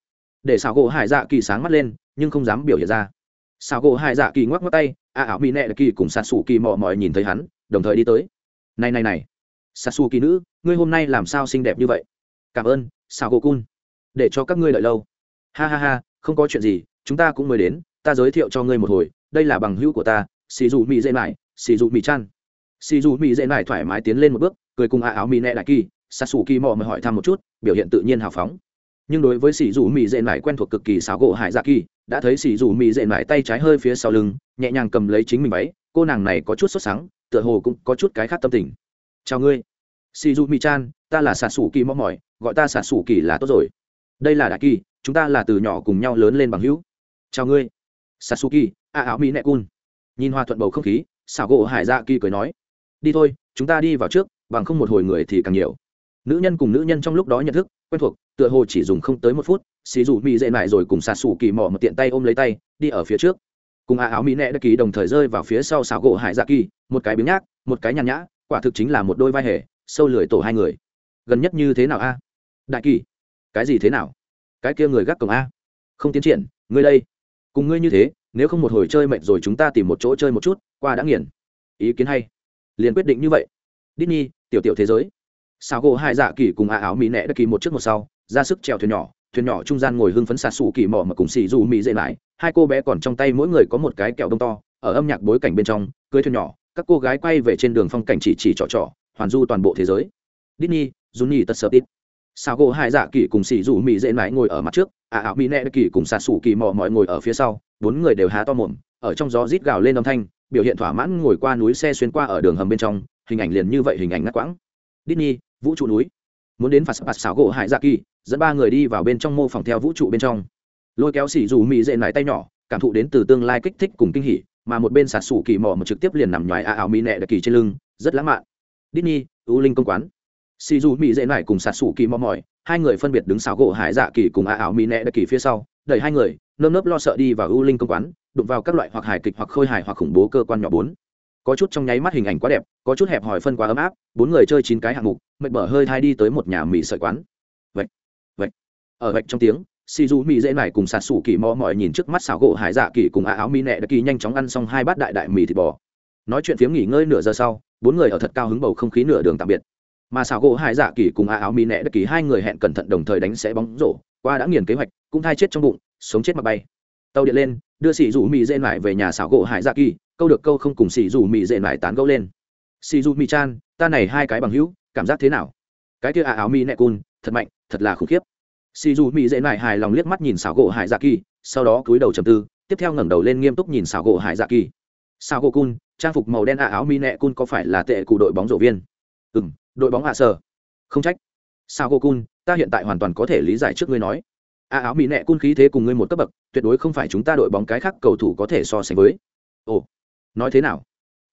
để xảo gỗ hải dạ kỳ sáng mắt lên, nhưng không dám biểu hiện ra. Xảo gỗ hải dạ kỳ ngoắc ngoắc tay, a ảo mỹ nệ kỳ cùng sạt sủ kỳ mò mỏi nhìn thấy hắn, đồng thời đi tới. Này này này, sạt sủ kỳ nữ, ngươi hôm nay làm sao xinh đẹp như vậy? Cảm ơn, xảo gỗ cun. Để cho các ngươi đợi lâu. Ha ha ha, không có chuyện gì, chúng ta cũng mới đến, ta giới thiệu cho ngươi một hồi, đây là bằng hữu của ta, xì dù mỹ dễ mải xì dù mỹ chăn xì dù mỹ dễ mải thoải mái tiến lên một bước, cười cùng a áo mỹ nệ đại kỳ, sạt sủ kỳ mò mà hỏi thăm một chút, biểu hiện tự nhiên hào phóng nhưng đối với sỉ dù mỹ dệ mải quen thuộc cực kỳ xáo gỗ hải dạ kỳ, đã thấy sỉ dù mỹ dệ mải tay trái hơi phía sau lưng, nhẹ nhàng cầm lấy chính mình váy, cô nàng này có chút sốt sáng tựa hồ cũng có chút cái khác tâm tình. Chào ngươi. Sỉ dù mỹ chan, ta là xạ sủ kỳ mong mỏi, gọi ta xạ sủ kỳ là tốt rồi. Đây là đại kỳ, chúng ta là từ nhỏ cùng nhau lớn lên bằng hữu. Chào ngươi. Sasuki a áo mỹ nẹ cun. Nhìn hoa thuận bầu không khí, xảo gỗ hải dạ kỳ cười nói, đi thôi, chúng ta đi vào trước, bằng không một hồi người thì càng nhiều nữ nhân cùng nữ nhân trong lúc đó nhận thức quen thuộc tựa hồ chỉ dùng không tới một phút xì dù mỹ dễ lại rồi cùng xà xù kỳ mò một tiện tay ôm lấy tay đi ở phía trước. Cùng a áo mỹ nẹ đã kỳ đồng thời rơi vào phía sau xào gỗ hải dạ kỳ một cái biếng nhác một cái nhàn nhã quả thực chính là một đôi vai hề sâu lười tổ hai người. Gần nhất như thế nào a? Đại kỳ cái gì thế nào? Cái kia người gác cổng a? Không tiến triển ngươi đây. Cùng ngươi như thế nếu không một hồi chơi mệt rồi chúng ta tìm một chỗ chơi một chút qua đã nghiền. Ý kiến hay. Liền quyết định như vậy. Disney, tiểu tiểu thế giới sao gỗ hai dạ kỳ cùng a áo mỹ nẹ đã kỳ một trước một sau ra sức trèo thuyền nhỏ thuyền nhỏ trung gian ngồi hưng phấn xà xù kỳ mỏ mà cùng xì dù mỹ dễ lại. Hai cô bé còn trong tay mỗi người có một cái kẹo đông to ở âm nhạc bối cảnh bên trong cưới thuyền nhỏ các cô gái quay về trên đường phong cảnh chỉ chỉ trọ trọ hoàn du toàn bộ thế giới. Disney, Juni tật sợ tít. Sao gỗ hai dạ kỳ cùng xì dù mỹ dễ mãi ngồi ở mặt trước a áo mỹ nẹ kỳ cùng xà xù kỳ mỏ mọi ngồi ở phía sau bốn người đều há to mồm ở trong gió rít gào lên âm thanh biểu hiện thỏa mãn ngồi qua núi xe xuyên qua ở đường hầm bên trong hình ảnh liền như vậy hình ảnh ngắt quãng. Disney, vũ trụ núi. Muốn đến phạt phạt xảo gỗ hải dạ kỳ dẫn ba người đi vào bên trong mô phỏng theo vũ trụ bên trong. Lôi kéo xỉ dù mị dện nải tay nhỏ cảm thụ đến từ tương lai kích thích cùng kinh hỉ mà một bên sạt sủ kỳ mò một trực tiếp liền nằm nhòi a ảo mỹ nệ đặc kỳ trên lưng rất lãng mạn. Disney, U Linh công quán. xỉ dù mỹ dện nải cùng sạt sủ kỳ mò mỏi, hai người phân biệt đứng xảo gỗ hải dạ kỳ cùng a ảo mỹ nệ đặc kỳ phía sau, đẩy hai người, nơm nớp lo sợ đi vào U Linh công quán, đụng vào các loại hoặc hài kịch hoặc khôi hài hoặc khủng bố cơ quan nhỏ bốn có chút trong nháy mắt hình ảnh quá đẹp, có chút hẹp hòi phân quá ấm áp, bốn người chơi chín cái hạng mục, mệt mở hơi thai đi tới một nhà mì sợi quán. Vạch vạch. Ở vạch trong tiếng xì du mì dễ này cùng sạt sủ kỳ mò mỏi nhìn trước mắt xảo gỗ hải dạ kỳ cùng á áo mi nẹ đã kỳ nhanh chóng ăn xong hai bát đại đại mì thịt bò. Nói chuyện phiếm nghỉ ngơi nửa giờ sau, bốn người ở thật cao hứng bầu không khí nửa đường tạm biệt. Mà xảo gỗ hải dạ kỳ cùng á áo mi nẹ đã kỳ hai người hẹn cẩn thận đồng thời đánh sẽ bóng rổ, qua đã nghiền kế hoạch, cũng thai chết trong bụng, sống chết mà bay. Tàu điện lên, đưa xì rủ mì dễ lại về nhà xảo gỗ hải dạ kỳ câu được câu không cùng xì dù mị dễ lại tán gẫu lên. Xì dù mị chan, ta này hai cái bằng hữu, cảm giác thế nào? Cái kia à áo mi nẹ cun, thật mạnh, thật là khủng khiếp. Xì dù mị dễ lại hài lòng liếc mắt nhìn xảo gỗ hải dạ kỳ, sau đó cúi đầu trầm tư, tiếp theo ngẩng đầu lên nghiêm túc nhìn xảo gỗ hải dạ kỳ. Xảo gỗ cun, trang phục màu đen à áo mi nẹ cun có phải là tệ cụ đội bóng rổ viên? Ừ m đội bóng hạ sở không trách. Xảo gỗ cun, ta hiện tại hoàn toàn có thể lý giải trước ngươi nói. À áo mỹ nẹ cun khí thế cùng ngươi một cấp bậc, tuyệt đối không phải chúng ta đội bóng cái khác cầu thủ có thể so sánh với. Ồ nói thế nào?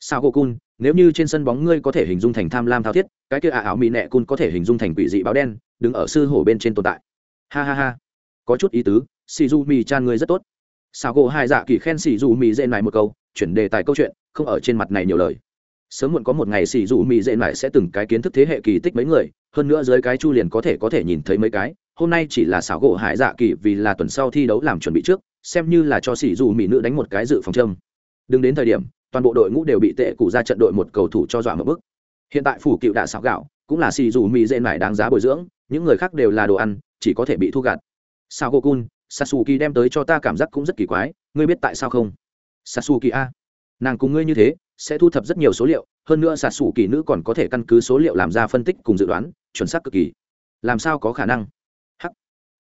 Sao gỗ cun nếu như trên sân bóng ngươi có thể hình dung thành tham lam thao thiết, cái kia ạ ảo mỹ nẹ cun có thể hình dung thành quỷ dị báo đen, đứng ở sư hổ bên trên tồn tại. Ha ha ha. Có chút ý tứ xì du mì chan người rất tốt. Sao gỗ hai dạ kỳ khen xì du mì dễ này một câu, chuyển đề tài câu chuyện, không ở trên mặt này nhiều lời. Sớm muộn có một ngày xì du mì dễ này sẽ từng cái kiến thức thế hệ kỳ tích mấy người, hơn nữa dưới cái chu liền có thể có thể nhìn thấy mấy cái. Hôm nay chỉ là xảo gỗ hải dạ kỳ vì là tuần sau thi đấu làm chuẩn bị trước, xem như là cho xì du mì nữ đánh một cái dự phòng châm đừng đến thời điểm, toàn bộ đội ngũ đều bị tệ cụ ra trận đội một cầu thủ cho dọa một bức. Hiện tại phủ cựu đạ xảo gạo, cũng là xì dù mì dễ này đáng giá bồi dưỡng, những người khác đều là đồ ăn, chỉ có thể bị thu gạt. sao cô cun sasuki đem tới cho ta cảm giác cũng rất kỳ quái, ngươi biết tại sao không? Sasuki a. Nàng cùng ngươi như thế, sẽ thu thập rất nhiều số liệu, hơn nữa sasuki nữ còn có thể căn cứ số liệu làm ra phân tích cùng dự đoán, chuẩn xác cực kỳ. Làm sao có khả năng? Hắc.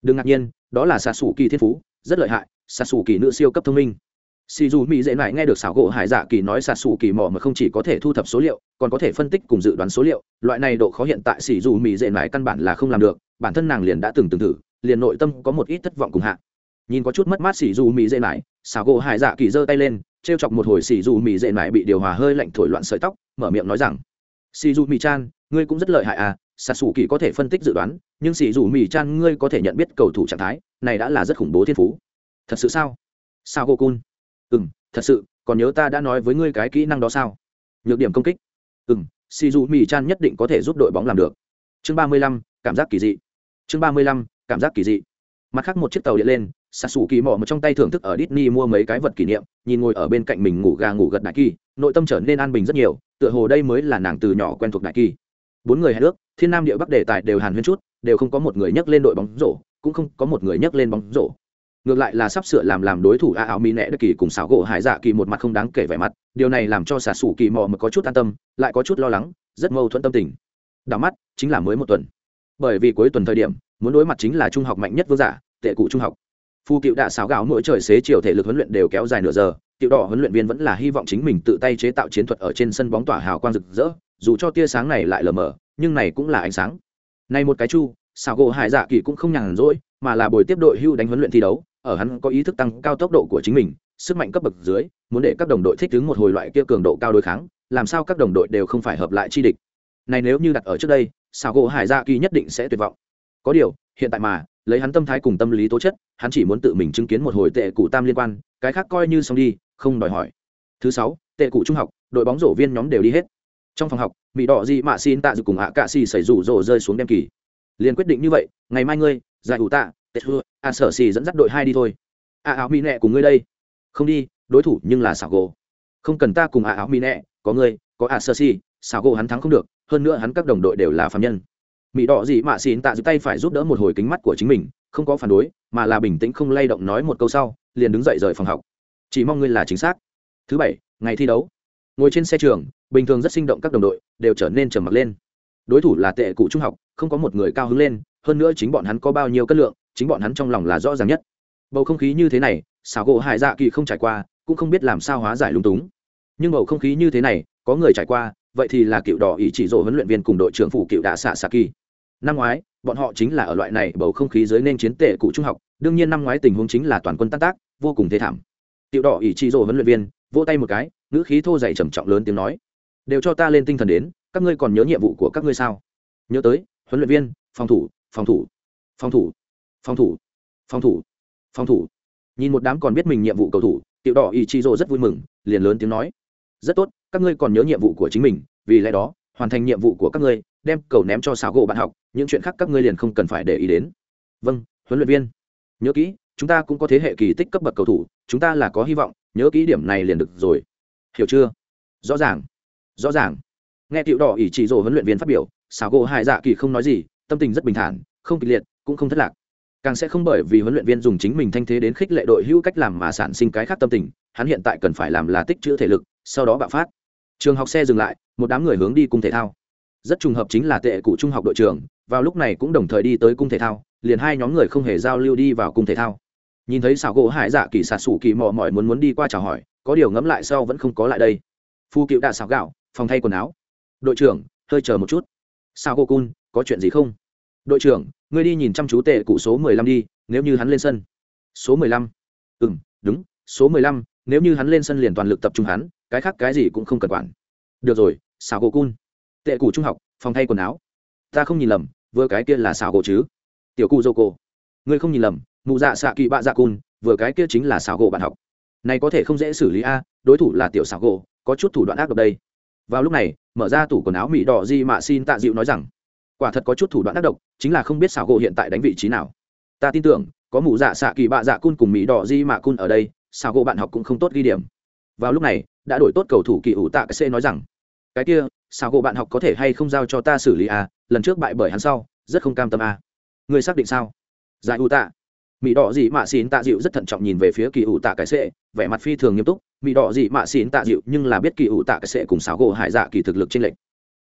Đừng ngạc nhiên, đó là sasuki thiên phú, rất lợi hại sasuki nữ siêu cấp thông minh xì dù mỹ dễ lại nghe được xảo gỗ hải dạ kỳ nói sạt sủ kỳ mò mà không chỉ có thể thu thập số liệu, còn có thể phân tích cùng dự đoán số liệu. Loại này độ khó hiện tại xì dù mỹ dễ lại căn bản là không làm được, bản thân nàng liền đã từng từng thử, liền nội tâm có một ít thất vọng cùng hạ. Nhìn có chút mất mát xì dù mỹ dễ lại xảo gỗ hải dạ kỳ giơ tay lên, trêu chọc một hồi xì dù mỹ dễ lại bị điều hòa hơi lạnh thổi loạn sợi tóc, mở miệng nói rằng, xì dù mỹ chan, ngươi cũng rất lợi hại à sạt sủ kỳ có thể phân tích dự đoán, nhưng xì dù mỹ chan ngươi có thể nhận biết cầu thủ trạng thái, này đã là rất khủng bố thiên phú. Thật sự sao? Sao cô cun? Ừ m thật sự còn nhớ ta đã nói với ngươi cái kỹ năng đó sao? Nhược điểm công kích. Ừ m si du mi chan nhất định có thể giúp đội bóng làm được. Chương ba mươi lăm cảm giác kỳ dị. Chương ba mươi lăm cảm giác kỳ dị. Mặt khác một chiếc tàu điện lên xa xù kỳ mò một trong tay thưởng thức ở Disney mua mấy cái vật kỷ niệm nhìn ngồi ở bên cạnh mình ngủ gà ngủ gật đại kỳ nội tâm trở nên an bình rất nhiều tựa hồ đây mới là nàng từ nhỏ quen thuộc đại kỳ bốn người hai nước, thiên nam địa bắc đề tài đều hàn huyên chút đều không có một người nhắc lên đội bóng rổ cũng không có một người nhắc lên bóng rổ ngược lại là sắp sửa làm làm đối thủ a áo mỹ nẹ đất kỳ cùng xảo gỗ hải dạ kỳ một mặt không đáng kể vẻ mặt, điều này làm cho xà sủ kỳ mò mà có chút an tâm, lại có chút lo lắng, rất mâu thuẫn tâm tình. Đảo mắt, chính là mới một tuần. Bởi vì cuối tuần thời điểm, muốn đối mặt chính là trung học mạnh nhất vương giả, tệ cụ trung học. Phu cựu đạ xáo gạo mỗi trời xế chiều thể lực huấn luyện đều kéo dài nửa giờ, cựu đỏ huấn luyện viên vẫn là hy vọng chính mình tự tay chế tạo chiến thuật ở trên sân bóng tỏa hào quang rực rỡ, dù cho tia sáng này lại lờ mờ, nhưng này cũng là ánh sáng. Này một cái chu, xảo gỗ hải dạ kỳ cũng không nhàn rỗi, mà là buổi tiếp đội hưu đánh huấn luyện thi đấu ở hắn có ý thức tăng cao tốc độ của chính mình, sức mạnh cấp bậc dưới, muốn để các đồng đội thích ứng một hồi loại kia cường độ cao đối kháng, làm sao các đồng đội đều không phải hợp lại chi địch. Này nếu như đặt ở trước đây sao gỗ hải gia kỳ nhất định sẽ tuyệt vọng. Có điều, hiện tại mà, lấy hắn tâm thái cùng tâm lý tố chất, hắn chỉ muốn tự mình chứng kiến một hồi tệ cụ tam liên quan, cái khác coi như xong đi, không đòi hỏi. Thứ sáu, tệ cụ trung học, đội bóng rổ viên nhóm đều đi hết. Trong phòng học, mỹ đỏ gì mà xin tạ dự cùng ạ cạ xì xảy rủ rổ rơi xuống đem kỳ. Liền quyết định như vậy, ngày mai ngươi, giải ủ tạ tết hưa a à, sở xì dẫn dắt đội hai đi thôi. A áo mỹ nẹ cùng ngươi đây. Không đi, đối thủ nhưng là xảo gỗ không cần ta cùng a áo mỹ nẹ, có ngươi, có a sở xì, xảo gỗ hắn thắng không được, hơn nữa hắn các đồng đội đều là phạm nhân. Mỹ đỏ gì mà xin tạ giữ tay phải giúp đỡ một hồi kính mắt của chính mình, không có phản đối, mà là bình tĩnh không lay động nói một câu sau, liền đứng dậy rời phòng học. Chỉ mong ngươi là chính xác. Thứ bảy, ngày thi đấu. Ngồi trên xe trường, bình thường rất sinh động các đồng đội đều trở nên trầm mặc lên. Đối thủ là tệ cụ trung học, không có một người cao hứng lên, hơn nữa chính bọn hắn có bao nhiêu cân lượng chính bọn hắn trong lòng là rõ ràng nhất. Bầu không khí như thế này, xảo gỗ hải dạ kỳ không trải qua, cũng không biết làm sao hóa giải lung túng. Nhưng bầu không khí như thế này, có người trải qua, vậy thì là cựu đỏ ý chỉ dỗ huấn luyện viên cùng đội trưởng phủ cựu đạ xạ xạ kỳ. Năm ngoái, bọn họ chính là ở loại này bầu không khí dưới nên chiến tệ cụ trung học, đương nhiên năm ngoái tình huống chính là toàn quân tan tác, vô cùng thế thảm. Cựu đỏ ý chỉ dỗ huấn luyện viên, vỗ tay một cái, ngữ khí thô dày trầm trọng lớn tiếng nói, đều cho ta lên tinh thần đến, các ngươi còn nhớ nhiệm vụ của các ngươi sao? Nhớ tới, huấn luyện viên, phòng thủ phòng thủ phòng thủ phòng thủ phòng thủ phòng thủ. Nhìn một đám còn biết mình nhiệm vụ cầu thủ, tiểu đỏ ý chí rô rất vui mừng, liền lớn tiếng nói. Rất tốt, các ngươi còn nhớ nhiệm vụ của chính mình, vì lẽ đó, hoàn thành nhiệm vụ của các ngươi, đem cầu ném cho xảo gỗ bạn học, những chuyện khác các ngươi liền không cần phải để ý đến. Vâng huấn luyện viên. Nhớ kỹ, chúng ta cũng có thế hệ kỳ tích cấp bậc cầu thủ, chúng ta là có hy vọng, nhớ kỹ điểm này liền được rồi. Hiểu chưa? Rõ ràng rõ ràng. Nghe tiểu đỏ ý chỉ rồ huấn luyện viên phát biểu xảo gỗ hải dạ kỳ không nói gì, tâm tình rất bình thản, không kịch liệt, cũng không thất lạc càng sẽ không bởi vì huấn luyện viên dùng chính mình thanh thế đến khích lệ đội hữu cách làm mà sản sinh cái khác tâm tình, hắn hiện tại cần phải làm là tích chữ thể lực, sau đó bạo phát. Trường học xe dừng lại, một đám người hướng đi cung thể thao. Rất trùng hợp chính là tệ cụ trung học đội trường vào lúc này cũng đồng thời đi tới cung thể thao, liền hai nhóm người không hề giao lưu đi vào cung thể thao. Nhìn thấy xảo gỗ hải dạ kỳ sạt sủ kỳ mò mỏi muốn muốn đi qua chào hỏi, có điều ngẫm lại sau vẫn không có lại đây. Phu cựu đã xào gạo, phòng thay quần áo. Đội trưởng, hơi chờ một chút. Sao cô cun, có chuyện gì không? Đội trưởng, ngươi đi nhìn chăm chú tệ cụ số mười lăm đi, nếu như hắn lên sân. Số mười lăm? Ừ m đúng, số mười lăm, nếu như hắn lên sân liền toàn lực tập trung hắn, cái khác cái gì cũng không cần quản. Được rồi xào gỗ cun. Tệ cụ trung học, phòng thay quần áo. Ta không nhìn lầm, vừa cái kia là xào gỗ chứ? Tiểu cụ dô cô. Ngươi không nhìn lầm, mụ dạ xạ kỵ bạ dạ cun, vừa cái kia chính là xào gỗ bạn học. Này có thể không dễ xử lý a, đối thủ là tiểu xào gỗ, có chút thủ đoạn ác độc đây. Vào lúc này, mở ra tủ quần áo mỹ đỏ di mạ xin tạ dịu nói rằng quả thật có chút thủ đoạn tác độc, chính là không biết xảo gỗ hiện tại đánh vị trí nào. Ta tin tưởng, có mụ dạ xạ kỳ bạ dạ cun cùng mỹ đỏ di mạ cun ở đây, xảo gỗ bạn học cũng không tốt ghi điểm. Vào lúc này, đã đổi tốt cầu thủ kỳ ủ tạ cái c nói rằng, cái kia, xảo gỗ bạn học có thể hay không giao cho ta xử lý à? Lần trước bại bởi hắn sau, rất không cam tâm à? Người xác định sao? Giải ủ tạ. Mỹ đỏ dị mạ xin tạ dịu rất thận trọng nhìn về phía kỳ ủ tạ cái sệ vẻ mặt phi thường nghiêm túc. Mỹ đỏ dị mạ xin tạ dịu nhưng là biết kỳ ủ tạ cái sệ cùng xảo gỗ hải dạ kỳ thực lực trên lệnh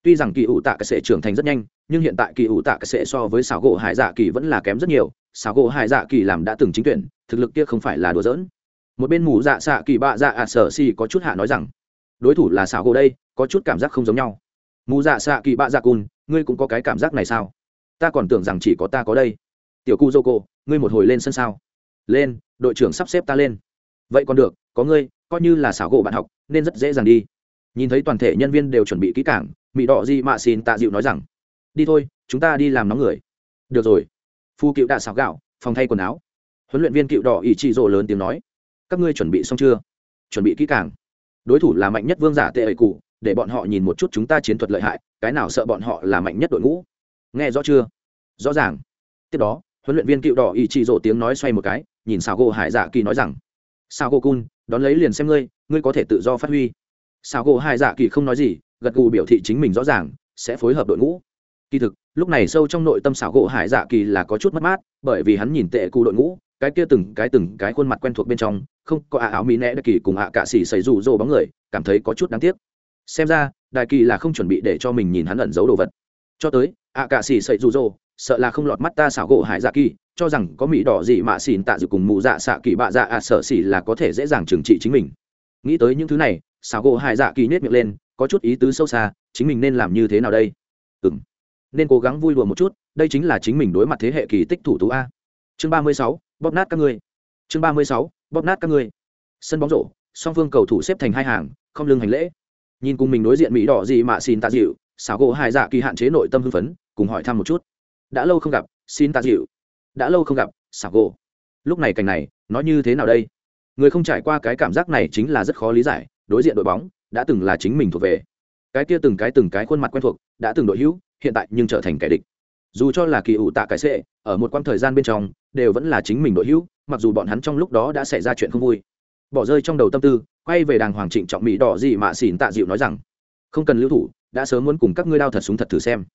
tuy rằng kỳ ủ tạ cái sệ trưởng thành rất nhanh, nhưng hiện tại kỳ ủ tạ cái sệ so với xảo gỗ hải dạ kỳ vẫn là kém rất nhiều. Xảo gỗ hải dạ kỳ làm đã từng chính tuyển, thực lực kia không phải là đùa giỡn. Một bên mù dạ xạ kỳ bạ dạ ạ sở si có chút hạ nói rằng, đối thủ là xảo gỗ đây, có chút cảm giác không giống nhau. Mù dạ xạ kỳ bạ dạ cùn, ngươi cũng có cái cảm giác này sao? Ta còn tưởng rằng chỉ có ta có đây. Tiểu cu dô cô, ngươi một hồi lên sân sao? Lên, đội trưởng sắp xếp ta lên. Vậy còn được, có ngươi, coi như là xảo gỗ bạn học, nên rất dễ dàng đi. Nhìn thấy toàn thể nhân viên đều chuẩn bị kỹ cảng mỹ đỏ di mạ xin tạ dịu nói rằng, đi thôi, chúng ta đi làm nóng người. Được rồi. Phu cựu đã xào gạo, phòng thay quần áo. Huấn luyện viên cựu đỏ ỷ trị rộ lớn tiếng nói, các ngươi chuẩn bị xong chưa? Chuẩn bị kỹ càng. Đối thủ là mạnh nhất vương giả tệ ẩy cụ, để bọn họ nhìn một chút chúng ta chiến thuật lợi hại, cái nào sợ bọn họ là mạnh nhất đội ngũ? Nghe rõ chưa? Rõ ràng. Tiếp đó, huấn luyện viên cựu đỏ ỷ trị rộ tiếng nói xoay một cái, nhìn xào gỗ hải dạ kỳ nói rằng xào gỗ cun, đón lấy liền xem ngươi ngươi có thể tự do phát huy. Xào gỗ hải dạ kỳ không nói gì gật gù biểu thị chính mình rõ ràng, sẽ phối hợp đội ngũ. Kỳ thực, lúc này sâu trong nội tâm xảo gỗ hải dạ kỳ là có chút mất mát, bởi vì hắn nhìn tệ cụ đội ngũ, cái kia từng cái từng cái khuôn mặt quen thuộc bên trong, không có ạ áo mỹ nẽ đặc kỳ cùng ạ cạ xỉ xảy rủ rồ bóng người, cảm thấy có chút đáng tiếc. Xem ra, đại kỳ là không chuẩn bị để cho mình nhìn hắn ẩn giấu đồ vật. Cho tới, ạ cạ xỉ xảy rủ rồ, sợ là không lọt mắt ta xảo gỗ hải dạ kỳ, cho rằng có mỹ đỏ gì mà xỉn tạ dự cùng mụ dạ xạ kỳ bạ dạ ạ sợ xỉ là có thể dễ dàng trừng trị chính mình. Nghĩ tới những thứ này, xảo gỗ hải dạ kỳ nhét miệng lên có chút ý tứ sâu xa, chính mình nên làm như thế nào đây? Ừng nên cố gắng vui đùa một chút, đây chính là chính mình đối mặt thế hệ kỳ tích thủ tú a. Chương ba mươi sáu, bóp nát các ngươi. Chương ba mươi sáu, bóp nát các ngươi. Sân bóng rổ, song phương cầu thủ xếp thành hai hàng, không lưng hành lễ. Nhìn cùng mình đối diện mỹ đỏ gì mà xin tạ dịu, xảo gỗ hải dạ kỳ hạn chế nội tâm hưng phấn, cùng hỏi thăm một chút. Đã lâu không gặp, xin tạ dịu. Đã lâu không gặp, xảo gỗ. Lúc này cảnh này, nó như thế nào đây? Người không trải qua cái cảm giác này chính là rất khó lý giải, đối diện đội bóng đã từng là chính mình thuộc về. Cái kia từng cái từng cái khuôn mặt quen thuộc đã từng đội hữu, hiện tại nhưng trở thành kẻ địch. Dù cho là kỳ ủ tạ cái sệ, ở một quãng thời gian bên trong, đều vẫn là chính mình đội hữu, mặc dù bọn hắn trong lúc đó đã xảy ra chuyện không vui. Bỏ rơi trong đầu tâm tư, quay về đàng hoàng trịnh trọng mỹ đỏ gì mà xỉn tạ dịu nói rằng, không cần lưu thủ, đã sớm muốn cùng các ngươi đao thật súng thật thử xem.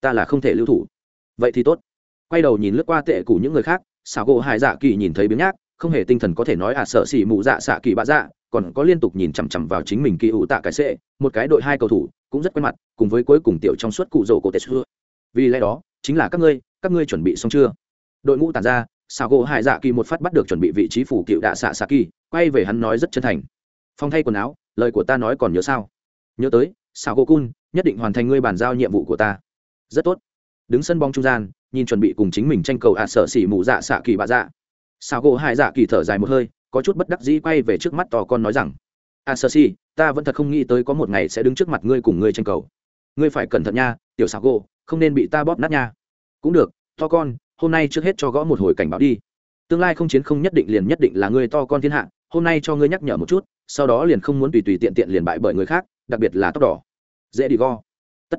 Ta là không thể lưu thủ. Vậy thì tốt. Quay đầu nhìn lướt qua tệ củ những người khác, xảo gỗ hải dạ kỳ nhìn thấy biếng nhác, không hề tinh thần có thể nói à sợ xỉ mụ dạ xạ kỳ bạ dạ còn có liên tục nhìn chằm chằm vào chính mình kỳ ủ tạ cái sệ một cái đội hai cầu thủ, cũng rất quen mặt, cùng với cuối cùng tiểu trong suốt cụ rổ cổ tệ xưa. Vì lẽ đó, chính là các ngươi các ngươi chuẩn bị xong chưa? Đội ngũ tàn ra sao gỗ hải dạ kỳ một phát bắt được chuẩn bị vị trí phủ cựu đạ xạ xạ kỳ, quay về hắn nói rất chân thành. Phong thay quần áo, lời của ta nói còn nhớ sao? Nhớ tới sao gỗ cun nhất định hoàn thành ngươi bàn giao nhiệm vụ của ta. Rất tốt. Đứng sân bóng trung gian, nhìn chuẩn bị cùng chính mình tranh cầu ạ à xỉ mù dạ xạ kỳ bạ dạ. Sao gỗ hai dạ kỳ thở dài một hơi có chút bất đắc dĩ quay về trước mắt to con nói rằng, a sơ si, ta vẫn thật không nghĩ tới có một ngày sẽ đứng trước mặt ngươi cùng ngươi tranh cầu. Ngươi phải cẩn thận nha, tiểu sao gỗ, không nên bị ta bóp nát nha. Cũng được, to con, hôm nay trước hết cho gõ một hồi cảnh báo đi. Tương lai không chiến không nhất định liền nhất định là ngươi to con thiên hạ, hôm nay cho ngươi nhắc nhở một chút, sau đó liền không muốn tùy tùy tiện tiện liền bại bởi người khác, đặc biệt là tóc đỏ. Dễ đi go. Tất,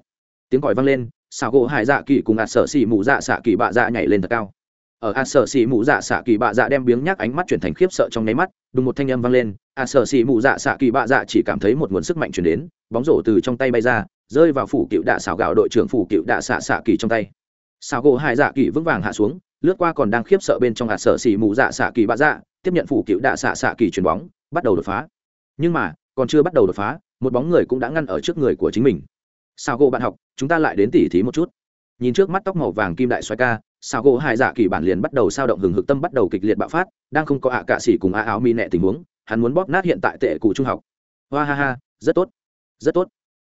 tiếng còi vang lên xào gỗ hải dạ kỳ cùng ạt sợ xỉ mù dạ xạ kỳ bạ dạ nhảy lên thật cao ở a sở xỉ mụ dạ xạ kỳ bạ dạ đem biếng nhác ánh mắt chuyển thành khiếp sợ trong nháy mắt, đùng một thanh âm vang lên, a sở xỉ mụ dạ xạ kỳ bạ dạ chỉ cảm thấy một nguồn sức mạnh chuyển đến, bóng rổ từ trong tay bay ra, rơi vào phủ cựu đạ xảo gạo đội trưởng phủ cựu đạ xạ xạ kỳ trong tay. Xảo gỗ hai dạ kỳ vững vàng hạ xuống, lướt qua còn đang khiếp sợ bên trong a sở xỉ mụ dạ xạ kỳ bạ dạ tiếp nhận phủ cựu đạ xạ xạ kỳ chuyền bóng, bắt đầu đột phá. Nhưng mà, còn chưa bắt đầu đột phá, một bóng người cũng đã ngăn ở trước người của chính mình. Sao gỗ bạn học, chúng ta lại đến tỉ thí một chút. Nhìn trước mắt tóc màu vàng kim đại xoay ca sao gỗ hai dạ kỳ bản liền bắt đầu sao động hừng hực tâm bắt đầu kịch liệt bạo phát, đang không có ạ cạ xỉ cùng a áo mi nẹ tình huống, hắn muốn bóp nát hiện tại tệ cụ trung học. Hoa ha ha, rất tốt rất tốt.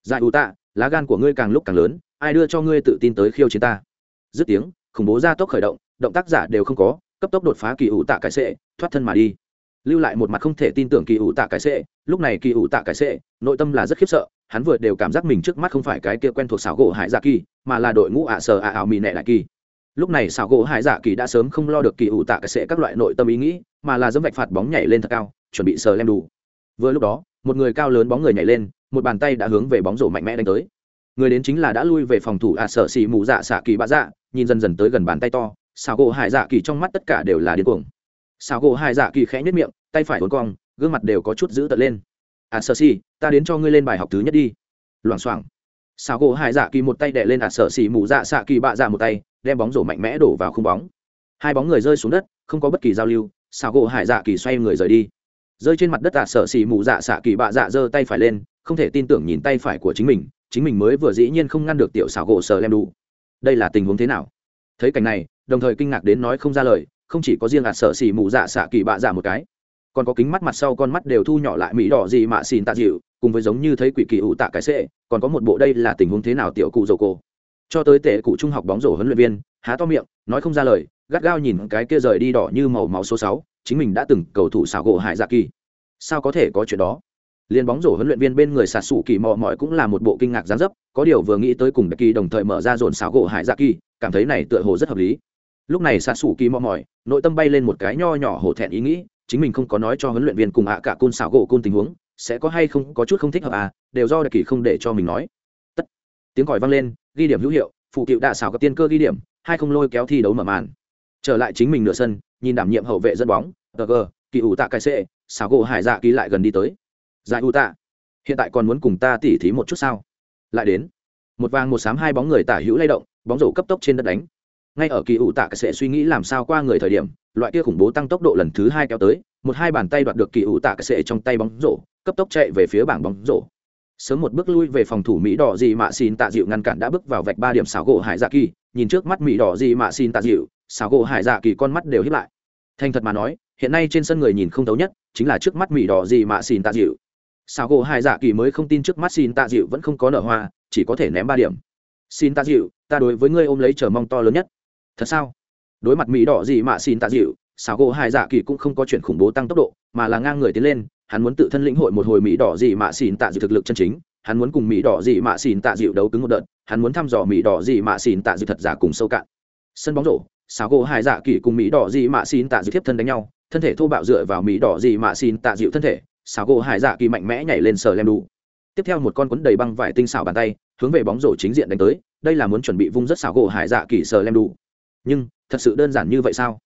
Dạ Giải ủ tạ, lá gan của ngươi càng lúc càng lớn, ai đưa cho ngươi tự tin tới khiêu chiến ta? Dứt tiếng, khủng bố gia tốc khởi động động tác giả đều không có, cấp tốc đột phá kỳ ủ tạ cái sệ thoát thân mà đi. Lưu lại một mặt không thể tin tưởng kỳ ủ tạ cái sệ lúc này kỳ ủ tạ cái sệ nội tâm là rất khiếp sợ, hắn vừa đều cảm giác mình trước mắt không phải cái kia quen thuộc xảo gỗ hải dạ kỳ, mà là đội ngũ ạ sờ ạ ảo mì nẹ đại kỳ lúc này xảo gỗ hải dạ kỳ đã sớm không lo được kỳ ủ tạ cái sệ các loại nội tâm ý nghĩ, mà là dẫm vạch phạt bóng nhảy lên thật cao, chuẩn bị sờ lem đủ. Vừa lúc đó, một người cao lớn bóng người nhảy lên, một bàn tay đã hướng về bóng rổ mạnh mẽ đánh tới. Người đến chính là đã lui về phòng thủ ạ sở xì mù dạ xạ kỳ bạ dạ nhìn dần dần tới gần bàn tay to, xảo gỗ hải dạ kỳ trong mắt tất cả đều là điên cuồng. Xảo gỗ hải dạ kỳ khẽ nhất miệng, tay phải hốn cong, gương mặt đều có chút giữ tợn lên. Ạ sở xì, ta đến cho ngươi lên bài học thứ nhất đi. Loảng xoảng. Xảo gỗ hải dạ kỳ một tay đè lên ạ sở xì mù dạ xạ kỳ bạ dạ một tay đem bóng rổ mạnh mẽ đổ vào khung bóng. Hai bóng người rơi xuống đất, không có bất kỳ giao lưu, xảo gỗ hải dạ kỳ xoay người rời đi. Rơi trên mặt đất tạ sở xì mù dạ xạ kỳ bạ dạ giơ tay phải lên, không thể tin tưởng nhìn tay phải của chính mình chính mình mới vừa dĩ nhiên không ngăn được tiểu xảo gỗ sờ lem đủ đây là tình huống thế nào? Thấy cảnh này, đồng thời kinh ngạc đến nói không ra lời, không chỉ có riêng ạt sợ xì mù dạ xạ kỳ bạ dạ một cái, còn có kính mắt mặt sau con mắt đều thu nhỏ lại mỹ đỏ gì mà xin tạ dịu, cùng với giống như thấy quỷ kỳ ủ tạ cái xệ, còn có một bộ đây là tình huống thế nào tiểu cụ dầu cô cho tới tệ cụ trung học bóng rổ huấn luyện viên, há to miệng, nói không ra lời, gắt gao nhìn cái kia rời đi đỏ như màu máu số sáu, chính mình đã từng cầu thủ xảo gỗ hải dạ kỳ. Sao có thể có chuyện đó? Liên bóng rổ huấn luyện viên bên người sạt sủ kỳ mò mọi cũng là một bộ kinh ngạc gián dấp, có điều vừa nghĩ tới cùng đặc kỳ đồng thời mở ra dồn xảo gỗ hải dạ kỳ, cảm thấy này tựa hồ rất hợp lý. Lúc này sạt sủ kỳ mò mọi nội tâm bay lên một cái nho nhỏ hổ thẹn ý nghĩ, chính mình không có nói cho huấn luyện viên cùng ạ cả côn xảo gỗ côn tình huống, sẽ có hay không, có chút không thích hợp à đều do đặc kỳ không để cho mình nói tiếng còi vang lên, ghi điểm hữu hiệu, phụ cựu đạ xảo gặp tiên cơ ghi điểm, hai không lôi kéo thi đấu mở màn. Trở lại chính mình nửa sân, nhìn đảm nhiệm hậu vệ dẫn bóng, tờ gờ, kỳ ủ tạ cai xệ, xảo gỗ hải dạ ký lại gần đi tới. Dạ Giải u tạ, hiện tại còn muốn cùng ta tỉ thí một chút sao? Lại đến. Một vàng một sám hai bóng người tả hữu lay động, bóng rổ cấp tốc trên đất đánh. Ngay ở kỳ ủ tạ sẽ suy nghĩ làm sao qua người thời điểm, loại kia khủng bố tăng tốc độ lần thứ hai kéo tới, một hai bàn tay đoạt được kỳ ủ tạ sẽ trong tay bóng rổ, cấp tốc chạy về phía bảng bóng rổ sớm một bước lui về phòng thủ mỹ đỏ gì mạ xin tạ dịu ngăn cản đã bước vào vạch ba điểm xảo gỗ hải dạ kỳ. Nhìn trước mắt mỹ đỏ gì mạ xin tạ dịu, xảo gỗ hải dạ kỳ con mắt đều hiếp lại. Thành thật mà nói, hiện nay trên sân người nhìn không thấu nhất chính là trước mắt mỹ đỏ gì mạ xin tạ dịu. Xảo gỗ Hải dạ kỳ mới không tin trước mắt xin tạ dịu vẫn không có nở hoa, chỉ có thể ném ba điểm. Xin tạ dịu, ta đối với ngươi ôm lấy chờ mong to lớn nhất. Thật sao? Đối mặt mỹ đỏ gì mà xin tạ dịu, xảo gỗ Hải dạ kỳ cũng không có chuyện khủng bố tăng tốc độ, mà là ngang người tiến lên hắn muốn tự thân lĩnh hội một hồi mỹ đỏ gì mà xỉn tạ dịu thực lực chân chính, hắn muốn cùng mỹ đỏ gì mà xỉn tạ dịu đấu cứng một đợt, hắn muốn thăm dò mỹ đỏ gì mà xỉn tạ dịu thật giả cùng sâu cạn. Sân bóng rổ xáo gỗ hai dạ kỳ cùng mỹ đỏ gì mà xỉn tạ dịu tiếp thân đánh nhau, thân thể thô bạo dựa vào mỹ đỏ gì mà xỉn tạ dịu thân thể xảo gỗ hải dạ kỳ mạnh mẽ nhảy lên sờ lem đủ tiếp theo một con quấn đầy băng vải tinh xảo bàn tay, hướng về bóng rổ chính diện đánh tới, đây là muốn chuẩn bị vung rất xảo gỗ hải dạ kỳ sờ lem đủ nhưng, thật sự đơn giản như vậy sao?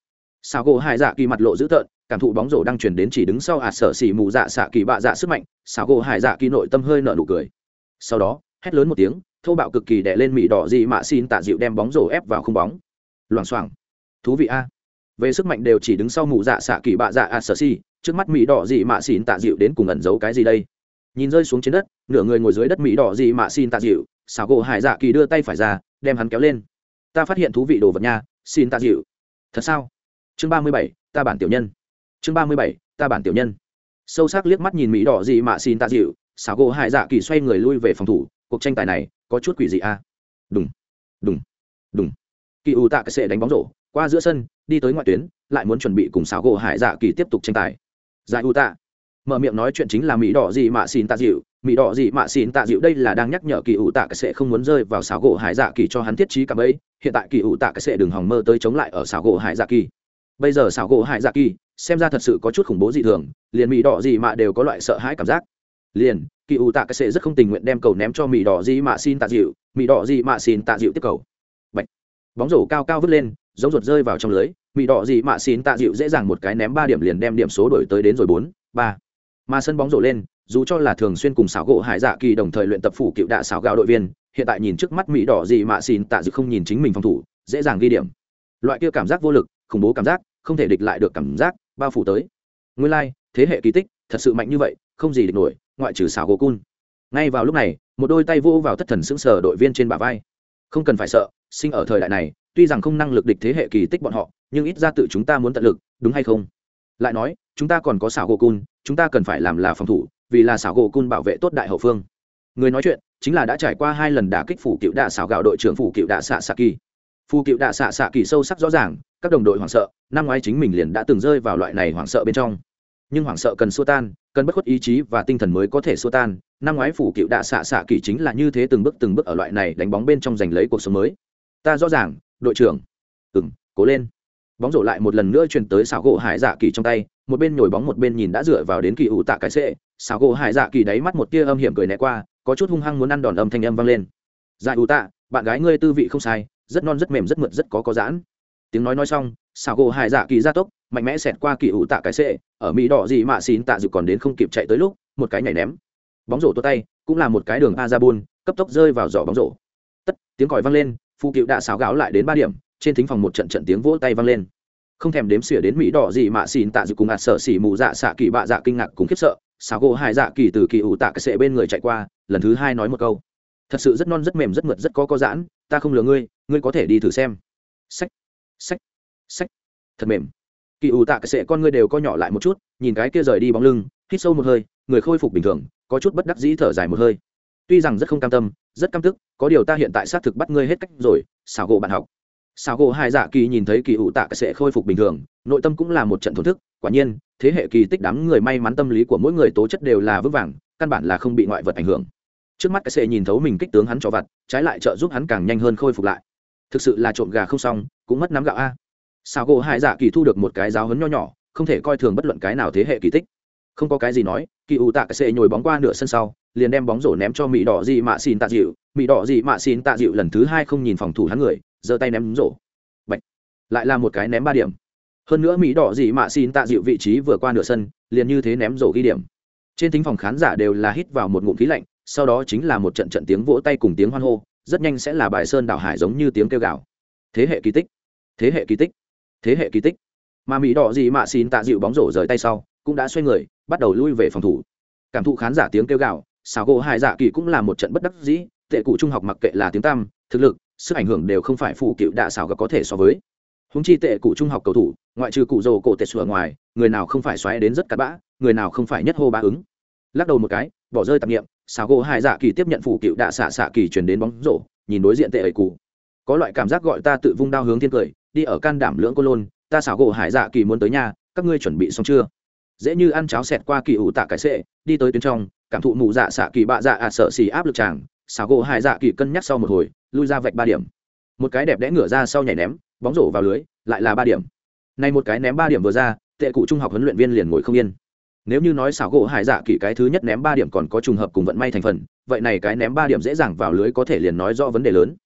Xảo gỗ hải dạ kỳ mặt lộ dữ tợn cảm thụ bóng rổ đang chuyển đến chỉ đứng sau ạt sở xỉ mù dạ xạ kỳ bạ dạ sức mạnh xảo gỗ hải dạ kỳ nội tâm hơi nở nụ cười. Sau đó, hét lớn một tiếng, thô bạo cực kỳ đè lên mị đỏ dị mạ xin tạ dịu đem bóng rổ ép vào khung bóng. Loảng xoảng. Thú vị a. Về sức mạnh đều chỉ đứng sau mù dạ xạ kỳ bạ dạ ạt sở xỉ, trước mắt mỹ đỏ dị mạ xin tạ dịu đến cùng ẩn giấu cái gì đây? Nhìn rơi xuống trên đất, nửa người ngồi dưới đất mỹ đỏ dị mạ xin tạ dịu xảo gỗ hải dạ kỳ đưa tay phải ra, đem hắn kéo lên. Ta phát hiện thú vị đồ vật nha, xin tạ dịu. Thật sao? Chương ba mươi bảy, ta bản tiểu nhân chương ba mươi bảy, ta bản tiểu nhân. Sâu sắc liếc mắt nhìn mỹ đỏ dị mạ xin tạ dịu, xảo gỗ hải dạ kỳ xoay người lui về phòng thủ, cuộc tranh tài này có chút quỷ dị a à? đúng đúng đúng kỳ ủ tạ cái sệ đánh bóng rổ, qua giữa sân, đi tới ngoại tuyến, lại muốn chuẩn bị cùng xảo gỗ hải dạ kỳ tiếp tục tranh tài. Giải u tạ. Mở miệng nói chuyện chính là mỹ đỏ gì mạ xin tạ dịu. Mỹ đỏ gì mạ xin tạ dịu đây là đang nhắc nhở kỳ ủ tạ cái sệ không muốn rơi vào xảo gỗ hải dạ kỳ cho hắn thiết trí cả ấy hiện tại kỳ ủ tạ cái sệ đừng hòng mơ tới chống lại ở xảo gỗ hải dạ kỳ. Bây giờ xảo gỗ hải dạ kỳ xem ra thật sự có chút khủng bố dị thường, liền mỹ đỏ gì mạ đều có loại sợ hãi cảm giác. Liền, kỳ ủ tạ cái sệ rất không tình nguyện đem cầu ném cho mỹ đỏ gì mạ xin tạ dịu mỹ đỏ gì mạ xin tạ dịu tiếp cầu. Bạch. bóng rổ cao cao vứt lên, giống ruột rơi vào trong lưới mỹ đỏ gì mạ xin tạ dịu dễ dàng một cái ném ba điểm liền đem điểm số đổi tới đến rồi bốn, ba. Mà sân bóng rổ lên, dù cho là thường xuyên cùng xảo gỗ hải dạ kỳ đồng thời luyện tập phủ cựu đạ xảo gạo đội viên, hiện tại nhìn trước mắt mỹ đỏ gì mạ xin tạ dịu không nhìn chính mình phòng thủ, dễ dàng ghi điểm. Loại kia cảm giác vô lực, khủng bố cảm giác, không thể địch lại được cảm giác bao phủ tới. Nguyên lai、like, thế hệ kỳ tích thật sự mạnh như vậy không gì địch nổi ngoại trừ xảo gỗ cun. Ngay vào lúc này một đôi tay vô vào thất thần sững sờ đội viên trên bả vai. Không cần phải sợ sinh ở thời đại này tuy rằng không năng lực địch thế hệ kỳ tích bọn họ nhưng ít ra tự chúng ta muốn tận lực đúng hay không? Lại nói chúng ta còn có xảo gỗ cun chúng ta cần phải làm là phòng thủ vì là xảo gỗ cun bảo vệ tốt đại hậu phương. Người nói chuyện chính là đã trải qua hai lần đả kích phủ cựu đạ xảo gạo đội trưởng phủ cựu đạ xạ xạ kỳ. Phù cựu đạ xạ xạ kỳ sâu sắc rõ ràng các đồng đội hoảng sợ, năm ngoái chính mình liền đã từng rơi vào loại này hoảng sợ bên trong. Nhưng hoảng sợ cần xua tan, cần bất khuất ý chí và tinh thần mới có thể xua tan. Năm ngoái phủ cựu đạ xạ xạ kỳ chính là như thế từng bước từng bước ở loại này đánh bóng bên trong giành lấy cuộc sống mới. Ta rõ ràng, đội trưởng. Ừng cố lên. Bóng rổ lại một lần nữa truyền tới xảo gỗ hải dạ kỳ trong tay, một bên nhồi bóng một bên nhìn đã dựa vào đến kỳ ủ tạ cái sệ xảo gỗ hải dạ kỳ đáy mắt một tia âm hiểm cười né qua, có chút hung hăng muốn ăn đòn âm thanh âm vang lên. Dạ ủ tạ, bạn gái ngươi tư vị không sai, rất non rất mềm rất mượt rất có có giãn tiếng nói nói xong, xảo gỗ hải dạ kỳ gia tốc, mạnh mẽ xẹt qua kỳ ủ tạ cái sệ ở mỹ đỏ gì mà xin tạ dự còn đến không kịp chạy tới lúc, một cái nhảy ném. Bóng rổ tốt tay, cũng là một cái đường a ra bun cấp tốc rơi vào giỏ bóng rổ. Tất, tiếng còi vang lên, phụ cựu đã xáo gáo lại đến ba điểm, trên thính phòng một trận trận tiếng vỗ tay vang lên. Không thèm đếm xỉa đến mỹ đỏ gì mà xin tạ dự cùng ạt sợ xỉ mù dạ xạ kỳ bạ dạ kinh ngạc cùng khiếp sợ xáo gỗ hai dạ kỳ từ kỳ ủ tạ cái sệ bên người chạy qua, lần thứ hai nói một câu. Thật sự rất non, rất mềm, rất mượt, rất có có giãn, ta không lừa ngươi ngươi có thể đi thử xem. Sách sách. Sách. Thật mềm. Kỳ ủ tạ cái sệ con ngươi đều co nhỏ lại một chút, nhìn cái kia rời đi bóng lưng, hít sâu một hơi, người khôi phục bình thường, có chút bất đắc dĩ thở dài một hơi. Tuy rằng rất không cam tâm, rất căm tức, có điều ta hiện tại xác thực bắt ngươi hết cách rồi, xảo gỗ bạn học. Xảo gỗ hai dạ kỳ nhìn thấy kỳ ủ tạ sẽ khôi phục bình thường, nội tâm cũng là một trận thổn thức, quả nhiên, thế hệ kỳ tích đám người may mắn tâm lý của mỗi người tố chất đều là vững vàng, căn bản là không bị ngoại vật ảnh hưởng. Trước mắt cái sệ nhìn thấu mình kích tướng hắn cho vặt, trái lại trợ giúp hắn càng nhanh hơn khôi phục lại. Thực sự là trộm gà không xong cũng mất nắm gạo a. Sao gỗ hai dạ kỳ thu được một cái giáo hấn nho nhỏ, không thể coi thường bất luận cái nào thế hệ kỳ tích. Không có cái gì nói, kỳ ủ tạ cái sệ nhồi bóng qua nửa sân sau, liền đem bóng rổ ném cho mỹ đỏ gì mạ xin tạ dịu. Mỹ đỏ gì mạ xin tạ dịu lần thứ hai không nhìn phòng thủ hắn người, giơ tay ném rổ. Bạch. lại là một cái ném ba điểm. Hơn nữa mỹ đỏ gì mạ xin tạ dịu vị trí vừa qua nửa sân, liền như thế ném rổ ghi điểm. Trên thính phòng khán giả đều là hít vào một ngụm khí lạnh, sau đó chính là một trận trận tiếng vỗ tay cùng tiếng hoan hô, rất nhanh sẽ là bài sơn đảo hải giống như tiếng kêu gào. Thế hệ kỳ tích thế hệ kỳ tích. Thế hệ kỳ tích. Mà mỹ đỏ gì mạ xin tạ dịu bóng rổ rời tay sau, cũng đã xoay người, bắt đầu lui về phòng thủ. Cảm thụ khán giả tiếng kêu gào xào gỗ hải dạ kỳ cũng là một trận bất đắc dĩ, tệ cụ trung học mặc kệ là tiếng tam thực lực, sức ảnh hưởng đều không phải phụ cựu đạ xảo gặp có thể so với. Húng chi tệ cụ trung học cầu thủ, ngoại trừ cụ rồ cổ tệ sửa ngoài, người nào không phải xoáy đến rất cắt bã, người nào không phải nhất hô ba ứng. Lắc đầu một cái, bỏ rơi tạp nghiệm xào gỗ hải dạ kỳ tiếp nhận phụ cựu đạ xạ xạ kỳ chuyển đến bóng rổ, nhìn đối diện tệ ấy cụ có loại cảm giác gọi ta tự vung đao hướng thiên cười đi ở can đảm lưỡng cô lôn, ta xảo gỗ hải dạ kỳ muốn tới nhà, các ngươi chuẩn bị xong chưa? Dễ như ăn cháo xẹt qua kỳ ủ tạ cái sệ đi tới tuyến trong, cảm thụ mù dạ xạ kỳ bạ dạ ạ sợ xì áp lực chàng, xảo gỗ hải dạ kỳ cân nhắc sau một hồi, lui ra vạch ba điểm. Một cái đẹp đẽ ngửa ra sau nhảy ném, bóng rổ vào lưới, lại là ba điểm. Này một cái ném ba điểm vừa ra, tệ cụ trung học huấn luyện viên liền ngồi không yên. Nếu như nói xảo gỗ hải dạ kỳ cái thứ nhất ném ba điểm còn có trùng hợp cùng vận may thành phần, vậy này cái ném ba điểm dễ dàng vào lưới có thể liền nói rõ vấn đề lớn.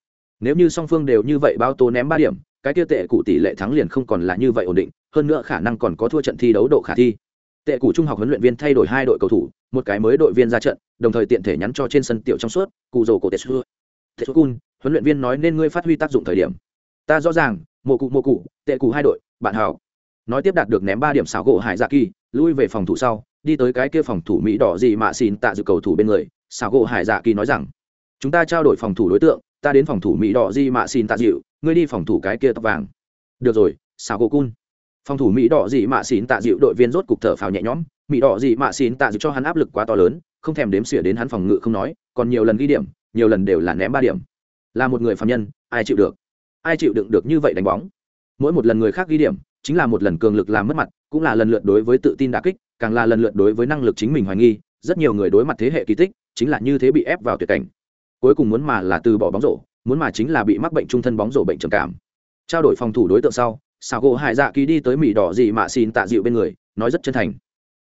Nếu như song phương đều như vậy, bao tố ném ba điểm cái kia tệ cụ tỷ lệ thắng liền không còn là như vậy ổn định, hơn nữa khả năng còn có thua trận thi đấu độ khả thi. Tệ cụ trung học huấn luyện viên thay đổi hai đội cầu thủ, một cái mới đội viên ra trận, đồng thời tiện thể nhắn cho trên sân tiểu trong suốt, cụ rồ cổ tệ xưa. Tệ xưa cun, huấn luyện viên nói nên ngươi phát huy tác dụng thời điểm. Ta rõ ràng, mộ cụ mộ cụ, tệ cụ hai đội, bạn hảo nói tiếp đạt được ném ba điểm xảo gỗ hải dạ kỳ, lui về phòng thủ sau, đi tới cái kia phòng thủ mỹ đỏ gì mà xin tạ dự cầu thủ bên người, xảo gỗ hải dạ kỳ nói rằng, chúng ta trao đổi phòng thủ đối tượng ta đến phòng thủ mỹ đỏ di mạ xin tạ dịu, ngươi đi phòng thủ cái kia tóc vàng. Được rồi sao gỗ cun. Phòng thủ mỹ đỏ di mạ xin tạ dịu đội viên rốt cục thở phào nhẹ nhõm, mỹ đỏ di mạ xin tạ dịu cho hắn áp lực quá to lớn, không thèm đếm xỉa đến hắn phòng ngự không nói, còn nhiều lần ghi điểm, nhiều lần đều là ném ba điểm. Là một người phạm nhân, ai chịu được? Ai chịu đựng được như vậy đánh bóng? Mỗi một lần người khác ghi điểm, chính là một lần cường lực làm mất mặt, cũng là lần lượt đối với tự tin đà kích, càng là lần lượt đối với năng lực chính mình hoài nghi, rất nhiều người đối mặt thế hệ kỳ tích, chính là như thế bị ép vào tuyệt cảnh cuối cùng muốn mà là từ bỏ bóng rổ, muốn mà chính là bị mắc bệnh trung thân bóng rổ bệnh trầm cảm. Trao đổi phòng thủ đối tượng sau xào gỗ hải dạ kỳ đi tới mỹ đỏ gì mà xin tạ dịu bên người, nói rất chân thành.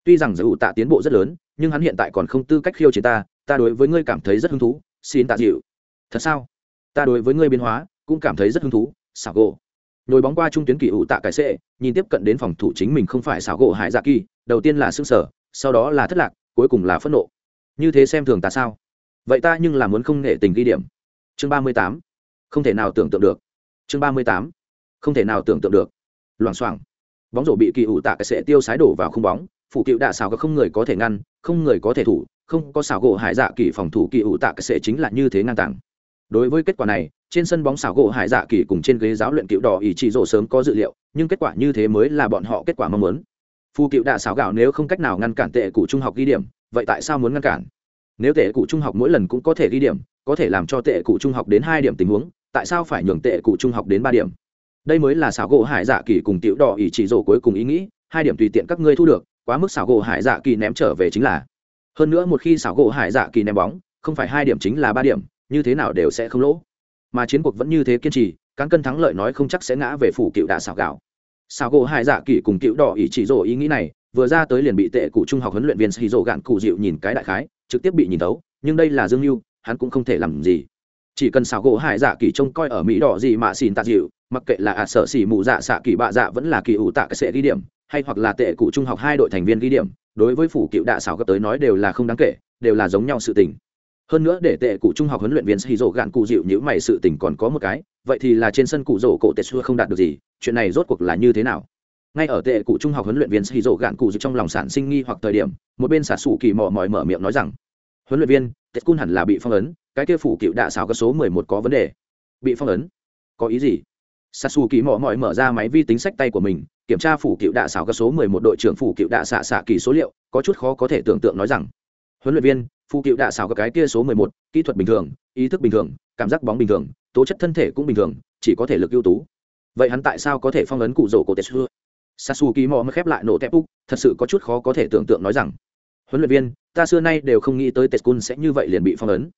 Tuy rằng giải ủ tạ tiến bộ rất lớn, nhưng hắn hiện tại còn không tư cách khiêu chiến ta ta đối với ngươi cảm thấy rất hứng thú, xin tạ dịu. Thật sao? Ta đối với ngươi biến hóa, cũng cảm thấy rất hứng thú xào gỗ. Nhồi bóng qua trung tuyến kỳ ủ tạ cải sệ, nhìn tiếp cận đến phòng thủ chính mình không phải xảo gỗ hải dạ kỳ, đầu tiên là xương sở sau đó là thất lạc, cuối cùng là phẫn nộ. Như thế xem thường ta sao? Vậy ta nhưng là muốn không nghệ tình ghi điểm. Chương ba mươi tám. Không thể nào tưởng tượng được. Chương ba mươi tám. Không thể nào tưởng tượng được. Loảng xoảng. Bóng rổ bị kỳ ủ tạ cái sệ tiêu sái đổ vào không bóng phụ cựu đạ xào có không người có thể ngăn, không người có thể thủ, không có xảo gỗ hải dạ kỳ phòng thủ kỳ ủ tạ cái sệ chính là như thế ngang tàng. Đối với kết quả này, trên sân bóng xảo gỗ hải dạ kỳ cùng trên ghế giáo luyện cựu đỏ ý chỉ rổ sớm có dự liệu, nhưng kết quả như thế mới là bọn họ kết quả mong muốn. Phụ cựu đạ xảo gạo nếu không cách nào ngăn cản tệ cụ trung học ghi điểm, vậy tại sao muốn ngăn cản? Nếu tệ cụ trung học mỗi lần cũng có thể ghi điểm, có thể làm cho tệ cụ trung học đến hai điểm tình huống, tại sao phải nhường tệ cụ trung học đến ba điểm? Đây mới là xảo gỗ hải dạ kỳ cùng tiểu đỏ ý chỉ rổ cuối cùng ý nghĩ, hai điểm tùy tiện các ngươi thu được, quá mức xảo gỗ hải dạ kỳ ném trở về chính là. Hơn nữa một khi xảo gỗ hải dạ kỳ ném bóng, không phải hai điểm chính là ba điểm, như thế nào đều sẽ không lỗ. Mà chiến cuộc vẫn như thế kiên trì, cán cân thắng lợi nói không chắc sẽ ngã về phủ cựu đạ xảo gạo. Xảo gỗ hải dạ kỳ cùng cựu đỏ ý chỉ rổ ý nghĩ này, vừa ra tới liền bị tệ cụ trung học huấn luyện viên xì rổ gạn cụ dịu nhìn cái đại khái trực tiếp bị nhìn tấu nhưng đây là dương mưu hắn cũng không thể làm gì. Chỉ cần xảo gỗ hải dạ kỳ trông coi ở mỹ đỏ gì mà xin tạ dịu, mặc kệ là ạ à sợ xỉ mù dạ xạ kỳ bạ dạ vẫn là kỳ ủ tạ cái sẽ ghi điểm, hay hoặc là tệ cụ trung học hai đội thành viên ghi điểm, đối với phủ cựu đạ xảo gấp tới nói đều là không đáng kể, đều là giống nhau sự tình. Hơn nữa để tệ cụ trung học huấn luyện viên xì rổ gạn cụ dịu nhữ mày sự tình còn có một cái, vậy thì là trên sân cụ rổ cổ tệ xưa không đạt được gì, chuyện này rốt cuộc là như thế nào? Ngay ở tệ cụ trung học huấn luyện viên sĩ rộ gạn cụ trong lòng sản sinh nghi hoặc thời điểm, một bên xả sủ kỳ mò mỏi mở miệng nói rằng, huấn luyện viên tệ cun hẳn là bị phong ấn, cái kia phủ cựu đạ xảo có số mười một có vấn đề. Bị phong ấn? Có ý gì? Sasu kỳ mò mỏi mở ra máy vi tính sách tay của mình, kiểm tra phủ cựu đạ xảo có số mười một đội trưởng phủ cựu đạ xạ xạ kỳ số liệu, có chút khó có thể tưởng tượng nói rằng, huấn luyện viên phụ cựu đạ xảo cái kia số mười một, kỹ thuật bình thường, ý thức bình thường, cảm giác bóng bình thường, tố chất thân thể cũng bình thường, chỉ có thể lực ưu tú. Vậy hắn tại sao có thể phong ấn cụ rổ cổ tết xưa? Sasu kỳ mò mới khép lại nổ tép úc, thật sự có chút khó có thể tưởng tượng nói rằng, huấn luyện viên, ta xưa nay đều không nghĩ tới teskun sẽ như vậy liền bị phong ấn.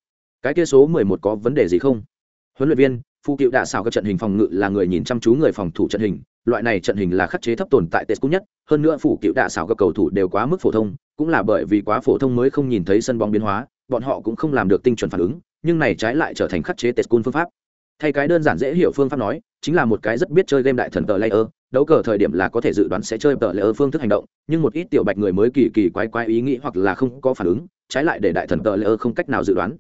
Cái kia số mười một có vấn đề gì không? Huấn luyện viên phụ cựu đạ xảo các trận hình phòng ngự là người nhìn chăm chú người phòng thủ trận hình, loại này trận hình là khắc chế thấp tồn tại tết nhất, hơn nữa phụ cựu đạ xảo các cầu thủ đều quá mức phổ thông, cũng là bởi vì quá phổ thông mới không nhìn thấy sân bóng biến hóa, bọn họ cũng không làm được tinh chuẩn phản ứng, nhưng này trái lại trở thành khắc chế tết phương pháp. Thay cái đơn giản dễ hiểu phương pháp nói, chính là một cái rất biết chơi game đại thần tờ layer đấu cờ thời điểm là có thể dự đoán sẽ chơi tờ layer phương thức hành động, nhưng một ít tiểu bạch người mới kỳ kỳ quái quái ý nghĩ hoặc là không có phản ứng, trái lại để đại thần tờ layer không cách nào dự đoán.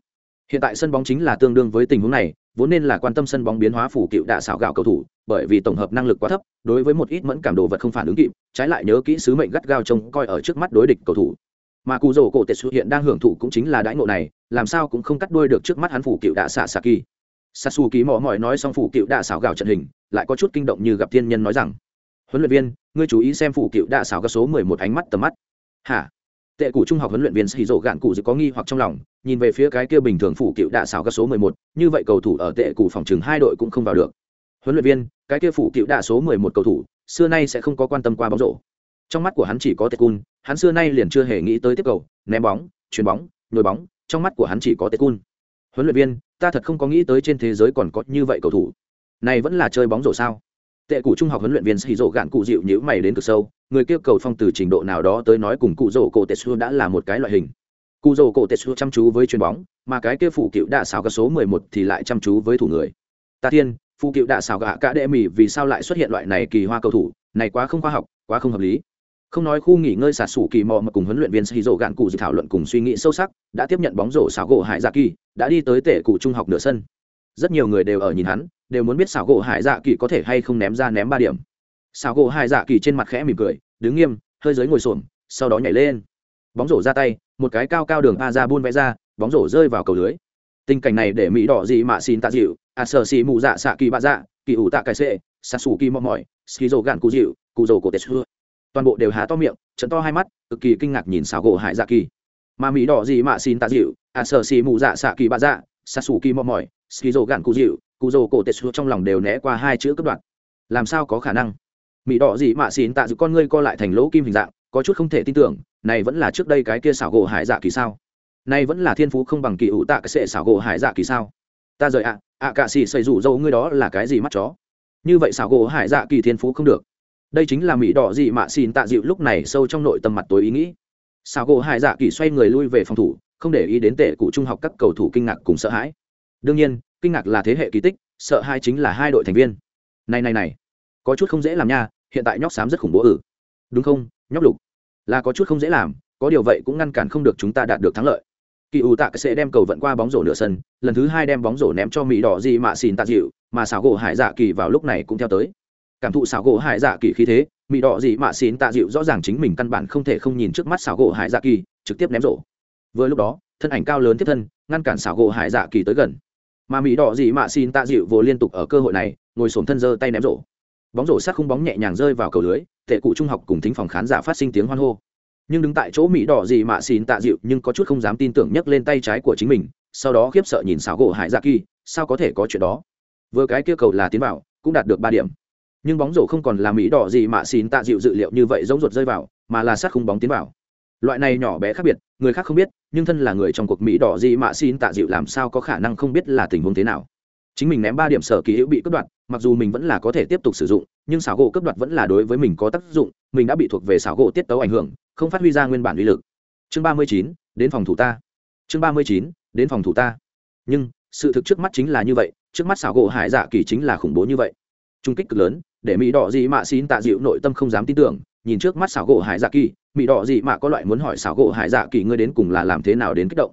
Hiện tại sân bóng chính là tương đương với tình huống này, vốn nên là quan tâm sân bóng biến hóa phủ cựu đạ xảo gạo cầu thủ, bởi vì tổng hợp năng lực quá thấp, đối với một ít mẫn cảm đồ vật không phản ứng kịp, trái lại nhớ kỹ sứ mệnh gắt gao trông coi ở trước mắt đối địch cầu thủ. Mà cụ rổ cổ tệ xuất hiện đang hưởng thụ cũng chính là đãi ngộ này, làm sao cũng không cắt đuôi được trước mắt hắn phủ cựu đạ xạ xạ kỳ. Sasu ký mỏ mỏi nói xong phủ cựu đạ xảo gạo trận hình lại có chút kinh động như gặp thiên nhân nói rằng, huấn luyện viên, ngươi chú ý xem phụ cựu đạ xảo các số mười một ánh mắt tầm mắt. Hả? Tệ cụ trung học huấn luyện viên xì dỗ gạn cụ dự có nghi hoặc trong lòng, nhìn về phía cái kia bình thường phụ cựu đạ xảo các số mười một, như vậy cầu thủ ở tệ cụ phòng chừng hai đội cũng không vào được. Huấn luyện viên, cái kia phụ cựu đạ số mười một cầu thủ, xưa nay sẽ không có quan tâm qua bóng rổ. Trong mắt của hắn chỉ có tệ cun, hắn xưa nay liền chưa hề nghĩ tới tiếp cầu, ném bóng, chuyền bóng, nhồi bóng, trong mắt của hắn chỉ có tệ cun. Huấn luyện viên, ta thật không có nghĩ tới trên thế giới còn có như vậy cầu thủ này vẫn là chơi bóng rổ sao? Tệ cụ trung học huấn luyện viên xì rổ gạn cụ dịu nhữ mày đến cực sâu, người kia cầu phong từ trình độ nào đó tới nói cùng cụ rổ cổ tệ xu đã là một cái loại hình. Cụ rổ cổ tệ xu chăm chú với chuyền bóng, mà cái kia phụ cựu đạ xào cả số mười một thì lại chăm chú với thủ người. Ta thiên phụ cựu đạ xào gạ cả đệ mì vì sao lại xuất hiện loại này kỳ hoa cầu thủ? Này quá không khoa học, quá không hợp lý. Không nói khu nghỉ ngơi sạt sủ kỳ mò mà cùng huấn luyện viên xì rổ gạn cụ dự thảo luận cùng suy nghĩ sâu sắc, đã tiếp nhận bóng rổ xào gỗ hải dạ kỳ, đã đi tới tệ cụ trung học nửa sân rất nhiều người đều ở nhìn hắn, đều muốn biết xảo gỗ hải dạ kỳ có thể hay không ném ra ném ba điểm. Xảo gỗ hải dạ kỳ trên mặt khẽ mỉm cười, đứng nghiêm, hơi dưới ngồi xổm, sau đó nhảy lên. Bóng rổ ra tay, một cái cao cao đường a ra buôn vẽ ra, bóng rổ rơi vào cầu lưới. Tình cảnh này để mỹ đỏ dị mạ xin tạ dịu, a sợ xì mù dạ xạ kỳ bạ dạ kỳ ủ tạ cái xệ xạ xù kỳ mò mỏi xì rổ gạn cụ dịu cụ rổ cổ tết xưa. Toàn bộ đều há to miệng, trận to hai mắt, cực kỳ kinh ngạc nhìn xảo gỗ hải dạ kỳ. Mà mỹ đỏ dị mạ xin tạ dịu, a sợ xì mù dạ xạ kỳ bạ dạ xạ xù kỳ mò mỏi ski rổ gạn cụ dịu, cụ rổ cổ tết trong lòng đều né qua hai chữ cấp đoạn làm sao có khả năng? Mỹ đỏ gì mạ xin tạ dự con ngươi co lại thành lỗ kim hình dạng, có chút không thể tin tưởng, này vẫn là trước đây cái kia xảo gỗ hải dạ kỳ sao? Này vẫn là thiên phú không bằng kỳ ủ tạ cái sệ xảo gỗ hải dạ kỳ sao? Ta rời ạ ạ cả xì xây rủ dâu ngươi đó là cái gì mắt chó? Như vậy xảo gỗ hải dạ kỳ thiên phú không được. Đây chính là mỹ đỏ gì mạ xin tạ dịu lúc này sâu trong nội tâm mặt tối ý nghĩ. Xảo gỗ hải dạ kỳ xoay người lui về phòng thủ, không để ý đến tệ cụ trung học các cầu thủ kinh ngạc cùng sợ hãi đương nhiên, kinh ngạc là thế hệ kỳ tích, sợ hai chính là hai đội thành viên. Này này này, có chút không dễ làm nha, hiện tại nhóc xám rất khủng bố ử. Đúng không, nhóc lục? Là có chút không dễ làm, có điều vậy cũng ngăn cản không được chúng ta đạt được thắng lợi. Kỳ ủ tạ sẽ đem cầu vận qua bóng rổ nửa sân, lần thứ hai đem bóng rổ ném cho mỹ đỏ gì mà xin tạ dịu, mà xảo gỗ hải dạ kỳ vào lúc này cũng theo tới. Cảm thụ xảo gỗ hải dạ kỳ khí thế, mỹ đỏ gì mà xin tạ dịu rõ ràng chính mình căn bản không thể không nhìn trước mắt xảo gỗ hải dạ kỳ, trực tiếp ném rổ. Vừa lúc đó, thân ảnh cao lớn tiếp thân, ngăn cản xảo gỗ hải dạ kỳ tới gần mà mỹ đỏ gì mà xin tạ dịu vô liên tục ở cơ hội này, ngồi sổm thân giơ tay ném rổ. Bóng rổ sát không bóng nhẹ nhàng rơi vào cầu lưới, tệ cụ trung học cùng thính phòng khán giả phát sinh tiếng hoan hô. Nhưng đứng tại chỗ mỹ đỏ gì mà xin tạ dịu nhưng có chút không dám tin tưởng nhấc lên tay trái của chính mình, sau đó khiếp sợ nhìn xảo gỗ hải dạ kỳ, sao có thể có chuyện đó? Vừa cái kia cầu là tiến vào, cũng đạt được ba điểm. Nhưng bóng rổ không còn là mỹ đỏ gì mà xin tạ dịu dự liệu như vậy giống ruột rơi vào, mà là sát khung bóng tiến vào loại này nhỏ bé khác biệt, người khác không biết, nhưng thân là người trong cuộc mỹ đỏ gì mà xin tạ dịu làm sao có khả năng không biết là tình huống thế nào. Chính mình ném ba điểm sở kỳ hữu bị cướp đoạt, mặc dù mình vẫn là có thể tiếp tục sử dụng, nhưng xảo gỗ cướp đoạt vẫn là đối với mình có tác dụng, mình đã bị thuộc về xảo gỗ tiết tấu ảnh hưởng, không phát huy ra nguyên bản uy lực. Chương ba mươi chín, đến phòng thủ ta. Chương ba mươi chín, đến phòng thủ ta. Nhưng, sự thực trước mắt chính là như vậy, trước mắt xảo gỗ hải dạ kỳ chính là khủng bố như vậy. Trung kích cực lớn, để mỹ đỏ dị mạ xin tạ dịu nội tâm không dám tin tưởng, nhìn trước mắt xảo gỗ hải dạ kỳ mỹ đỏ gì mà có loại muốn hỏi xảo gỗ hải dạ kỳ ngươi đến cùng là làm thế nào đến kích động?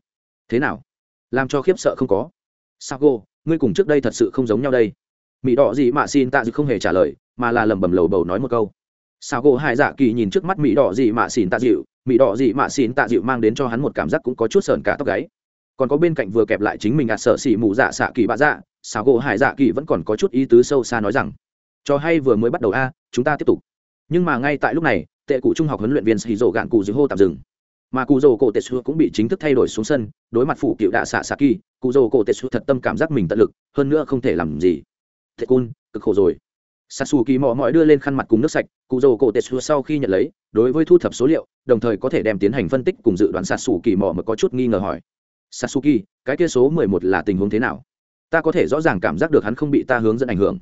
Thế nào? Làm cho khiếp sợ không có. Xảo gỗ, ngươi cùng trước đây thật sự không giống nhau đây. Mỹ đỏ gì mà xin tạ dịu không hề trả lời, mà là lẩm bẩm lầu bầu nói một câu. Xảo gỗ hải dạ kỳ nhìn trước mắt mỹ đỏ gì mà xin tạ dịu mỹ đỏ gì mà xin tạ dịu mang đến cho hắn một cảm giác cũng có chút sờn cả tóc gáy. Còn có bên cạnh vừa kẹp lại chính mình ạt sợ xỉ mù dạ xạ kỳ bạ dạ xảo gỗ hải dạ kỳ vẫn còn có chút ý tứ sâu xa nói rằng, cho hay vừa mới bắt đầu a, chúng ta tiếp tục. Nhưng mà ngay tại lúc này tệ cụ trung học huấn luyện viên sĩ dỗ gạn cụ dưới hô tạm dừng. Mà cụ Kotetsu cổ tetsu cũng bị chính thức thay đổi xuống sân, đối mặt phụ cựu đạ xạ xạ kỳ, cụ cổ tetsu thật tâm cảm giác mình tận lực, hơn nữa không thể làm gì. Thế cun, cực khổ rồi. Sasu kỳ mò mọi đưa lên khăn mặt cùng nước sạch, cụ Kotetsu cổ tetsu sau khi nhận lấy, đối với thu thập số liệu, đồng thời có thể đem tiến hành phân tích cùng dự đoán sasu kỳ mò mà có chút nghi ngờ hỏi. Sasuki cái kia số mười một là tình huống thế nào? Ta có thể rõ ràng cảm giác được hắn không bị ta hướng dẫn ảnh hưởng.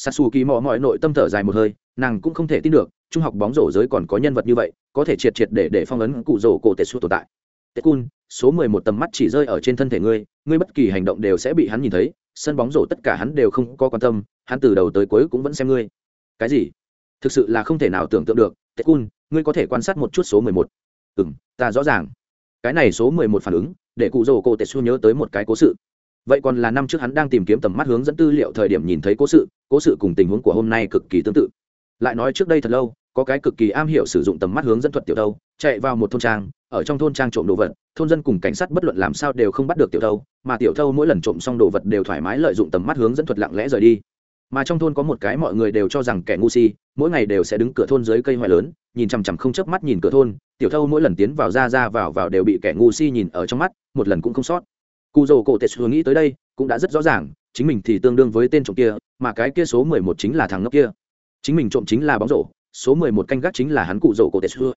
Sasuke mò mọi nội tâm thở dài một hơi, nàng cũng không thể tin được, trung học bóng rổ giới còn có nhân vật như vậy, có thể triệt triệt để để phong ấn cụ rổ cổ Tetsu tồn tại. Tekun, số 11 tầm mắt chỉ rơi ở trên thân thể ngươi, ngươi bất kỳ hành động đều sẽ bị hắn nhìn thấy, sân bóng rổ tất cả hắn đều không có quan tâm, hắn từ đầu tới cuối cũng vẫn xem ngươi. Cái gì? Thực sự là không thể nào tưởng tượng được, Tekun, ngươi có thể quan sát một chút số 11. Ừm, ta rõ ràng. Cái này số 11 phản ứng, để cụ rổ cổ Tetsu nhớ tới một cái cố sự vậy còn là năm trước hắn đang tìm kiếm tầm mắt hướng dẫn tư liệu thời điểm nhìn thấy cố sự cố sự cùng tình huống của hôm nay cực kỳ tương tự. Lại nói trước đây thật lâu, có cái cực kỳ am hiểu sử dụng tầm mắt hướng dẫn thuật tiểu thâu, chạy vào một thôn trang, ở trong thôn trang trộm đồ vật, thôn dân cùng cảnh sát bất luận làm sao đều không bắt được tiểu thâu, mà tiểu thâu mỗi lần trộm xong đồ vật đều thoải mái lợi dụng tầm mắt hướng dẫn thuật lặng lẽ rời đi. Mà trong thôn có một cái mọi người đều cho rằng kẻ ngu si, mỗi ngày đều sẽ đứng cửa thôn dưới cây hoại lớn, nhìn chằm chằm không chớp mắt nhìn cửa thôn, tiểu thâu mỗi lần tiến vào ra ra vào vào đều bị kẻ ngu si nhìn ở trong mắt, một lần cũng không sót cụ dầu cổ tetsu nghĩ tới đây, cũng đã rất rõ ràng, chính mình thì tương đương với tên trộm kia, mà cái kia số mười một chính là thằng ngốc kia. Chính mình trộm chính là bóng rổ, số mười một canh gác chính là hắn cụ dầu cổ tetsu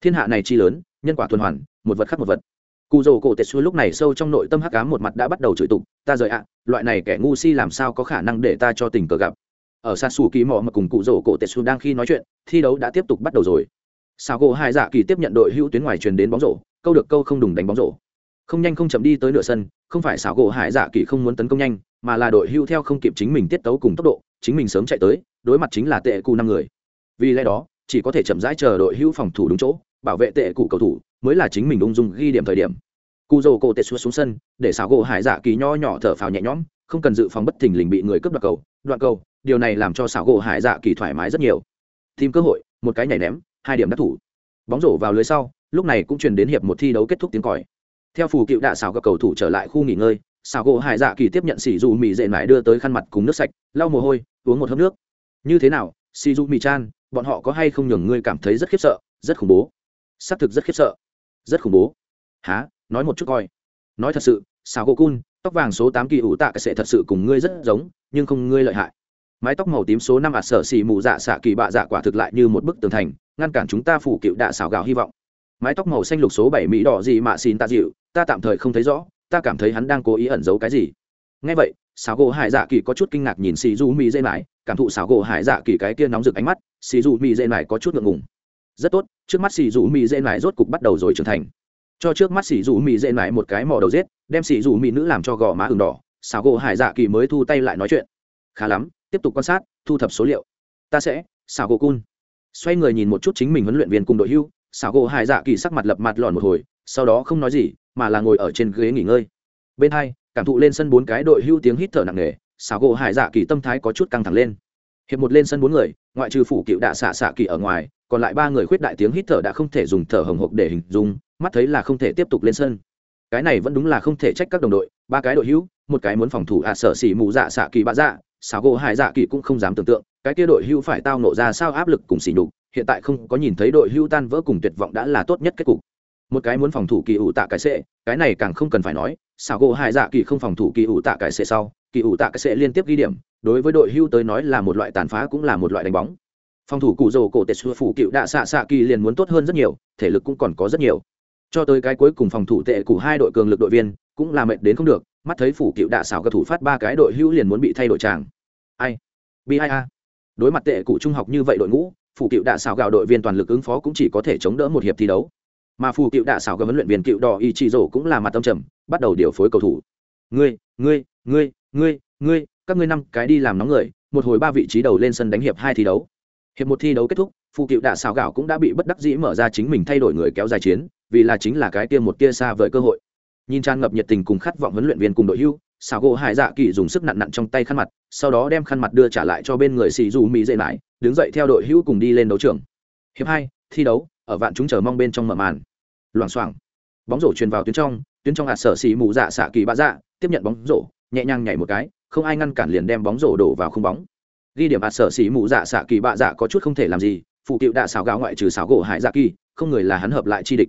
thiên hạ này chi lớn, nhân quả tuần hoàn, một vật khác một vật. Cụ dầu cổ tetsu lúc này sâu trong nội tâm hắc ám một mặt đã bắt đầu chửi tục, ta rời ạ, loại này kẻ ngu si làm sao có khả năng để ta cho tình cờ gặp? Ở xa xù ký mò mà cùng cụ dầu cổ tetsu đang khi nói chuyện, thi đấu đã tiếp tục bắt đầu rồi. Sao gỗ hai dạ kỳ tiếp nhận đội hữu tuyến ngoài truyền đến bóng rổ, câu được câu không đùng đánh bóng rổ không nhanh không chậm đi tới nửa sân, không phải xảo gỗ hải dạ kỳ không muốn tấn công nhanh, mà là đội hưu theo không kịp chính mình tiết tấu cùng tốc độ, chính mình sớm chạy tới, đối mặt chính là tệ cụ năm người. Vì lẽ đó, chỉ có thể chậm rãi chờ đội hưu phòng thủ đúng chỗ, bảo vệ tệ cụ cầu thủ, mới là chính mình ung dung ghi điểm thời điểm. Cụ dồ cổ tệ xuống xuống sân, để xảo gỗ hải dạ kỳ nho nhỏ thở phào nhẹ nhõm, không cần dự phòng bất thình lình bị người cướp đoạt cầu đoạn cầu, điều này làm cho xảo gỗ hải dạ kỳ thoải mái rất nhiều. Tìm cơ hội, một cái nhảy ném, hai điểm đắc thủ. Bóng rổ vào lưới sau, lúc này cũng truyền đến hiệp một thi đấu kết thúc tiếng còi theo phù cựu đạ xảo các cầu thủ trở lại khu nghỉ ngơi, xảo gỗ hải dạ kỳ tiếp nhận xì dù mì dệ mải đưa tới khăn mặt cùng nước sạch, lau mồ hôi, uống một hớp nước. Như thế nào xì dù mì chan, bọn họ có hay không nhường ngươi cảm thấy rất khiếp sợ, rất khủng bố? Xác thực rất khiếp sợ. Rất khủng bố. Há nói một chút coi. Nói thật sự, xảo gỗ cun, tóc vàng số tám kỳ ủ tạ cái sệ thật sự cùng ngươi rất giống, nhưng không ngươi lợi hại. Mái tóc màu tím số năm ạt sở xì mù dạ xạ kỳ bạ dạ quả thực lại như một bức tường thành, ngăn cản chúng ta phủ cựu đạ xảo gạo hy vọng mái tóc màu xanh lục số bảy mỹ đỏ gì mà xin ta dịu, ta tạm thời không thấy rõ, ta cảm thấy hắn đang cố ý ẩn giấu cái gì. Ngay vậy xảo gỗ hải dạ kỳ có chút kinh ngạc nhìn xì du mỹ dễ mãi cảm thụ xảo gỗ hải dạ kỳ cái kia nóng rực ánh mắt, xì du mỹ dễ mãi có chút ngượng ngùng. Rất tốt, trước mắt xì du mỹ dễ mãi rốt cục bắt đầu rồi trưởng thành. Cho trước mắt xì du mỹ dễ mãi một cái mỏ đầu rết đem xì du mỹ nữ làm cho gò má ừng đỏ xảo gỗ hải dạ kỳ mới thu tay lại nói chuyện. Khá lắm, tiếp tục quan sát, thu thập số liệu. Ta sẽ xảo gỗ cun. Xoay người nhìn một chút chính mình huấn luyện viên cùng đội hưu xảo gỗ hải dạ kỳ sắc mặt lập mặt lòn một hồi, sau đó không nói gì, mà là ngồi ở trên ghế nghỉ ngơi. Bên hai, cảm thụ lên sân bốn cái đội hưu tiếng hít thở nặng nề, xảo gỗ hải dạ kỳ tâm thái có chút căng thẳng lên. Hiệp một lên sân bốn người, ngoại trừ phủ cựu đạ xạ xạ kỳ ở ngoài, còn lại ba người khuyết đại tiếng hít thở đã không thể dùng thở hồng hộc để hình dung, mắt thấy là không thể tiếp tục lên sân. Cái này vẫn đúng là không thể trách các đồng đội, ba cái đội hữu một cái muốn phòng thủ ạ à sở xỉ mù dạ xạ kỳ bạ dạ xảo gỗ hải dạ kỳ cũng không dám tưởng tượng, cái kia đội hữu phải tao nộ ra sao áp lực cùng xỉ nhục hiện tại không có nhìn thấy đội hưu tan vỡ cùng tuyệt vọng đã là tốt nhất kết cục. Một cái muốn phòng thủ kỳ ủ tạ cái sệ, cái này càng không cần phải nói, xảo gỗ hải dạ kỳ không phòng thủ kỳ ủ tạ cái sệ sau, kỳ ủ tạ cái sệ liên tiếp ghi điểm, đối với đội hưu tới nói là một loại tàn phá cũng là một loại đánh bóng. Phòng thủ cụ rồ cổ tệ xua phủ cựu đạ xạ xạ kỳ liền muốn tốt hơn rất nhiều, thể lực cũng còn có rất nhiều. Cho tới cái cuối cùng phòng thủ tệ của hai đội cường lực đội viên, cũng là mệt đến không được, mắt thấy phủ cựu đạ xảo các thủ phát ba cái đội Hưu liền muốn bị thay đổi tràng. Ai? B hai a? Đối mặt tệ cụ trung học như vậy đội ngũ phủ cựu đạ xảo gạo đội viên toàn lực ứng phó cũng chỉ có thể chống đỡ một hiệp thi đấu. Mà phủ cựu đạ xảo gạo huấn luyện viên cựu đỏ y chỉ rổ cũng là mặt tâm trầm, bắt đầu điều phối cầu thủ. Ngươi ngươi ngươi ngươi ngươi, các ngươi năm cái đi làm nóng người, một hồi ba vị trí đầu lên sân đánh hiệp hai thi đấu. Hiệp một thi đấu kết thúc phụ cựu đạ xào gạo cũng đã bị bất đắc dĩ mở ra chính mình thay đổi người kéo dài chiến, vì là chính là cái tiêm một tia xa vời cơ hội. Nhìn tràn ngập nhiệt tình cùng khát vọng huấn luyện viên cùng đội hưu xào gỗ hải dạ kỳ dùng sức nặn nặn trong tay khăn mặt, sau đó đem khăn mặt đưa trả lại cho bên người xì dù mỹ dễ mãi đứng dậy theo đội hữu cùng đi lên đấu trường. Hiệp hai, thi đấu, ở vạn chúng chờ mong bên trong mở màn. Loảng xoảng. Bóng rổ truyền vào tuyến trong tuyến trong hạt sở xì mù dạ xạ kỳ bạ dạ tiếp nhận bóng rổ, nhẹ nhàng nhảy một cái, không ai ngăn cản liền đem bóng rổ đổ vào không bóng. Ghi điểm hạt sở xì mù dạ xạ kỳ bạ dạ có chút không thể làm gì, phụ cựu đã xảo gạo ngoại trừ xảo gỗ hải dạ kỳ, không người là hắn hợp lại chi địch.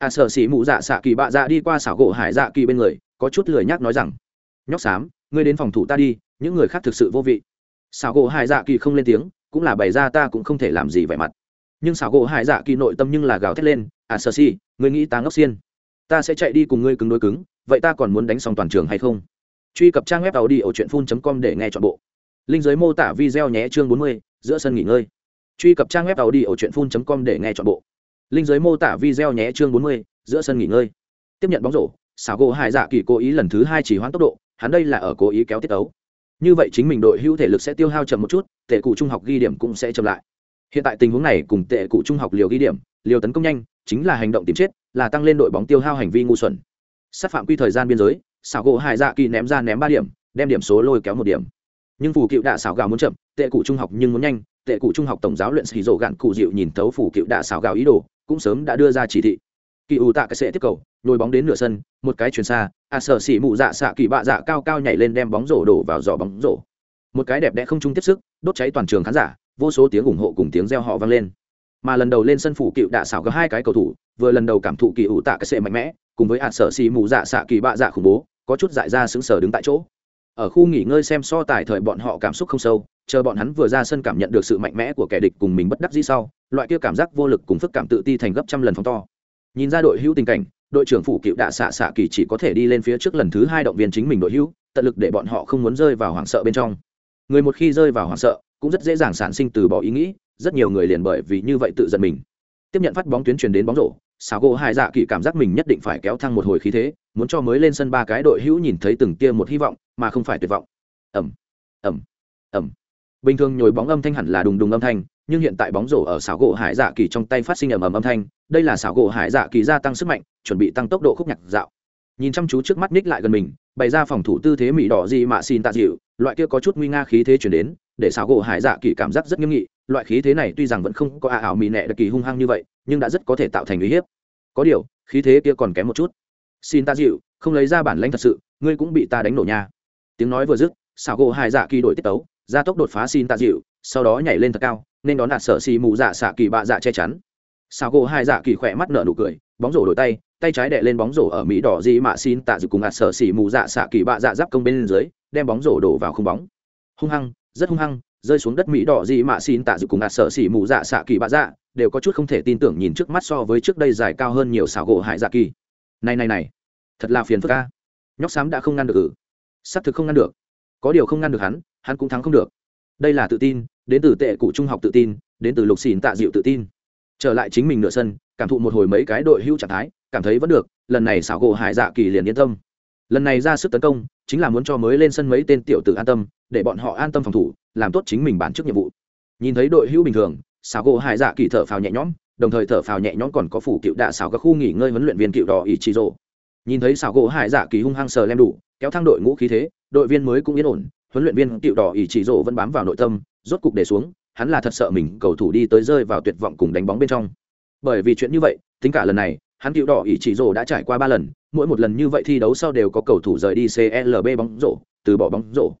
Hạt sở xì mù dạ xạ kỳ bạ dạ đi qua xảo gỗ hải dạ kỳ bên người, có chút lười nhắc nói rằng nhóc xám ngươi đến phòng thủ ta đi những người khác thực sự vô vị. Xảo gỗ hải dạ kỳ không lên tiếng cũng là bày ra ta cũng không thể làm gì vẻ mặt. Nhưng xảo gỗ hải dạ kỳ nội tâm nhưng là gào thét lên à sơ si ngươi nghĩ ta ngốc xiên? Ta sẽ chạy đi cùng ngươi cứng đối cứng vậy ta còn muốn đánh xong toàn trường hay không? Truy cập trang web tàu đi ở truyện phun com để nghe chọn bộ. Linh giới mô tả video nhé chương 40, giữa sân nghỉ ngơi. Truy cập trang web tàu đi ở truyện phun com để nghe chọn bộ. Linh giới mô tả video nhé chương 40, giữa sân nghỉ ngơi. Tiếp nhận bóng rổ xảo gỗ hải dạ kỳ cố ý lần thứ hai chỉ hoãn tốc độ hắn đây là ở cố ý kéo tiết tấu. Như vậy chính mình đội hữu thể lực sẽ tiêu hao chậm một chút, tệ cụ trung học ghi điểm cũng sẽ chậm lại. Hiện tại tình huống này cùng tệ cụ trung học liều ghi điểm, liều tấn công nhanh, chính là hành động tìm chết, là tăng lên đội bóng tiêu hao hành vi ngu xuẩn. Sát phạm quy thời gian biên giới, xảo gỗ hải dạ kỳ ném ra ném ba điểm, đem điểm số lôi kéo một điểm. Nhưng phù cựu đạ xảo gạo muốn chậm, tệ cụ trung học nhưng muốn nhanh, tệ cụ trung học tổng giáo luyện xì rổ gạn cụ dịu nhìn thấu phù cựu đạ xảo gạo ý đồ, cũng sớm đã đưa ra chỉ thị kỳ ủ tạ cái sệ tiếp cầu, nhồi bóng đến nửa sân, một cái chuyền xa, a sở xỉ mụ dạ xạ kỳ bạ dạ cao cao nhảy lên đem bóng rổ đổ vào giỏ bóng rổ. Một cái đẹp đẽ không trung tiếp sức, đốt cháy toàn trường khán giả, vô số tiếng ủng hộ cùng tiếng reo họ vang lên. Mà lần đầu lên sân phủ cựu đạ xảo có hai cái cầu thủ, vừa lần đầu cảm thụ kỳ ủ tạ cái sệ mạnh mẽ, cùng với hạt sở xì mù dạ xạ kỳ bạ dạ khủng bố, có chút dại ra sững sờ đứng tại chỗ. Ở khu nghỉ ngơi xem so tài thời bọn họ cảm xúc không sâu, chờ bọn hắn vừa ra sân cảm nhận được sự mạnh mẽ của kẻ địch cùng mình bất đắc dĩ sau, loại kia cảm giác vô lực cùng phức cảm tự ti thành gấp trăm lần phóng to nhìn ra đội hữu tình cảnh, đội trưởng phủ cựu đạ xạ xạ kỳ chỉ có thể đi lên phía trước lần thứ hai động viên chính mình đội hữu, tận lực để bọn họ không muốn rơi vào hoảng sợ bên trong. Người một khi rơi vào hoảng sợ, cũng rất dễ dàng sản sinh từ bỏ ý nghĩ, rất nhiều người liền bởi vì như vậy tự giận mình. Tiếp nhận phát bóng tuyến truyền đến bóng rổ xào gỗ hai dạ kỳ cảm giác mình nhất định phải kéo thăng một hồi khí thế, muốn cho mới lên sân ba cái đội hữu nhìn thấy từng tia một hy vọng, mà không phải tuyệt vọng. Ẩm ẩm ẩm bình thường nhồi bóng âm thanh hẳn là đùng đùng âm thanh nhưng hiện tại bóng rổ ở xảo gỗ hải dạ kỳ trong tay phát sinh ầm ầm âm thanh, đây là xảo gỗ hải dạ kỳ gia tăng sức mạnh, chuẩn bị tăng tốc độ khúc nhạc dạo. Nhìn chăm chú trước mắt ních lại gần mình, bày ra phòng thủ tư thế mỹ đỏ gì mà xin tạ dịu, loại kia có chút nguy nga khí thế chuyển đến, để xảo gỗ hải dạ kỳ cảm giác rất nghiêm nghị, loại khí thế này tuy rằng vẫn không có ả ảo mỹ nẹ đặc kỳ hung hăng như vậy, nhưng đã rất có thể tạo thành uy hiếp. Có điều, khí thế kia còn kém một chút. Xin ta dịu, không lấy ra bản lãnh thật sự, ngươi cũng bị ta đánh nổ nha. Tiếng nói vừa dứt, xảo gỗ hải dạ kỳ đổi tiết tấu ra tốc đột phá xin ta dịu, sau đó nhảy lên thật cao nên đón đạt sở xì mù dạ xạ kỳ bạ dạ che chắn. Xảo gỗ hai dạ kỳ khỏe mắt nở nụ cười, bóng rổ đổi tay tay trái đè lên bóng rổ ở mỹ đỏ gì mà xin tạ dự cùng ạt sở xỉ mù dạ xạ kỳ bạ dạ giáp công bên dưới, đem bóng rổ đổ vào không bóng. Hung hăng, rất hung hăng, rơi xuống đất mỹ đỏ gì mà xin tạ dự cùng ạt sở xỉ mù dạ xạ kỳ bạ dạ đều có chút không thể tin tưởng nhìn trước mắt so với trước đây dài cao hơn nhiều xảo gỗ hải dạ kỳ. Này này này, thật là phiền phức ca nhóc xám đã không ngăn được ử. Xác thực không ngăn được. Có điều không ngăn được hắn hắn cũng thắng không được. Đây là tự tin đến từ tệ cụ trung học tự tin, đến từ lục xìn tạ dịu tự tin. Trở lại chính mình nửa sân, cảm thụ một hồi mấy cái đội hữu trạng thái, cảm thấy vẫn được, lần này xảo gỗ hải dạ kỳ liền yên tâm. Lần này ra sức tấn công, chính là muốn cho mới lên sân mấy tên tiểu tử an tâm, để bọn họ an tâm phòng thủ, làm tốt chính mình bản chức nhiệm vụ. Nhìn thấy đội hữu bình thường, xảo gỗ hải dạ kỳ thở phào nhẹ nhõm, đồng thời thở phào nhẹ nhõm còn có phủ cựu đạ xảo các khu nghỉ ngơi huấn luyện viên cựu đỏ ỷ trị rộ nhìn thấy xảo gỗ hải dạ kỳ hung hăng sờ lem đủ, kéo thang đội ngũ khí thế, đội viên mới cũng yên ổn, huấn luyện viên cựu đỏ ỷ trị rộ vẫn bám vào nội tâm rốt cục để xuống, hắn là thật sợ mình cầu thủ đi tới rơi vào tuyệt vọng cùng đánh bóng bên trong. Bởi vì chuyện như vậy, tính cả lần này, hắn cựu đỏ ỷ chỉ rổ đã trải qua ba lần, mỗi một lần như vậy thi đấu sau đều có cầu thủ rời đi clb bóng rổ, từ bỏ bóng rổ.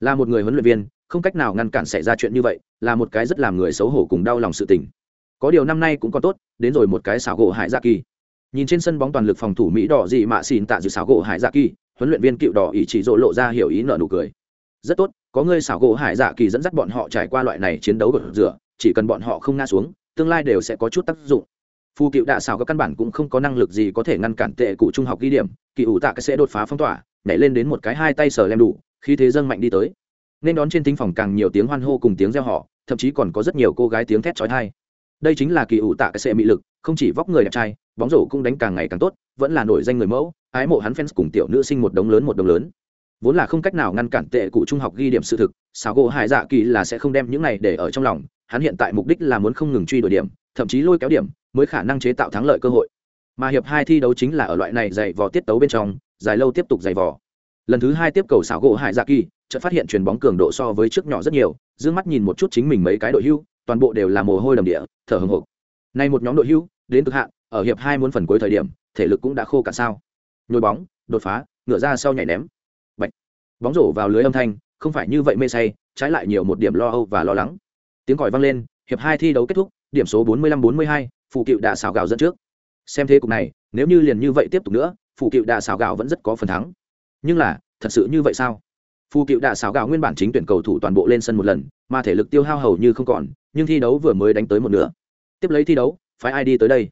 Là một người huấn luyện viên, không cách nào ngăn cản xảy ra chuyện như vậy, là một cái rất làm người xấu hổ cùng đau lòng sự tình. Có điều năm nay cũng còn tốt, đến rồi một cái xảo gỗ hải dạ kỳ. Nhìn trên sân bóng toàn lực phòng thủ mỹ đỏ dị mạ xin tạ dự xảo gỗ hải dạ kỳ, huấn luyện viên cựu đỏ ỷ chỉ rộ lộ ra hiểu ý nợ nụ cười. Rất tốt có ngươi xảo gỗ hải dạ kỳ dẫn dắt bọn họ trải qua loại này chiến đấu gột rửa, chỉ cần bọn họ không ngã xuống, tương lai đều sẽ có chút tác dụng. Phù cựu đạ xảo các căn bản cũng không có năng lực gì có thể ngăn cản tệ cụ trung học ghi điểm, kỳ ủ tạ cái sẽ đột phá phong tỏa, nhảy lên đến một cái hai tay sờ lem đủ khi thế dâng mạnh đi tới. Nên đón trên thính phòng càng nhiều tiếng hoan hô cùng tiếng reo họ thậm chí còn có rất nhiều cô gái tiếng thét trói thai đây chính là kỳ ủ tạ cái sệ mị lực, không chỉ vóc người đẹp trai, bóng rổ cũng đánh càng ngày càng tốt, vẫn là nổi danh người mẫu, ái mộ hắn fans cùng tiểu nữ sinh một đống lớn một đống lớn vốn là không cách nào ngăn cản tệ cụ trung học ghi điểm sự thực xào gỗ hải dạ kỳ là sẽ không đem những này để ở trong lòng, hắn hiện tại mục đích là muốn không ngừng truy đuổi điểm, thậm chí lôi kéo điểm, mới khả năng chế tạo thắng lợi cơ hội. Mà hiệp hai thi đấu chính là ở loại này dày vò tiết tấu bên trong, dài lâu tiếp tục dày vò. Lần thứ hai tiếp cầu xảo gỗ hải dạ kỳ, chợt phát hiện chuyền bóng cường độ so với trước nhỏ rất nhiều d mắt nhìn một chút chính mình mấy cái đội hưu, toàn bộ đều là mồ hôi đầm địa, thở hồng hộc nay một nhóm đội hưu, đến cực hạn, ở hiệp hai muốn phần cuối thời điểm, thể lực cũng đã khô cả sao. Nhồi bóng, đột phá, ngựa ra sau nhảy ném bóng rổ vào lưới âm thanh không phải như vậy mê say trái lại nhiều một điểm lo âu và lo lắng. Tiếng còi vang lên hiệp hai thi đấu kết thúc điểm số 45-42, phụ cựu đã xào gạo dẫn trước. Xem thế cục này nếu như liền như vậy tiếp tục nữa phụ cựu đã xào gạo vẫn rất có phần thắng. Nhưng là thật sự như vậy sao? Phụ cựu đã xào gạo nguyên bản chính tuyển cầu thủ toàn bộ lên sân một lần mà thể lực tiêu hao hầu như không còn nhưng thi đấu vừa mới đánh tới một nửa. Tiếp lấy thi đấu phải ai đi tới đây?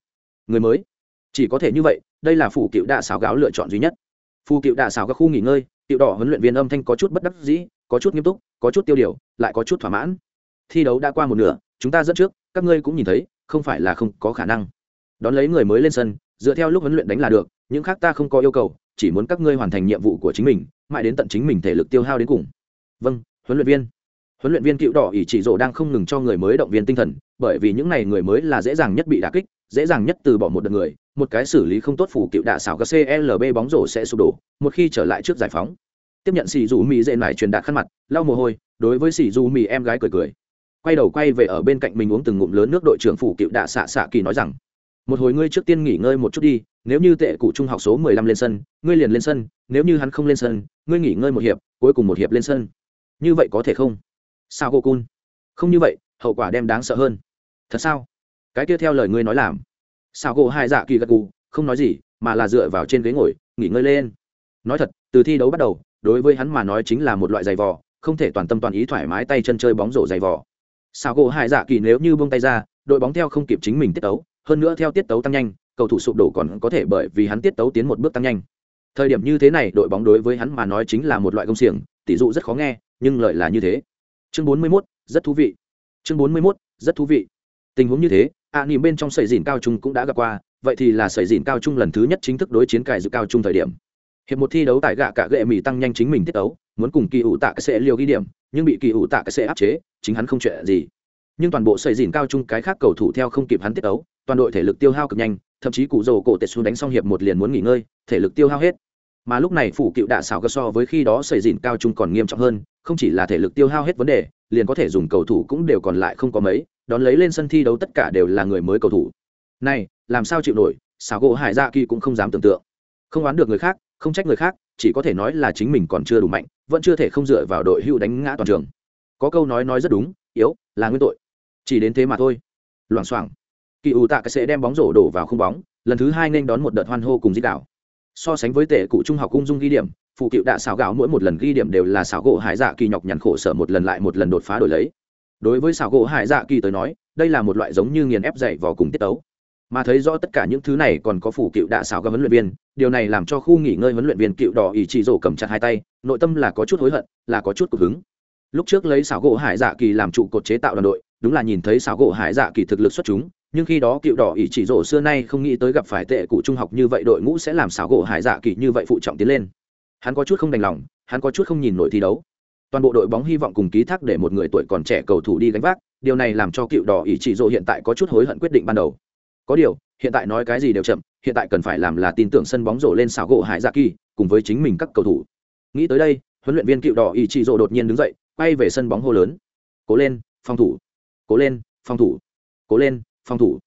Người mới. Chỉ có thể như vậy đây là phụ cựu đạ xào gạo lựa chọn duy nhất. Phụ cựu đạ xào các khu nghỉ ngơi Tiểu đỏ huấn luyện viên âm thanh có chút bất đắc dĩ, có chút nghiêm túc, có chút tiêu điều, lại có chút thỏa mãn. Thi đấu đã qua một nửa, chúng ta dẫn trước, các ngươi cũng nhìn thấy, không phải là không có khả năng. Đón lấy người mới lên sân, dựa theo lúc huấn luyện đánh là được, những khác ta không có yêu cầu, chỉ muốn các ngươi hoàn thành nhiệm vụ của chính mình, mãi đến tận chính mình thể lực tiêu hao đến cùng. Vâng huấn luyện viên. Huấn luyện viên cựu đỏ ỷ chỉ rộ đang không ngừng cho người mới động viên tinh thần, bởi vì những n à y người mới là dễ dàng nhất bị đà kích, dễ dàng nhất từ bỏ một đợt người một cái xử lý không tốt phủ cựu đạ xảo các clb bóng rổ sẽ sụp đổ, một khi trở lại trước giải phóng. Tiếp nhận xì dù mỹ dễ nải truyền đạt khăn mặt, lau mồ hôi, đối với xì dù mỹ em gái cười cười. Quay đầu quay về ở bên cạnh mình uống từng ngụm lớn nước đội trưởng phủ cựu đạ xạ xạ kỳ nói rằng, một hồi ngươi trước tiên nghỉ ngơi một chút đi, nếu như tệ cụ trung học số mười lăm lên sân, ngươi liền lên sân, nếu như hắn không lên sân, ngươi nghỉ ngơi một hiệp, cuối cùng một hiệp lên sân. Như vậy có thể không? Sao cô cun không như vậy, hậu quả đem đáng sợ hơn. Thật sao? Cái kia theo lời ngươi nói làm sao gỗ hai dạ kỳ gật gù không nói gì mà là dựa vào trên ghế ngồi nghỉ ngơi lên. Nói thật từ thi đấu bắt đầu đối với hắn mà nói chính là một loại giày vò không thể toàn tâm toàn ý thoải mái tay chân chơi bóng rổ giày vò. Sao gỗ hai dạ kỳ nếu như buông tay ra đội bóng theo không kịp chính mình tiết tấu hơn nữa theo tiết tấu tăng nhanh cầu thủ sụp đổ còn có thể bởi vì hắn tiết tấu tiến một bước tăng nhanh. Thời điểm như thế này đội bóng đối với hắn mà nói chính là một loại công xiềng tỷ dụ rất khó nghe nhưng lợi là như thế. Chương 41, rất thú vị. Chương 41, rất thú vị. Tình huống như thế ạ à, nỉm bên trong sầy dìn cao trung cũng đã gặp qua vậy thì là sầy dìn cao trung lần thứ nhất chính thức đối chiến cài dự cao trung thời điểm. Hiệp một thi đấu tại gạ cả gệ mỹ tăng nhanh chính mình tiết tấu muốn cùng kỳ ủ tạ cái sẽ liều ghi điểm nhưng bị kỳ ủ tạ cái sẽ áp chế chính hắn không chuyện gì. Nhưng toàn bộ sầy dìn cao trung cái khác cầu thủ theo không kịp hắn tiết tấu toàn đội thể lực tiêu hao cực nhanh thậm chí cụ rồ cổ tệ xuống đánh xong hiệp một liền muốn nghỉ ngơi thể lực tiêu hao hết. Mà lúc này phủ cựu đạ xảo cơ so với khi đó sầy dìn cao trung còn nghiêm trọng hơn không chỉ là thể lực tiêu hao hết vấn đề, liền có thể dùng cầu thủ cũng đều còn lại không có mấy, đón lấy lên sân thi đấu tất cả đều là người mới cầu thủ. Này, làm sao chịu nổi, xảo gỗ hải dạ kỳ cũng không dám tưởng tượng. Không oán được người khác, không trách người khác, chỉ có thể nói là chính mình còn chưa đủ mạnh, vẫn chưa thể không dựa vào đội hưu đánh ngã toàn trường. Có câu nói nói rất đúng, yếu, là nguyên tội. Chỉ đến thế mà thôi. Loảng xoảng. Kỳ ủ tạ cái sẽ đem bóng rổ đổ vào không bóng, lần thứ hai nên đón một đợt hoan hô cùng di đảo. So sánh với tệ cụ trung học cung dung ghi điểm phụ cựu đã xảo gạo mỗi một lần ghi điểm đều là xảo gỗ hải dạ kỳ nhọc nhằn khổ sở một lần lại một lần đột phá đổi lấy. Đối với xảo gỗ hải dạ kỳ tới nói, đây là một loại giống như nghiền ép dậy vào cùng tiết tấu. Mà thấy rõ tất cả những thứ này còn có phủ cựu đạ xảo các huấn luyện viên, điều này làm cho khu nghỉ ngơi huấn luyện viên cựu đỏ ỷ trị rổ cầm chặt hai tay, nội tâm là có chút hối hận, là có chút cực hứng. Lúc trước lấy xảo gỗ hải dạ kỳ làm trụ cột chế tạo đoàn đội, đúng là nhìn thấy xảo gỗ hải dạ kỳ thực lực xuất chúng, nhưng khi đó cựu đỏ ỷ chỉ rổ xưa nay không nghĩ tới gặp phải tệ cụ trung học như vậy, đội ngũ sẽ làm xảo gỗ hải dạ kỳ như vậy phụ trọng tiến lên hắn có chút không đành lòng, hắn có chút không nhìn nổi thi đấu. Toàn bộ đội bóng hy vọng cùng ký thác để một người tuổi còn trẻ cầu thủ đi gánh vác, điều này làm cho cựu đỏ ý chị dỗ hiện tại có chút hối hận quyết định ban đầu. Có điều, hiện tại nói cái gì đều chậm, hiện tại cần phải làm là tin tưởng sân bóng rổ lên xảo gỗ hải dạ kỳ, cùng với chính mình các cầu thủ. Nghĩ tới đây, huấn luyện viên cựu đỏ ý chị dỗ đột nhiên đứng dậy, quay về sân bóng hô lớn. Cố lên, phòng thủ. Cố lên, phòng thủ. Cố lên, phòng thủ.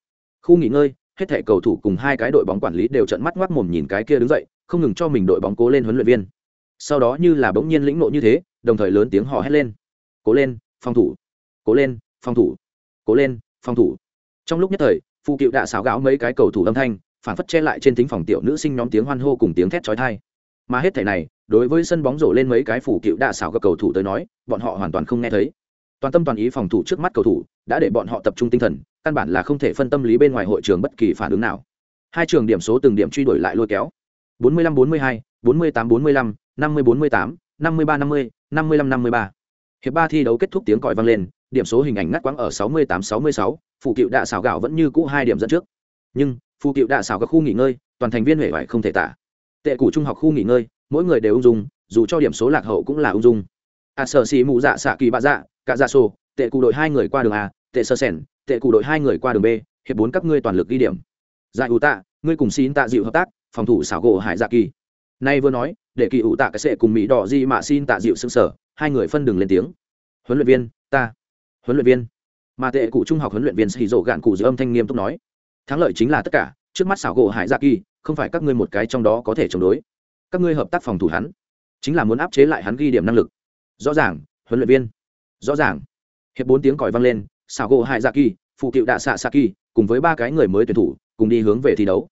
Khu nghỉ ngơi, hết thể cầu thủ cùng hai cái đội bóng quản lý đều trợn mắt ngoác mồm nhìn cái kia đứng dậy không ngừng cho mình đội bóng cố lên huấn luyện viên. Sau đó như là bỗng nhiên lĩnh nộ như thế, đồng thời lớn tiếng hò hét lên. Cố lên, phòng thủ. Cố lên, phòng thủ. Cố lên, phòng thủ. Trong lúc nhất thời phụ cựu đã xáo gáo mấy cái cầu thủ âm thanh, phản phất che lại trên thính phòng tiểu nữ sinh nhóm tiếng hoan hô cùng tiếng thét trói thai mà hết thảy này, đối với sân bóng rổ lên mấy cái phủ cựu đạ xảo các cầu thủ tới nói, bọn họ hoàn toàn không nghe thấy. Toàn tâm toàn ý phòng thủ trước mắt cầu thủ, đã để bọn họ tập trung tinh thần, căn bản là không thể phân tâm lý bên ngoài hội trường bất kỳ phản ứng nào. Hai trường điểm số từng điểm truy đuổi lại lôi kéo. 45-42, 48-45, 50-48, 53-50, 55-53. hiệp ba thi đấu kết thúc tiếng còi vang lên điểm số hình ảnh ngắt quãng ở 68-66, phụ cựu đạ xảo gạo vẫn như cũ hai điểm dẫn trước. Nhưng phụ cựu đạ xảo các khu nghỉ ngơi toàn thành viên huệ vải không thể tả. Tệ cụ trung học khu nghỉ ngơi mỗi người đều ung dung dù cho điểm số lạc hậu cũng là ung dung. A à, sở xì mụ dạ xạ kỳ bạ dạ cả dạ sổ tệ cụ đội hai người qua đường a tệ sơ sẻn tệ cụ đội hai người qua đường b hiệp bốn các ngươi toàn lực ghi điểm. Dạ, Giải ủ tạ ngươi cùng xin tạ dịu hợp tác phòng thủ xảo gỗ hải dạ kỳ. Nay vừa nói, để kỳ ủ tạ cái sệ cùng mỹ đỏ di mạ xin tạ dịu xương sở hai người phân đường lên tiếng. Huấn luyện viên, ta. Huấn luyện viên. Mà tệ cụ trung học huấn luyện viên xì rộ gạn cụ giữa âm thanh nghiêm túc nói. Thắng lợi chính là tất cả, trước mắt xảo gỗ hải dạ kỳ, không phải các ngươi một cái trong đó có thể chống đối. Các ngươi hợp tác phòng thủ hắn, chính là muốn áp chế lại hắn ghi điểm năng lực. Rõ ràng, huấn luyện viên. Rõ ràng. Hiệp bốn tiếng còi vang lên, xảo gỗ hải dạ kỳ, phụ cựu đạ xạ xạ kỳ, cùng với ba cái người mới tuyển thủ, cùng đi hướng về thi đấu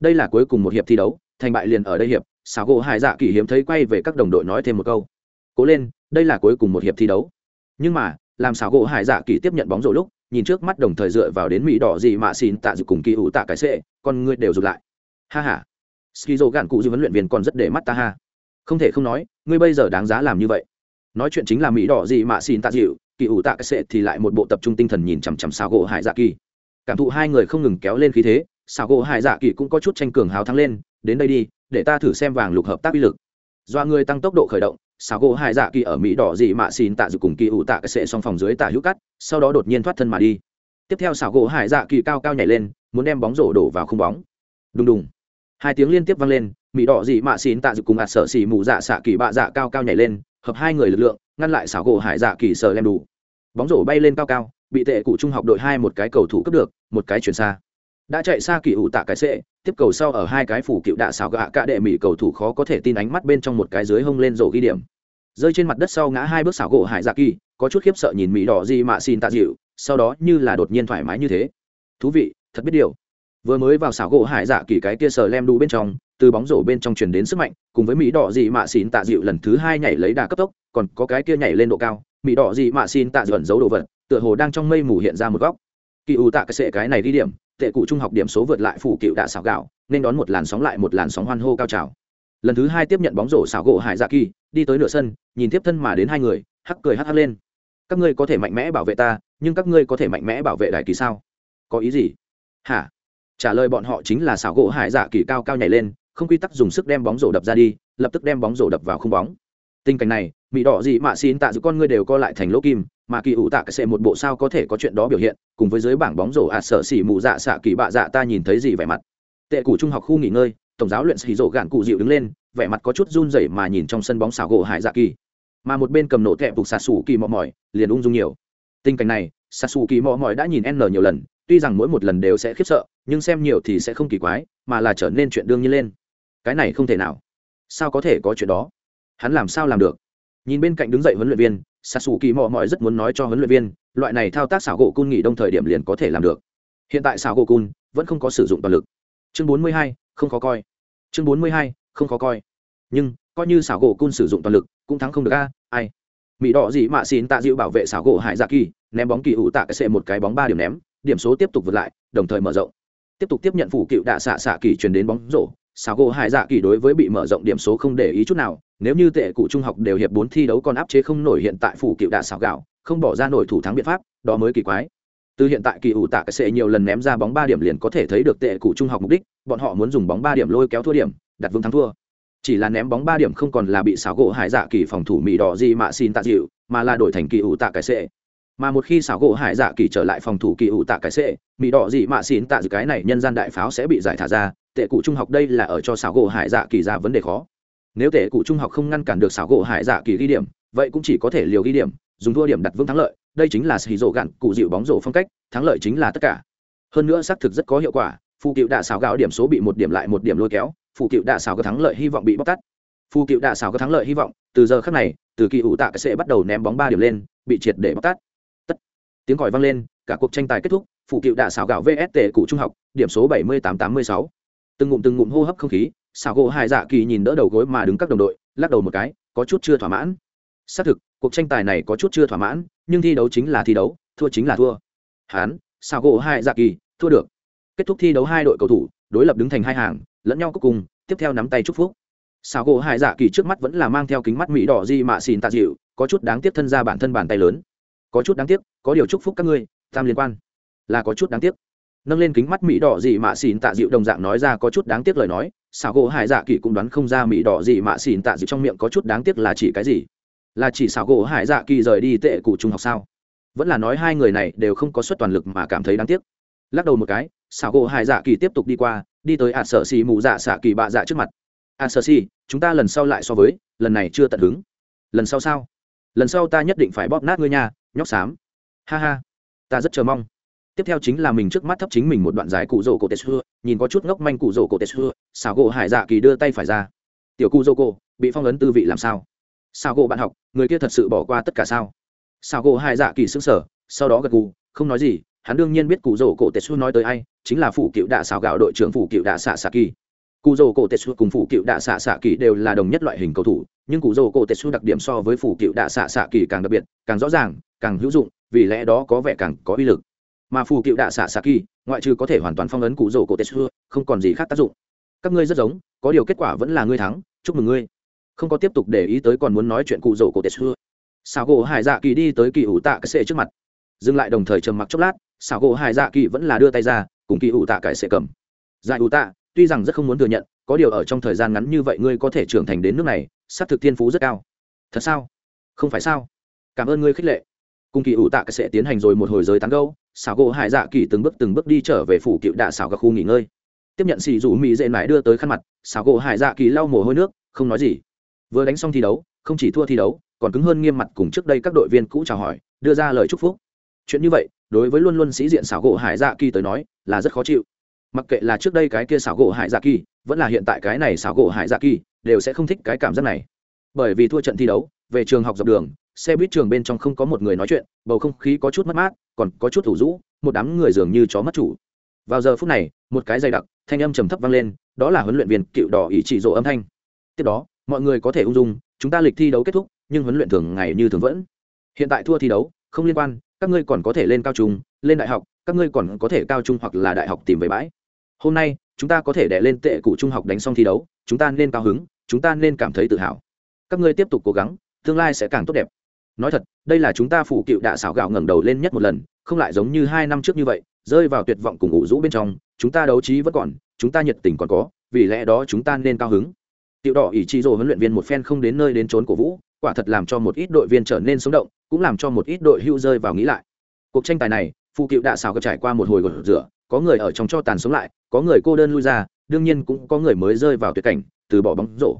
đây là cuối cùng một hiệp thi đấu, thành bại liền ở đây hiệp xào gỗ hải dạ kỳ hiếm thấy quay về các đồng đội nói thêm một câu. Cố lên, đây là cuối cùng một hiệp thi đấu. Nhưng mà, làm xào gỗ hải dạ kỳ tiếp nhận bóng rổ lúc, nhìn trước mắt đồng thời dựa vào đến mỹ đỏ gì mà xin tạ dự cùng kỳ ủ tạ cái sệ, con ngươi đều rụt lại. Ha ha. Dô gạn cụ dư vấn luyện viên còn rất để mắt ta ha. Không thể không nói, ngươi bây giờ đáng giá làm như vậy. Nói chuyện chính là mỹ đỏ gì mà xin tạ dịu kỳ ủ tạ cái sệ thì lại một bộ tập trung tinh thần nhìn chằm chằm xảo gỗ hải dạ kỳ. Cảm thụ hai người không ngừng kéo lên khí thế xảo gỗ hải dạ kỳ cũng có chút tranh cường hào thắng lên, đến đây đi, để ta thử xem vàng lục hợp tác uy lực. Do người tăng tốc độ khởi động, xảo gỗ hải dạ kỳ ở mỹ đỏ dị mạ xin tạ dự cùng kỳ ủ tạ cái sệ song phòng dưới tạ hữu cắt, sau đó đột nhiên thoát thân mà đi. Tiếp theo xảo gỗ hải dạ kỳ cao cao nhảy lên, muốn đem bóng rổ đổ vào khung bóng. Đùng đùng. Hai tiếng liên tiếp vang lên, mỹ đỏ dị mạ xin tạ dự cùng ạt sợ xỉ mù dạ xạ kỳ bạ dạ cao cao nhảy lên, hợp hai người lực lượng, ngăn lại xảo gỗ hải dạ kỳ sờ lem đủ bóng rổ bay lên cao cao, bị tệ cụ trung học đội hai một cái cầu thủ cướp được, một cái chuyển xa đã chạy xa kỳ ủ tạ cái sệ tiếp cầu sau ở hai cái phủ cựu đạ xào gạ cả đệ mỹ cầu thủ khó có thể tin ánh mắt bên trong một cái dưới hông lên rổ ghi điểm. Rơi trên mặt đất sau ngã hai bước xảo gỗ hải dạ kỳ, có chút khiếp sợ nhìn mỹ đỏ gì mà xin tạ dịu, sau đó như là đột nhiên thoải mái như thế. Thú vị, thật biết điều. Vừa mới vào xảo gỗ hải dạ kỳ cái kia sờ lem đu bên trong, từ bóng rổ bên trong truyền đến sức mạnh, cùng với mỹ đỏ gì mạ xin tạ dịu lần thứ hai nhảy lấy đà cấp tốc, còn có cái kia nhảy lên độ cao mỹ đỏ gì mạ xin tạ dịu ẩn giấu đồ vật, tựa hồ đang trong mây mù hiện ra một góc. Kỳ ủ tạ cái sệ cái này đi điểm tệ cụ trung học điểm số vượt lại phủ cựu đạ xảo gạo, nên đón một làn sóng lại một làn sóng hoan hô cao trào. Lần thứ hai tiếp nhận bóng rổ xảo gỗ hải dạ kỳ, đi tới nửa sân, nhìn tiếp thân mà đến hai người, hắc cười hắc hắc lên. Các ngươi có thể mạnh mẽ bảo vệ ta, nhưng các ngươi có thể mạnh mẽ bảo vệ đại kỳ sao? Có ý gì? Hả? Trả lời bọn họ chính là xảo gỗ hải dạ kỳ cao cao nhảy lên, không quy tắc dùng sức đem bóng rổ đập ra đi, lập tức đem bóng rổ đập vào khung bóng. Tình cảnh này mỹ đỏ dị mạ xin tạ giữ con ngươi đều co lại thành lỗ kim mà kỳ ủ tạ cái xe một bộ sao có thể có chuyện đó biểu hiện, cùng với dưới bảng bóng rổ ạt à sợ xỉ mù dạ xạ kỳ bạ dạ ta nhìn thấy gì vẻ mặt. Tệ cụ trung học khu nghỉ ngơi, tổng giáo luyện xỉ rổ gạn cụ dịu đứng lên, vẻ mặt có chút run rẩy mà nhìn trong sân bóng xảo gỗ hải dạ kỳ. Mà một bên cầm nổ kẹp phục xạ xù kỳ mò mỏi, liền ung dung nhiều. Tình cảnh này xạ xù kỳ mò mỏi đã nhìn n nhiều lần, tuy rằng mỗi một lần đều sẽ khiếp sợ, nhưng xem nhiều thì sẽ không kỳ quái, mà là trở nên chuyện đương nhiên lên. Cái này không thể nào. Sao có thể có chuyện đó? Hắn làm sao làm được? Nhìn bên cạnh đứng dậy huấn luyện viên s a kỳ mò mọi rất muốn nói cho huấn luyện viên, loại này thao tác xảo gỗ cun nghỉ đông thời điểm liền có thể làm được. Hiện tại xảo gỗ cun vẫn không có sử dụng toàn lực. Chương bốn mươi hai, không khó coi. Chương bốn mươi hai, không khó coi. Nhưng, coi như xảo gỗ cun sử dụng toàn lực, cũng thắng không được a, ai? Mỹ đỏ gì mạ xin tạ dịu bảo vệ xảo gỗ hải dạ kỳ, ném bóng kỳ ủ tạ cái xệ một cái bóng ba điểm ném, điểm số tiếp tục vượt lại, đồng thời mở rộng. Tiếp tục tiếp nhận phủ cựu đạ xạ xạ kỳ truyền đến bóng rổ xảo gỗ hải dạ kỳ đối với bị mở rộng điểm số không để ý chút nào, nếu như tệ cụ trung học đều hiệp bốn thi đấu còn áp chế không nổi hiện tại phủ cựu đạ xào gạo, không bỏ ra nổi thủ thắng biện pháp, đó mới kỳ quái. Từ hiện tại kỳ ủ tạ cái sệ nhiều lần ném ra bóng ba điểm liền có thể thấy được tệ cụ trung học mục đích, bọn họ muốn dùng bóng ba điểm lôi kéo thua điểm, đặt vương thắng thua. Chỉ là ném bóng ba điểm không còn là bị xảo gỗ hải dạ kỳ phòng thủ mỹ đỏ gì mà xin tạ dịu, mà là đổi thành kỳ ủ tạ cái sệ mà một khi xảo gỗ hải dạ kỳ trở lại phòng thủ kỳ ủ tạ cái sệ mỹ đỏ gì mà xin tạ dịu cái này nhân gian đại pháo sẽ bị giải thả ra tệ cụ trung học đây là ở cho xảo gỗ hải dạ kỳ ra vấn đề khó. Nếu tệ cụ trung học không ngăn cản được xảo gỗ hải dạ kỳ ghi điểm, vậy cũng chỉ có thể liều ghi điểm, dùng thua điểm đặt vững thắng lợi, đây chính là xì rổ gạn cụ dịu bóng rổ phong cách, thắng lợi chính là tất cả. Hơn nữa xác thực rất có hiệu quả phụ cựu đạ xảo gạo điểm số bị một điểm lại một điểm lôi kéo phụ cựu đạ xảo có thắng lợi hy vọng bị bóc tắt phụ cựu đạ xảo có thắng lợi hy vọng, từ giờ khắc này, từ kỳ ủ tạ cái sẽ bắt đầu ném bóng ba điểm lên, bị triệt để bóc tắt tất. Tiếng còi vang lên, cả cuộc tranh tài kết thúc phụ cựu đạ xảo gạo vst cụ trung học, điểm số bảy mươi tám tám mươi sáu từng ngụm từng ngụm hô hấp không khí, xảo gỗ hai dạ kỳ nhìn đỡ đầu gối mà đứng các đồng đội, lắc đầu một cái, có chút chưa thỏa mãn. Xác thực, cuộc tranh tài này có chút chưa thỏa mãn, nhưng thi đấu chính là thi đấu, thua chính là thua. Hán, xảo gỗ hai dạ kỳ, thua được. Kết thúc thi đấu hai đội cầu thủ, đối lập đứng thành hai hàng, lẫn nhau cuối cùng, tiếp theo nắm tay chúc phúc. Xảo gỗ hai dạ kỳ trước mắt vẫn là mang theo kính mắt mỹ đỏ di mạ xìn tạ dịu, có chút đáng tiếc thân ra bản thân bàn tay lớn. Có chút đáng tiếc, có điều chúc phúc các ngươi, tam liên quan. Là có chút đáng tiếc nâng lên kính mắt mỹ đỏ dị mạ xỉn tạ dịu đồng dạng nói ra có chút đáng tiếc lời nói, xảo gỗ hải dạ kỳ cũng đoán không ra mỹ đỏ dị mạ xỉn tạ dịu trong miệng có chút đáng tiếc là chỉ cái gì. Là chỉ xảo gỗ hải dạ kỳ rời đi tệ cụ trung học sao? Vẫn là nói hai người này đều không có suất toàn lực mà cảm thấy đáng tiếc. Lắc đầu một cái, xảo gỗ hải dạ kỳ tiếp tục đi qua, đi tới ạt sợ xì mù dạ xạ kỳ bạ dạ trước mặt. Ạt sợ xì, chúng ta lần sau lại so với, lần này chưa tận hứng. Lần sau sao? Lần sau ta nhất định phải bóp nát ngươi nha, nhóc xám. Ha ha, ta rất chờ mong tiếp theo chính là mình trước mắt thấp chính mình một đoạn dài cụ rổ cổ tết xưa, nhìn có chút ngốc manh cụ rổ cổ tết xưa xào gỗ hải dạ kỳ đưa tay phải ra. Tiểu cụ rổ cổ, bị phong ấn tư vị làm sao? Xào gỗ bạn học, người kia thật sự bỏ qua tất cả sao? Xào gỗ hải dạ kỳ xứng sở sau đó gật gù, không nói gì, hắn đương nhiên biết cụ rổ cổ tết xưa nói tới ai, chính là phủ cựu đạ xào gạo đội trưởng phủ cựu đạ xạ xạ kỳ. Cụ rổ cổ tết xưa cùng phủ cựu đạ xạ xạ kỳ đều là đồng nhất loại hình cầu thủ, nhưng cụ rổ cổ tết xưa đặc điểm so với phủ cựu đạ xạ xạ kỳ càng đặc biệt, càng rõ ràng, càng hữu dụng, vì lẽ đó có vẻ càng có uy lực mà phù cựu đạ xạ xạ kỳ, ngoại trừ có thể hoàn toàn phong ấn cụ rổ cổ tết xưa, không còn gì khác tác dụng. Các ngươi rất giống, có điều kết quả vẫn là ngươi thắng, chúc mừng ngươi. Không có tiếp tục để ý tới còn muốn nói chuyện cụ rổ cổ tết xưa. Xào gỗ hải dạ kỳ đi tới kỳ ủ tạ cái xệ trước mặt. Dừng lại đồng thời trầm mặc chốc lát xào gỗ hải dạ kỳ vẫn là đưa tay ra, cùng kỳ ủ tạ cái xệ cầm. Dạy ủ tạ, tuy rằng rất không muốn thừa nhận, có điều ở trong thời gian ngắn như vậy ngươi có thể trưởng thành đến nước này s á thực thiên phú rất cao. Thật sao? Không phải sao? Cảm ơn ngươi khích lệ. Cùng kỳ ủ tạ cái sẽ tiến hành rồi một hồi giới tán gâu xảo gỗ hải dạ kỳ từng bước từng bước đi trở về phủ cựu đạ xảo các khu nghỉ ngơi. Tiếp nhận xì rủ mỹ dệ mãi đưa tới khăn mặt, xảo gỗ hải dạ kỳ lau mồ hôi nước, không nói gì. Vừa đánh xong thi đấu, không chỉ thua thi đấu, còn cứng hơn nghiêm mặt cùng trước đây các đội viên cũ chào hỏi, đưa ra lời chúc phúc. Chuyện như vậy, đối với luôn luôn sĩ diện xảo gỗ hải dạ kỳ tới nói, là rất khó chịu. Mặc kệ là trước đây cái kia xảo gỗ hải dạ kỳ, vẫn là hiện tại cái này xảo gỗ hải dạ kỳ, đều sẽ không thích cái cảm giác này. Bởi vì thua trận thi đấu, về trường học dọc đường xe buýt trường bên trong không có một người nói chuyện, bầu không khí có chút mất mát, còn có chút thủ rũ, một đám người dường như chó mất chủ. Vào giờ phút này, một cái dày đặc, thanh âm trầm thấp vang lên, đó là huấn luyện viên cựu đỏ ý chỉ rộ âm thanh. Tiếp đó, mọi người có thể ung dung, chúng ta lịch thi đấu kết thúc, nhưng huấn luyện thường ngày như thường vẫn. Hiện tại thua thi đấu, không liên quan, các ngươi còn có thể lên cao trung, lên đại học, các ngươi còn có thể cao trung hoặc là đại học tìm về bãi. Hôm nay, chúng ta có thể đẻ lên tệ cụ trung học đánh xong thi đấu, chúng ta nên cao hứng, chúng ta nên cảm thấy tự hào. Các ngươi tiếp tục cố gắng, tương lai sẽ càng tốt đẹp nói thật, đây là chúng ta phụ cựu đạ xảo gạo ngẩng đầu lên nhất một lần, không lại giống như hai năm trước như vậy, rơi vào tuyệt vọng cùng ngủ rũ bên trong, chúng ta đấu trí vẫn còn, chúng ta nhiệt tình còn có, vì lẽ đó chúng ta nên cao hứng. Tiểu đỏ ỷ chi rồ huấn luyện viên một phen không đến nơi đến trốn cổ vũ, quả thật làm cho một ít đội viên trở nên sống động, cũng làm cho một ít đội hưu rơi vào nghĩ lại. Cuộc tranh tài này phụ cựu đạ xảo gặp trải qua một hồi gột rửa, có người ở trong cho tàn sống lại, có người cô đơn lui ra, đương nhiên cũng có người mới rơi vào tuyệt cảnh, từ bỏ bóng rổ.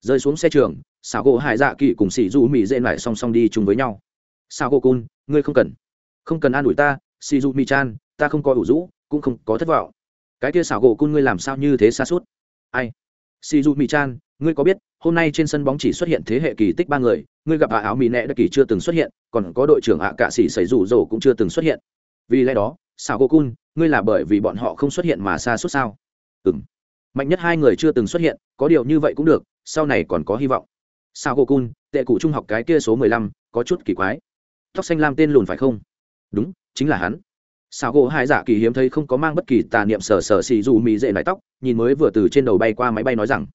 Rơi xuống xe trường xảo gỗ hải dạ kỳ cùng xì du mỹ dễ lại song song đi chung với nhau. Sao gỗ cun, ngươi không cần. Không cần an ủi ta xì du mỹ chan, ta không có ủ rũ, cũng không có thất vọng. Cái kia xảo gỗ cun ngươi làm sao như thế xa suốt? Ai? Xì du mỹ chan, ngươi có biết, hôm nay trên sân bóng chỉ xuất hiện thế hệ kỳ tích ba người, ngươi gặp ạ áo mỹ nẹ đất kỳ chưa từng xuất hiện, còn có đội trưởng ạ cạ sĩ xảy rủ rổ cũng chưa từng xuất hiện. Vì lẽ đó xảo gỗ cun, ngươi là bởi vì bọn họ không xuất hiện mà xa suốt sao? Ừ mạnh nhất hai người chưa từng xuất hiện, có điều như vậy cũng được, sau này còn có hy vọng sao cô cun tệ cụ trung học cái kia số mười lăm, có chút kỳ quái. Tóc xanh lam tên lùn phải không? Đúng, chính là hắn. Sao gỗ hai dạ kỳ hiếm thấy không có mang bất kỳ tà niệm sờ sờ xì dù mì dễ nải tóc, nhìn mới vừa từ trên đầu bay qua máy bay nói rằng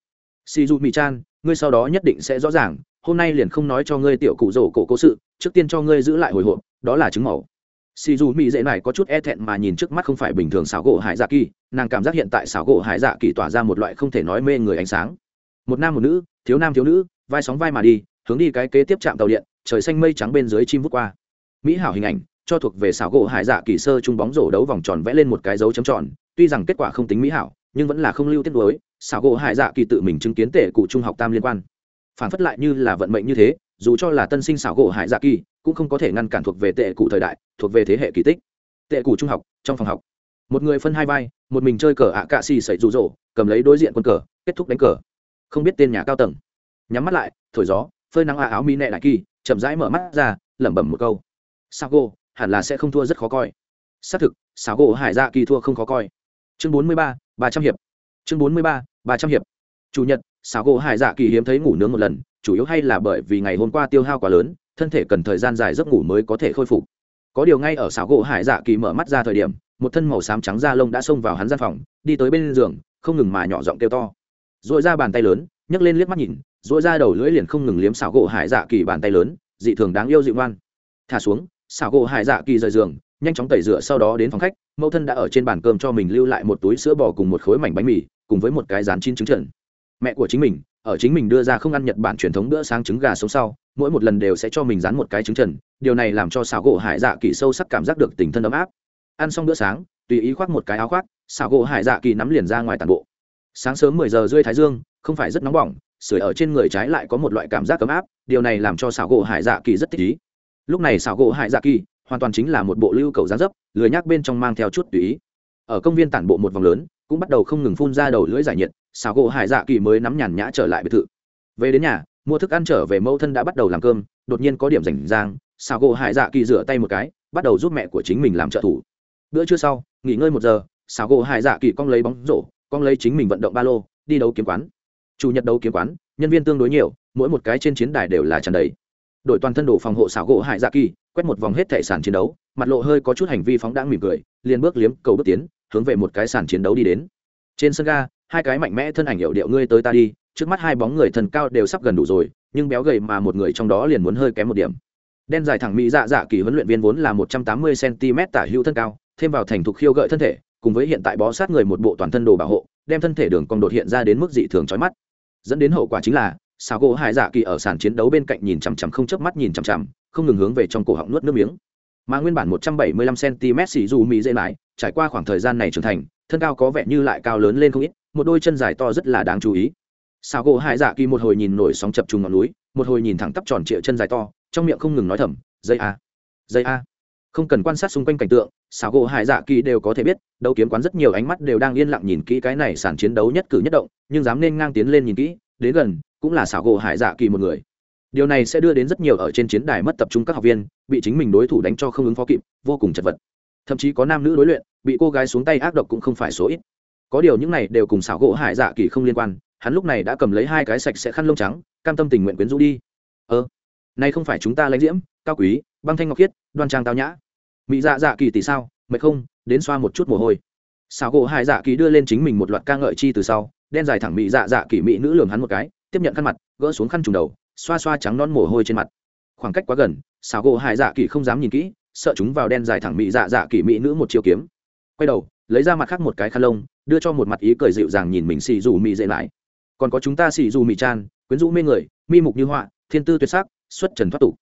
xì dù mì chan ngươi sau đó nhất định sẽ rõ ràng, hôm nay liền không nói cho ngươi tiểu cụ rổ cổ cố sự, trước tiên cho ngươi giữ lại hồi hộp, đó là chứng mẫu. Xì dù mì dễ này có chút e thẹn mà nhìn trước mắt không phải bình thường xảo gỗ hải dạ kỳ, nàng cảm giác hiện tại xảo gỗ hải dạ kỳ tỏa ra một loại không thể nói mê người ánh sáng. Một nam một nữ, thiếu nam thiếu nữ vai sóng vai mà đi, hướng đi cái kế tiếp trạm tàu điện, trời xanh mây trắng bên dưới chim vút qua. Mỹ hảo hình ảnh, cho thuộc về xảo gỗ hải dạ kỳ sơ chung bóng rổ đấu vòng tròn vẽ lên một cái dấu chấm tròn, tuy rằng kết quả không tính mỹ hảo, nhưng vẫn là không lưu tiết đối xảo gỗ hải dạ kỳ tự mình chứng kiến tệ cụ trung học tam liên quan. Phản phất lại như là vận mệnh như thế, dù cho là tân sinh xảo gỗ hải dạ kỳ, cũng không có thể ngăn cản thuộc về tệ cụ thời đại, thuộc về thế hệ kỳ tích. Tệ cụ trung học, trong phòng học, một người phân hai vai, một mình chơi cờ ạ cạ xì sậy rụ rỗ, cầm lấy đối diện quân cờ, kết thúc đánh cờ. Không biết tên nhà cao tầng nhắm mắt lại, thổi gió, phơi nắng à áo mi nẹ đại kỳ, chậm rãi mở mắt ra, lẩm bẩm một câu. Sao gỗ hẳn là sẽ không thua rất khó coi. Xác thực, sao gỗ hải dạ kỳ thua không khó coi. Chương bốn mươi ba ba trăm hiệp. Chương bốn mươi ba ba trăm hiệp. Chủ nhật, sao gỗ hải dạ kỳ hiếm thấy ngủ nướng một lần, chủ yếu hay là bởi vì ngày hôm qua tiêu hao quá lớn, thân thể cần thời gian dài giấc ngủ mới có thể khôi phục. Có điều ngay ở xảo gỗ hải dạ kỳ mở mắt ra thời điểm, một thân màu xám trắng da lông đã xông vào hắn gian phòng, đi tới bên giường, không ngừng mà nhỏ giọng kêu to. Dội ra bàn tay lớn nhấc lên liếc mắt nhìn dỗi ra đầu lưỡi liền không ngừng liếm xảo gỗ hải dạ kỳ bàn tay lớn, dị thường đáng yêu dịu ngoan. Thả xuống, xảo gỗ hải dạ kỳ rời giường, nhanh chóng tẩy rửa sau đó đến phòng khách, mẫu thân đã ở trên bàn cơm cho mình lưu lại một túi sữa bò cùng một khối mảnh bánh mì, cùng với một cái rán chín trứng trần mẹ của chính mình, ở chính mình đưa ra không ăn nhật bản truyền thống bữa sáng trứng gà sống sau, mỗi một lần đều sẽ cho mình rán một cái trứng trần điều này làm cho xảo gỗ hải dạ kỳ sâu sắc cảm giác được tình thân ấm áp. Ăn xong bữa sáng, tùy ý khoác một cái áo khoác, xảo gỗ hải dạ kỳ nắm liền ra ngoài tàn bộ. Sáng sớm mười giờ rơi thái dương không phải rất nóng bỏng, sưởi ở trên người trái lại có một loại cảm giác ấm áp, điều này làm cho xảo gỗ hải dạ kỳ rất thích ý. Lúc này xảo gỗ hải dạ kỳ hoàn toàn chính là một bộ lưu cầu gián dấp, lười nhác bên trong mang theo chút tùy ý. Ở công viên tản bộ một vòng lớn, cũng bắt đầu không ngừng phun ra đầu lưỡi giải nhiệt, xảo gỗ hải dạ kỳ mới nắm nhàn nhã trở lại biệt thự. Về đến nhà, mua thức ăn trở về mẫu thân đã bắt đầu làm cơm, đột nhiên có điểm rảnh rang, xảo gỗ hải dạ kỳ rửa tay một cái, bắt đầu giúp mẹ của chính mình làm trợ thủ. Bữa trưa sau, nghỉ ngơi một giờ, xảo gỗ hải dạ kỳ cong lấy bóng rổ, cong lấy chính mình vận động ba lô, đi đấu kiếm quán chủ nhật đấu kiếm quán, nhân viên tương đối nhiều, mỗi một cái trên chiến đài đều là tràn đầy. Đội toàn thân đồ phòng hộ xảo gỗ hải dạ kỳ, quét một vòng hết thẻ sàn chiến đấu, mặt lộ hơi có chút hành vi phóng đãng mỉm cười, liền bước liếm, cầu bước tiến, hướng về một cái sàn chiến đấu đi đến. Trên sân ga, hai cái mạnh mẽ thân ảnh hiệu điệu ngươi tới ta đi, trước mắt hai bóng người thần cao đều sắp gần đủ rồi, nhưng béo gầy mà một người trong đó liền muốn hơi kém một điểm. Đen dài thẳng mỹ dạ dạ kỳ huấn luyện viên vốn là một trăm tám mươi cm tả hữu thân cao, thêm vào thành thục khiêu gợi thân thể, cùng với hiện tại bó sát người một bộ toàn thân đồ bảo hộ, đem thân thể đường cong đột hiện ra đến mức dị thường trói mắt dẫn đến hậu quả chính là xào gỗ hải dạ kỳ ở sàn chiến đấu bên cạnh nhìn chằm chằm không chớp mắt nhìn chằm chằm, không ngừng hướng về trong cổ họng nuốt nước miếng. Mà nguyên bản một trăm bảy mươi lăm cm xì dù mỹ dễ lại trải qua khoảng thời gian này trưởng thành, thân cao có vẻ như lại cao lớn lên không ít, một đôi chân dài to rất là đáng chú ý. Xào gỗ hải dạ kỳ một hồi nhìn nổi sóng chập trùng ngọn núi, một hồi nhìn thẳng tắp tròn trịa chân dài to, trong miệng không ngừng nói thầm, dây a dây a không cần quan sát xung quanh cảnh tượng xào gỗ hải dạ kỳ đều có thể biết, đấu kiếm quán rất nhiều ánh mắt đều đang yên lặng nhìn kỹ cái này sản chiến đấu nhất cử nhất động, nhưng dám nên ngang tiến lên nhìn kỹ, đến gần, cũng là xảo gỗ hải dạ kỳ một người. Điều này sẽ đưa đến rất nhiều ở trên chiến đài mất tập trung các học viên, bị chính mình đối thủ đánh cho không ứng phó kịp, vô cùng chật vật. Thậm chí có nam nữ đối luyện, bị cô gái xuống tay ác độc cũng không phải số ít. Có điều những này đều cùng xảo gỗ hải dạ kỳ không liên quan, hắn lúc này đã cầm lấy hai cái sạch sẽ khăn lông trắng, cam tâm tình nguyện quyến rũ đi. Ơ nay không phải chúng ta lãnh diễm, cao quý, băng thanh ngọc khiết, đoan trang tao nhã. Mỹ dạ dạ kỳ tỷ sao, mệt không, đến xoa một chút mồ hôi. Xào gỗ hải dạ kỳ đưa lên chính mình một loạt ca ngợi chi từ sau, đen dài thẳng mỹ dạ dạ kỳ mỹ nữ lường hắn một cái, tiếp nhận khăn mặt, gỡ xuống khăn trùng đầu, xoa xoa trắng non mồ hôi trên mặt. Khoảng cách quá gần xào gỗ hải dạ kỳ không dám nhìn kỹ, sợ chúng vào đen dài thẳng mỹ dạ dạ kỳ mỹ nữ một chiều kiếm. Quay đầu, lấy ra mặt khác một cái khăn lông, đưa cho một mặt ý cười dịu dàng nhìn mình xì dù mỹ dễ lại. Còn có chúng ta xì dù mỹ chan, quyến rũ mê người, mi mục như họa, thiên tư tuyệt sắc xuất trần thoát tục.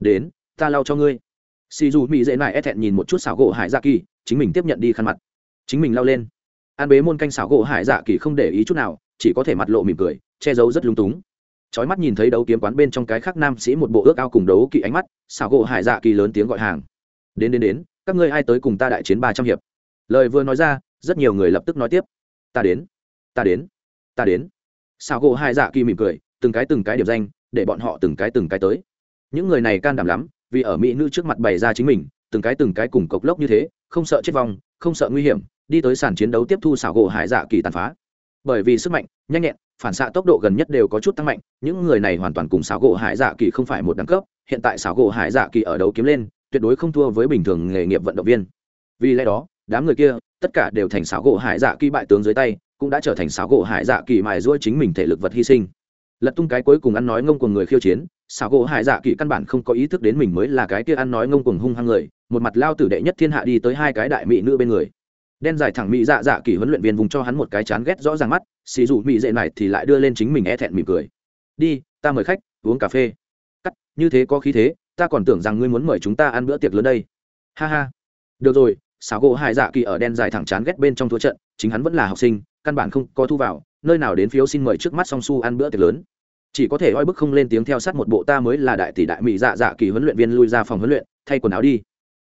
Đến, ta lau cho ngươi. Xì dù mỹ dễ lại e thẹn nhìn một chút xảo gỗ hải dạ kỳ, chính mình tiếp nhận đi khăn mặt. Chính mình lau lên. An bế môn canh xảo gỗ hải dạ kỳ không để ý chút nào, chỉ có thể mặt lộ mỉm cười, che giấu rất lung túng. Chói mắt nhìn thấy đấu kiếm quán bên trong cái khác nam sĩ một bộ ước ao cùng đấu kỵ ánh mắt, xảo gỗ hải dạ kỳ lớn tiếng gọi hàng. Đến đến đến, các ngươi ai tới cùng ta đại chiến ba trăm hiệp? Lời vừa nói ra, rất nhiều người lập tức nói tiếp. Ta đến ta đến ta đến. Xảo gỗ hải dạ kỳ mỉm cười, từng cái từng cái điểm danh để bọn họ từng cái từng cái tới. Những người này can đảm lắm, vì ở mỹ nữ trước mặt bày ra chính mình, từng cái từng cái cùng cộc lốc như thế, không sợ chết vong, không sợ nguy hiểm, đi tới sàn chiến đấu tiếp thu xảo gỗ hải dạ kỳ tàn phá. Bởi vì sức mạnh, nhanh nhẹn, phản xạ tốc độ gần nhất đều có chút tăng mạnh, những người này hoàn toàn cùng xảo gỗ hải dạ kỳ không phải một đẳng cấp, hiện tại xảo gỗ hải dạ kỳ ở đấu kiếm lên, tuyệt đối không thua với bình thường nghề nghiệp vận động viên. Vì lẽ đó, đám người kia, tất cả đều thành xảo gỗ hải dạ kỳ bại tướng dưới tay, cũng đã trở thành xảo gỗ hải dạ kỳ mài giũa chính mình thể lực vật hy sinh lật tung cái cuối cùng ăn nói ngông cuồng người khiêu chiến, xảo gỗ hải dạ kỳ căn bản không có ý thức đến mình mới là cái kia ăn nói ngông cuồng hung hăng người, một mặt lao tử đệ nhất thiên hạ đi tới hai cái đại mỹ nữ bên người. Đen dài thẳng mỹ dạ dạ kỳ huấn luyện viên vùng cho hắn một cái chán ghét rõ ràng mắt, xì dù mỹ dệ này thì lại đưa lên chính mình e thẹn mỉm cười. Đi, ta mời khách, uống cà phê. Cắt, như thế có khí thế, ta còn tưởng rằng ngươi muốn mời chúng ta ăn bữa tiệc lớn đây. Ha ha. Được rồi, xảo gỗ hải dạ kỳ ở đen dài thẳng chán ghét bên trong thua trận, chính hắn vẫn là học sinh, căn bản không có thu vào, nơi nào đến phiếu xin mời trước mắt song su ăn bữa tiệc lớn chỉ có thể oi bức không lên tiếng theo sát một bộ ta mới là đại tỷ đại mỹ dạ dạ kỳ huấn luyện viên lui ra phòng huấn luyện, thay quần áo đi.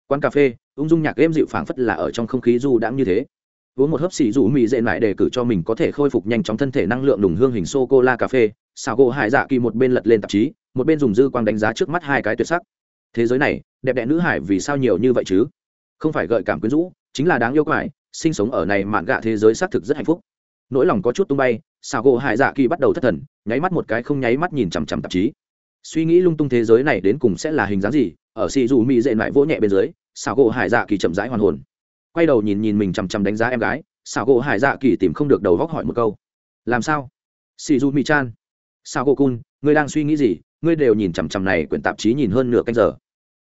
Quán cà phê, ung dung nhạc êm dịu phảng phất là ở trong không khí du đãng như thế. Uống một hớp xì rủ mì dễ lại để cử cho mình có thể khôi phục nhanh chóng thân thể năng lượng đùng hương hình sô cô la cà phê, xào gỗ hải dạ kỳ một bên lật lên tạp chí, một bên dùng dư quang đánh giá trước mắt hai cái tuyệt sắc. Thế giới này, đẹp đẽ nữ hải vì sao nhiều như vậy chứ? Không phải gợi cảm quyến rũ, chính là đáng yêu quải, sinh sống ở này mạn gạ thế giới xác thực rất hạnh phúc nỗi lòng có chút tung bay xào gỗ hải dạ kỳ bắt đầu thất thần, nháy mắt một cái không nháy mắt nhìn chằm chằm tạp chí. Suy nghĩ lung tung thế giới này đến cùng sẽ là hình dáng gì, ở xì dù mỹ dệ lại vỗ nhẹ bên dưới xào gỗ hải dạ kỳ chậm rãi hoàn hồn. Quay đầu nhìn nhìn mình chằm chằm đánh giá em gái xào gỗ hải dạ kỳ tìm không được đầu góc hỏi một câu. Làm sao? Xì dù mỹ chan. Sao gỗ cun, ngươi đang suy nghĩ gì? Ngươi đều nhìn chằm chằm này quyển tạp chí nhìn hơn nửa canh giờ.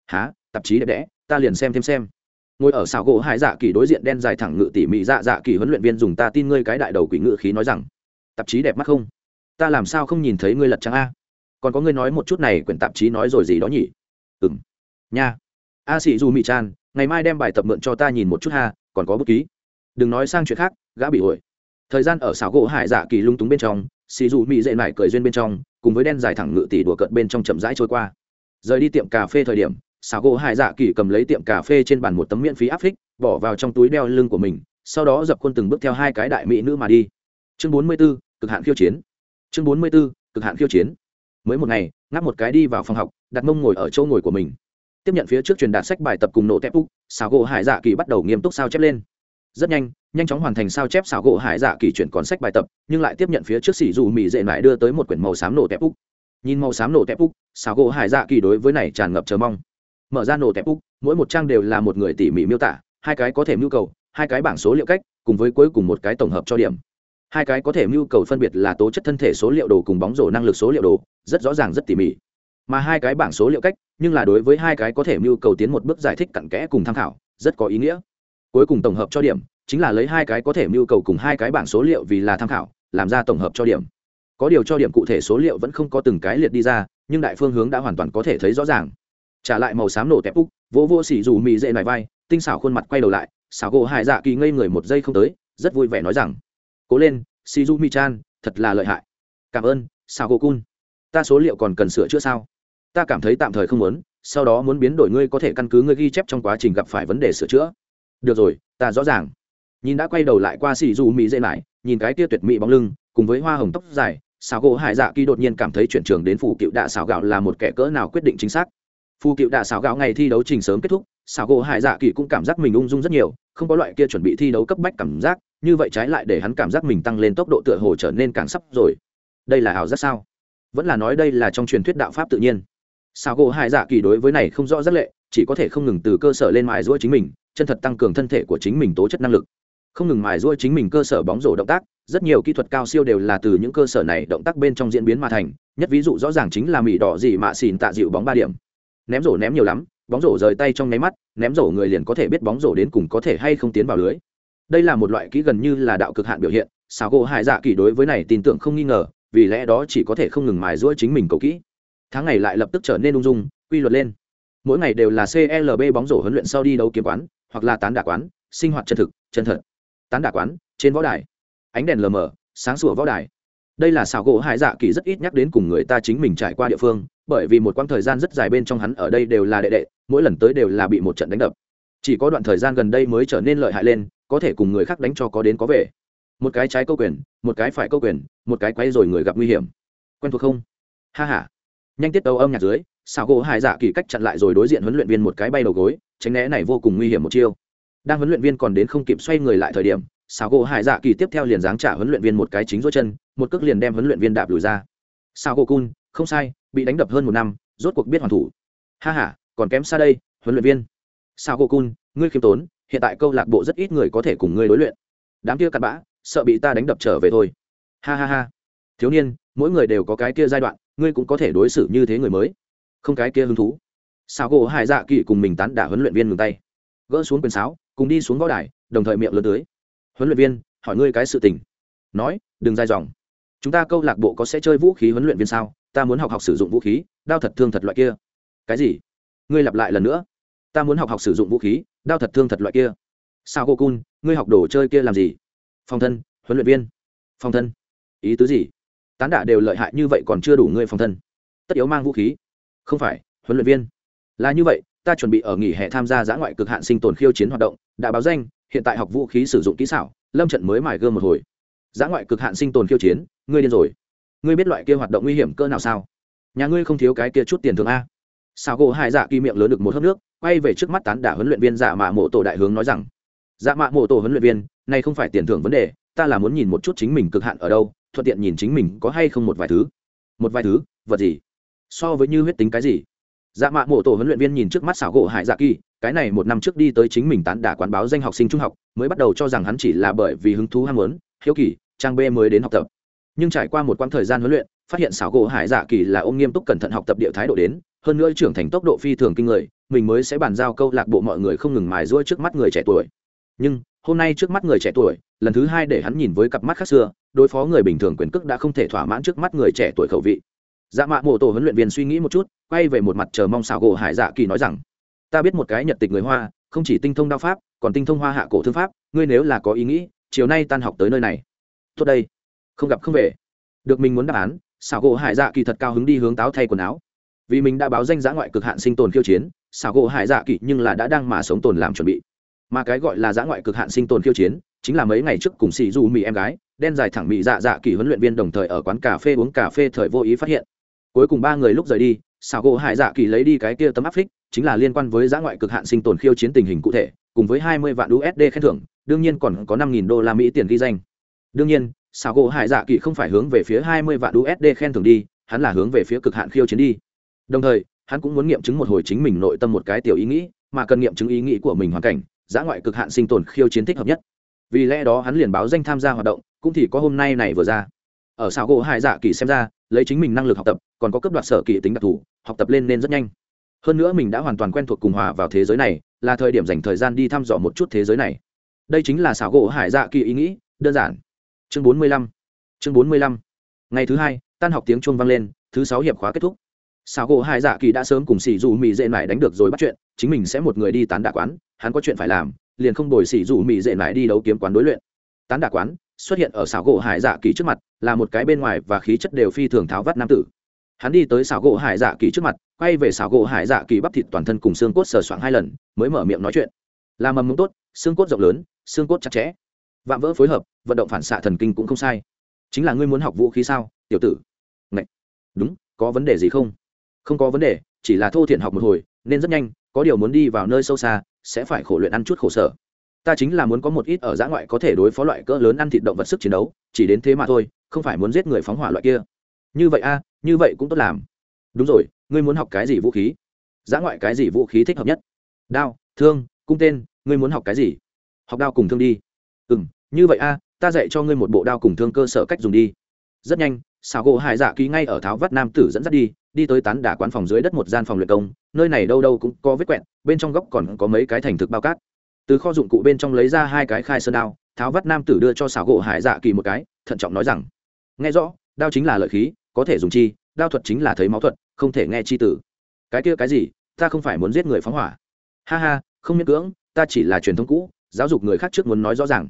Há tạp chí đẹp đẽ, ta liền xem thêm xem ngồi ở xào gỗ hải dạ kỳ đối diện đen dài thẳng ngự tỉ mỉ dạ dạ kỳ huấn luyện viên dùng ta tin ngươi cái đại đầu quỷ ngự khí nói rằng, tạp chí đẹp mắt không? Ta làm sao không nhìn thấy ngươi lật trắng a? Còn có ngươi nói một chút này quyển tạp chí nói rồi gì đó nhỉ? Ừng nha. A sĩ du mỹ chan, ngày mai đem bài tập mượn cho ta nhìn một chút ha, còn có bút ký. Đừng nói sang chuyện khác, gã bị ổi. Thời gian ở xảo gỗ hải dạ kỳ lung túng bên trong xì dù mỹ dệ mải cười duyên bên trong, cùng với đen dài thẳng ngự tỷ đùa cợt bên trong chậm rãi trôi qua. Rời đi tiệm cà phê thời điểm xảo gỗ hải dạ kỳ cầm lấy tiệm cà phê trên bàn một tấm miễn phí áp phích bỏ vào trong túi đeo lưng của mình sau đó dập khuôn từng bước theo hai cái đại mỹ nữ mà đi. Chương bốn mươi 44, cực hạn khiêu chiến. Chương bốn mươi 44, cực hạn khiêu chiến. Mới một ngày ngáp một cái đi vào phòng học đặt mông ngồi ở chỗ ngồi của mình. Tiếp nhận phía trước truyền đạt sách bài tập cùng nổ tép úc xảo gỗ hải dạ kỳ bắt đầu nghiêm túc sao chép lên. Rất nhanh nhanh chóng hoàn thành sao chép xảo gỗ hải dạ kỳ chuyển còn sách bài tập nhưng lại tiếp nhận phía trước xỉ dù mỹ dệ mãi đưa tới một quyển màu xám nổ tép úc. Nhìn màu xám nổ tép úc xảo gỗ hải dạ kỳ đối với này tràn ngập chờ mong mở ra nổ tẹp úc, mỗi một trang đều là một người tỉ mỉ miêu tả, hai cái có thể mưu cầu, hai cái bảng số liệu cách, cùng với cuối cùng một cái tổng hợp cho điểm. Hai cái có thể mưu cầu phân biệt là tố chất thân thể số liệu đồ cùng bóng rổ năng lực số liệu đồ, rất rõ ràng, rất tỉ mỉ. Mà hai cái bảng số liệu cách, nhưng là đối với hai cái có thể mưu cầu tiến một bước giải thích cặn kẽ cùng tham khảo, rất có ý nghĩa. Cuối cùng tổng hợp cho điểm, chính là lấy hai cái có thể mưu cầu cùng hai cái bảng số liệu vì là tham khảo, làm ra tổng hợp cho điểm. Có điều cho điểm cụ thể số liệu vẫn không có từng cái liệt đi ra, nhưng đại phương hướng đã hoàn toàn có thể thấy rõ ràng trả lại màu xám nổ tẹp úc, vỗ vô xỉ dù mì dễ nải vai, tinh xảo khuôn mặt quay đầu lại, xảo gỗ hải dạ kỳ ngây người một giây không tới, rất vui vẻ nói rằng, cố lên shizu mi chan, thật là lợi hại. Cảm ơn, xảo gỗ cun. Ta số liệu còn cần sửa chữa sao? Ta cảm thấy tạm thời không muốn, sau đó muốn biến đổi ngươi có thể căn cứ ngươi ghi chép trong quá trình gặp phải vấn đề sửa chữa. Được rồi, ta rõ ràng. Nhìn đã quay đầu lại qua xì dù mỹ dễ lại nhìn cái tia tuyệt mỹ bóng lưng, cùng với hoa hồng tóc dài xào gỗ hải dạ kỳ đột nhiên cảm thấy chuyển trường đến phủ cựu đạ xào gạo là một kẻ cỡ nào quyết định chính xác phù cựu đạ xảo gạo ngày thi đấu trình sớm kết thúc xảo gỗ hải dạ kỳ cũng cảm giác mình ung dung rất nhiều, không có loại kia chuẩn bị thi đấu cấp bách cảm giác, như vậy trái lại để hắn cảm giác mình tăng lên tốc độ tựa hồ trở nên càng sắp rồi. Đây là ảo giác sao? Vẫn là nói đây là trong truyền thuyết đạo pháp tự nhiên. Xảo gỗ hải dạ kỳ đối với này không rõ rất lệ, chỉ có thể không ngừng từ cơ sở lên mài giũa chính mình, chân thật tăng cường thân thể của chính mình tố chất năng lực. Không ngừng mài giũa chính mình cơ sở bóng rổ động tác, rất nhiều kỹ thuật cao siêu đều là từ những cơ sở này động tác bên trong diễn biến mà thành, nhất ví dụ rõ ràng chính là mỹ đỏ gì mạ xỉn tạ dịu bóng ba điểm ném rổ ném nhiều lắm, bóng rổ rời tay trong nháy mắt, ném rổ người liền có thể biết bóng rổ đến cùng có thể hay không tiến vào lưới. Đây là một loại kỹ gần như là đạo cực hạn biểu hiện sao gỗ hải dạ kỳ đối với này tin tưởng không nghi ngờ, vì lẽ đó chỉ có thể không ngừng mài giũa chính mình cầu kỹ. Tháng ngày lại lập tức trở nên ung dung, quy luật lên. Mỗi ngày đều là clb bóng rổ huấn luyện sau đi đấu kiếm quán, hoặc là tán đả quán, sinh hoạt chân thực, chân thật. Tán đả quán, trên võ đài. Ánh đèn lờ mờ, sáng sủa võ đài. Đây là xảo gỗ hải dạ kỳ rất ít nhắc đến cùng người ta chính mình trải qua địa phương bởi vì một quãng thời gian rất dài bên trong hắn ở đây đều là đệ đệ, mỗi lần tới đều là bị một trận đánh đập. Chỉ có đoạn thời gian gần đây mới trở nên lợi hại lên, có thể cùng người khác đánh cho có đến có về. Một cái trái câu quyền, một cái phải câu quyền, một cái quay rồi người gặp nguy hiểm. Quen thuộc không? Ha h a nhanh tiết tấu âm nhạc dưới xào gỗ hải dạ kỳ cách chặn lại rồi đối diện huấn luyện viên một cái bay đầu gối, tránh né này vô cùng nguy hiểm một chiêu. Đang huấn luyện viên còn đến không kịp xoay người lại thời điểm xào gỗ hải dạ kỳ tiếp theo liền giáng trả huấn luyện viên một cái chính giữa chân, một cước liền đem huấn luyện viên đạp lùi ra. Xào gỗ cun, không sai bị đánh đập hơn một năm, rốt cuộc biết hoàn thủ. Ha ha, còn kém xa đây, huấn luyện viên. Sao cô cun ngươi khiêm tốn, hiện tại câu lạc bộ rất ít người có thể cùng ngươi đối luyện. Đám kia cặn bã, sợ bị ta đánh đập trở về thôi. Ha ha ha. Thiếu niên, mỗi người đều có cái kia giai đoạn, ngươi cũng có thể đối xử như thế người mới. Không cái kia hứng thú. Sao gỗ hải dạ kỳ cùng mình tán đả huấn luyện viên ngừng tay. Gỡ xuống quyền sáo, cùng đi xuống võ đài, đồng thời miệng lớn tưới huấn luyện viên, hỏi ngươi cái sự tình. Nói, đừng dài dòng. Chúng ta câu lạc bộ có sẽ chơi vũ khí huấn luyện viên sao? Ta muốn học học sử dụng vũ khí, đao thật thương thật loại kia. Cái gì? Ngươi lặp lại lần nữa. Ta muốn học học sử dụng vũ khí, đao thật thương thật loại kia. Sao cô cun ngươi học đồ chơi kia làm gì? Phòng thân, huấn luyện viên. Phòng thân. Ý tứ gì? Tán đả đều lợi hại như vậy còn chưa đủ ngươi phòng thân. Tất yếu mang vũ khí. Không phải, huấn luyện viên. Là như vậy, ta chuẩn bị ở nghỉ hè tham gia giã ngoại cực hạn sinh tồn khiêu chiến hoạt động, đã báo danh, hiện tại học vũ khí sử dụng kỹ xảo, lâm trận mới mài gơ một hồi. Giã ngoại cực hạn sinh tồn khiêu chiến, ngươi điên rồi ngươi biết loại kia hoạt động nguy hiểm cơ nào sao? Nhà ngươi không thiếu cái kia chút tiền thường a. Sao gỗ hai dạ kỳ miệng lớn được một hớp nước, quay về trước mắt tán đả huấn luyện viên dạ mạ mộ tổ đại hướng nói rằng dạ mạ mộ tổ huấn luyện viên, này không phải tiền thưởng vấn đề, ta là muốn nhìn một chút chính mình cực hạn ở đâu, thuận tiện nhìn chính mình có hay không một vài thứ. Một vài thứ? Vật gì? So với như huyết tính cái gì? Dạ mạ mộ tổ huấn luyện viên nhìn trước mắt xảo gỗ hải dạ kỳ, cái này một năm trước đi tới chính mình tán đả quán báo danh học sinh trung học, mới bắt đầu cho rằng hắn chỉ là bởi vì hứng thú ham muốn, hiếu kỳ, trang b mới đến học tập nhưng trải qua một quãng thời gian huấn luyện, phát hiện xảo gỗ hải dạ kỳ là ông nghiêm túc cẩn thận học tập địa thái độ đến, hơn nữa trưởng thành tốc độ phi thường kinh người, mình mới sẽ bàn giao câu lạc bộ mọi người không ngừng mài giũa trước mắt người trẻ tuổi. Nhưng, hôm nay trước mắt người trẻ tuổi, lần thứ hai để hắn nhìn với cặp mắt khác xưa, đối phó người bình thường quyền cước đã không thể thỏa mãn trước mắt người trẻ tuổi khẩu vị. Dạ mạ mộ tổ huấn luyện viên suy nghĩ một chút, quay về một mặt chờ mong xảo gỗ hải dạ kỳ nói rằng, ta biết một cái nhật tịch người hoa, không chỉ tinh thông đao pháp, còn tinh thông hoa hạ cổ thương pháp, ngươi nếu là có ý nghĩ, chiều nay tan học tới nơi này. Tốt đây không gặp không về. Được mình muốn đáp án, xảo gỗ hải dạ kỳ thật cao hứng đi hướng táo thay quần áo. Vì mình đã báo danh giã ngoại cực hạn sinh tồn khiêu chiến, xảo gỗ hải dạ kỳ nhưng là đã đang mà sống tồn làm chuẩn bị. Mà cái gọi là giã ngoại cực hạn sinh tồn khiêu chiến, chính là mấy ngày trước cùng xì du mì em gái, đen dài thẳng mị dạ dạ kỳ huấn luyện viên đồng thời ở quán cà phê uống cà phê thời vô ý phát hiện. Cuối cùng ba người lúc rời đi, xảo gỗ hải dạ kỳ lấy đi cái kia tấm áp phích, chính là liên quan với giã ngoại cực hạn sinh tồn khiêu chiến tình hình cụ thể, cùng với hai mươi vạn usd khen thưởng, đương nhiên còn có năm nghìn đô la mỹ tiền ghi danh. Đương nhiên xảo gỗ hải dạ kỳ không phải hướng về phía hai mươi vạn usd khen thưởng đi, hắn là hướng về phía cực hạn khiêu chiến đi. Đồng thời, hắn cũng muốn nghiệm chứng một hồi chính mình nội tâm một cái tiểu ý nghĩ, mà cần nghiệm chứng ý nghĩ của mình hoàn cảnh giã ngoại cực hạn sinh tồn khiêu chiến thích hợp nhất. Vì lẽ đó hắn liền báo danh tham gia hoạt động, cũng thì có hôm nay này vừa ra. Ở xảo gỗ hải dạ kỳ xem ra, lấy chính mình năng lực học tập, còn có cấp đoạt sở kỳ tính đặc thù, học tập lên nên rất nhanh. Hơn nữa mình đã hoàn toàn quen thuộc cùng hòa vào thế giới này, là thời điểm dành thời gian đi thăm dò một chút thế giới này. Đây chính là xảo gỗ hải dạ kỳ ý nghĩ, đơn giản chương bốn mươi lăm. Chương bốn mươi lăm. Ngày thứ hai, tan học tiếng chuông vang lên, thứ sáu hiệp khóa kết thúc. Xảo gỗ hải dạ kỳ đã sớm cùng sỉ dù mì dễ mải đánh được rồi bắt chuyện, chính mình sẽ một người đi tán đả quán, hắn có chuyện phải làm, liền không đổi sỉ dù mì dễ mải đi đấu kiếm quán đối luyện. Tán đả quán xuất hiện ở xảo gỗ hải dạ kỳ trước mặt, là một cái bên ngoài và khí chất đều phi thường tháo vắt nam tử. Hắn đi tới xảo gỗ hải dạ kỳ trước mặt, quay về xảo gỗ hải dạ kỳ bắp thịt toàn thân cùng xương cốt sờ soạng hai lần, mới mở miệng nói chuyện. Là mầm mống tốt, xương cốt rộng lớn, xương cốt chặt chẽ vạm vỡ phối hợp, vận động phản xạ thần kinh cũng không sai. Chính là ngươi muốn học vũ khí sao, tiểu tử? Ngậy. đúng, có vấn đề gì không? Không có vấn đề, chỉ là thô thiện học một hồi, nên rất nhanh, có điều muốn đi vào nơi sâu xa, sẽ phải khổ luyện ăn chút khổ sở. Ta chính là muốn có một ít ở giã ngoại có thể đối phó loại cỡ lớn ăn thịt động vật sức chiến đấu, chỉ đến thế mà thôi, không phải muốn giết người phóng hỏa loại kia. Như vậy a, như vậy cũng tốt làm. Đúng rồi, ngươi muốn học cái gì vũ khí? Giã ngoại cái gì vũ khí thích hợp nhất? Đao, thương, cung tên, ngươi muốn học cái gì? Học đao cùng thương đi ừ m như vậy a, ta dạy cho ngươi một bộ đao cùng thương cơ sở cách dùng đi. Rất nhanh xào gỗ hải dạ ký ngay ở tháo vắt nam tử dẫn dắt đi đi tới tán đả quán phòng dưới đất một gian phòng luyện công, nơi này đâu đâu cũng có vết quẹn bên trong góc còn có mấy cái thành thực bao cát. Từ kho dụng cụ bên trong lấy ra hai cái khai sơn đao, tháo vắt nam tử đưa cho xảo gỗ hải dạ kỳ một cái, thận trọng nói rằng, nghe rõ, đao chính là lợi khí, có thể dùng chi, đao thuật chính là thấy máu thuật, không thể nghe chi tử. Cái kia cái gì, ta không phải muốn giết người phóng hỏa. Ha ha, không miễn cưỡng, ta chỉ là truyền thống cũ, giáo dục người khác trước muốn nói rõ ràng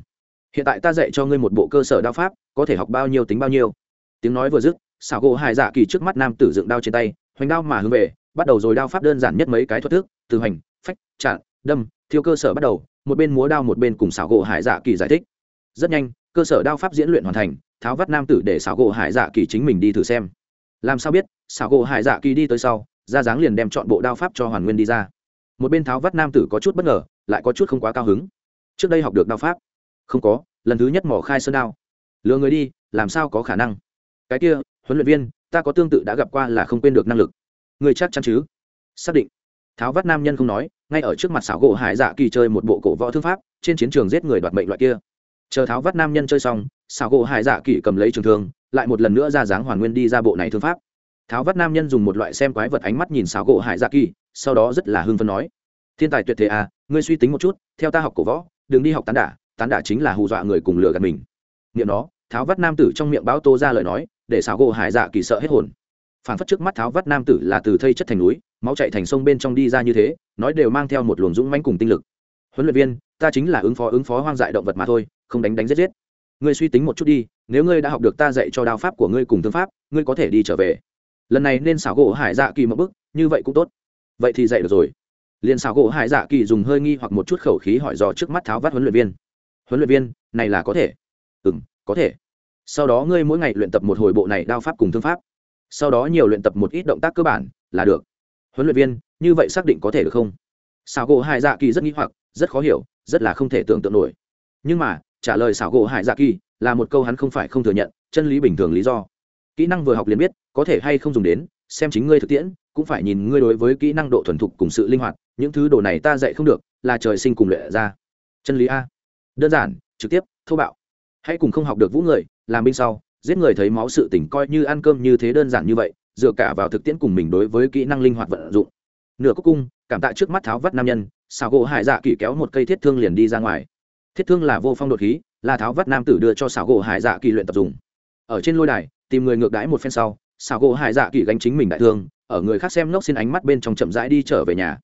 hiện tại ta dạy cho ngươi một bộ cơ sở đao pháp, có thể học bao nhiêu tính bao nhiêu. Tiếng nói vừa dứt, xảo gỗ hải dạ kỳ trước mắt nam tử dựng đao trên tay, hoành đao mà hướng về, bắt đầu rồi đao pháp đơn giản nhất mấy cái thuật thức, từ hoành, phách chặn đâm, thiêu cơ sở bắt đầu, một bên múa đao một bên cùng xảo gỗ hải dạ kỳ giải thích. Rất nhanh, cơ sở đao pháp diễn luyện hoàn thành, tháo vắt nam tử để xảo gỗ hải dạ kỳ chính mình đi thử xem. Làm sao biết, xảo gỗ hải dạ kỳ đi tới sau, ra dáng liền đem chọn bộ đao pháp cho hoàn nguyên đi ra. Một bên tháo vắt nam tử có chút bất ngờ, lại có chút không quá cao hứng. Trước đây học được đao pháp không có, lần thứ nhất mỏ khai sơn đao. Lừa người đi, làm sao có khả năng? Cái kia, huấn luyện viên, ta có tương tự đã gặp qua là không quên được năng lực. Người chắc chắn chứ? Xác định. Tháo vắt nam nhân không nói, ngay ở trước mặt xảo gỗ hải dạ kỳ chơi một bộ cổ võ thương pháp, trên chiến trường giết người đoạt mệnh loại kia. Chờ tháo vắt nam nhân chơi xong, xảo gỗ hải dạ kỳ cầm lấy trường thương, lại một lần nữa ra dáng hoàn nguyên đi ra bộ này thương pháp. Tháo vắt nam nhân dùng một loại xem quái vật ánh mắt nhìn xảo gỗ hải dạ kỳ, sau đó rất là hưng phấn nói. Thiên tài tuyệt thế à ngươi suy tính một chút, theo ta học cổ võ, đừng đi học tán đả tán đả chính là hù dọa người cùng lừa gạt mình. Nghiệm đó tháo vắt nam tử trong miệng báo tô ra lời nói, để xảo gỗ hải dạ kỳ sợ hết hồn. Phản phất trước mắt tháo vắt nam tử là từ thây chất thành núi, máu chạy thành sông bên trong đi ra như thế, nói đều mang theo một luồng dũng mãnh cùng tinh lực. Huấn luyện viên, ta chính là ứng phó ứng phó hoang dại động vật mà thôi, không đánh đánh giết giết. Ngươi suy tính một chút đi, nếu ngươi đã học được ta dạy cho đao pháp của ngươi cùng thương pháp, ngươi có thể đi trở về. Lần này nên xảo gỗ hải dạ kỳ một bức như vậy cũng tốt. Vậy thì dạy được rồi. Liền xảo gỗ hải dạ kỳ dùng hơi nghi hoặc một chút khẩu khí hỏi dò trước mắt tháo vắt huấn luyện viên huấn luyện viên, này là có thể. Ừ m có thể. Sau đó ngươi mỗi ngày luyện tập một hồi bộ này đao pháp cùng thương pháp. Sau đó nhiều luyện tập một ít động tác cơ bản, là được. Huấn luyện viên, như vậy xác định có thể được không? Xảo gỗ hải dạ kỳ rất nghi hoặc, rất khó hiểu, rất là không thể tưởng tượng nổi. Nhưng mà, trả lời xảo gỗ hải dạ kỳ là một câu hắn không phải không thừa nhận, chân lý bình thường lý do. Kỹ năng vừa học liền biết, có thể hay không dùng đến, xem chính ngươi thực tiễn, cũng phải nhìn ngươi đối với kỹ năng độ thuần thục cùng sự linh hoạt, những thứ đồ này ta dạy không được, là trời sinh cùng luyện ra. Chân lý a đơn giản, trực tiếp, thô bạo. Hãy cùng không học được vũ người, làm binh sau, giết người thấy máu sự tỉnh coi như ăn cơm như thế đơn giản như vậy, dựa cả vào thực tiễn cùng mình đối với kỹ năng linh hoạt vận dụng. Nửa cúc cung, cảm tạ trước mắt tháo vắt nam nhân, xào gỗ hải dạ kỳ kéo một cây thiết thương liền đi ra ngoài. Thiết thương là vô phong đột khí, là tháo vắt nam tử đưa cho xào gỗ hải dạ kỳ luyện tập dùng. Ở trên lôi đài, tìm người ngược đãi một phen sau, xào gỗ hải dạ kỳ gánh chính mình đại thương, ở người khác xem nốc xin ánh mắt bên trong chậm rãi đi trở về nhà.